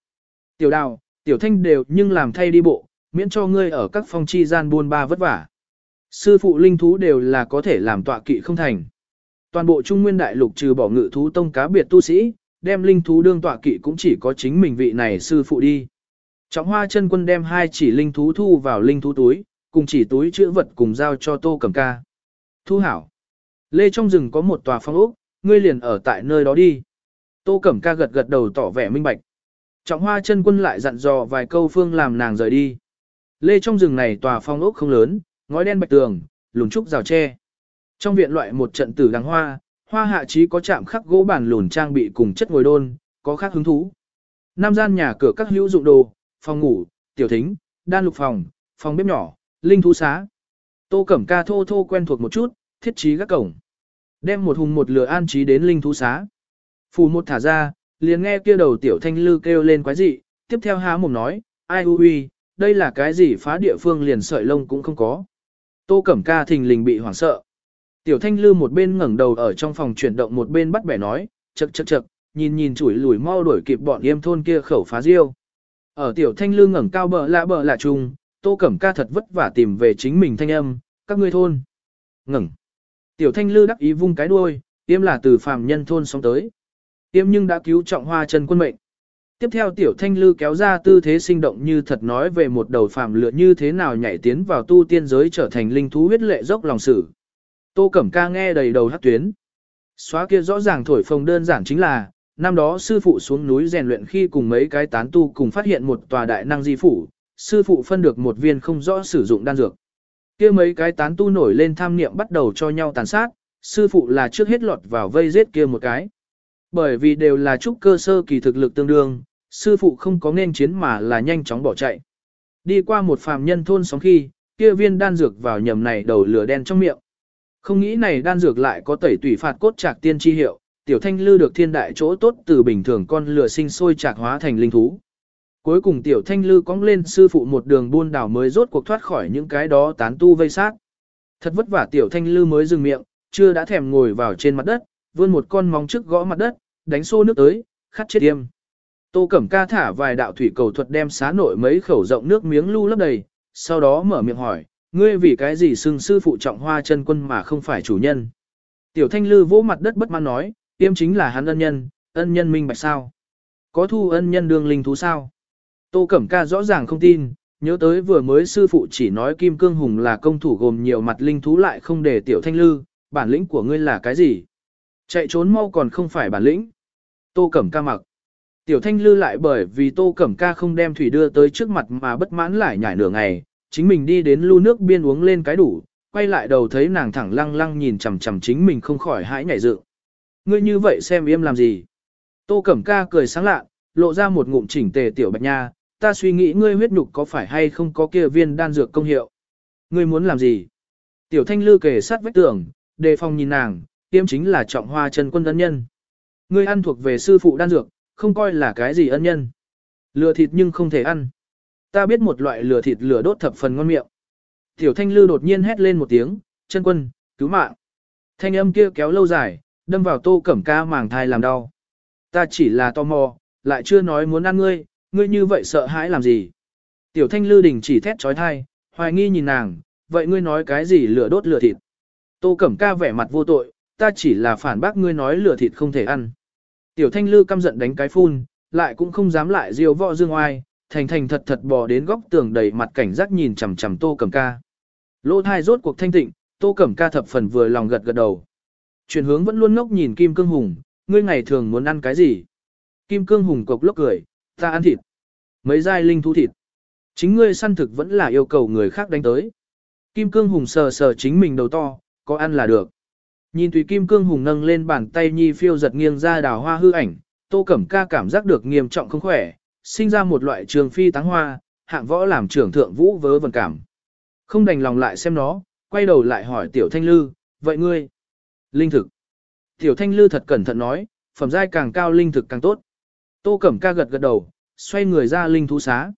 Tiểu đào, tiểu thanh đều nhưng làm thay đi bộ, miễn cho ngươi ở các phong chi gian buôn ba vất vả. Sư phụ linh thú đều là có thể làm tọa kỵ không thành. Toàn bộ Trung Nguyên Đại Lục trừ bỏ ngự thú tông cá biệt tu sĩ, đem linh thú đương tọa kỵ cũng chỉ có chính mình vị này sư phụ đi. Trọng hoa chân quân đem hai chỉ linh thú thu vào linh thú túi, cùng chỉ túi chữ vật cùng giao cho tô cầm ca. Thu hảo. Lê trong rừng có một tòa phong ốc, ngươi liền ở tại nơi đó đi. Tô Cẩm Ca gật gật đầu tỏ vẻ minh bạch. Trọng Hoa chân quân lại dặn dò vài câu phương làm nàng rời đi. Lê trong rừng này tòa phong ốc không lớn, ngói đen bạch tường, lùn trúc rào tre. Trong viện loại một trận tử đằng hoa, hoa hạ trí có chạm khắc gỗ bản lùn trang bị cùng chất ngồi đôn, có khác hứng thú. Nam gian nhà cửa các hữu dụng đồ, phòng ngủ, tiểu thính, đan lục phòng, phòng bếp nhỏ, linh thú xá. Tô Cẩm Ca thô thô quen thuộc một chút, thiết trí các cổng. Đem một hùng một lửa an trí đến linh thú xá. Phù một thả ra, liền nghe kia đầu tiểu thanh lư kêu lên quái dị, tiếp theo há mồm nói, ai ui ui, đây là cái gì phá địa phương liền sợi lông cũng không có. Tô Cẩm Ca thình lình bị hoảng sợ. Tiểu thanh lư một bên ngẩng đầu ở trong phòng chuyển động một bên bắt bẻ nói, chậc chậc chậc, nhìn nhìn chủi lùi mau đuổi kịp bọn yêm thôn kia khẩu phá riêu. Ở tiểu thanh lư ngẩng cao bờ lạ bờ lạ trùng, Tô Cẩm Ca thật vất vả tìm về chính mình thanh âm, các ngươi thôn. Ngẩng. Tiểu thanh lư đắc ý vung cái đuôi, tiêm là từ phàm nhân thôn sống tới. Tiêm nhưng đã cứu trọng hoa chân quân mệnh. Tiếp theo tiểu thanh lư kéo ra tư thế sinh động như thật nói về một đầu phàm lựa như thế nào nhảy tiến vào tu tiên giới trở thành linh thú huyết lệ dốc lòng sử. Tô Cẩm Ca nghe đầy đầu hát tuyến. Xóa kia rõ ràng thổi phồng đơn giản chính là, năm đó sư phụ xuống núi rèn luyện khi cùng mấy cái tán tu cùng phát hiện một tòa đại năng di phủ, sư phụ phân được một viên không rõ sử dụng đan dược kia mấy cái tán tu nổi lên tham niệm bắt đầu cho nhau tàn sát, sư phụ là trước hết lọt vào vây giết kia một cái. Bởi vì đều là trúc cơ sơ kỳ thực lực tương đương, sư phụ không có nên chiến mà là nhanh chóng bỏ chạy. Đi qua một phàm nhân thôn sóng khi, kia viên đan dược vào nhầm này đầu lửa đen trong miệng. Không nghĩ này đan dược lại có tẩy tủy phạt cốt trạc tiên chi hiệu, tiểu thanh lư được thiên đại chỗ tốt từ bình thường con lửa sinh sôi trạc hóa thành linh thú. Cuối cùng tiểu thanh lư cong lên sư phụ một đường buôn đảo mới rốt cuộc thoát khỏi những cái đó tán tu vây sát. Thật vất vả tiểu thanh lư mới dừng miệng, chưa đã thèm ngồi vào trên mặt đất, vươn một con móng trước gõ mặt đất, đánh xô nước tới, khát chết tiêm. Tô Cẩm Ca thả vài đạo thủy cầu thuật đem xá nội mấy khẩu rộng nước miếng lưu lấp đầy, sau đó mở miệng hỏi, ngươi vì cái gì xưng sư phụ trọng hoa chân quân mà không phải chủ nhân. Tiểu thanh lư vỗ mặt đất bất mãn nói, tiêm chính là hắn ân nhân, ân nhân minh bạch sao. Có thu ân nhân đường linh thú sao. Tô Cẩm Ca rõ ràng không tin, nhớ tới vừa mới sư phụ chỉ nói Kim Cương Hùng là công thủ gồm nhiều mặt linh thú lại không để tiểu thanh lư, bản lĩnh của ngươi là cái gì? Chạy trốn mau còn không phải bản lĩnh. Tô Cẩm Ca mặc. Tiểu thanh lư lại bởi vì tô cẩm ca không đem thủy đưa tới trước mặt mà bất mãn lại nhảy nửa ngày, chính mình đi đến lu nước biên uống lên cái đủ, quay lại đầu thấy nàng thẳng lăng lăng nhìn chằm chằm chính mình không khỏi hãi nhảy dựng. Ngươi như vậy xem im làm gì? Tô cẩm ca cười sáng lạ, lộ ra một ngụm chỉnh tề tiểu bạch nha, ta suy nghĩ ngươi huyết nhục có phải hay không có kia viên đan dược công hiệu. Ngươi muốn làm gì? Tiểu thanh lư kề sát vách tường, đề phòng nhìn nàng, tiêm chính là trọng hoa chân quân ân nhân. Ngươi ăn thuộc về sư phụ đan dược, không coi là cái gì ân nhân. Lừa thịt nhưng không thể ăn. Ta biết một loại lửa thịt lửa đốt thập phần ngon miệng. Tiểu thanh lư đột nhiên hét lên một tiếng, chân quân, cứu mạng. Thanh âm kia kéo lâu dài, đâm vào tô cẩm ca màng thai làm đau. Ta chỉ là tò mò, lại chưa nói muốn ăn ngươi, ngươi như vậy sợ hãi làm gì. Tiểu thanh lư đình chỉ thét trói thai, hoài nghi nhìn nàng, vậy ngươi nói cái gì lửa đốt lửa thịt. Tô cẩm ca vẻ mặt vô tội, ta chỉ là phản bác ngươi nói lửa thịt không thể ăn. Tiểu thanh lư căm giận đánh cái phun, lại cũng không dám lại diêu võ dương oai, thành thành thật thật bò đến góc tường đầy mặt cảnh giác nhìn chằm chằm tô cẩm ca. Lỗ thai rốt cuộc thanh tịnh, tô cẩm ca thập phần vừa lòng gật gật đầu. Chuyển hướng vẫn luôn ngốc nhìn Kim Cương Hùng, ngươi ngày thường muốn ăn cái gì? Kim Cương Hùng cộc lốc cười, ta ăn thịt. Mấy giai linh thú thịt. Chính ngươi săn thực vẫn là yêu cầu người khác đánh tới. Kim Cương Hùng sờ sờ chính mình đầu to, có ăn là được. Nhìn tùy Kim Cương Hùng nâng lên bàn tay nhi phiêu giật nghiêng ra đào hoa hư ảnh, Tô Cẩm Ca cảm giác được nghiêm trọng không khỏe, sinh ra một loại trường phi táng hoa, hạng võ làm trưởng thượng vũ vớ vần cảm. Không đành lòng lại xem nó, quay đầu lại hỏi Tiểu Thanh Lư, vậy ngươi? Linh thực. Tiểu Thanh Lư thật cẩn thận nói, phẩm giai càng cao linh thực càng tốt. Tô Cẩm Ca gật gật đầu, xoay người ra linh thú xá.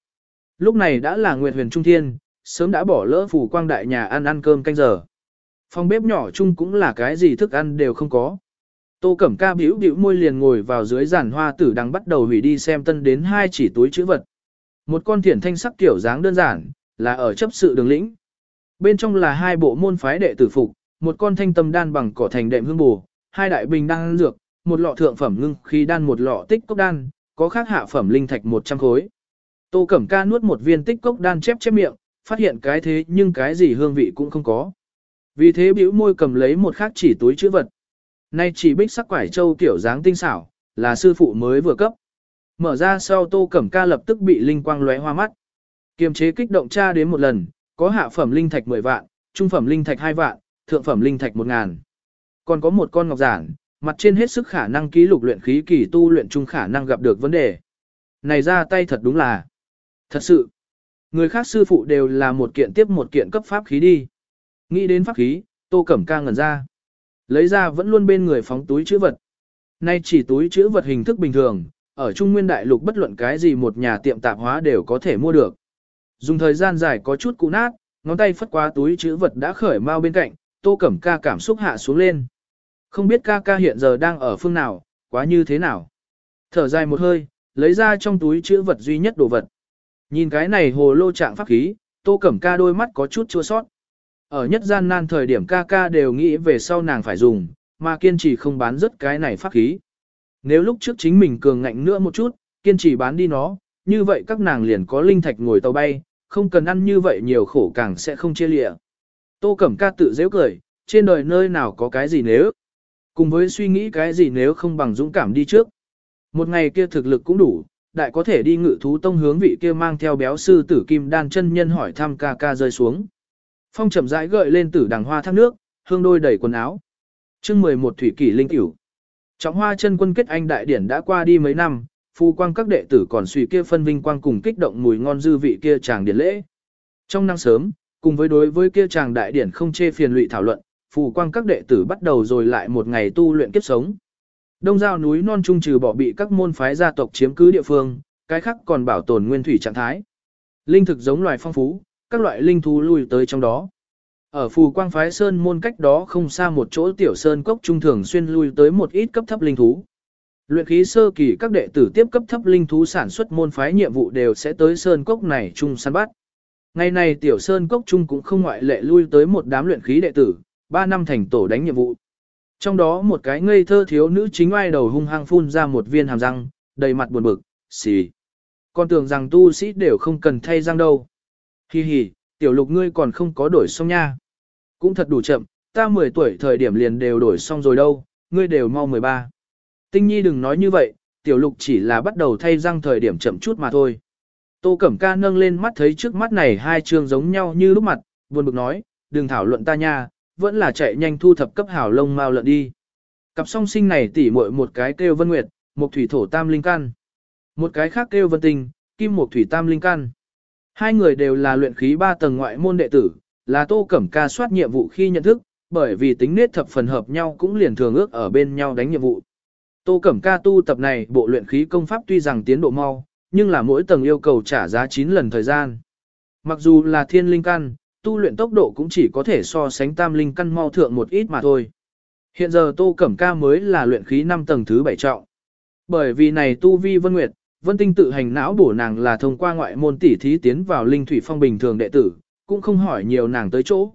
Lúc này đã là Nguyệt Huyền Trung Thiên, sớm đã bỏ lỡ phủ quang đại nhà ăn ăn cơm canh giờ. Phòng bếp nhỏ chung cũng là cái gì thức ăn đều không có. Tô Cẩm Ca bĩu bĩu môi liền ngồi vào dưới giàn hoa tử đang bắt đầu hủy đi xem tân đến hai chỉ túi chữ vật. Một con thiển thanh sắc kiểu dáng đơn giản, là ở chấp sự đường lĩnh. Bên trong là hai bộ môn phái đệ tử phục, một con thanh tâm đan bằng cỏ thành đệm hương bù, hai đại bình đan dược, một lọ thượng phẩm ngưng khí đan một lọ tích cốc đan, có khác hạ phẩm linh thạch 100 khối. Tô Cẩm Ca nuốt một viên tích cốc đan chép chép miệng, phát hiện cái thế nhưng cái gì hương vị cũng không có. Vì thế bĩu môi cầm lấy một khác chỉ túi chữ vật. Nay chỉ bích sắc quải châu kiểu dáng tinh xảo, là sư phụ mới vừa cấp. Mở ra sau Tô Cẩm Ca lập tức bị linh quang lóe hoa mắt. Kiềm chế kích động tra đến một lần, có hạ phẩm linh thạch 10 vạn, trung phẩm linh thạch 2 vạn, thượng phẩm linh thạch 1 ngàn. Còn có một con ngọc giản, mặt trên hết sức khả năng ký lục luyện khí kỳ tu luyện trung khả năng gặp được vấn đề. Này ra tay thật đúng là. Thật sự. Người khác sư phụ đều là một kiện tiếp một kiện cấp pháp khí đi. Nghĩ đến pháp khí, tô cẩm ca ngẩn ra. Lấy ra vẫn luôn bên người phóng túi chữ vật. Nay chỉ túi chữ vật hình thức bình thường, ở Trung Nguyên Đại Lục bất luận cái gì một nhà tiệm tạp hóa đều có thể mua được. Dùng thời gian dài có chút cũ nát, ngón tay phất qua túi chữ vật đã khởi mau bên cạnh, tô cẩm ca cảm xúc hạ xuống lên. Không biết ca ca hiện giờ đang ở phương nào, quá như thế nào. Thở dài một hơi, lấy ra trong túi chữ vật duy nhất đồ vật. Nhìn cái này hồ lô trạng pháp khí, tô cẩm ca đôi mắt có chút chua sót. Ở nhất gian nan thời điểm ca ca đều nghĩ về sau nàng phải dùng, mà kiên trì không bán rất cái này pháp khí. Nếu lúc trước chính mình cường ngạnh nữa một chút, kiên trì bán đi nó, như vậy các nàng liền có linh thạch ngồi tàu bay, không cần ăn như vậy nhiều khổ càng sẽ không chia lịa. Tô Cẩm Ca tự dễ cười, trên đời nơi nào có cái gì nếu. Cùng với suy nghĩ cái gì nếu không bằng dũng cảm đi trước. Một ngày kia thực lực cũng đủ, đại có thể đi ngự thú tông hướng vị kia mang theo béo sư tử kim đan chân nhân hỏi thăm ca ca rơi xuống. Phong chậm rãi gợi lên tử đằng hoa thác nước, hương đôi đầy quần áo. chương 11 thủy kỷ linh cửu, Trọng hoa chân quân kết anh đại điển đã qua đi mấy năm, phu quang các đệ tử còn suy kia phân vinh quang cùng kích động mùi ngon dư vị kia chàng điển lễ. Trong năng sớm, cùng với đối với kia chàng đại điển không chê phiền lụy thảo luận, phù quang các đệ tử bắt đầu rồi lại một ngày tu luyện kiếp sống. Đông giao núi non trung trừ bỏ bị các môn phái gia tộc chiếm cứ địa phương, cái khác còn bảo tồn nguyên thủy trạng thái. Linh thực giống loài phong phú, các loại linh thú lui tới trong đó. Ở phù quang phái sơn môn cách đó không xa một chỗ tiểu sơn cốc trung thường xuyên lui tới một ít cấp thấp linh thú. Luyện khí sơ kỳ các đệ tử tiếp cấp thấp linh thú sản xuất môn phái nhiệm vụ đều sẽ tới sơn cốc này chung săn bắt. Ngày này tiểu sơn cốc trung cũng không ngoại lệ lui tới một đám luyện khí đệ tử, ba năm thành tổ đánh nhiệm vụ. Trong đó một cái ngây thơ thiếu nữ chính oai đầu hung hăng phun ra một viên hàm răng, đầy mặt buồn bực, xì. Con tưởng rằng tu sĩ đều không cần thay răng đâu. Hi hi, tiểu lục ngươi còn không có đổi xong nha. Cũng thật đủ chậm, ta 10 tuổi thời điểm liền đều đổi xong rồi đâu, ngươi đều mau 13. Tinh nhi đừng nói như vậy, tiểu lục chỉ là bắt đầu thay răng thời điểm chậm chút mà thôi. Tô Cẩm Ca nâng lên mắt thấy trước mắt này hai trường giống nhau như lúc mặt, buồn bực nói, đừng thảo luận ta nha, vẫn là chạy nhanh thu thập cấp hảo lông mau lợn đi. Cặp song sinh này tỉ muội một cái kêu Vân Nguyệt, một thủy thổ tam linh căn. Một cái khác kêu Vân Tinh, kim một thủy tam linh căn. Hai người đều là luyện khí ba tầng ngoại môn đệ tử, là Tô Cẩm Ca soát nhiệm vụ khi nhận thức, bởi vì tính nết thập phần hợp nhau cũng liền thường ước ở bên nhau đánh nhiệm vụ. Tô Cẩm Ca tu tập này bộ luyện khí công pháp tuy rằng tiến độ mau, nhưng là mỗi tầng yêu cầu trả giá 9 lần thời gian. Mặc dù là thiên linh căn, tu luyện tốc độ cũng chỉ có thể so sánh tam linh căn mau thượng một ít mà thôi. Hiện giờ Tô Cẩm Ca mới là luyện khí 5 tầng thứ 7 trọng. Bởi vì này tu vi vân nguyệt, vân tinh tự hành não bổ nàng là thông qua ngoại môn tỷ thí tiến vào linh thủy phong bình thường đệ tử, cũng không hỏi nhiều nàng tới chỗ.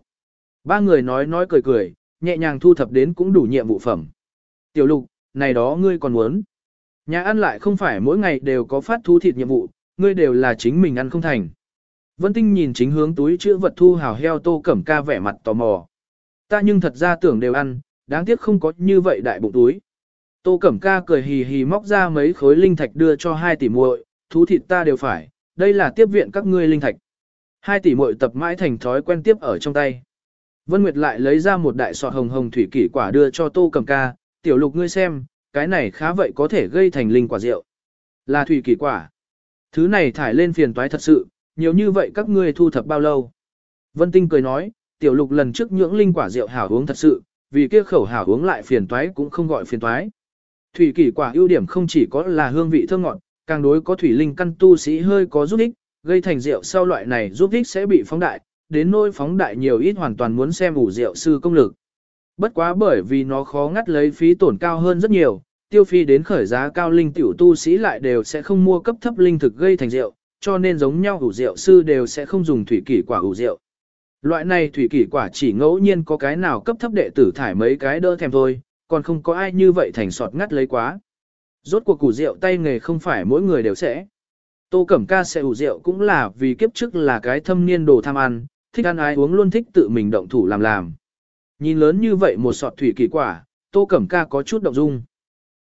Ba người nói nói cười cười, nhẹ nhàng thu thập đến cũng đủ nhiệm vụ phẩm. Tiểu lục, này đó ngươi còn muốn. Nhà ăn lại không phải mỗi ngày đều có phát thu thịt nhiệm vụ, ngươi đều là chính mình ăn không thành. Vân Tinh nhìn chính hướng túi chữa vật thu hào heo tô cẩm ca vẻ mặt tò mò. Ta nhưng thật ra tưởng đều ăn, đáng tiếc không có như vậy đại bụng túi. Tô cẩm ca cười hì hì móc ra mấy khối linh thạch đưa cho hai tỷ muội, thú thịt ta đều phải, đây là tiếp viện các ngươi linh thạch. Hai tỷ muội tập mãi thành thói quen tiếp ở trong tay. Vân Nguyệt lại lấy ra một đại sọt hồng hồng thủy kỷ quả đưa cho Tô Cẩm Ca, tiểu lục ngươi xem, cái này khá vậy có thể gây thành linh quả rượu. Là thủy kỷ quả. Thứ này thải lên phiền toái thật sự, nhiều như vậy các ngươi thu thập bao lâu. Vân Tinh cười nói, tiểu lục lần trước nhưỡng linh quả rượu hảo uống thật sự, vì kia khẩu hảo uống lại phiền toái cũng không gọi phiền toái. Thủy kỷ quả ưu điểm không chỉ có là hương vị thơm ngọt, càng đối có thủy linh căn tu sĩ hơi có giúp ích, gây thành rượu sau loại này giúp ích sẽ bị phóng đại, đến nỗi phóng đại nhiều ít hoàn toàn muốn xem ủ rượu sư công lực. Bất quá bởi vì nó khó ngắt lấy phí tổn cao hơn rất nhiều, tiêu phi đến khởi giá cao linh tiểu tu sĩ lại đều sẽ không mua cấp thấp linh thực gây thành rượu, cho nên giống nhau ủ rượu sư đều sẽ không dùng thủy kỷ quả ủ rượu. Loại này thủy kỷ quả chỉ ngẫu nhiên có cái nào cấp thấp đệ tử thải mấy cái đỡ thèm thôi, còn không có ai như vậy thành sọt ngắt lấy quá. Rốt cuộc củ rượu tay nghề không phải mỗi người đều sẽ. Tô Cẩm Ca sẽ ủ rượu cũng là vì kiếp trước là cái thâm niên đồ tham ăn, thích ăn ai uống luôn thích tự mình động thủ làm làm. Nhìn lớn như vậy một sọt thủy kỳ quả, Tô Cẩm Ca có chút động dung.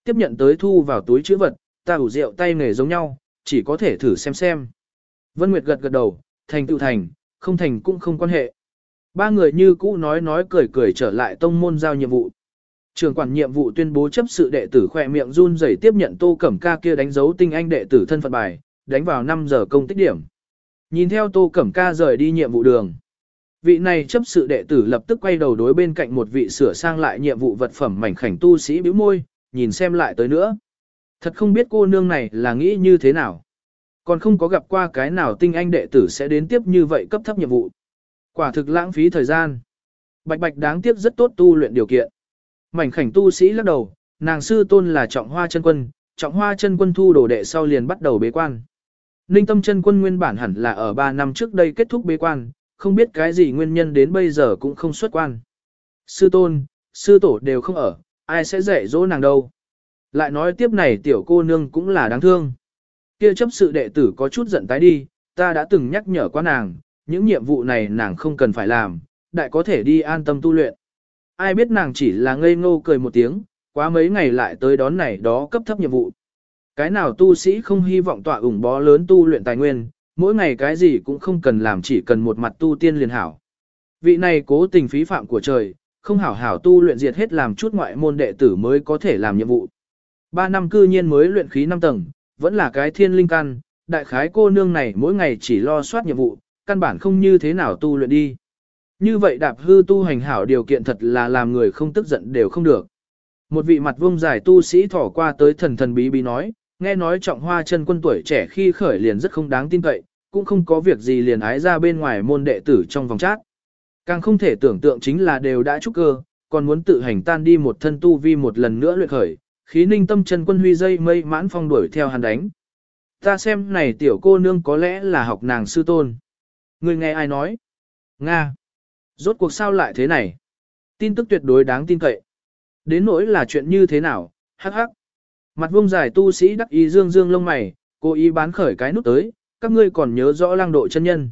Tiếp nhận tới thu vào túi chữ vật, ta ủ rượu tay nghề giống nhau, chỉ có thể thử xem xem. Vân Nguyệt gật gật đầu, thành tựu thành, không thành cũng không quan hệ. Ba người như cũ nói nói cười cười trở lại tông môn giao nhiệm vụ. Trường quản nhiệm vụ tuyên bố chấp sự đệ tử khỏe miệng run rẩy tiếp nhận Tô Cẩm Ca kia đánh dấu tinh anh đệ tử thân phận bài, đánh vào 5 giờ công tích điểm. Nhìn theo Tô Cẩm Ca rời đi nhiệm vụ đường. Vị này chấp sự đệ tử lập tức quay đầu đối bên cạnh một vị sửa sang lại nhiệm vụ vật phẩm mảnh khảnh tu sĩ bĩu môi, nhìn xem lại tới nữa. Thật không biết cô nương này là nghĩ như thế nào. Còn không có gặp qua cái nào tinh anh đệ tử sẽ đến tiếp như vậy cấp thấp nhiệm vụ. Quả thực lãng phí thời gian. Bạch bạch đáng tiếc rất tốt tu luyện điều kiện. Mảnh khảnh tu sĩ lắc đầu, nàng sư tôn là trọng hoa chân quân, trọng hoa chân quân thu đồ đệ sau liền bắt đầu bế quan. Ninh tâm chân quân nguyên bản hẳn là ở 3 năm trước đây kết thúc bế quan, không biết cái gì nguyên nhân đến bây giờ cũng không xuất quan. Sư tôn, sư tổ đều không ở, ai sẽ dạy dỗ nàng đâu. Lại nói tiếp này tiểu cô nương cũng là đáng thương. Kia chấp sự đệ tử có chút giận tái đi, ta đã từng nhắc nhở qua nàng, những nhiệm vụ này nàng không cần phải làm, đại có thể đi an tâm tu luyện. Ai biết nàng chỉ là ngây ngô cười một tiếng, quá mấy ngày lại tới đón này đó cấp thấp nhiệm vụ. Cái nào tu sĩ không hy vọng tọa ủng bó lớn tu luyện tài nguyên, mỗi ngày cái gì cũng không cần làm chỉ cần một mặt tu tiên liền hảo. Vị này cố tình phí phạm của trời, không hảo hảo tu luyện diệt hết làm chút ngoại môn đệ tử mới có thể làm nhiệm vụ. Ba năm cư nhiên mới luyện khí 5 tầng, vẫn là cái thiên linh căn, đại khái cô nương này mỗi ngày chỉ lo soát nhiệm vụ, căn bản không như thế nào tu luyện đi. Như vậy đạp hư tu hành hảo điều kiện thật là làm người không tức giận đều không được. Một vị mặt vông dài tu sĩ thỏ qua tới thần thần bí bí nói, nghe nói trọng hoa chân quân tuổi trẻ khi khởi liền rất không đáng tin cậy, cũng không có việc gì liền ái ra bên ngoài môn đệ tử trong vòng chát. Càng không thể tưởng tượng chính là đều đã trúc cơ, còn muốn tự hành tan đi một thân tu vi một lần nữa luyện khởi, khí ninh tâm chân quân huy dây mây mãn phong đuổi theo hắn đánh. Ta xem này tiểu cô nương có lẽ là học nàng sư tôn. Người nghe ai nói? Nga. Rốt cuộc sao lại thế này? Tin tức tuyệt đối đáng tin cậy. Đến nỗi là chuyện như thế nào? Hắc hắc. Mặt vuông dài tu sĩ đắc ý dương dương lông mày, cố ý bán khởi cái nút tới, các ngươi còn nhớ rõ Lang độ chân nhân.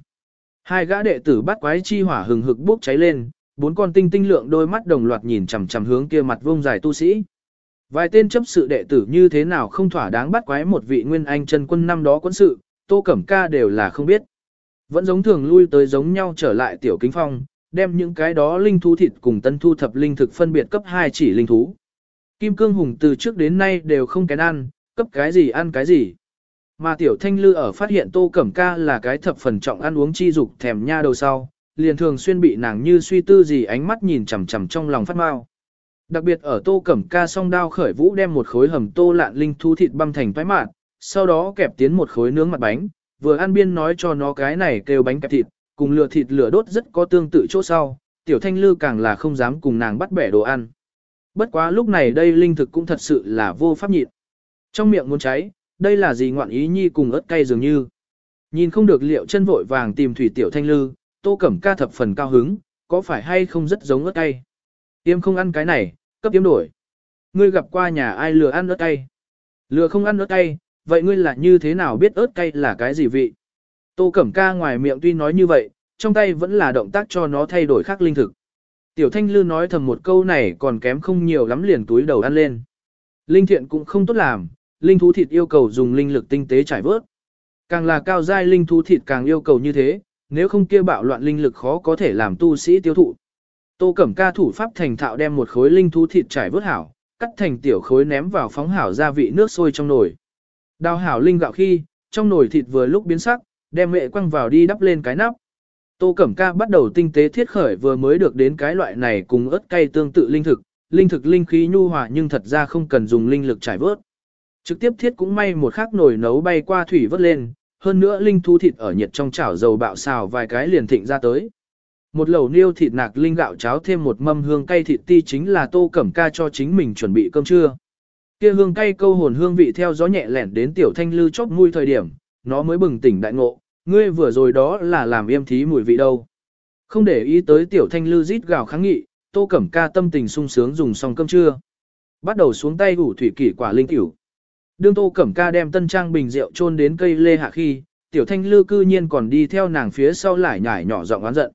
Hai gã đệ tử bắt quái chi hỏa hừng hực bốc cháy lên, bốn con tinh tinh lượng đôi mắt đồng loạt nhìn chằm chằm hướng kia mặt vuông dài tu sĩ. Vài tên chấp sự đệ tử như thế nào không thỏa đáng bắt quái một vị nguyên anh chân quân năm đó quân sự, Tô Cẩm Ca đều là không biết. Vẫn giống thường lui tới giống nhau trở lại tiểu kính phong, đem những cái đó linh thú thịt cùng tân thu thập linh thực phân biệt cấp 2 chỉ linh thú. Kim Cương Hùng từ trước đến nay đều không kén ăn, cấp cái gì ăn cái gì. Mà tiểu thanh lư ở phát hiện tô cẩm ca là cái thập phần trọng ăn uống chi dục thèm nha đầu sau, liền thường xuyên bị nàng như suy tư gì ánh mắt nhìn chằm chằm trong lòng phát mau. Đặc biệt ở tô cẩm ca song đao khởi vũ đem một khối hầm tô lạn linh thú thịt băm thành toái mạn, sau đó kẹp tiến một khối nướng mặt bánh, vừa ăn biên nói cho nó cái này kêu bánh kẹp thịt, cùng lửa thịt lửa đốt rất có tương tự chỗ sau, tiểu thanh lư càng là không dám cùng nàng bắt bẻ đồ ăn. Bất quá lúc này đây linh thực cũng thật sự là vô pháp nhịn. Trong miệng muốn cháy, đây là gì ngoạn ý nhi cùng ớt cay dường như. Nhìn không được liệu chân vội vàng tìm thủy tiểu thanh lư, tô cẩm ca thập phần cao hứng, có phải hay không rất giống ớt cay. Tiêm không ăn cái này, cấp tiêm đổi. Ngươi gặp qua nhà ai lừa ăn ớt cay. Lừa không ăn ớt cay, vậy ngươi là như thế nào biết ớt cay là cái gì vị? Tô Cẩm Ca ngoài miệng tuy nói như vậy, trong tay vẫn là động tác cho nó thay đổi khác linh thực. Tiểu Thanh Lư nói thầm một câu này còn kém không nhiều lắm liền túi đầu ăn lên. Linh thiện cũng không tốt làm, linh thú thịt yêu cầu dùng linh lực tinh tế trải vớt. Càng là cao giai linh thú thịt càng yêu cầu như thế, nếu không kia bạo loạn linh lực khó có thể làm tu sĩ tiêu thụ. Tô Cẩm Ca thủ pháp thành thạo đem một khối linh thú thịt trải vớt hảo, cắt thành tiểu khối ném vào phóng hảo gia vị nước sôi trong nồi. Đào hảo linh gạo khi, trong nồi thịt vừa lúc biến sắc, đem mẹ quăng vào đi đắp lên cái nắp. Tô Cẩm Ca bắt đầu tinh tế thiết khởi vừa mới được đến cái loại này cùng ớt cay tương tự linh thực, linh thực linh khí nhu hòa nhưng thật ra không cần dùng linh lực trải vớt. Trực tiếp thiết cũng may một khắc nồi nấu bay qua thủy vớt lên, hơn nữa linh thu thịt ở nhiệt trong chảo dầu bạo xào vài cái liền thịnh ra tới. Một lẩu niêu thịt nạc linh gạo cháo thêm một mâm hương cay thịt ti chính là Tô Cẩm Ca cho chính mình chuẩn bị cơm trưa. Kia hương cay câu hồn hương vị theo gió nhẹ lẻn đến tiểu thanh lư chóp mũi thời điểm, nó mới bừng tỉnh đại ngộ, ngươi vừa rồi đó là làm yêm thí mùi vị đâu. Không để ý tới tiểu thanh lư rít gào kháng nghị, tô cẩm ca tâm tình sung sướng dùng xong cơm trưa. Bắt đầu xuống tay ủ thủy kỷ quả linh tiểu. Đương tô cẩm ca đem tân trang bình rượu chôn đến cây lê hạ khi, tiểu thanh lư cư nhiên còn đi theo nàng phía sau lại nhải nhỏ giọng oán giận.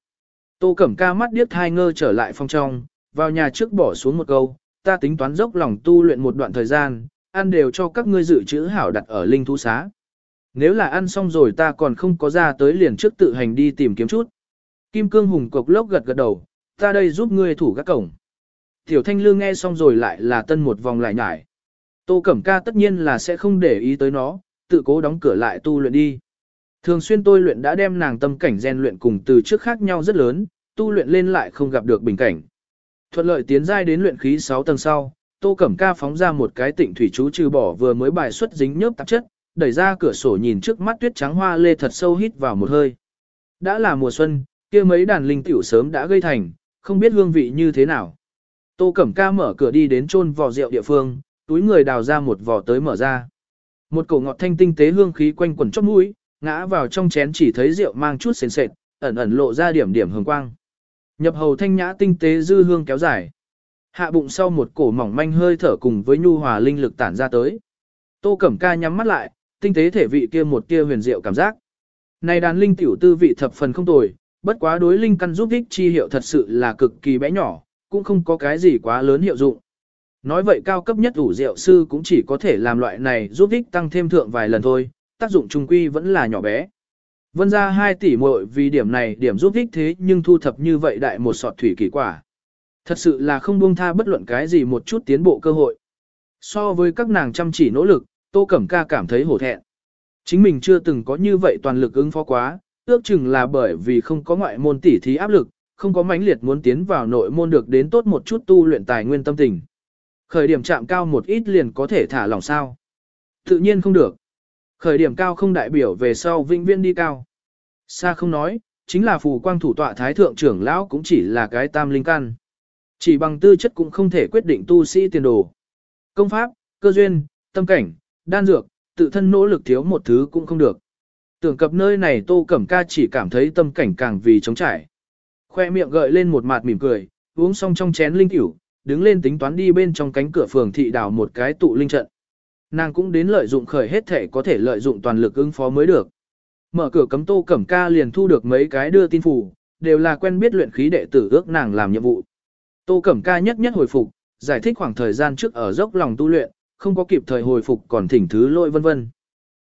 Tô cẩm ca mắt điếc thai ngơ trở lại phòng trong, vào nhà trước bỏ xuống một câu, ta tính toán dốc lòng tu luyện một đoạn thời gian, ăn đều cho các ngươi dự trữ hảo đặt ở linh thú xá. Nếu là ăn xong rồi ta còn không có ra tới liền trước tự hành đi tìm kiếm chút. Kim cương hùng cục lốc gật gật đầu, ta đây giúp ngươi thủ các cổng. Tiểu thanh lương nghe xong rồi lại là tân một vòng lại nhải. Tô Cẩm Ca tất nhiên là sẽ không để ý tới nó, tự cố đóng cửa lại tu luyện đi. Thường xuyên tôi luyện đã đem nàng tâm cảnh gen luyện cùng từ trước khác nhau rất lớn, tu luyện lên lại không gặp được bình cảnh. Thuận lợi tiến giai đến luyện khí 6 tầng sau, Tô Cẩm Ca phóng ra một cái tịnh thủy chú trừ bỏ vừa mới bài xuất dính nhớp tạp chất, đẩy ra cửa sổ nhìn trước mắt tuyết trắng hoa lê thật sâu hít vào một hơi. Đã là mùa xuân, kia mấy đàn linh tiểu sớm đã gây thành, không biết hương vị như thế nào. Tô Cẩm Ca mở cửa đi đến chôn vò rượu địa phương, túi người đào ra một vò tới mở ra. Một cổ ngọt thanh tinh tế hương khí quanh quẩn chóp mũi, ngã vào trong chén chỉ thấy rượu mang chút sền sệt, ẩn ẩn lộ ra điểm điểm hương quang. Nhập hầu thanh nhã tinh tế dư hương kéo dài. Hạ bụng sau một cổ mỏng manh hơi thở cùng với nhu hòa linh lực tản ra tới. Tô Cẩm Ca nhắm mắt lại, tinh tế thể vị kia một kia huyền diệu cảm giác. Này đàn linh tiểu tư vị thập phần không tồi, bất quá đối linh căn giúp ích chi hiệu thật sự là cực kỳ bé nhỏ, cũng không có cái gì quá lớn hiệu dụng. Nói vậy cao cấp nhất ủ rượu sư cũng chỉ có thể làm loại này giúp ích tăng thêm thượng vài lần thôi, tác dụng trung quy vẫn là nhỏ bé. Vân ra 2 tỷ muội vì điểm này điểm giúp ích thế nhưng thu thập như vậy đại một sọt thủy kỳ quả. Thật sự là không buông tha bất luận cái gì một chút tiến bộ cơ hội. So với các nàng chăm chỉ nỗ lực, Tô Cẩm Ca cảm thấy hổ thẹn. Chính mình chưa từng có như vậy toàn lực ứng phó quá, ước chừng là bởi vì không có ngoại môn tỉ thí áp lực, không có mãnh liệt muốn tiến vào nội môn được đến tốt một chút tu luyện tài nguyên tâm tình. Khởi điểm chạm cao một ít liền có thể thả lỏng sao. Tự nhiên không được. Khởi điểm cao không đại biểu về sau vĩnh viên đi cao. Xa không nói, chính là phù quang thủ tọa thái thượng trưởng lão cũng chỉ là cái tam linh căn. Chỉ bằng tư chất cũng không thể quyết định tu sĩ tiền đồ. Công pháp, cơ duyên, tâm cảnh, đan dược, tự thân nỗ lực thiếu một thứ cũng không được. Tưởng cập nơi này Tô Cẩm Ca chỉ cảm thấy tâm cảnh càng vì trống trải. Khoe miệng gợi lên một mặt mỉm cười, uống xong trong chén linh cửu, đứng lên tính toán đi bên trong cánh cửa phường thị đảo một cái tụ linh trận. Nàng cũng đến lợi dụng khởi hết thể có thể lợi dụng toàn lực ứng phó mới được. Mở cửa cấm Tô Cẩm Ca liền thu được mấy cái đưa tin phủ, đều là quen biết luyện khí đệ tử ước nàng làm nhiệm vụ. Tô Cẩm Ca nhất nhất hồi phục, giải thích khoảng thời gian trước ở dốc lòng tu luyện, không có kịp thời hồi phục còn thỉnh thứ lỗi vân vân.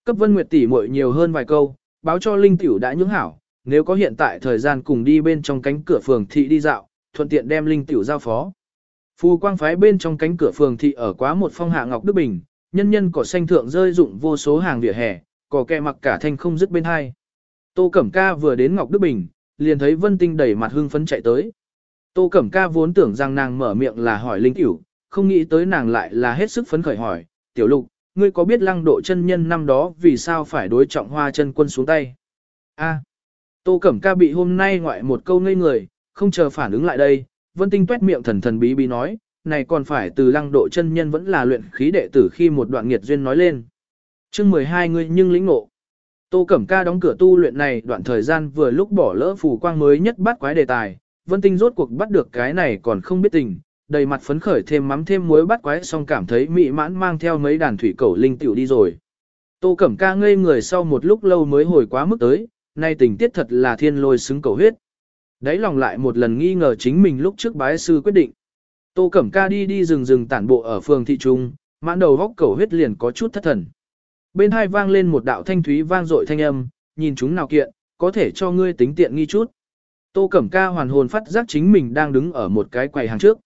Cấp Vân Nguyệt tỷ muội nhiều hơn vài câu, báo cho Linh Tiểu đã nhưỡng hảo, nếu có hiện tại thời gian cùng đi bên trong cánh cửa phường thị đi dạo, thuận tiện đem Linh Tiểu giao phó. Phù quang phái bên trong cánh cửa phường thị ở quá một phong hạ ngọc đức bình, nhân nhân cỏ xanh thượng rơi dụng vô số hàng vỉa hè, cỏ kẹ mặc cả thanh không dứt bên hai. Tô Cẩm Ca vừa đến Ngọc Đức Bình, liền thấy Vân Tinh đẩy mặt hưng phấn chạy tới. Tô Cẩm Ca vốn tưởng rằng nàng mở miệng là hỏi Linh Tiểu, không nghĩ tới nàng lại là hết sức phấn khởi hỏi, "Tiểu Lục, ngươi có biết Lăng Độ chân nhân năm đó vì sao phải đối trọng Hoa chân quân xuống tay?" A. Tô Cẩm Ca bị hôm nay ngoại một câu ngây người, không chờ phản ứng lại đây, Vân Tinh tuét miệng thần thần bí bí nói, này còn phải từ lăng độ chân nhân vẫn là luyện khí đệ tử khi một đoạn nghiệt duyên nói lên. chương 12 ngươi nhưng lĩnh ngộ. Tô Cẩm Ca đóng cửa tu luyện này đoạn thời gian vừa lúc bỏ lỡ phù quang mới nhất bắt quái đề tài, Vân Tinh rốt cuộc bắt được cái này còn không biết tình, đầy mặt phấn khởi thêm mắm thêm muối bắt quái xong cảm thấy mị mãn mang theo mấy đàn thủy cẩu linh tiểu đi rồi. Tô Cẩm Ca ngây người sau một lúc lâu mới hồi quá mức tới, nay tình tiết thật là thiên lôi xứng cầu huyết. Đấy lòng lại một lần nghi ngờ chính mình lúc trước bái sư quyết định. Tô Cẩm Ca đi đi rừng rừng tản bộ ở phường thị trung, mãn đầu góc cầu huyết liền có chút thất thần. Bên hai vang lên một đạo thanh thúy vang dội thanh âm, nhìn chúng nào kiện, có thể cho ngươi tính tiện nghi chút. Tô Cẩm Ca hoàn hồn phát giác chính mình đang đứng ở một cái quầy hàng trước.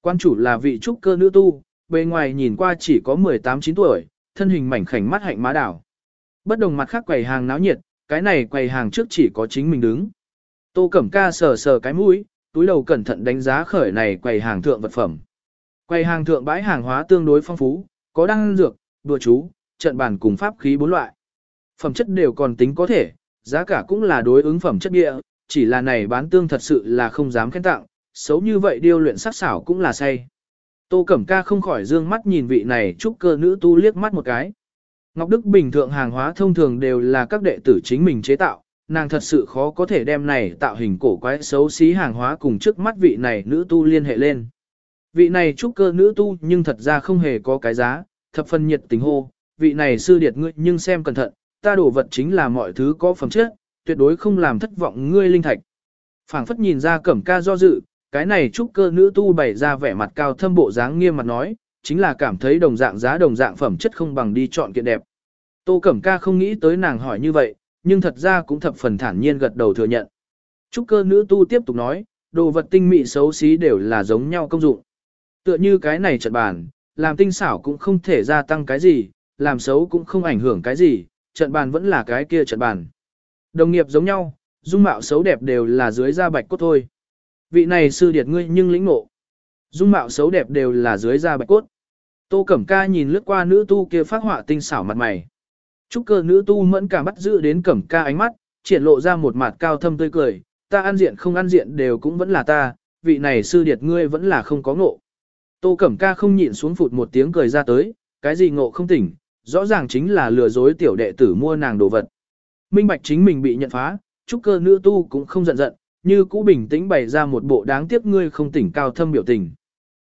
Quan chủ là vị trúc cơ nữ tu, bề ngoài nhìn qua chỉ có 18-9 tuổi, thân hình mảnh khảnh mắt hạnh má đảo. Bất đồng mặt khác quầy hàng náo nhiệt, cái này quầy hàng trước chỉ có chính mình đứng. Tô Cẩm Ca sờ sờ cái mũi, túi đầu cẩn thận đánh giá khởi này quầy hàng thượng vật phẩm. Quầy hàng thượng bãi hàng hóa tương đối phong phú, có đăng dược, đùa chú, trận bàn cùng pháp khí bốn loại. Phẩm chất đều còn tính có thể, giá cả cũng là đối ứng phẩm chất địa, chỉ là này bán tương thật sự là không dám khen tặng, xấu như vậy điêu luyện sắc xảo cũng là say. Tô Cẩm Ca không khỏi dương mắt nhìn vị này trúc cơ nữ tu liếc mắt một cái. Ngọc Đức Bình thường hàng hóa thông thường đều là các đệ tử chính mình chế tạo, nàng thật sự khó có thể đem này tạo hình cổ quái xấu xí hàng hóa cùng trước mắt vị này nữ tu liên hệ lên. Vị này trúc cơ nữ tu nhưng thật ra không hề có cái giá, thập phần nhiệt tình hô, vị này sư điệt ngươi nhưng xem cẩn thận, ta đổ vật chính là mọi thứ có phẩm chất, tuyệt đối không làm thất vọng ngươi linh thạch. phảng phất nhìn ra cẩm ca do dự, cái này trúc cơ nữ tu bày ra vẻ mặt cao thâm bộ dáng nghiêm mặt nói, chính là cảm thấy đồng dạng giá đồng dạng phẩm chất không bằng đi chọn kiện đẹp. Tô Cẩm Ca không nghĩ tới nàng hỏi như vậy, nhưng thật ra cũng thập phần thản nhiên gật đầu thừa nhận. Trúc cơ nữ tu tiếp tục nói, đồ vật tinh mị xấu xí đều là giống nhau công dụng. Tựa như cái này trận bàn, làm tinh xảo cũng không thể gia tăng cái gì, làm xấu cũng không ảnh hưởng cái gì, trận bàn vẫn là cái kia trận bàn. Đồng nghiệp giống nhau, dung mạo xấu đẹp đều là dưới da bạch cốt thôi. Vị này sư điệt ngươi nhưng lĩnh ngộ. Dung mạo xấu đẹp đều là dưới da bạch cốt. Tô Cẩm Ca nhìn lướt qua nữ tu kia phát họa tinh xảo mặt mày. Trúc cơ nữ tu mẫn cảm bắt giữ đến Cẩm Ca ánh mắt, triển lộ ra một mặt cao thâm tươi cười, ta ăn diện không ăn diện đều cũng vẫn là ta, vị này sư điệt ngươi vẫn là không có ngộ. Tô Cẩm Ca không nhịn xuống phụt một tiếng cười ra tới, cái gì ngộ không tỉnh, rõ ràng chính là lừa dối tiểu đệ tử mua nàng đồ vật. Minh bạch chính mình bị nhận phá, trúc cơ nữ tu cũng không giận giận, như cũ bình tĩnh bày ra một bộ đáng tiếc ngươi không tỉnh cao thâm biểu tình.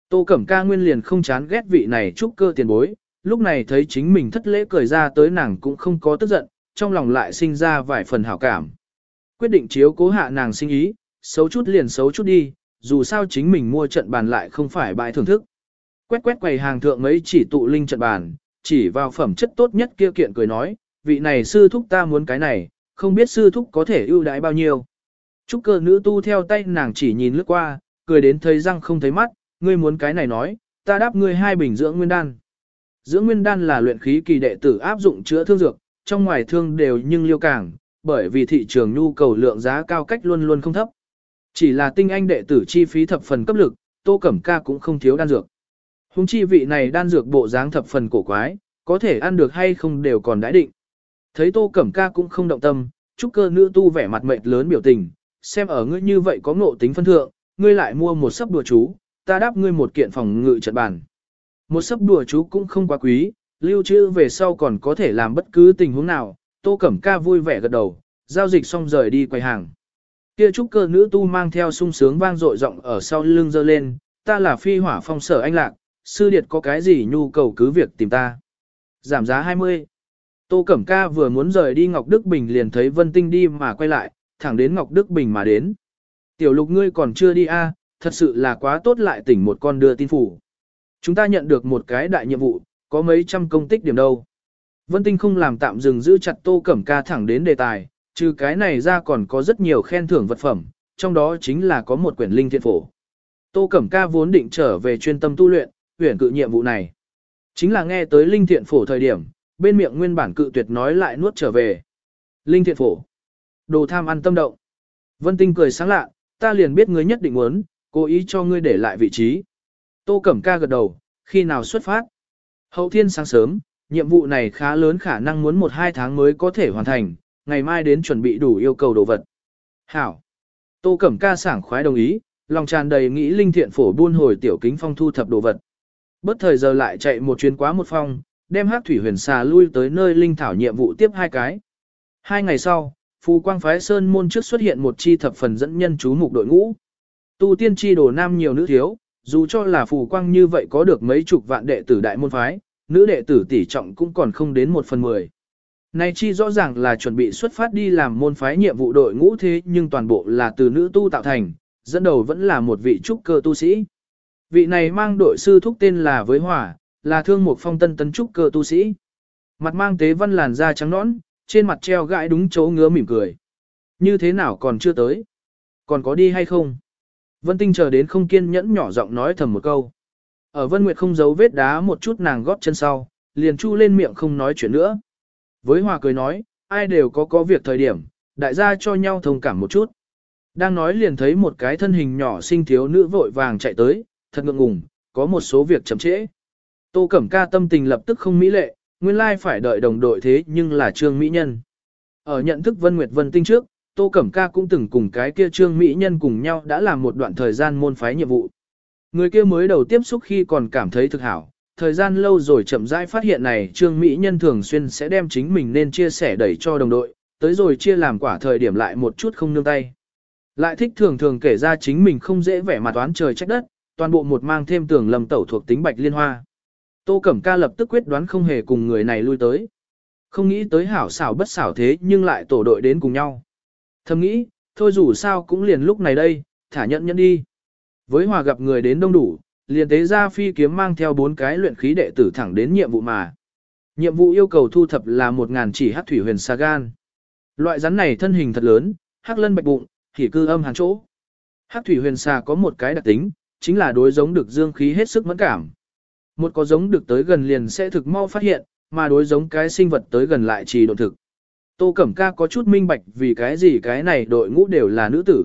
Tô Cẩm Ca nguyên liền không chán ghét vị này trúc cơ tiền bối, lúc này thấy chính mình thất lễ cười ra tới nàng cũng không có tức giận, trong lòng lại sinh ra vài phần hảo cảm. Quyết định chiếu cố hạ nàng sinh ý, xấu chút liền xấu chút đi, dù sao chính mình mua trận bàn lại không phải bãi thưởng thức. Quét quét quầy hàng thượng mấy chỉ tụ linh trận bàn, chỉ vào phẩm chất tốt nhất kia kiện cười nói, vị này sư thúc ta muốn cái này, không biết sư thúc có thể ưu đãi bao nhiêu. Trúc cơ nữ tu theo tay nàng chỉ nhìn lướt qua, cười đến thấy răng không thấy mắt, ngươi muốn cái này nói, ta đáp ngươi hai bình dưỡng nguyên đan. Dưỡng nguyên đan là luyện khí kỳ đệ tử áp dụng chữa thương dược, trong ngoài thương đều nhưng liêu càng, bởi vì thị trường nhu cầu lượng giá cao cách luôn luôn không thấp. Chỉ là tinh anh đệ tử chi phí thập phần cấp lực, Tô Cẩm Ca cũng không thiếu đan dược. Hùng chi vị này đan dược bộ dáng thập phần cổ quái, có thể ăn được hay không đều còn đãi định. Thấy Tô Cẩm Ca cũng không động tâm, chúc cơ nữ tu vẻ mặt mệt lớn biểu tình, xem ở ngươi như vậy có ngộ tính phân thượng, ngươi lại mua một sấp đùa chú, ta đáp ngươi một kiện phòng ngự trận bản. Một sấp đùa chú cũng không quá quý, lưu trữ về sau còn có thể làm bất cứ tình huống nào, Tô Cẩm Ca vui vẻ gật đầu, giao dịch xong rời đi quầy hàng. Kia trúc cơ nữ tu mang theo sung sướng vang dội giọng ở sau lưng dơ lên, ta là phi hỏa phong sở anh lạc, sư điệt có cái gì nhu cầu cứ việc tìm ta. Giảm giá 20. Tô Cẩm Ca vừa muốn rời đi Ngọc Đức Bình liền thấy Vân Tinh đi mà quay lại, thẳng đến Ngọc Đức Bình mà đến. Tiểu lục ngươi còn chưa đi a, thật sự là quá tốt lại tỉnh một con đưa tin phủ. Chúng ta nhận được một cái đại nhiệm vụ, có mấy trăm công tích điểm đâu. Vân Tinh không làm tạm dừng giữ chặt Tô Cẩm Ca thẳng đến đề tài, trừ cái này ra còn có rất nhiều khen thưởng vật phẩm, trong đó chính là có một quyển linh thiện phổ. Tô Cẩm Ca vốn định trở về chuyên tâm tu luyện, tuyển cự nhiệm vụ này. Chính là nghe tới linh thiện phổ thời điểm, bên miệng nguyên bản cự tuyệt nói lại nuốt trở về. Linh thiện phổ. Đồ tham ăn tâm động. Vân Tinh cười sáng lạ, ta liền biết ngươi nhất định muốn, cố ý cho ngươi để lại vị trí. Tô Cẩm Ca gật đầu, khi nào xuất phát? Hậu thiên sáng sớm, nhiệm vụ này khá lớn khả năng muốn 1-2 tháng mới có thể hoàn thành, ngày mai đến chuẩn bị đủ yêu cầu đồ vật. Hảo. Tô Cẩm Ca sảng khoái đồng ý, lòng tràn đầy nghĩ linh thiện phổ buôn hồi tiểu kính phong thu thập đồ vật. Bất thời giờ lại chạy một chuyến quá một phong, đem hát thủy huyền xà lui tới nơi linh thảo nhiệm vụ tiếp hai cái. Hai ngày sau, phù quang phái sơn môn trước xuất hiện một chi thập phần dẫn nhân chú mục đội ngũ. Tu tiên chi đồ nam nhiều nữ thiếu, dù cho là phù quang như vậy có được mấy chục vạn đệ tử đại môn phái, nữ đệ tử tỷ trọng cũng còn không đến một phần mười. Này chi rõ ràng là chuẩn bị xuất phát đi làm môn phái nhiệm vụ đội ngũ thế nhưng toàn bộ là từ nữ tu tạo thành, dẫn đầu vẫn là một vị trúc cơ tu sĩ. Vị này mang đội sư thúc tên là với hỏa, là thương một phong tân tấn trúc cơ tu sĩ. Mặt mang tế văn làn da trắng nõn, trên mặt treo gãi đúng chỗ ngứa mỉm cười. Như thế nào còn chưa tới? Còn có đi hay không? Vân Tinh chờ đến không kiên nhẫn nhỏ giọng nói thầm một câu. Ở Vân Nguyệt không giấu vết đá một chút nàng góp chân sau, liền chu lên miệng không nói chuyện nữa. Với Hòa cười nói, ai đều có có việc thời điểm, đại gia cho nhau thông cảm một chút. Đang nói liền thấy một cái thân hình nhỏ xinh thiếu nữ vội vàng chạy tới, thật ngượng ngùng, có một số việc chậm trễ. Tô Cẩm Ca tâm tình lập tức không mỹ lệ, nguyên lai phải đợi đồng đội thế nhưng là Trương Mỹ Nhân. Ở nhận thức Vân Nguyệt Vân Tinh trước, Tô Cẩm Ca cũng từng cùng cái kia Trương Mỹ Nhân cùng nhau đã làm một đoạn thời gian môn phái nhiệm vụ. Người kia mới đầu tiếp xúc khi còn cảm thấy thực hảo, thời gian lâu rồi chậm rãi phát hiện này Trương Mỹ Nhân thường xuyên sẽ đem chính mình nên chia sẻ đẩy cho đồng đội, tới rồi chia làm quả thời điểm lại một chút không nương tay. Lại thích thường thường kể ra chính mình không dễ vẻ mặt toán trời trách đất, toàn bộ một mang thêm tưởng lầm tẩu thuộc tính bạch liên hoa. Tô Cẩm Ca lập tức quyết đoán không hề cùng người này lui tới. Không nghĩ tới hảo xảo bất xảo thế nhưng lại tổ đội đến cùng nhau. Thầm nghĩ, thôi dù sao cũng liền lúc này đây, thả nhận nhận đi. Với hòa gặp người đến đông đủ, liền tế ra phi kiếm mang theo bốn cái luyện khí đệ tử thẳng đến nhiệm vụ mà. Nhiệm vụ yêu cầu thu thập là một ngàn chỉ hắc thủy huyền sa gan. Loại rắn này thân hình thật lớn, hắc lân bạch bụng, thì cư âm hàng chỗ. Hắc thủy huyền sa có một cái đặc tính, chính là đối giống được dương khí hết sức mẫn cảm. Một có giống được tới gần liền sẽ thực mau phát hiện, mà đối giống cái sinh vật tới gần lại trì độ thực. Tô Cẩm Ca có chút minh bạch vì cái gì cái này đội ngũ đều là nữ tử.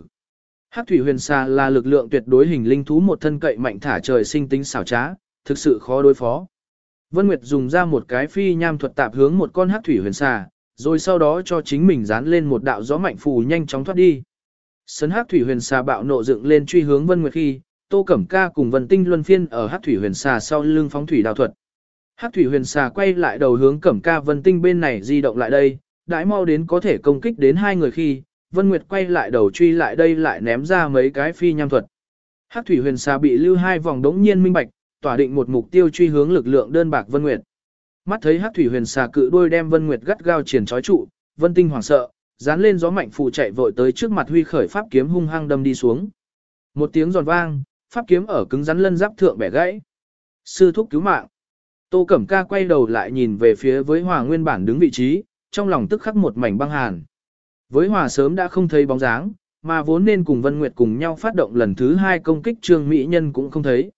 Hắc thủy huyền xà là lực lượng tuyệt đối hình linh thú một thân cậy mạnh thả trời sinh tính xảo trá, thực sự khó đối phó. Vân Nguyệt dùng ra một cái phi nham thuật tạp hướng một con hắc thủy huyền xà, rồi sau đó cho chính mình dán lên một đạo gió mạnh phù nhanh chóng thoát đi. Sấn hắc thủy huyền xà bạo nộ dựng lên truy hướng Vân Nguyệt khi, Tô Cẩm Ca cùng Vân Tinh luân phiên ở hắc thủy huyền xà sau lưng phóng thủy đào thuật. Hắc thủy huyền xà quay lại đầu hướng Cẩm Ca Vân Tinh bên này di động lại đây, đãi mau đến có thể công kích đến hai người khi, Vân Nguyệt quay lại đầu truy lại đây lại ném ra mấy cái phi nham thuật. Hắc thủy huyền xà bị lưu hai vòng đống nhiên minh bạch, tỏa định một mục tiêu truy hướng lực lượng đơn bạc Vân Nguyệt. Mắt thấy Hắc thủy huyền xà cự đuôi đem Vân Nguyệt gắt gao triển trói trụ, Vân Tinh hoảng sợ, dán lên gió mạnh phù chạy vội tới trước mặt huy khởi pháp kiếm hung hăng đâm đi xuống. Một tiếng giòn vang, pháp kiếm ở cứng rắn lân giáp thượng bẻ gãy. Sư thúc cứu mạng. Tô Cẩm Ca quay đầu lại nhìn về phía với Hòa nguyên bản đứng vị trí, trong lòng tức khắc một mảnh băng hàn. Với Hòa sớm đã không thấy bóng dáng, mà vốn nên cùng Vân Nguyệt cùng nhau phát động lần thứ hai công kích Trương Mỹ Nhân cũng không thấy.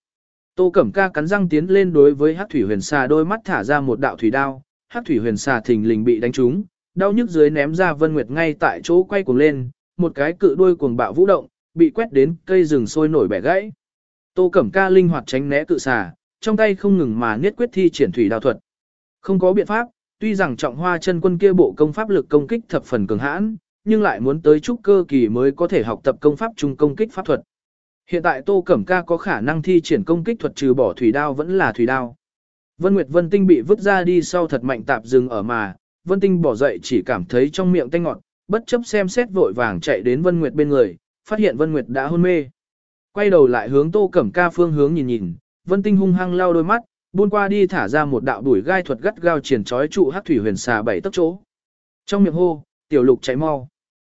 Tô Cẩm Ca cắn răng tiến lên đối với Hắc Thủy Huyền Xà đôi mắt thả ra một đạo thủy đao, Hắc Thủy Huyền Xà thình lình bị đánh trúng, đau nhức dưới ném ra Vân Nguyệt ngay tại chỗ quay cuồng lên, một cái cự đuôi cuồng bạo vũ động, bị quét đến cây rừng sôi nổi bẻ gãy. Tô Cẩm Ca linh hoạt tránh né cự xà, trong tay không ngừng mà niết quyết thi triển thủy đao thuật. Không có biện pháp, tuy rằng trọng hoa chân quân kia bộ công pháp lực công kích thập phần cường hãn, nhưng lại muốn tới trúc cơ kỳ mới có thể học tập công pháp trung công kích pháp thuật. Hiện tại Tô Cẩm Ca có khả năng thi triển công kích thuật trừ bỏ thủy đao vẫn là thủy đao. Vân Nguyệt Vân Tinh bị vứt ra đi sau thật mạnh tạp dừng ở mà, Vân Tinh bỏ dậy chỉ cảm thấy trong miệng tanh ngọt, bất chấp xem xét vội vàng chạy đến Vân Nguyệt bên người, phát hiện Vân Nguyệt đã hôn mê. Quay đầu lại hướng Tô Cẩm Ca phương hướng nhìn nhìn, Vân Tinh hung hăng lau đôi mắt, buôn qua đi thả ra một đạo đuổi gai thuật gắt gao triển trói trụ hắc thủy huyền xà bảy tấc chỗ. Trong miệng hô, tiểu lục chạy mau.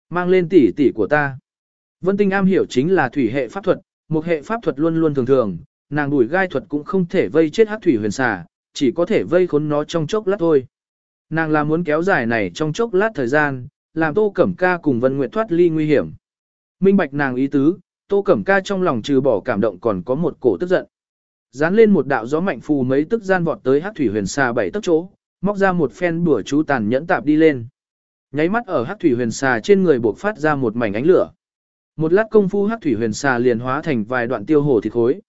Mang lên tỷ tỷ của ta. Vân Tinh am hiểu chính là thủy hệ pháp thuật, một hệ pháp thuật luôn luôn thường thường, nàng đuổi gai thuật cũng không thể vây chết hắc thủy huyền xà, chỉ có thể vây khốn nó trong chốc lát thôi. Nàng là muốn kéo dài này trong chốc lát thời gian, làm Tô Cẩm Ca cùng Vân Nguyệt thoát ly nguy hiểm. Minh bạch nàng ý tứ, Tô Cẩm Ca trong lòng trừ bỏ cảm động còn có một cổ tức giận. Dán lên một đạo gió mạnh phù mấy tức gian vọt tới Hắc Thủy Huyền Xà bảy tấc chỗ, móc ra một phen bùa chú tàn nhẫn tạp đi lên. Nháy mắt ở Hắc Thủy Huyền Xà trên người buộc phát ra một mảnh ánh lửa. Một lát công phu Hắc Thủy Huyền Xà liền hóa thành vài đoạn tiêu hổ thịt khối.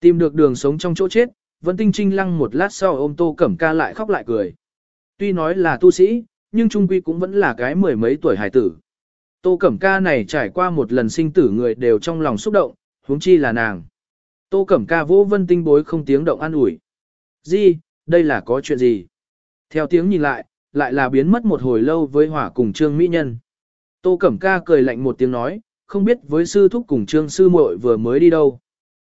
Tìm được đường sống trong chỗ chết, Vân Tinh Trinh lăng một lát sau ôm Tô Cẩm Ca lại khóc lại cười. Tuy nói là tu sĩ, nhưng trung quy cũng vẫn là cái mười mấy tuổi hải tử. Tô Cẩm Ca này trải qua một lần sinh tử người đều trong lòng xúc động, huống chi là nàng. Tô Cẩm Ca vỗ Vân Tinh bối không tiếng động an ủi. Di, đây là có chuyện gì? Theo tiếng nhìn lại, lại là biến mất một hồi lâu với hỏa cùng Trương Mỹ Nhân. Tô Cẩm Ca cười lạnh một tiếng nói, không biết với sư thúc cùng Trương sư muội vừa mới đi đâu.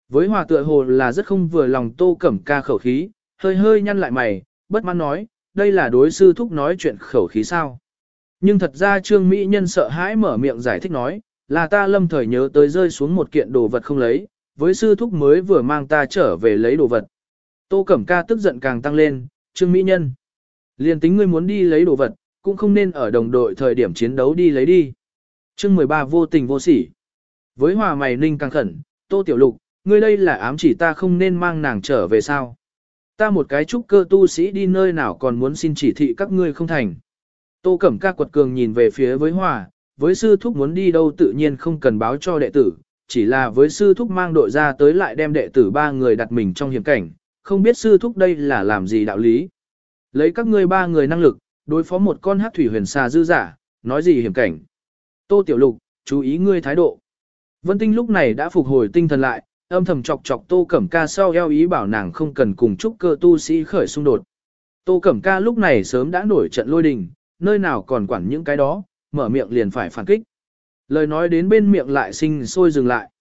Với hòa tựa hồ là rất không vừa lòng Tô Cẩm Ca khẩu khí, hơi hơi nhăn lại mày, bất mãn nói, đây là đối sư thúc nói chuyện khẩu khí sao. Nhưng thật ra Trương Mỹ Nhân sợ hãi mở miệng giải thích nói, là ta lâm thời nhớ tới rơi xuống một kiện đồ vật không lấy, với sư thúc mới vừa mang ta trở về lấy đồ vật. Tô Cẩm Ca tức giận càng tăng lên, Trương Mỹ Nhân. Liên tính ngươi muốn đi lấy đồ vật, cũng không nên ở đồng đội thời điểm chiến đấu đi lấy đi. Chương 13 vô tình vô sỉ. Với hòa mày ninh càng khẩn, Tô Tiểu Lục, ngươi đây là ám chỉ ta không nên mang nàng trở về sao. Ta một cái trúc cơ tu sĩ đi nơi nào còn muốn xin chỉ thị các ngươi không thành. Tô Cẩm Ca quật cường nhìn về phía với hòa, với sư thúc muốn đi đâu tự nhiên không cần báo cho đệ tử, chỉ là với sư thúc mang đội ra tới lại đem đệ tử ba người đặt mình trong hiểm cảnh, không biết sư thúc đây là làm gì đạo lý. Lấy các ngươi ba người năng lực, đối phó một con hát thủy huyền xà dư giả, nói gì hiểm cảnh. Tô Tiểu Lục, chú ý ngươi thái độ. Vân Tinh lúc này đã phục hồi tinh thần lại, âm thầm chọc chọc Tô Cẩm Ca sau eo ý bảo nàng không cần cùng chúc cơ tu sĩ khởi xung đột. Tô Cẩm Ca lúc này sớm đã nổi trận lôi đình, nơi nào còn quản những cái đó, mở miệng liền phải phản kích. Lời nói đến bên miệng lại sinh sôi dừng lại.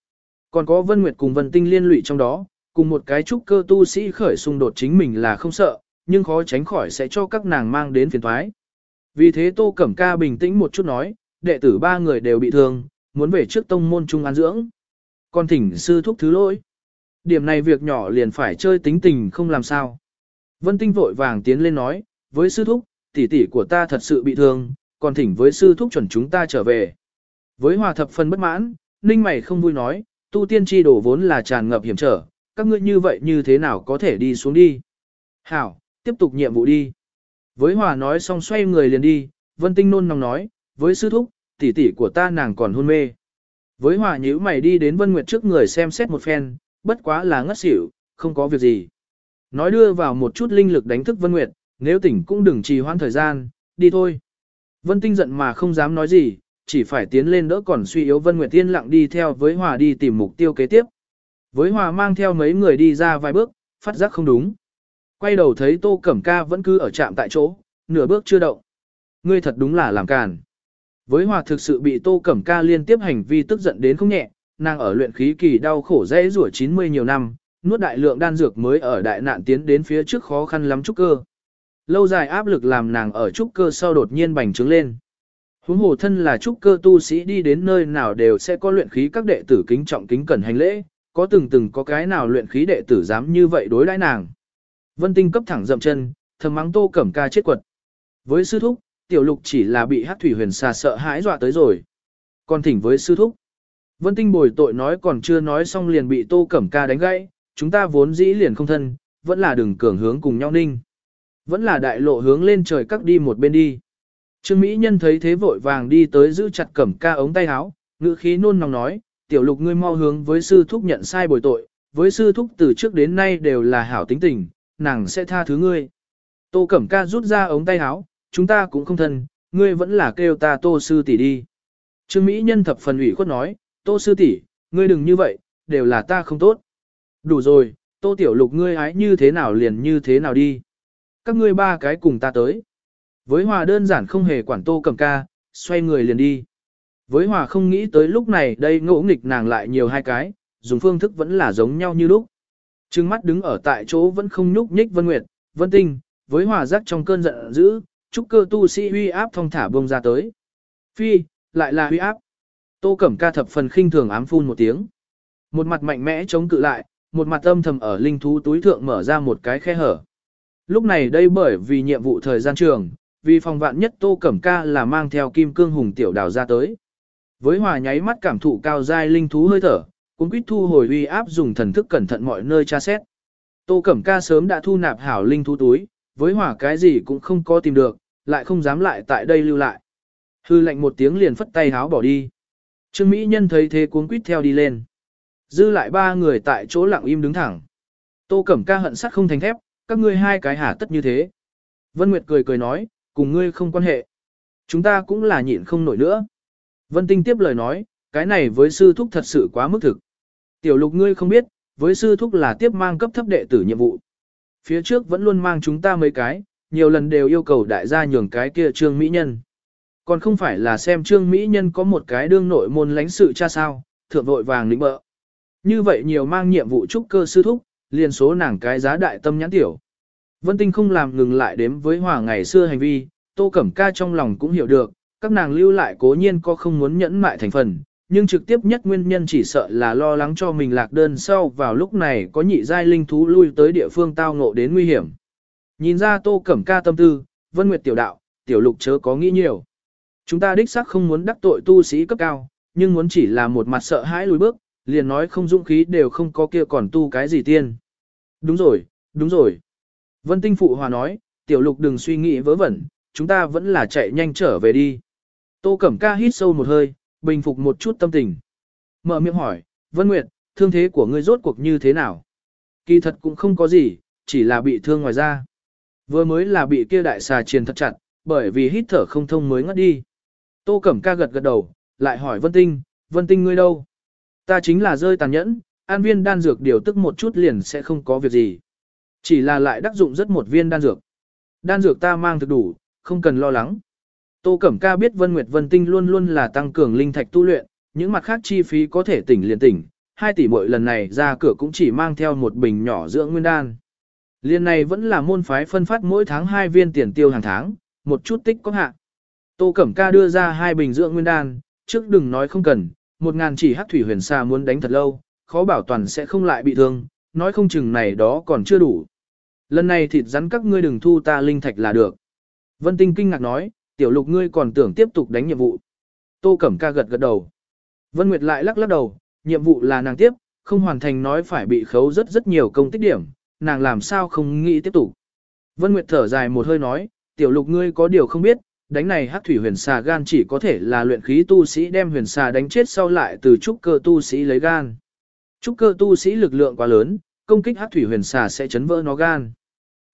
Còn có Vân Nguyệt cùng Vân Tinh liên lụy trong đó, cùng một cái trúc cơ tu sĩ khởi xung đột chính mình là không sợ, nhưng khó tránh khỏi sẽ cho các nàng mang đến phiền thoái. Vì thế Tô Cẩm Ca bình tĩnh một chút nói, đệ tử ba người đều bị thương, muốn về trước tông môn trung an dưỡng. Còn thỉnh sư thúc thứ lỗi. Điểm này việc nhỏ liền phải chơi tính tình không làm sao. Vân Tinh vội vàng tiến lên nói, với sư thúc, tỷ tỷ của ta thật sự bị thương, còn thỉnh với sư thúc chuẩn chúng ta trở về. Với hòa thập phần bất mãn, ninh mày không vui nói, tu tiên chi đổ vốn là tràn ngập hiểm trở, các ngươi như vậy như thế nào có thể đi xuống đi. Hảo, tiếp tục nhiệm vụ đi. Với hòa nói xong xoay người liền đi, vân tinh nôn nóng nói, với sư thúc, tỷ tỷ của ta nàng còn hôn mê. Với hòa nhíu mày đi đến vân nguyệt trước người xem xét một phen, bất quá là ngất xỉu, không có việc gì. Nói đưa vào một chút linh lực đánh thức vân nguyệt, nếu tỉnh cũng đừng trì hoãn thời gian, đi thôi. Vân tinh giận mà không dám nói gì, chỉ phải tiến lên đỡ còn suy yếu Vân Nguyệt Tiên lặng đi theo với Hòa đi tìm mục tiêu kế tiếp. Với Hòa mang theo mấy người đi ra vài bước, phát giác không đúng. Quay đầu thấy Tô Cẩm Ca vẫn cứ ở trạm tại chỗ, nửa bước chưa động. Ngươi thật đúng là làm càn. Với Hòa thực sự bị Tô Cẩm Ca liên tiếp hành vi tức giận đến không nhẹ, nàng ở luyện khí kỳ đau khổ dễ rủa 90 nhiều năm, nuốt đại lượng đan dược mới ở đại nạn tiến đến phía trước khó khăn lắm chút cơ. Lâu dài áp lực làm nàng ở trúc cơ sau đột nhiên bành trướng lên. Huống hồ thân là trúc cơ tu sĩ đi đến nơi nào đều sẽ có luyện khí các đệ tử kính trọng kính cẩn hành lễ, có từng từng có cái nào luyện khí đệ tử dám như vậy đối đãi nàng. Vân Tinh cấp thẳng dậm chân, thầm mắng Tô Cẩm Ca chết quật. Với sư thúc, tiểu lục chỉ là bị Hắc thủy huyền xà sợ hãi dọa tới rồi. Còn thỉnh với sư thúc. Vân Tinh bồi tội nói còn chưa nói xong liền bị Tô Cẩm Ca đánh gãy, chúng ta vốn dĩ liền không thân, vẫn là đừng cường hướng cùng nhau ninh. Vẫn là đại lộ hướng lên trời cắt đi một bên đi. Trương Mỹ Nhân thấy thế vội vàng đi tới giữ chặt cẩm ca ống tay áo, ngữ khí nôn nóng nói, tiểu lục ngươi mau hướng với sư thúc nhận sai bồi tội, với sư thúc từ trước đến nay đều là hảo tính tình, nàng sẽ tha thứ ngươi. Tô cẩm ca rút ra ống tay áo, chúng ta cũng không thân, ngươi vẫn là kêu ta tô sư tỷ đi. Trương Mỹ Nhân thập phần ủy khuất nói, tô sư tỷ, ngươi đừng như vậy, đều là ta không tốt. Đủ rồi, tô tiểu lục ngươi ái như thế nào liền như thế nào đi. Các ngươi ba cái cùng ta tới. Với Hòa đơn giản không hề quản tô cầm ca, xoay người liền đi. Với Hòa không nghĩ tới lúc này đây ngỗ nghịch nàng lại nhiều hai cái, dùng phương thức vẫn là giống nhau như lúc. Trừng mắt đứng ở tại chỗ vẫn không nhúc nhích Vân Nguyệt, Vân Tinh, với Hòa giác trong cơn giận dữ, chúc cơ tu sĩ huy áp thông thả bông ra tới. Phi, lại là huy áp. Tô Cẩm Ca thập phần khinh thường ám phun một tiếng. Một mặt mạnh mẽ chống cự lại, một mặt âm thầm ở linh thú túi thượng mở ra một cái khe hở. Lúc này đây bởi vì nhiệm vụ thời gian trường, vì phòng vạn nhất Tô Cẩm Ca là mang theo kim cương hùng tiểu đào ra tới. Với hòa nháy mắt cảm thụ cao giai linh thú hơi thở, cũng quýt thu hồi uy áp dùng thần thức cẩn thận mọi nơi tra xét. Tô Cẩm Ca sớm đã thu nạp hảo linh thú túi, với hỏa cái gì cũng không có tìm được, lại không dám lại tại đây lưu lại. Hư lệnh một tiếng liền phất tay háo bỏ đi. Trương Mỹ Nhân thấy thế cuống quýt theo đi lên. Dư lại ba người tại chỗ lặng im đứng thẳng. Tô Cẩm Ca hận sắt không thành thép, các ngươi hai cái hả tất như thế. Vân Nguyệt cười cười nói, cùng ngươi không quan hệ. Chúng ta cũng là nhịn không nổi nữa. Vân Tinh tiếp lời nói, cái này với sư thúc thật sự quá mức thực. Tiểu lục ngươi không biết, với sư thúc là tiếp mang cấp thấp đệ tử nhiệm vụ. Phía trước vẫn luôn mang chúng ta mấy cái, nhiều lần đều yêu cầu đại gia nhường cái kia trương mỹ nhân. Còn không phải là xem trương mỹ nhân có một cái đương nội môn lãnh sự cha sao, thượng vội vàng lĩnh bợ. Như vậy nhiều mang nhiệm vụ trúc cơ sư thúc, liền số nàng cái giá đại tâm nhãn tiểu. Vân Tinh không làm ngừng lại đếm với hòa ngày xưa hành vi, Tô Cẩm Ca trong lòng cũng hiểu được, các nàng lưu lại cố nhiên có không muốn nhẫn mại thành phần, nhưng trực tiếp nhất nguyên nhân chỉ sợ là lo lắng cho mình lạc đơn sau vào lúc này có nhị giai linh thú lui tới địa phương tao ngộ đến nguy hiểm. Nhìn ra Tô Cẩm Ca tâm tư, Vân Nguyệt tiểu đạo, tiểu lục chớ có nghĩ nhiều. Chúng ta đích xác không muốn đắc tội tu sĩ cấp cao, nhưng muốn chỉ là một mặt sợ hãi lùi bước, liền nói không dũng khí đều không có kia còn tu cái gì tiên. Đúng rồi, đúng rồi. Vân Tinh Phụ Hòa nói, tiểu lục đừng suy nghĩ vớ vẩn, chúng ta vẫn là chạy nhanh trở về đi. Tô Cẩm Ca hít sâu một hơi, bình phục một chút tâm tình. Mở miệng hỏi, Vân Nguyệt, thương thế của ngươi rốt cuộc như thế nào? Kỳ thật cũng không có gì, chỉ là bị thương ngoài da. Vừa mới là bị kia đại xà triền thật chặt, bởi vì hít thở không thông mới ngất đi. Tô Cẩm Ca gật gật đầu, lại hỏi Vân Tinh, Vân Tinh ngươi đâu? Ta chính là rơi tàn nhẫn, an viên đan dược điều tức một chút liền sẽ không có việc gì. Chỉ là lại đắc dụng rất một viên đan dược. Đan dược ta mang thực đủ, không cần lo lắng. Tô Cẩm Ca biết Vân Nguyệt Vân Tinh luôn luôn là tăng cường linh thạch tu luyện, những mặt khác chi phí có thể tỉnh liền tỉnh, hai tỷ mỗi lần này ra cửa cũng chỉ mang theo một bình nhỏ dưỡng nguyên đan. Liên này vẫn là môn phái phân phát mỗi tháng hai viên tiền tiêu hàng tháng, một chút tích có hạ. Tô Cẩm Ca đưa ra hai bình dưỡng nguyên đan, trước đừng nói không cần, một ngàn chỉ hắc thủy huyền xa muốn đánh thật lâu, khó bảo toàn sẽ không lại bị thương, nói không chừng này đó còn chưa đủ. Lần này thịt rắn các ngươi đừng thu ta linh thạch là được. Vân Tinh kinh ngạc nói, tiểu lục ngươi còn tưởng tiếp tục đánh nhiệm vụ. Tô Cẩm Ca gật gật đầu. Vân Nguyệt lại lắc lắc đầu, nhiệm vụ là nàng tiếp, không hoàn thành nói phải bị khấu rất rất nhiều công tích điểm, nàng làm sao không nghĩ tiếp tục. Vân Nguyệt thở dài một hơi nói, tiểu lục ngươi có điều không biết, đánh này hắc thủy huyền xà gan chỉ có thể là luyện khí tu sĩ đem huyền xà đánh chết sau lại từ trúc cơ tu sĩ lấy gan. Trúc cơ tu sĩ lực lượng quá lớn, công kích hắc thủy huyền xà sẽ chấn vỡ nó gan.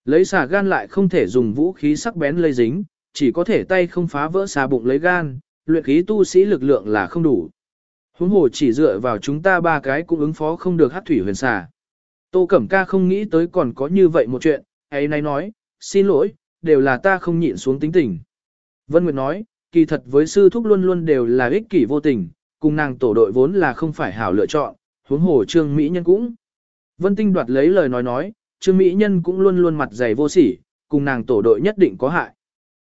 Lấy xà gan lại không thể dùng vũ khí sắc bén lây dính, chỉ có thể tay không phá vỡ xà bụng lấy gan, luyện khí tu sĩ lực lượng là không đủ. Huống hồ chỉ dựa vào chúng ta ba cái cũng ứng phó không được hắc thủy huyền xà. Tô Cẩm Ca không nghĩ tới còn có như vậy một chuyện, ấy nay nói, xin lỗi, đều là ta không nhịn xuống tính tình. Vân Nguyệt nói, kỳ thật với sư thúc luôn luôn đều là ích kỷ vô tình, cùng nàng tổ đội vốn là không phải hảo lựa chọn, huống hồ trương Mỹ Nhân cũng. Vân Tinh đoạt lấy lời nói nói, trương Mỹ Nhân cũng luôn luôn mặt dày vô sỉ, cùng nàng tổ đội nhất định có hại.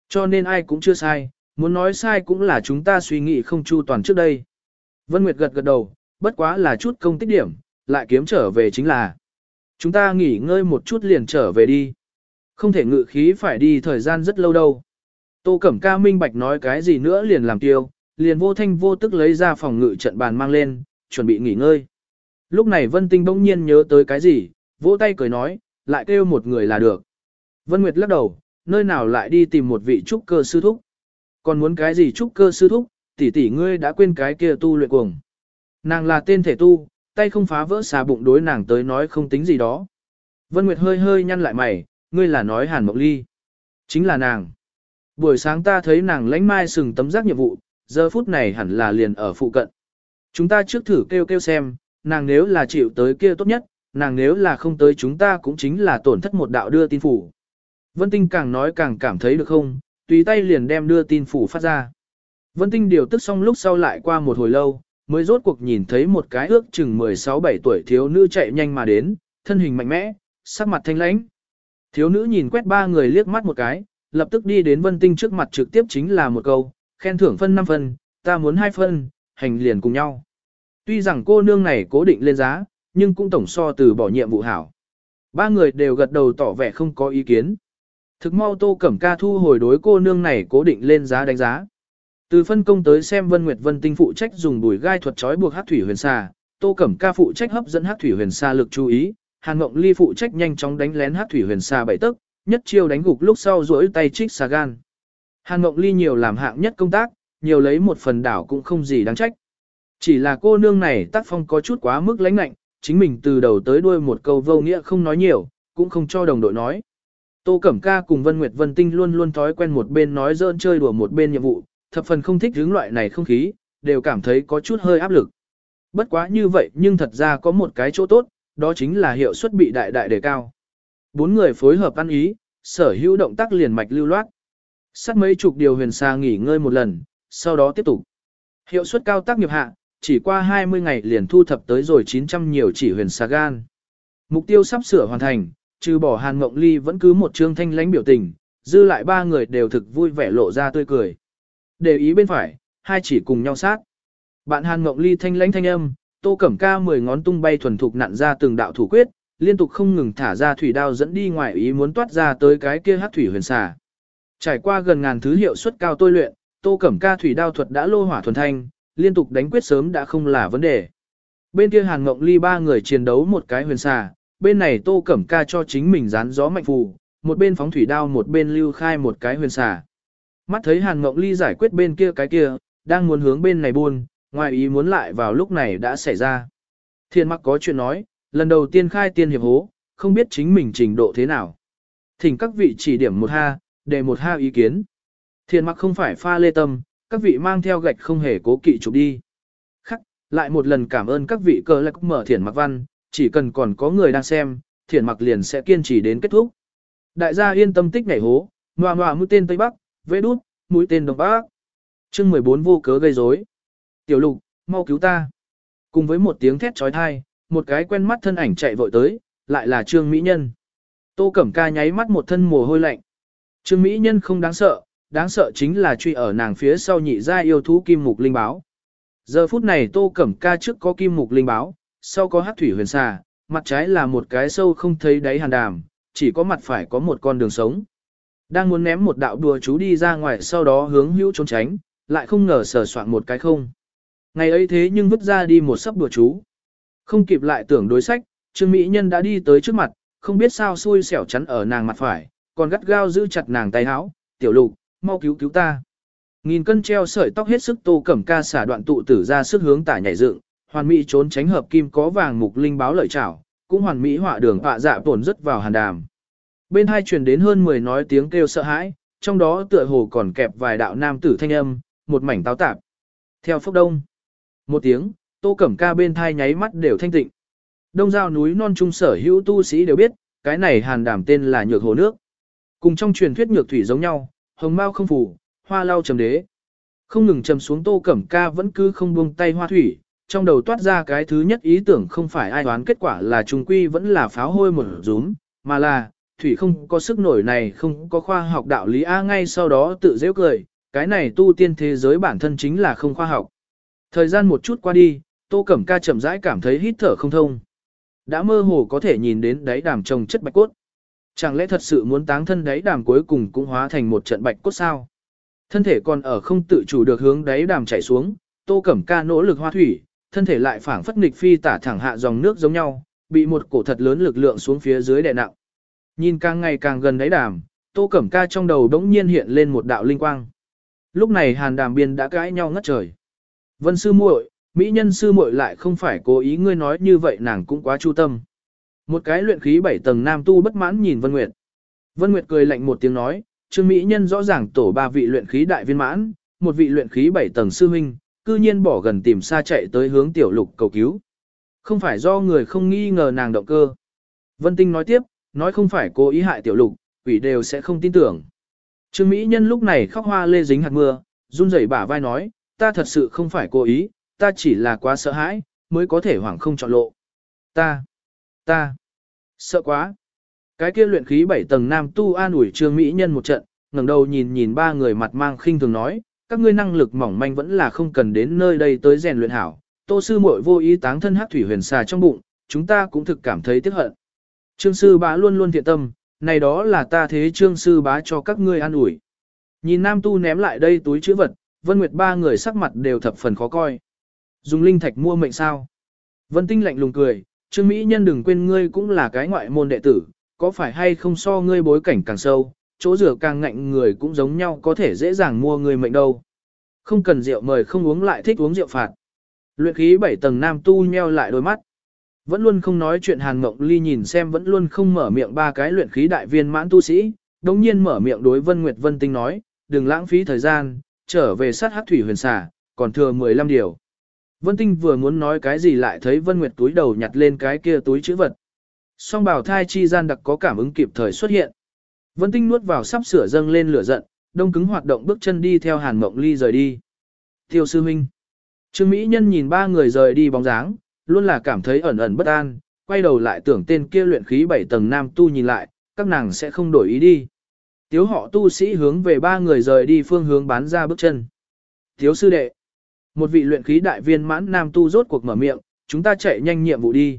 Cho nên ai cũng chưa sai, muốn nói sai cũng là chúng ta suy nghĩ không chu toàn trước đây. Vân Nguyệt gật gật đầu, bất quá là chút công tích điểm, lại kiếm trở về chính là. Chúng ta nghỉ ngơi một chút liền trở về đi. Không thể ngự khí phải đi thời gian rất lâu đâu. Tô Cẩm Ca minh bạch nói cái gì nữa liền làm tiêu, liền vô thanh vô tức lấy ra phòng ngự trận bàn mang lên, chuẩn bị nghỉ ngơi. Lúc này Vân Tinh bỗng nhiên nhớ tới cái gì, vỗ tay cười nói, lại kêu một người là được. Vân Nguyệt lắc đầu, nơi nào lại đi tìm một vị trúc cơ sư thúc. Còn muốn cái gì trúc cơ sư thúc, tỷ tỷ ngươi đã quên cái kia tu luyện cuồng. Nàng là tên thể tu, tay không phá vỡ xà bụng đối nàng tới nói không tính gì đó. Vân Nguyệt hơi hơi nhăn lại mày, ngươi là nói Hàn Mộc Ly. Chính là nàng. Buổi sáng ta thấy nàng lánh mai sừng tấm giác nhiệm vụ, giờ phút này hẳn là liền ở phụ cận. Chúng ta trước thử kêu kêu xem, nàng nếu là chịu tới kia tốt nhất, nàng nếu là không tới chúng ta cũng chính là tổn thất một đạo đưa tin phủ. Vân Tinh càng nói càng cảm thấy được không, tùy tay liền đem đưa tin phủ phát ra. Vân Tinh điều tức xong lúc sau lại qua một hồi lâu, mới rốt cuộc nhìn thấy một cái ước chừng 16-17 tuổi thiếu nữ chạy nhanh mà đến, thân hình mạnh mẽ, sắc mặt thanh lãnh. Thiếu nữ nhìn quét ba người liếc mắt một cái, lập tức đi đến Vân Tinh trước mặt trực tiếp chính là một câu, khen thưởng phân 5 phân, ta muốn hai phân, hành liền cùng nhau. Tuy rằng cô nương này cố định lên giá, nhưng cũng tổng so từ bỏ nhiệm vụ hảo. Ba người đều gật đầu tỏ vẻ không có ý kiến. Thực mau Tô Cẩm Ca thu hồi đối cô nương này cố định lên giá đánh giá. Từ phân công tới xem Vân Nguyệt Vân Tinh phụ trách dùng đùi gai thuật trói buộc Hát thủy huyền xà, Tô Cẩm Ca phụ trách hấp dẫn Hát thủy huyền xà lực chú ý, Hàn Ngộng Ly phụ trách nhanh chóng đánh lén Hát thủy huyền xà bảy tức, nhất chiêu đánh gục lúc sau rỗi tay trích xà gan. Hàn Mộng Ly nhiều làm hạng nhất công tác, nhiều lấy một phần đảo cũng không gì đáng trách. Chỉ là cô nương này tác phong có chút quá mức lãnh lạnh, chính mình từ đầu tới đuôi một câu vô nghĩa không nói nhiều, cũng không cho đồng đội nói. Tô Cẩm Ca cùng Vân Nguyệt Vân Tinh luôn luôn thói quen một bên nói dỡn chơi đùa một bên nhiệm vụ, thập phần không thích hướng loại này không khí, đều cảm thấy có chút hơi áp lực. Bất quá như vậy nhưng thật ra có một cái chỗ tốt, đó chính là hiệu suất bị đại đại đề cao. Bốn người phối hợp ăn ý, sở hữu động tác liền mạch lưu loát. Sắt mấy chục điều huyền xa nghỉ ngơi một lần, sau đó tiếp tục. Hiệu suất cao tác nghiệp hạ, chỉ qua 20 ngày liền thu thập tới rồi 900 nhiều chỉ huyền xa gan. Mục tiêu sắp sửa hoàn thành, trừ bỏ Hàn Ngộng Ly vẫn cứ một trương thanh lãnh biểu tình, dư lại ba người đều thực vui vẻ lộ ra tươi cười. Để ý bên phải, hai chỉ cùng nhau sát. Bạn Hàn Ngộng Ly thanh lãnh thanh âm, Tô Cẩm Ca mười ngón tung bay thuần thục nặn ra từng đạo thủ quyết, liên tục không ngừng thả ra thủy đao dẫn đi ngoài ý muốn toát ra tới cái kia hát thủy huyền xà. Trải qua gần ngàn thứ hiệu suất cao tôi luyện, Tô Cẩm Ca thủy đao thuật đã lô hỏa thuần thanh, liên tục đánh quyết sớm đã không là vấn đề. Bên kia Hàn Ngộng Ly ba người chiến đấu một cái huyền xà, bên này Tô Cẩm Ca cho chính mình dán gió mạnh phù, một bên phóng thủy đao một bên lưu khai một cái huyền xà. Mắt thấy Hàn Ngộng Ly giải quyết bên kia cái kia, đang muốn hướng bên này buôn, ngoài ý muốn lại vào lúc này đã xảy ra. Thiên mặc có chuyện nói, lần đầu tiên khai tiên hiệp hố, không biết chính mình trình độ thế nào. Thỉnh các vị chỉ điểm một ha, để một ha ý kiến. thiền mặc không phải pha lê tâm, các vị mang theo gạch không hề cố kỵ chụp đi. Khắc, lại một lần cảm ơn các vị cơ lạc mở thiền mặc văn, chỉ cần còn có người đang xem, thiền mặc liền sẽ kiên trì đến kết thúc. Đại gia yên tâm tích nhảy hố, ngoà ngoà mũi tên Tây Bắc, vế đút, mũi tên Đông Bắc. chương 14 vô cớ gây rối. Tiểu lục, mau cứu ta. Cùng với một tiếng thét trói thai, một cái quen mắt thân ảnh chạy vội tới, lại là Trương Mỹ Nhân. Tô Cẩm Ca nháy mắt một thân mồ hôi lạnh. Trương Mỹ Nhân không đáng sợ, đáng sợ chính là truy ở nàng phía sau nhị gia yêu thú kim mục linh báo. Giờ phút này Tô Cẩm Ca trước có kim mục linh báo, sau có hắc thủy huyền xà, mặt trái là một cái sâu không thấy đáy hàn đàm, chỉ có mặt phải có một con đường sống. Đang muốn ném một đạo đùa chú đi ra ngoài sau đó hướng hữu trốn tránh, lại không ngờ sờ soạn một cái không. Ngày ấy thế nhưng vứt ra đi một sấp đùa chú. Không kịp lại tưởng đối sách, Trương Mỹ Nhân đã đi tới trước mặt, không biết sao xui xẻo chắn ở nàng mặt phải, còn gắt gao giữ chặt nàng tay áo, tiểu lục, mau cứu cứu ta. Nghìn cân treo sợi tóc hết sức tô cẩm ca xả đoạn tụ tử ra sức hướng tả nhảy dựng, hoàn mỹ trốn tránh hợp kim có vàng mục linh báo lợi trảo, cũng hoàn mỹ họa đường họa dạ tổn rất vào hàn đàm. Bên hai truyền đến hơn 10 nói tiếng kêu sợ hãi, trong đó tựa hồ còn kẹp vài đạo nam tử thanh âm, một mảnh táo tạp. Theo phúc đông, một tiếng, tô cẩm ca bên thai nháy mắt đều thanh tịnh. Đông giao núi non trung sở hữu tu sĩ đều biết, cái này hàn đảm tên là nhược hồ nước. Cùng trong truyền thuyết nhược thủy giống nhau, hồng mao không phủ, hoa lau trầm đế. Không ngừng trầm xuống tô cẩm ca vẫn cứ không buông tay hoa thủy, trong đầu toát ra cái thứ nhất ý tưởng không phải ai đoán kết quả là trùng quy vẫn là pháo hôi một rúm, mà là, thủy không có sức nổi này không có khoa học đạo lý A ngay sau đó tự dễ cười, cái này tu tiên thế giới bản thân chính là không khoa học. Thời gian một chút qua đi, tô cẩm ca chậm rãi cảm thấy hít thở không thông. Đã mơ hồ có thể nhìn đến đáy đàm trồng chất bạch cốt. Chẳng lẽ thật sự muốn táng thân đáy đàm cuối cùng cũng hóa thành một trận bạch cốt sao? Thân thể còn ở không tự chủ được hướng đáy đàm chảy xuống, tô cẩm ca nỗ lực hoa thủy, thân thể lại phảng phất nghịch phi tả thẳng hạ dòng nước giống nhau, bị một cổ thật lớn lực lượng xuống phía dưới đè nặng. Nhìn càng ngày càng gần đáy đàm, tô cẩm ca trong đầu đống nhiên hiện lên một đạo linh quang. Lúc này hàn đàm biên đã cãi nhau ngất trời. Vân sư muội, mỹ nhân sư muội lại không phải cố ý ngươi nói như vậy nàng cũng quá chu tâm. Một cái luyện khí bảy tầng nam tu bất mãn nhìn Vân Nguyệt. Vân Nguyệt cười lạnh một tiếng nói, Trương Mỹ Nhân rõ ràng tổ ba vị luyện khí đại viên mãn, một vị luyện khí bảy tầng sư huynh, cư nhiên bỏ gần tìm xa chạy tới hướng tiểu lục cầu cứu. Không phải do người không nghi ngờ nàng động cơ. Vân Tinh nói tiếp, nói không phải cố ý hại tiểu lục, quỷ đều sẽ không tin tưởng. Trương Mỹ Nhân lúc này khóc hoa lê dính hạt mưa, run rẩy bả vai nói, ta thật sự không phải cố ý, ta chỉ là quá sợ hãi, mới có thể hoảng không chọn lộ. Ta, ta, sợ quá. Cái kia luyện khí bảy tầng nam tu an ủi trương mỹ nhân một trận, ngẩng đầu nhìn nhìn ba người mặt mang khinh thường nói, các ngươi năng lực mỏng manh vẫn là không cần đến nơi đây tới rèn luyện hảo. Tô sư muội vô ý táng thân hắc thủy huyền xà trong bụng, chúng ta cũng thực cảm thấy tiếc hận. Trương sư bá luôn luôn thiện tâm, này đó là ta thế trương sư bá cho các ngươi an ủi. Nhìn nam tu ném lại đây túi chữ vật, Vân Nguyệt ba người sắc mặt đều thập phần khó coi. Dùng linh thạch mua mệnh sao? Vân Tinh lạnh lùng cười, Trương Mỹ Nhân đừng quên ngươi cũng là cái ngoại môn đệ tử, có phải hay không so ngươi bối cảnh càng sâu, chỗ rửa càng ngạnh người cũng giống nhau có thể dễ dàng mua người mệnh đâu. Không cần rượu mời không uống lại thích uống rượu phạt. Luyện khí bảy tầng nam tu nheo lại đôi mắt. Vẫn luôn không nói chuyện Hàn Mộng Ly nhìn xem vẫn luôn không mở miệng ba cái luyện khí đại viên mãn tu sĩ, đồng nhiên mở miệng đối Vân Nguyệt Vân Tinh nói, đừng lãng phí thời gian, trở về sát hắc thủy huyền xà, còn thừa 15 điều. Vân Tinh vừa muốn nói cái gì lại thấy Vân Nguyệt túi đầu nhặt lên cái kia túi chữ vật. Song bảo thai chi gian đặc có cảm ứng kịp thời xuất hiện. Vân Tinh nuốt vào sắp sửa dâng lên lửa giận, đông cứng hoạt động bước chân đi theo Hàn Mộng Ly rời đi. Tiêu sư huynh. Trương Mỹ Nhân nhìn ba người rời đi bóng dáng, luôn là cảm thấy ẩn ẩn bất an, quay đầu lại tưởng tên kia luyện khí bảy tầng nam tu nhìn lại, các nàng sẽ không đổi ý đi. Tiếu họ tu sĩ hướng về ba người rời đi phương hướng bán ra bước chân. Tiếu sư đệ. Một vị luyện khí đại viên mãn nam tu rốt cuộc mở miệng, chúng ta chạy nhanh nhiệm vụ đi.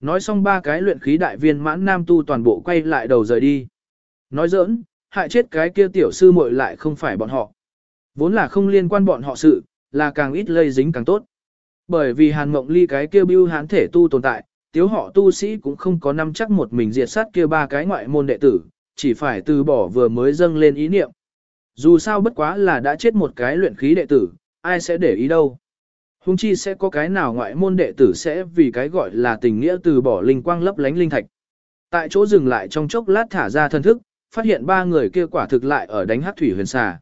Nói xong ba cái luyện khí đại viên mãn nam tu toàn bộ quay lại đầu rời đi. Nói giỡn, hại chết cái kia tiểu sư muội lại không phải bọn họ. Vốn là không liên quan bọn họ sự, là càng ít lây dính càng tốt. Bởi vì hàn mộng ly cái kia bưu hán thể tu tồn tại, tiếu họ tu sĩ cũng không có năm chắc một mình diệt sát kia ba cái ngoại môn đệ tử, chỉ phải từ bỏ vừa mới dâng lên ý niệm. Dù sao bất quá là đã chết một cái luyện khí đệ tử, ai sẽ để ý đâu. Hùng chi sẽ có cái nào ngoại môn đệ tử sẽ vì cái gọi là tình nghĩa từ bỏ linh quang lấp lánh linh thạch. Tại chỗ dừng lại trong chốc lát thả ra thân thức, phát hiện ba người kia quả thực lại ở đánh hát thủy huyền xà.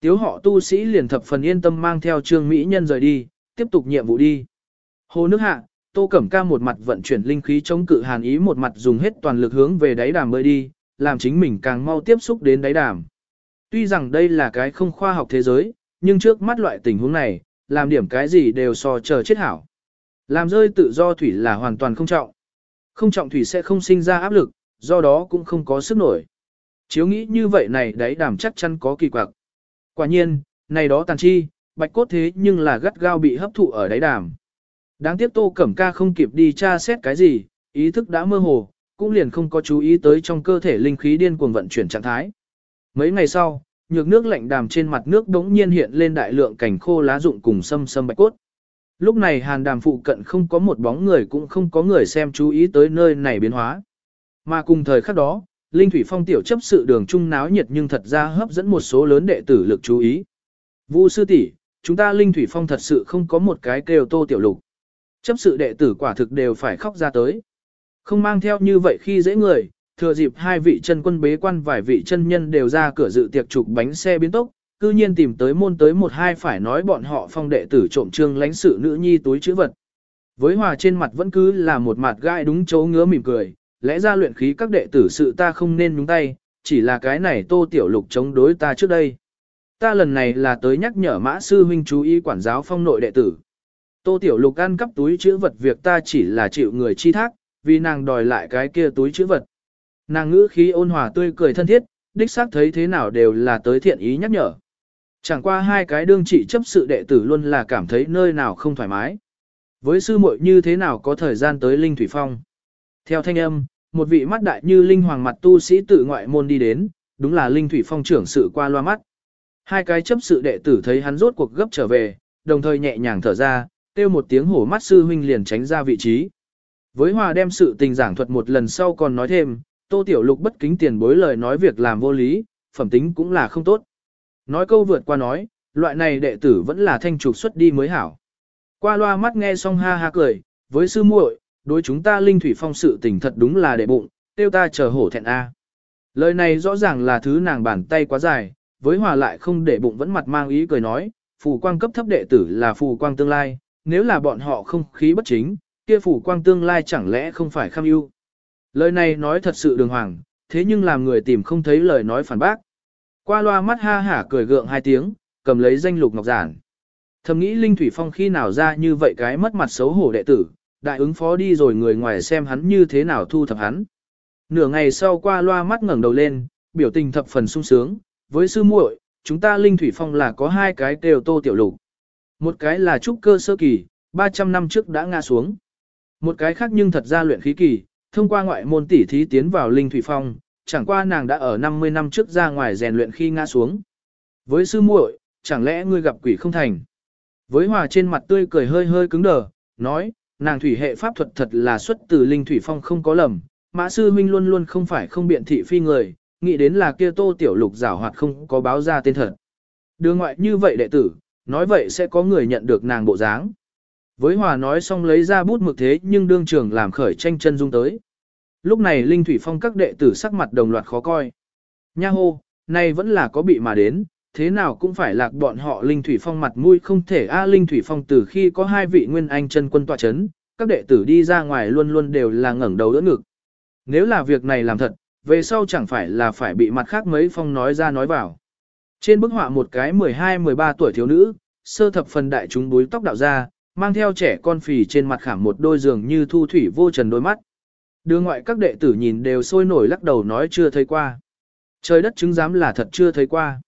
Tiếu họ tu sĩ liền thập phần yên tâm mang theo trương mỹ nhân rời đi, tiếp tục nhiệm vụ đi. Hồ nước hạ, Tô Cẩm Ca một mặt vận chuyển linh khí chống cự hàn ý một mặt dùng hết toàn lực hướng về đáy đàm bơi đi, làm chính mình càng mau tiếp xúc đến đáy đàm. Tuy rằng đây là cái không khoa học thế giới, nhưng trước mắt loại tình huống này, làm điểm cái gì đều so chờ chết hảo. Làm rơi tự do thủy là hoàn toàn không trọng. Không trọng thủy sẽ không sinh ra áp lực, do đó cũng không có sức nổi. Chiếu nghĩ như vậy này đáy đàm chắc chắn có kỳ quặc. Quả nhiên, này đó tàn chi, bạch cốt thế nhưng là gắt gao bị hấp thụ ở đáy đàm. Đáng tiếc Tô Cẩm Ca không kịp đi tra xét cái gì, ý thức đã mơ hồ, cũng liền không có chú ý tới trong cơ thể linh khí điên cuồng vận chuyển trạng thái. Mấy ngày sau, nhược nước lạnh đàm trên mặt nước đống nhiên hiện lên đại lượng cảnh khô lá rụng cùng sâm sâm bạch cốt. Lúc này hàn đàm phụ cận không có một bóng người cũng không có người xem chú ý tới nơi này biến hóa. Mà cùng thời khắc đó, Linh Thủy Phong tiểu chấp sự đường trung náo nhiệt nhưng thật ra hấp dẫn một số lớn đệ tử lực chú ý. Vu sư tỷ, chúng ta Linh Thủy Phong thật sự không có một cái kêu tô tiểu lục. Chấp sự đệ tử quả thực đều phải khóc ra tới. Không mang theo như vậy khi dễ người, thừa dịp hai vị chân quân bế quan vài vị chân nhân đều ra cửa dự tiệc chụp bánh xe biến tốc, cư nhiên tìm tới môn tới một hai phải nói bọn họ phong đệ tử trộm trương lãnh sự nữ nhi túi chữ vật. Với hòa trên mặt vẫn cứ là một mặt gai đúng chỗ ngứa mỉm cười, lẽ ra luyện khí các đệ tử sự ta không nên nhúng tay, chỉ là cái này tô tiểu lục chống đối ta trước đây. Ta lần này là tới nhắc nhở mã sư huynh chú ý quản giáo phong nội đệ tử. Tô tiểu lục ăn cắp túi chữ vật việc ta chỉ là chịu người chi thác, vì nàng đòi lại cái kia túi chữ vật. Nàng ngữ khí ôn hòa tươi cười thân thiết, đích xác thấy thế nào đều là tới thiện ý nhắc nhở. Chẳng qua hai cái đương trị chấp sự đệ tử luôn là cảm thấy nơi nào không thoải mái. Với sư muội như thế nào có thời gian tới Linh Thủy Phong. Theo thanh âm, một vị mắt đại như Linh Hoàng mặt tu sĩ tự ngoại môn đi đến, đúng là Linh Thủy Phong trưởng sự qua loa mắt. Hai cái chấp sự đệ tử thấy hắn rốt cuộc gấp trở về, đồng thời nhẹ nhàng thở ra, kêu một tiếng hổ mắt sư huynh liền tránh ra vị trí. Với hòa đem sự tình giảng thuật một lần sau còn nói thêm, tô tiểu lục bất kính tiền bối lời nói việc làm vô lý, phẩm tính cũng là không tốt. Nói câu vượt qua nói, loại này đệ tử vẫn là thanh trục xuất đi mới hảo. Qua loa mắt nghe xong ha ha cười, với sư muội, đối chúng ta linh thủy phong sự tình thật đúng là đệ bụng, tiêu ta chờ hổ thẹn a. Lời này rõ ràng là thứ nàng bàn tay quá dài, với hòa lại không để bụng vẫn mặt mang ý cười nói, phù quang cấp thấp đệ tử là phù quang tương lai, nếu là bọn họ không khí bất chính, kia phù quang tương lai chẳng lẽ không phải kham ưu. Lời này nói thật sự đường hoàng, thế nhưng làm người tìm không thấy lời nói phản bác. Qua loa mắt ha hả cười gượng hai tiếng, cầm lấy danh lục ngọc giản. Thầm nghĩ Linh Thủy Phong khi nào ra như vậy cái mất mặt xấu hổ đệ tử, đại ứng phó đi rồi người ngoài xem hắn như thế nào thu thập hắn. Nửa ngày sau qua loa mắt ngẩng đầu lên, biểu tình thập phần sung sướng, với sư muội, chúng ta Linh Thủy Phong là có hai cái đều tô tiểu lục. Một cái là trúc cơ sơ kỳ, 300 năm trước đã ngã xuống. Một cái khác nhưng thật ra luyện khí kỳ, thông qua ngoại môn tỷ thí tiến vào linh thủy phong, chẳng qua nàng đã ở 50 năm trước ra ngoài rèn luyện khi ngã xuống. Với sư muội, chẳng lẽ ngươi gặp quỷ không thành? Với hòa trên mặt tươi cười hơi hơi cứng đờ, nói, nàng thủy hệ pháp thuật thật là xuất từ linh thủy phong không có lầm, mã sư huynh luôn luôn không phải không biện thị phi người, nghĩ đến là kia tô tiểu lục giảo hoạt không có báo ra tên thật. Đưa ngoại như vậy đệ tử, nói vậy sẽ có người nhận được nàng bộ dáng. Với hòa nói xong lấy ra bút mực thế nhưng đương trường làm khởi tranh chân dung tới. Lúc này Linh Thủy Phong các đệ tử sắc mặt đồng loạt khó coi. Nha hô, này vẫn là có bị mà đến, thế nào cũng phải lạc bọn họ Linh Thủy Phong mặt mũi không thể a Linh Thủy Phong từ khi có hai vị nguyên anh chân quân tọa chấn, các đệ tử đi ra ngoài luôn luôn đều là ngẩng đầu đỡ ngực. Nếu là việc này làm thật, về sau chẳng phải là phải bị mặt khác mấy phong nói ra nói vào. Trên bức họa một cái 12-13 tuổi thiếu nữ, sơ thập phần đại chúng búi tóc đạo ra, mang theo trẻ con phì trên mặt khảm một đôi giường như thu thủy vô trần đôi mắt. Đưa ngoại các đệ tử nhìn đều sôi nổi lắc đầu nói chưa thấy qua. Trời đất chứng giám là thật chưa thấy qua.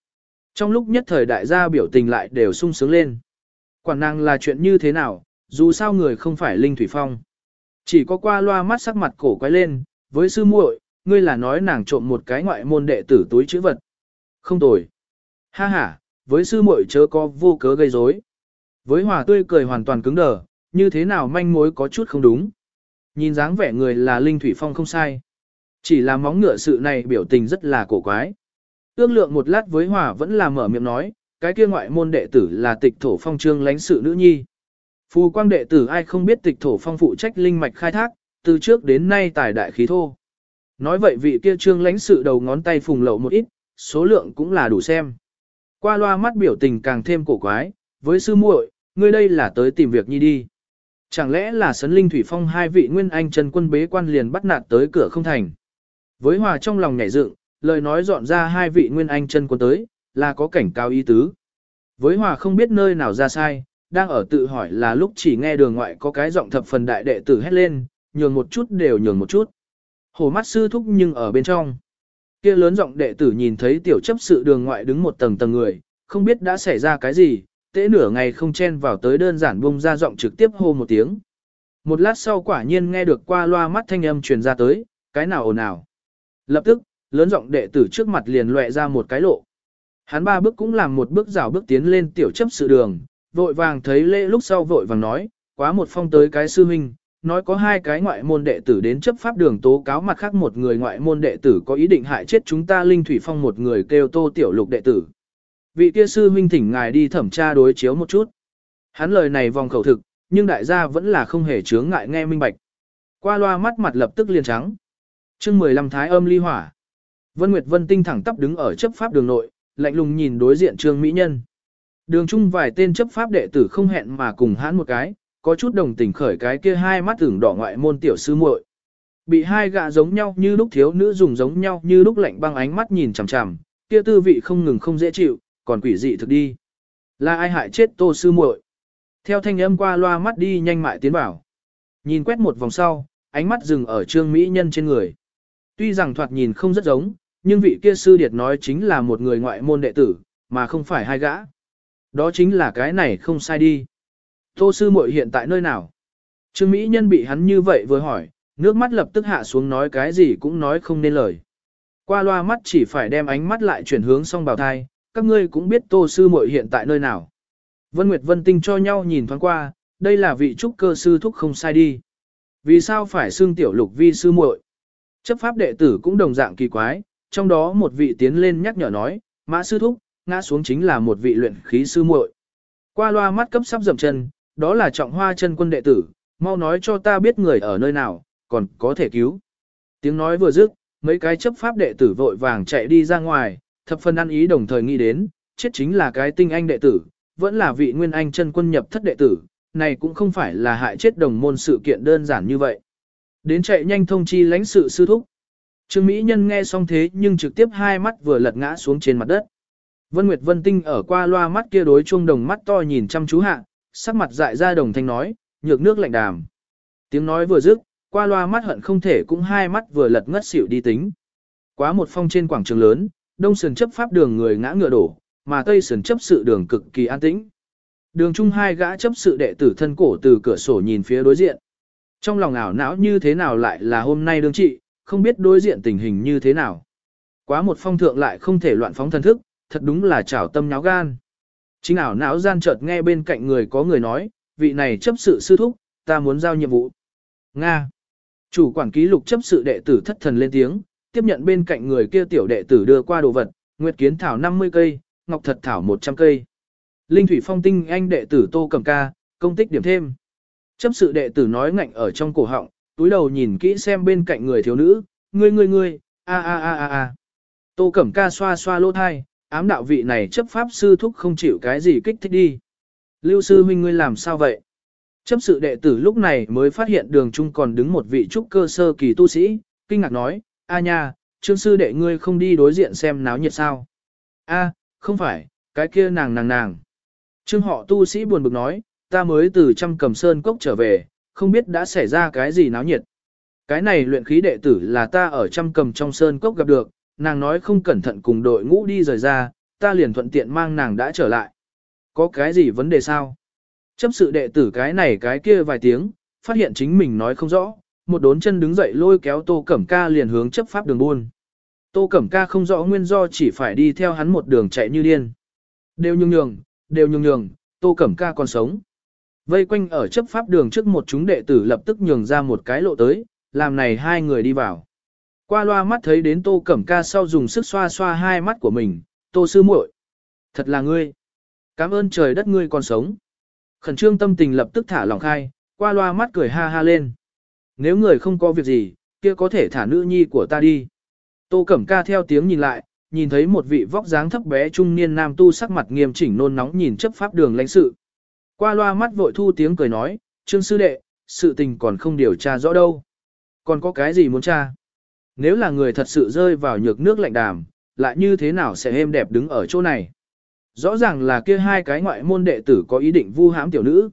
Trong lúc nhất thời đại gia biểu tình lại đều sung sướng lên. Quản năng là chuyện như thế nào, dù sao người không phải Linh Thủy Phong. Chỉ có qua loa mắt sắc mặt cổ quay lên, với sư muội, ngươi là nói nàng trộm một cái ngoại môn đệ tử túi chữ vật. Không tồi. Ha ha, với sư muội chớ có vô cớ gây rối. Với hòa tươi cười hoàn toàn cứng đờ, như thế nào manh mối có chút không đúng. Nhìn dáng vẻ người là Linh Thủy Phong không sai. Chỉ là móng ngựa sự này biểu tình rất là cổ quái. Ước lượng một lát với hòa vẫn là mở miệng nói, cái kia ngoại môn đệ tử là tịch thổ phong trương lãnh sự nữ nhi. Phù quang đệ tử ai không biết tịch thổ phong phụ trách linh mạch khai thác, từ trước đến nay tài đại khí thô. Nói vậy vị kia trương lãnh sự đầu ngón tay phùng lậu một ít, số lượng cũng là đủ xem. Qua loa mắt biểu tình càng thêm cổ quái, với sư muội, ngươi đây là tới tìm việc nhi đi. Chẳng lẽ là sấn linh thủy phong hai vị nguyên anh chân quân bế quan liền bắt nạt tới cửa không thành. Với hòa trong lòng nhảy dựng, lời nói dọn ra hai vị nguyên anh chân quân tới, là có cảnh cao ý tứ. Với hòa không biết nơi nào ra sai, đang ở tự hỏi là lúc chỉ nghe đường ngoại có cái giọng thập phần đại đệ tử hét lên, nhường một chút đều nhường một chút. Hồ mắt sư thúc nhưng ở bên trong. Kia lớn giọng đệ tử nhìn thấy tiểu chấp sự đường ngoại đứng một tầng tầng người, không biết đã xảy ra cái gì, tễ nửa ngày không chen vào tới đơn giản bung ra giọng trực tiếp hô một tiếng. Một lát sau quả nhiên nghe được qua loa mắt thanh âm truyền ra tới, cái nào ồn ào. Lập tức, lớn giọng đệ tử trước mặt liền lệ ra một cái lộ. Hắn ba bước cũng làm một bước rào bước tiến lên tiểu chấp sự đường, vội vàng thấy lễ lúc sau vội vàng nói, quá một phong tới cái sư huynh, nói có hai cái ngoại môn đệ tử đến chấp pháp đường tố cáo mặt khác một người ngoại môn đệ tử có ý định hại chết chúng ta linh thủy phong một người kêu tô tiểu lục đệ tử. Vị kia sư huynh thỉnh ngài đi thẩm tra đối chiếu một chút. Hắn lời này vòng khẩu thực, nhưng đại gia vẫn là không hề chướng ngại nghe minh bạch. Qua loa mắt mặt lập tức liền trắng. chương 15 thái âm ly hỏa. Vân Nguyệt Vân tinh thẳng tắp đứng ở chấp pháp đường nội, lạnh lùng nhìn đối diện trương mỹ nhân. Đường chung vài tên chấp pháp đệ tử không hẹn mà cùng hắn một cái, có chút đồng tình khởi cái kia hai mắt tưởng đỏ ngoại môn tiểu sư muội. Bị hai gạ giống nhau như lúc thiếu nữ dùng giống nhau như lúc lạnh băng ánh mắt nhìn chằm chằm, kia tư vị không ngừng không dễ chịu, còn quỷ dị thực đi. Là ai hại chết tô sư muội? Theo thanh âm qua loa mắt đi nhanh mại tiến vào. Nhìn quét một vòng sau, ánh mắt dừng ở trương mỹ nhân trên người. Tuy rằng thoạt nhìn không rất giống, nhưng vị kia sư điệt nói chính là một người ngoại môn đệ tử, mà không phải hai gã. Đó chính là cái này không sai đi. Tô sư muội hiện tại nơi nào? Trương Mỹ Nhân bị hắn như vậy vừa hỏi, nước mắt lập tức hạ xuống nói cái gì cũng nói không nên lời. Qua loa mắt chỉ phải đem ánh mắt lại chuyển hướng song bào thai, các ngươi cũng biết tô sư muội hiện tại nơi nào. Vân Nguyệt Vân Tinh cho nhau nhìn thoáng qua, đây là vị trúc cơ sư thúc không sai đi. Vì sao phải xưng tiểu lục vi sư muội? Chấp pháp đệ tử cũng đồng dạng kỳ quái, trong đó một vị tiến lên nhắc nhở nói, mã sư thúc, ngã xuống chính là một vị luyện khí sư muội. Qua loa mắt cấp sắp dầm chân, đó là trọng hoa chân quân đệ tử, mau nói cho ta biết người ở nơi nào, còn có thể cứu. Tiếng nói vừa dứt, mấy cái chấp pháp đệ tử vội vàng chạy đi ra ngoài, thập phần ăn ý đồng thời nghĩ đến, chết chính là cái tinh anh đệ tử, vẫn là vị nguyên anh chân quân nhập thất đệ tử, này cũng không phải là hại chết đồng môn sự kiện đơn giản như vậy. Đến chạy nhanh thông chi lãnh sự sư thúc. Trương Mỹ Nhân nghe xong thế nhưng trực tiếp hai mắt vừa lật ngã xuống trên mặt đất. Vân Nguyệt Vân Tinh ở qua loa mắt kia đối chuông đồng mắt to nhìn chăm chú hạ, sắc mặt dại ra đồng thanh nói, nhược nước lạnh đàm. Tiếng nói vừa dứt, qua loa mắt hận không thể cũng hai mắt vừa lật ngất xỉu đi tính. Quá một phong trên quảng trường lớn, đông sườn chấp pháp đường người ngã ngựa đổ, mà tây sườn chấp sự đường cực kỳ an tĩnh. Đường chung hai gã chấp sự đệ tử thân cổ từ cửa sổ nhìn phía đối diện. Trong lòng ảo não như thế nào lại là hôm nay đương trị, không biết đối diện tình hình như thế nào. Quá một phong thượng lại không thể loạn phóng thần thức, thật đúng là trảo tâm nháo gan. Chính ảo não gian chợt nghe bên cạnh người có người nói, vị này chấp sự sư thúc, ta muốn giao nhiệm vụ. Nga. Chủ quản ký lục chấp sự đệ tử thất thần lên tiếng, tiếp nhận bên cạnh người kia tiểu đệ tử đưa qua đồ vật, nguyệt kiến thảo 50 cây, ngọc thật thảo 100 cây. Linh thủy phong tinh anh đệ tử Tô Cẩm Ca, công tích điểm thêm. Chấp sự đệ tử nói ngạnh ở trong cổ họng, túi đầu nhìn kỹ xem bên cạnh người thiếu nữ, ngươi ngươi ngươi, a a a a a. Tô Cẩm Ca xoa xoa lỗ thai, ám đạo vị này chấp pháp sư thúc không chịu cái gì kích thích đi. Lưu sư huynh ngươi làm sao vậy? Chấp sự đệ tử lúc này mới phát hiện đường trung còn đứng một vị trúc cơ sơ kỳ tu sĩ, kinh ngạc nói, a nha, trương sư đệ ngươi không đi đối diện xem náo nhiệt sao? A, không phải, cái kia nàng nàng nàng. Trương họ tu sĩ buồn bực nói, ta mới từ trăm cầm sơn cốc trở về, không biết đã xảy ra cái gì náo nhiệt. Cái này luyện khí đệ tử là ta ở trăm cầm trong sơn cốc gặp được, nàng nói không cẩn thận cùng đội ngũ đi rời ra, ta liền thuận tiện mang nàng đã trở lại. Có cái gì vấn đề sao? Chấp sự đệ tử cái này cái kia vài tiếng, phát hiện chính mình nói không rõ, một đốn chân đứng dậy lôi kéo Tô Cẩm Ca liền hướng chấp pháp đường buôn. Tô Cẩm Ca không rõ nguyên do chỉ phải đi theo hắn một đường chạy như điên. Đều nhường nhường, đều nhường nhường, Tô Cẩm Ca còn sống. Vây quanh ở chấp pháp đường trước một chúng đệ tử lập tức nhường ra một cái lộ tới, làm này hai người đi vào. Qua loa mắt thấy đến Tô Cẩm Ca sau dùng sức xoa xoa hai mắt của mình, Tô Sư muội, Thật là ngươi. Cảm ơn trời đất ngươi còn sống. Khẩn trương tâm tình lập tức thả lòng khai, qua loa mắt cười ha ha lên. Nếu người không có việc gì, kia có thể thả nữ nhi của ta đi. Tô Cẩm Ca theo tiếng nhìn lại, nhìn thấy một vị vóc dáng thấp bé trung niên nam tu sắc mặt nghiêm chỉnh nôn nóng nhìn chấp pháp đường lãnh sự. Qua loa mắt vội thu tiếng cười nói, Trương sư đệ, sự tình còn không điều tra rõ đâu. Còn có cái gì muốn tra? Nếu là người thật sự rơi vào nhược nước lạnh đàm, lại như thế nào sẽ êm đẹp đứng ở chỗ này? Rõ ràng là kia hai cái ngoại môn đệ tử có ý định vu hãm tiểu nữ.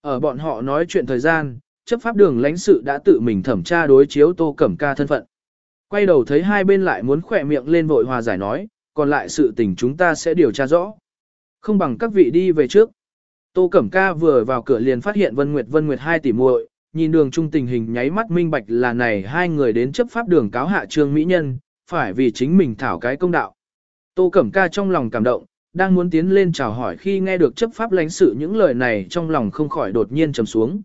Ở bọn họ nói chuyện thời gian, chấp pháp đường lãnh sự đã tự mình thẩm tra đối chiếu tô cẩm ca thân phận. Quay đầu thấy hai bên lại muốn khỏe miệng lên vội hòa giải nói, còn lại sự tình chúng ta sẽ điều tra rõ. Không bằng các vị đi về trước. Tô Cẩm Ca vừa vào cửa liền phát hiện Vân Nguyệt Vân Nguyệt hai tỷ muội, nhìn đường trung tình hình nháy mắt minh bạch là này hai người đến chấp pháp đường cáo hạ trương mỹ nhân, phải vì chính mình thảo cái công đạo. Tô Cẩm Ca trong lòng cảm động, đang muốn tiến lên chào hỏi khi nghe được chấp pháp lãnh sự những lời này trong lòng không khỏi đột nhiên trầm xuống.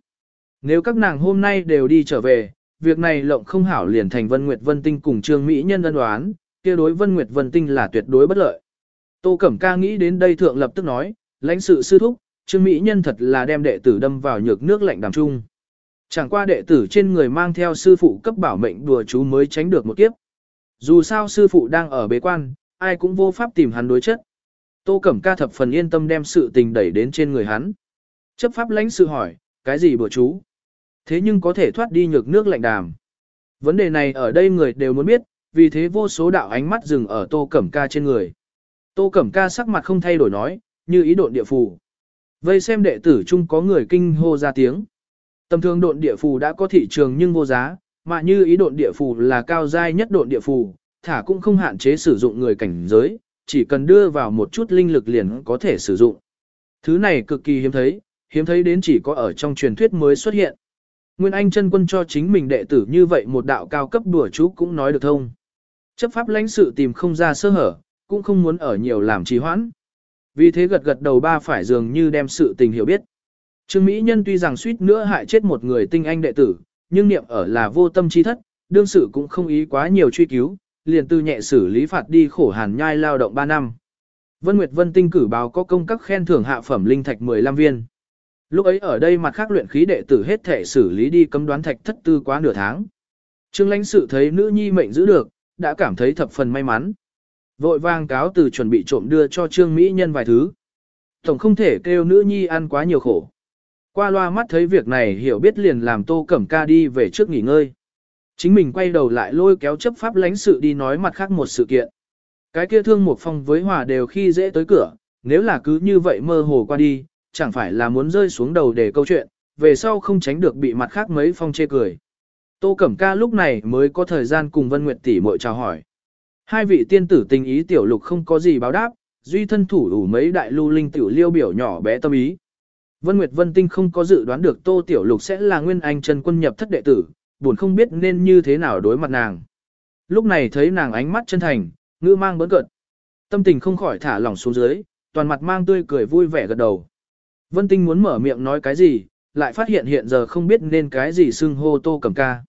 Nếu các nàng hôm nay đều đi trở về, việc này lộng không hảo liền thành Vân Nguyệt Vân Tinh cùng Trương Mỹ Nhân ân đoán, kia đối Vân Nguyệt Vân Tinh là tuyệt đối bất lợi. Tô Cẩm Ca nghĩ đến đây thượng lập tức nói, lãnh sự sư thúc, Trương Mỹ Nhân thật là đem đệ tử đâm vào nhược nước lạnh đàm trung. Chẳng qua đệ tử trên người mang theo sư phụ cấp bảo mệnh đùa chú mới tránh được một kiếp. Dù sao sư phụ đang ở bế quan, ai cũng vô pháp tìm hắn đối chất. Tô Cẩm Ca thập phần yên tâm đem sự tình đẩy đến trên người hắn. Chấp pháp lãnh sự hỏi, cái gì bữa chú? Thế nhưng có thể thoát đi nhược nước lạnh đàm. Vấn đề này ở đây người đều muốn biết, vì thế vô số đạo ánh mắt dừng ở Tô Cẩm Ca trên người. Tô Cẩm Ca sắc mặt không thay đổi nói, như ý độn địa phù. Vây xem đệ tử chung có người kinh hô ra tiếng. Tầm thường độn địa phù đã có thị trường nhưng vô giá, mà như ý độn địa phù là cao giai nhất độn địa phù, thả cũng không hạn chế sử dụng người cảnh giới, chỉ cần đưa vào một chút linh lực liền có thể sử dụng. Thứ này cực kỳ hiếm thấy, hiếm thấy đến chỉ có ở trong truyền thuyết mới xuất hiện. Nguyên Anh chân quân cho chính mình đệ tử như vậy một đạo cao cấp đùa chú cũng nói được thông. Chấp pháp lãnh sự tìm không ra sơ hở, cũng không muốn ở nhiều làm trì hoãn. Vì thế gật gật đầu ba phải dường như đem sự tình hiểu biết. Trương Mỹ Nhân tuy rằng suýt nữa hại chết một người tinh anh đệ tử, nhưng niệm ở là vô tâm chi thất, đương sự cũng không ý quá nhiều truy cứu, liền tư nhẹ xử lý phạt đi khổ hàn nhai lao động 3 năm. Vân Nguyệt Vân Tinh cử báo có công các khen thưởng hạ phẩm linh thạch 15 viên. Lúc ấy ở đây mặt khác luyện khí đệ tử hết thể xử lý đi cấm đoán thạch thất tư quá nửa tháng. Trương lãnh sự thấy nữ nhi mệnh giữ được, đã cảm thấy thập phần may mắn. Vội vàng cáo từ chuẩn bị trộm đưa cho Trương Mỹ nhân vài thứ. Tổng không thể kêu nữ nhi ăn quá nhiều khổ. Qua loa mắt thấy việc này hiểu biết liền làm tô cẩm ca đi về trước nghỉ ngơi. Chính mình quay đầu lại lôi kéo chấp pháp lãnh sự đi nói mặt khác một sự kiện. Cái kia thương một phong với hòa đều khi dễ tới cửa, nếu là cứ như vậy mơ hồ qua đi, chẳng phải là muốn rơi xuống đầu để câu chuyện, về sau không tránh được bị mặt khác mấy phong chê cười. Tô Cẩm Ca lúc này mới có thời gian cùng Vân Nguyệt tỷ muội chào hỏi. Hai vị tiên tử tình ý tiểu lục không có gì báo đáp, duy thân thủ đủ mấy đại lưu linh tiểu liêu biểu nhỏ bé tâm ý. Vân Nguyệt Vân Tinh không có dự đoán được Tô Tiểu Lục sẽ là nguyên anh chân quân nhập thất đệ tử, buồn không biết nên như thế nào đối mặt nàng. Lúc này thấy nàng ánh mắt chân thành, ngữ mang bớn cợt. Tâm tình không khỏi thả lỏng xuống dưới, toàn mặt mang tươi cười vui vẻ gật đầu. Vân Tinh muốn mở miệng nói cái gì, lại phát hiện hiện giờ không biết nên cái gì xưng hô Tô Cẩm Ca.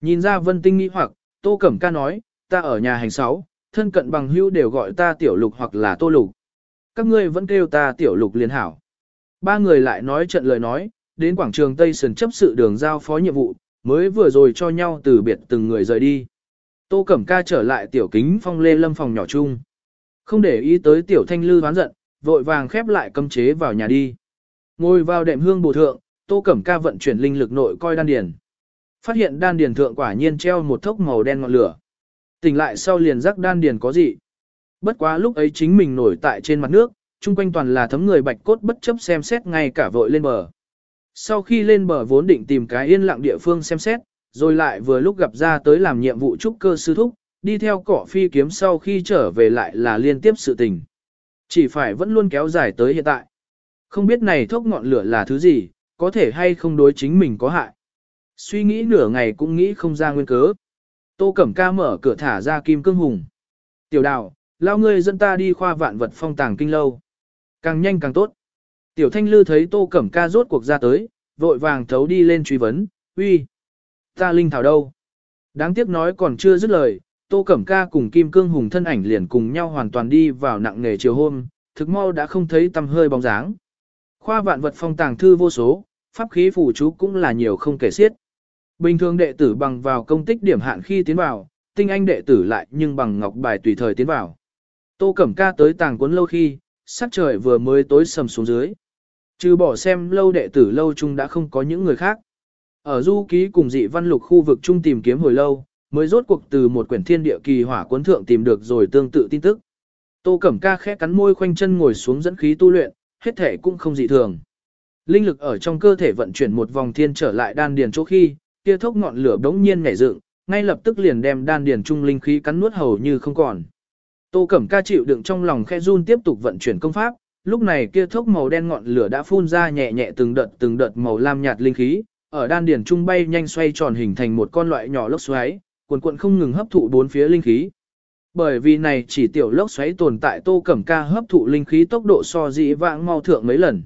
Nhìn ra Vân Tinh nghĩ hoặc, Tô Cẩm Ca nói, ta ở nhà hành sáu, thân cận bằng hữu đều gọi ta Tiểu Lục hoặc là Tô Lục. Các ngươi vẫn kêu ta Tiểu Lục liền hảo. Ba người lại nói trận lời nói, đến quảng trường Tây Sơn chấp sự đường giao phó nhiệm vụ, mới vừa rồi cho nhau từ biệt từng người rời đi. Tô Cẩm Ca trở lại tiểu kính phong lê lâm phòng nhỏ chung. Không để ý tới tiểu thanh lư hoán giận, vội vàng khép lại cấm chế vào nhà đi. Ngồi vào đệm hương bổ thượng, Tô Cẩm Ca vận chuyển linh lực nội coi đan điền. Phát hiện đan điền thượng quả nhiên treo một thốc màu đen ngọn lửa. Tỉnh lại sau liền rắc đan điền có gì. Bất quá lúc ấy chính mình nổi tại trên mặt nước, chung quanh toàn là thấm người bạch cốt bất chấp xem xét ngay cả vội lên bờ. Sau khi lên bờ vốn định tìm cái yên lặng địa phương xem xét, rồi lại vừa lúc gặp ra tới làm nhiệm vụ trúc cơ sư thúc, đi theo cỏ phi kiếm sau khi trở về lại là liên tiếp sự tình. Chỉ phải vẫn luôn kéo dài tới hiện tại. Không biết này thốc ngọn lửa là thứ gì, có thể hay không đối chính mình có hại. Suy nghĩ nửa ngày cũng nghĩ không ra nguyên cớ. Tô Cẩm Ca mở cửa thả ra kim cương hùng. Tiểu đào, lao ngươi dẫn ta đi khoa vạn vật phong tàng kinh lâu. Càng nhanh càng tốt. Tiểu Thanh Lư thấy Tô Cẩm Ca rốt cuộc ra tới, vội vàng thấu đi lên truy vấn, uy, ta linh thảo đâu? Đáng tiếc nói còn chưa dứt lời, Tô Cẩm Ca cùng Kim Cương Hùng thân ảnh liền cùng nhau hoàn toàn đi vào nặng nghề chiều hôm, thực mau đã không thấy tăm hơi bóng dáng. Khoa vạn vật phong tàng thư vô số, pháp khí phủ chú cũng là nhiều không kể xiết. Bình thường đệ tử bằng vào công tích điểm hạn khi tiến vào, tinh anh đệ tử lại nhưng bằng ngọc bài tùy thời tiến vào. Tô Cẩm Ca tới tàng cuốn lâu khi, sắc trời vừa mới tối sầm xuống dưới. Trừ bỏ xem lâu đệ tử lâu chung đã không có những người khác. Ở du ký cùng dị văn lục khu vực chung tìm kiếm hồi lâu, mới rốt cuộc từ một quyển thiên địa kỳ hỏa cuốn thượng tìm được rồi tương tự tin tức. Tô Cẩm Ca khẽ cắn môi khoanh chân ngồi xuống dẫn khí tu luyện, hết thể cũng không dị thường. Linh lực ở trong cơ thể vận chuyển một vòng thiên trở lại đan điền chỗ khi, kia thốc ngọn lửa đống nhiên nhảy dựng, ngay lập tức liền đem đan điền trung linh khí cắn nuốt hầu như không còn. Tô Cẩm Ca chịu đựng trong lòng khe run tiếp tục vận chuyển công pháp, lúc này kia thốc màu đen ngọn lửa đã phun ra nhẹ nhẹ từng đợt từng đợt màu lam nhạt linh khí, ở đan điền trung bay nhanh xoay tròn hình thành một con loại nhỏ lốc xoáy, cuồn cuộn không ngừng hấp thụ bốn phía linh khí. Bởi vì này chỉ tiểu lốc xoáy tồn tại Tô Cẩm Ca hấp thụ linh khí tốc độ so dĩ vãng mau thượng mấy lần.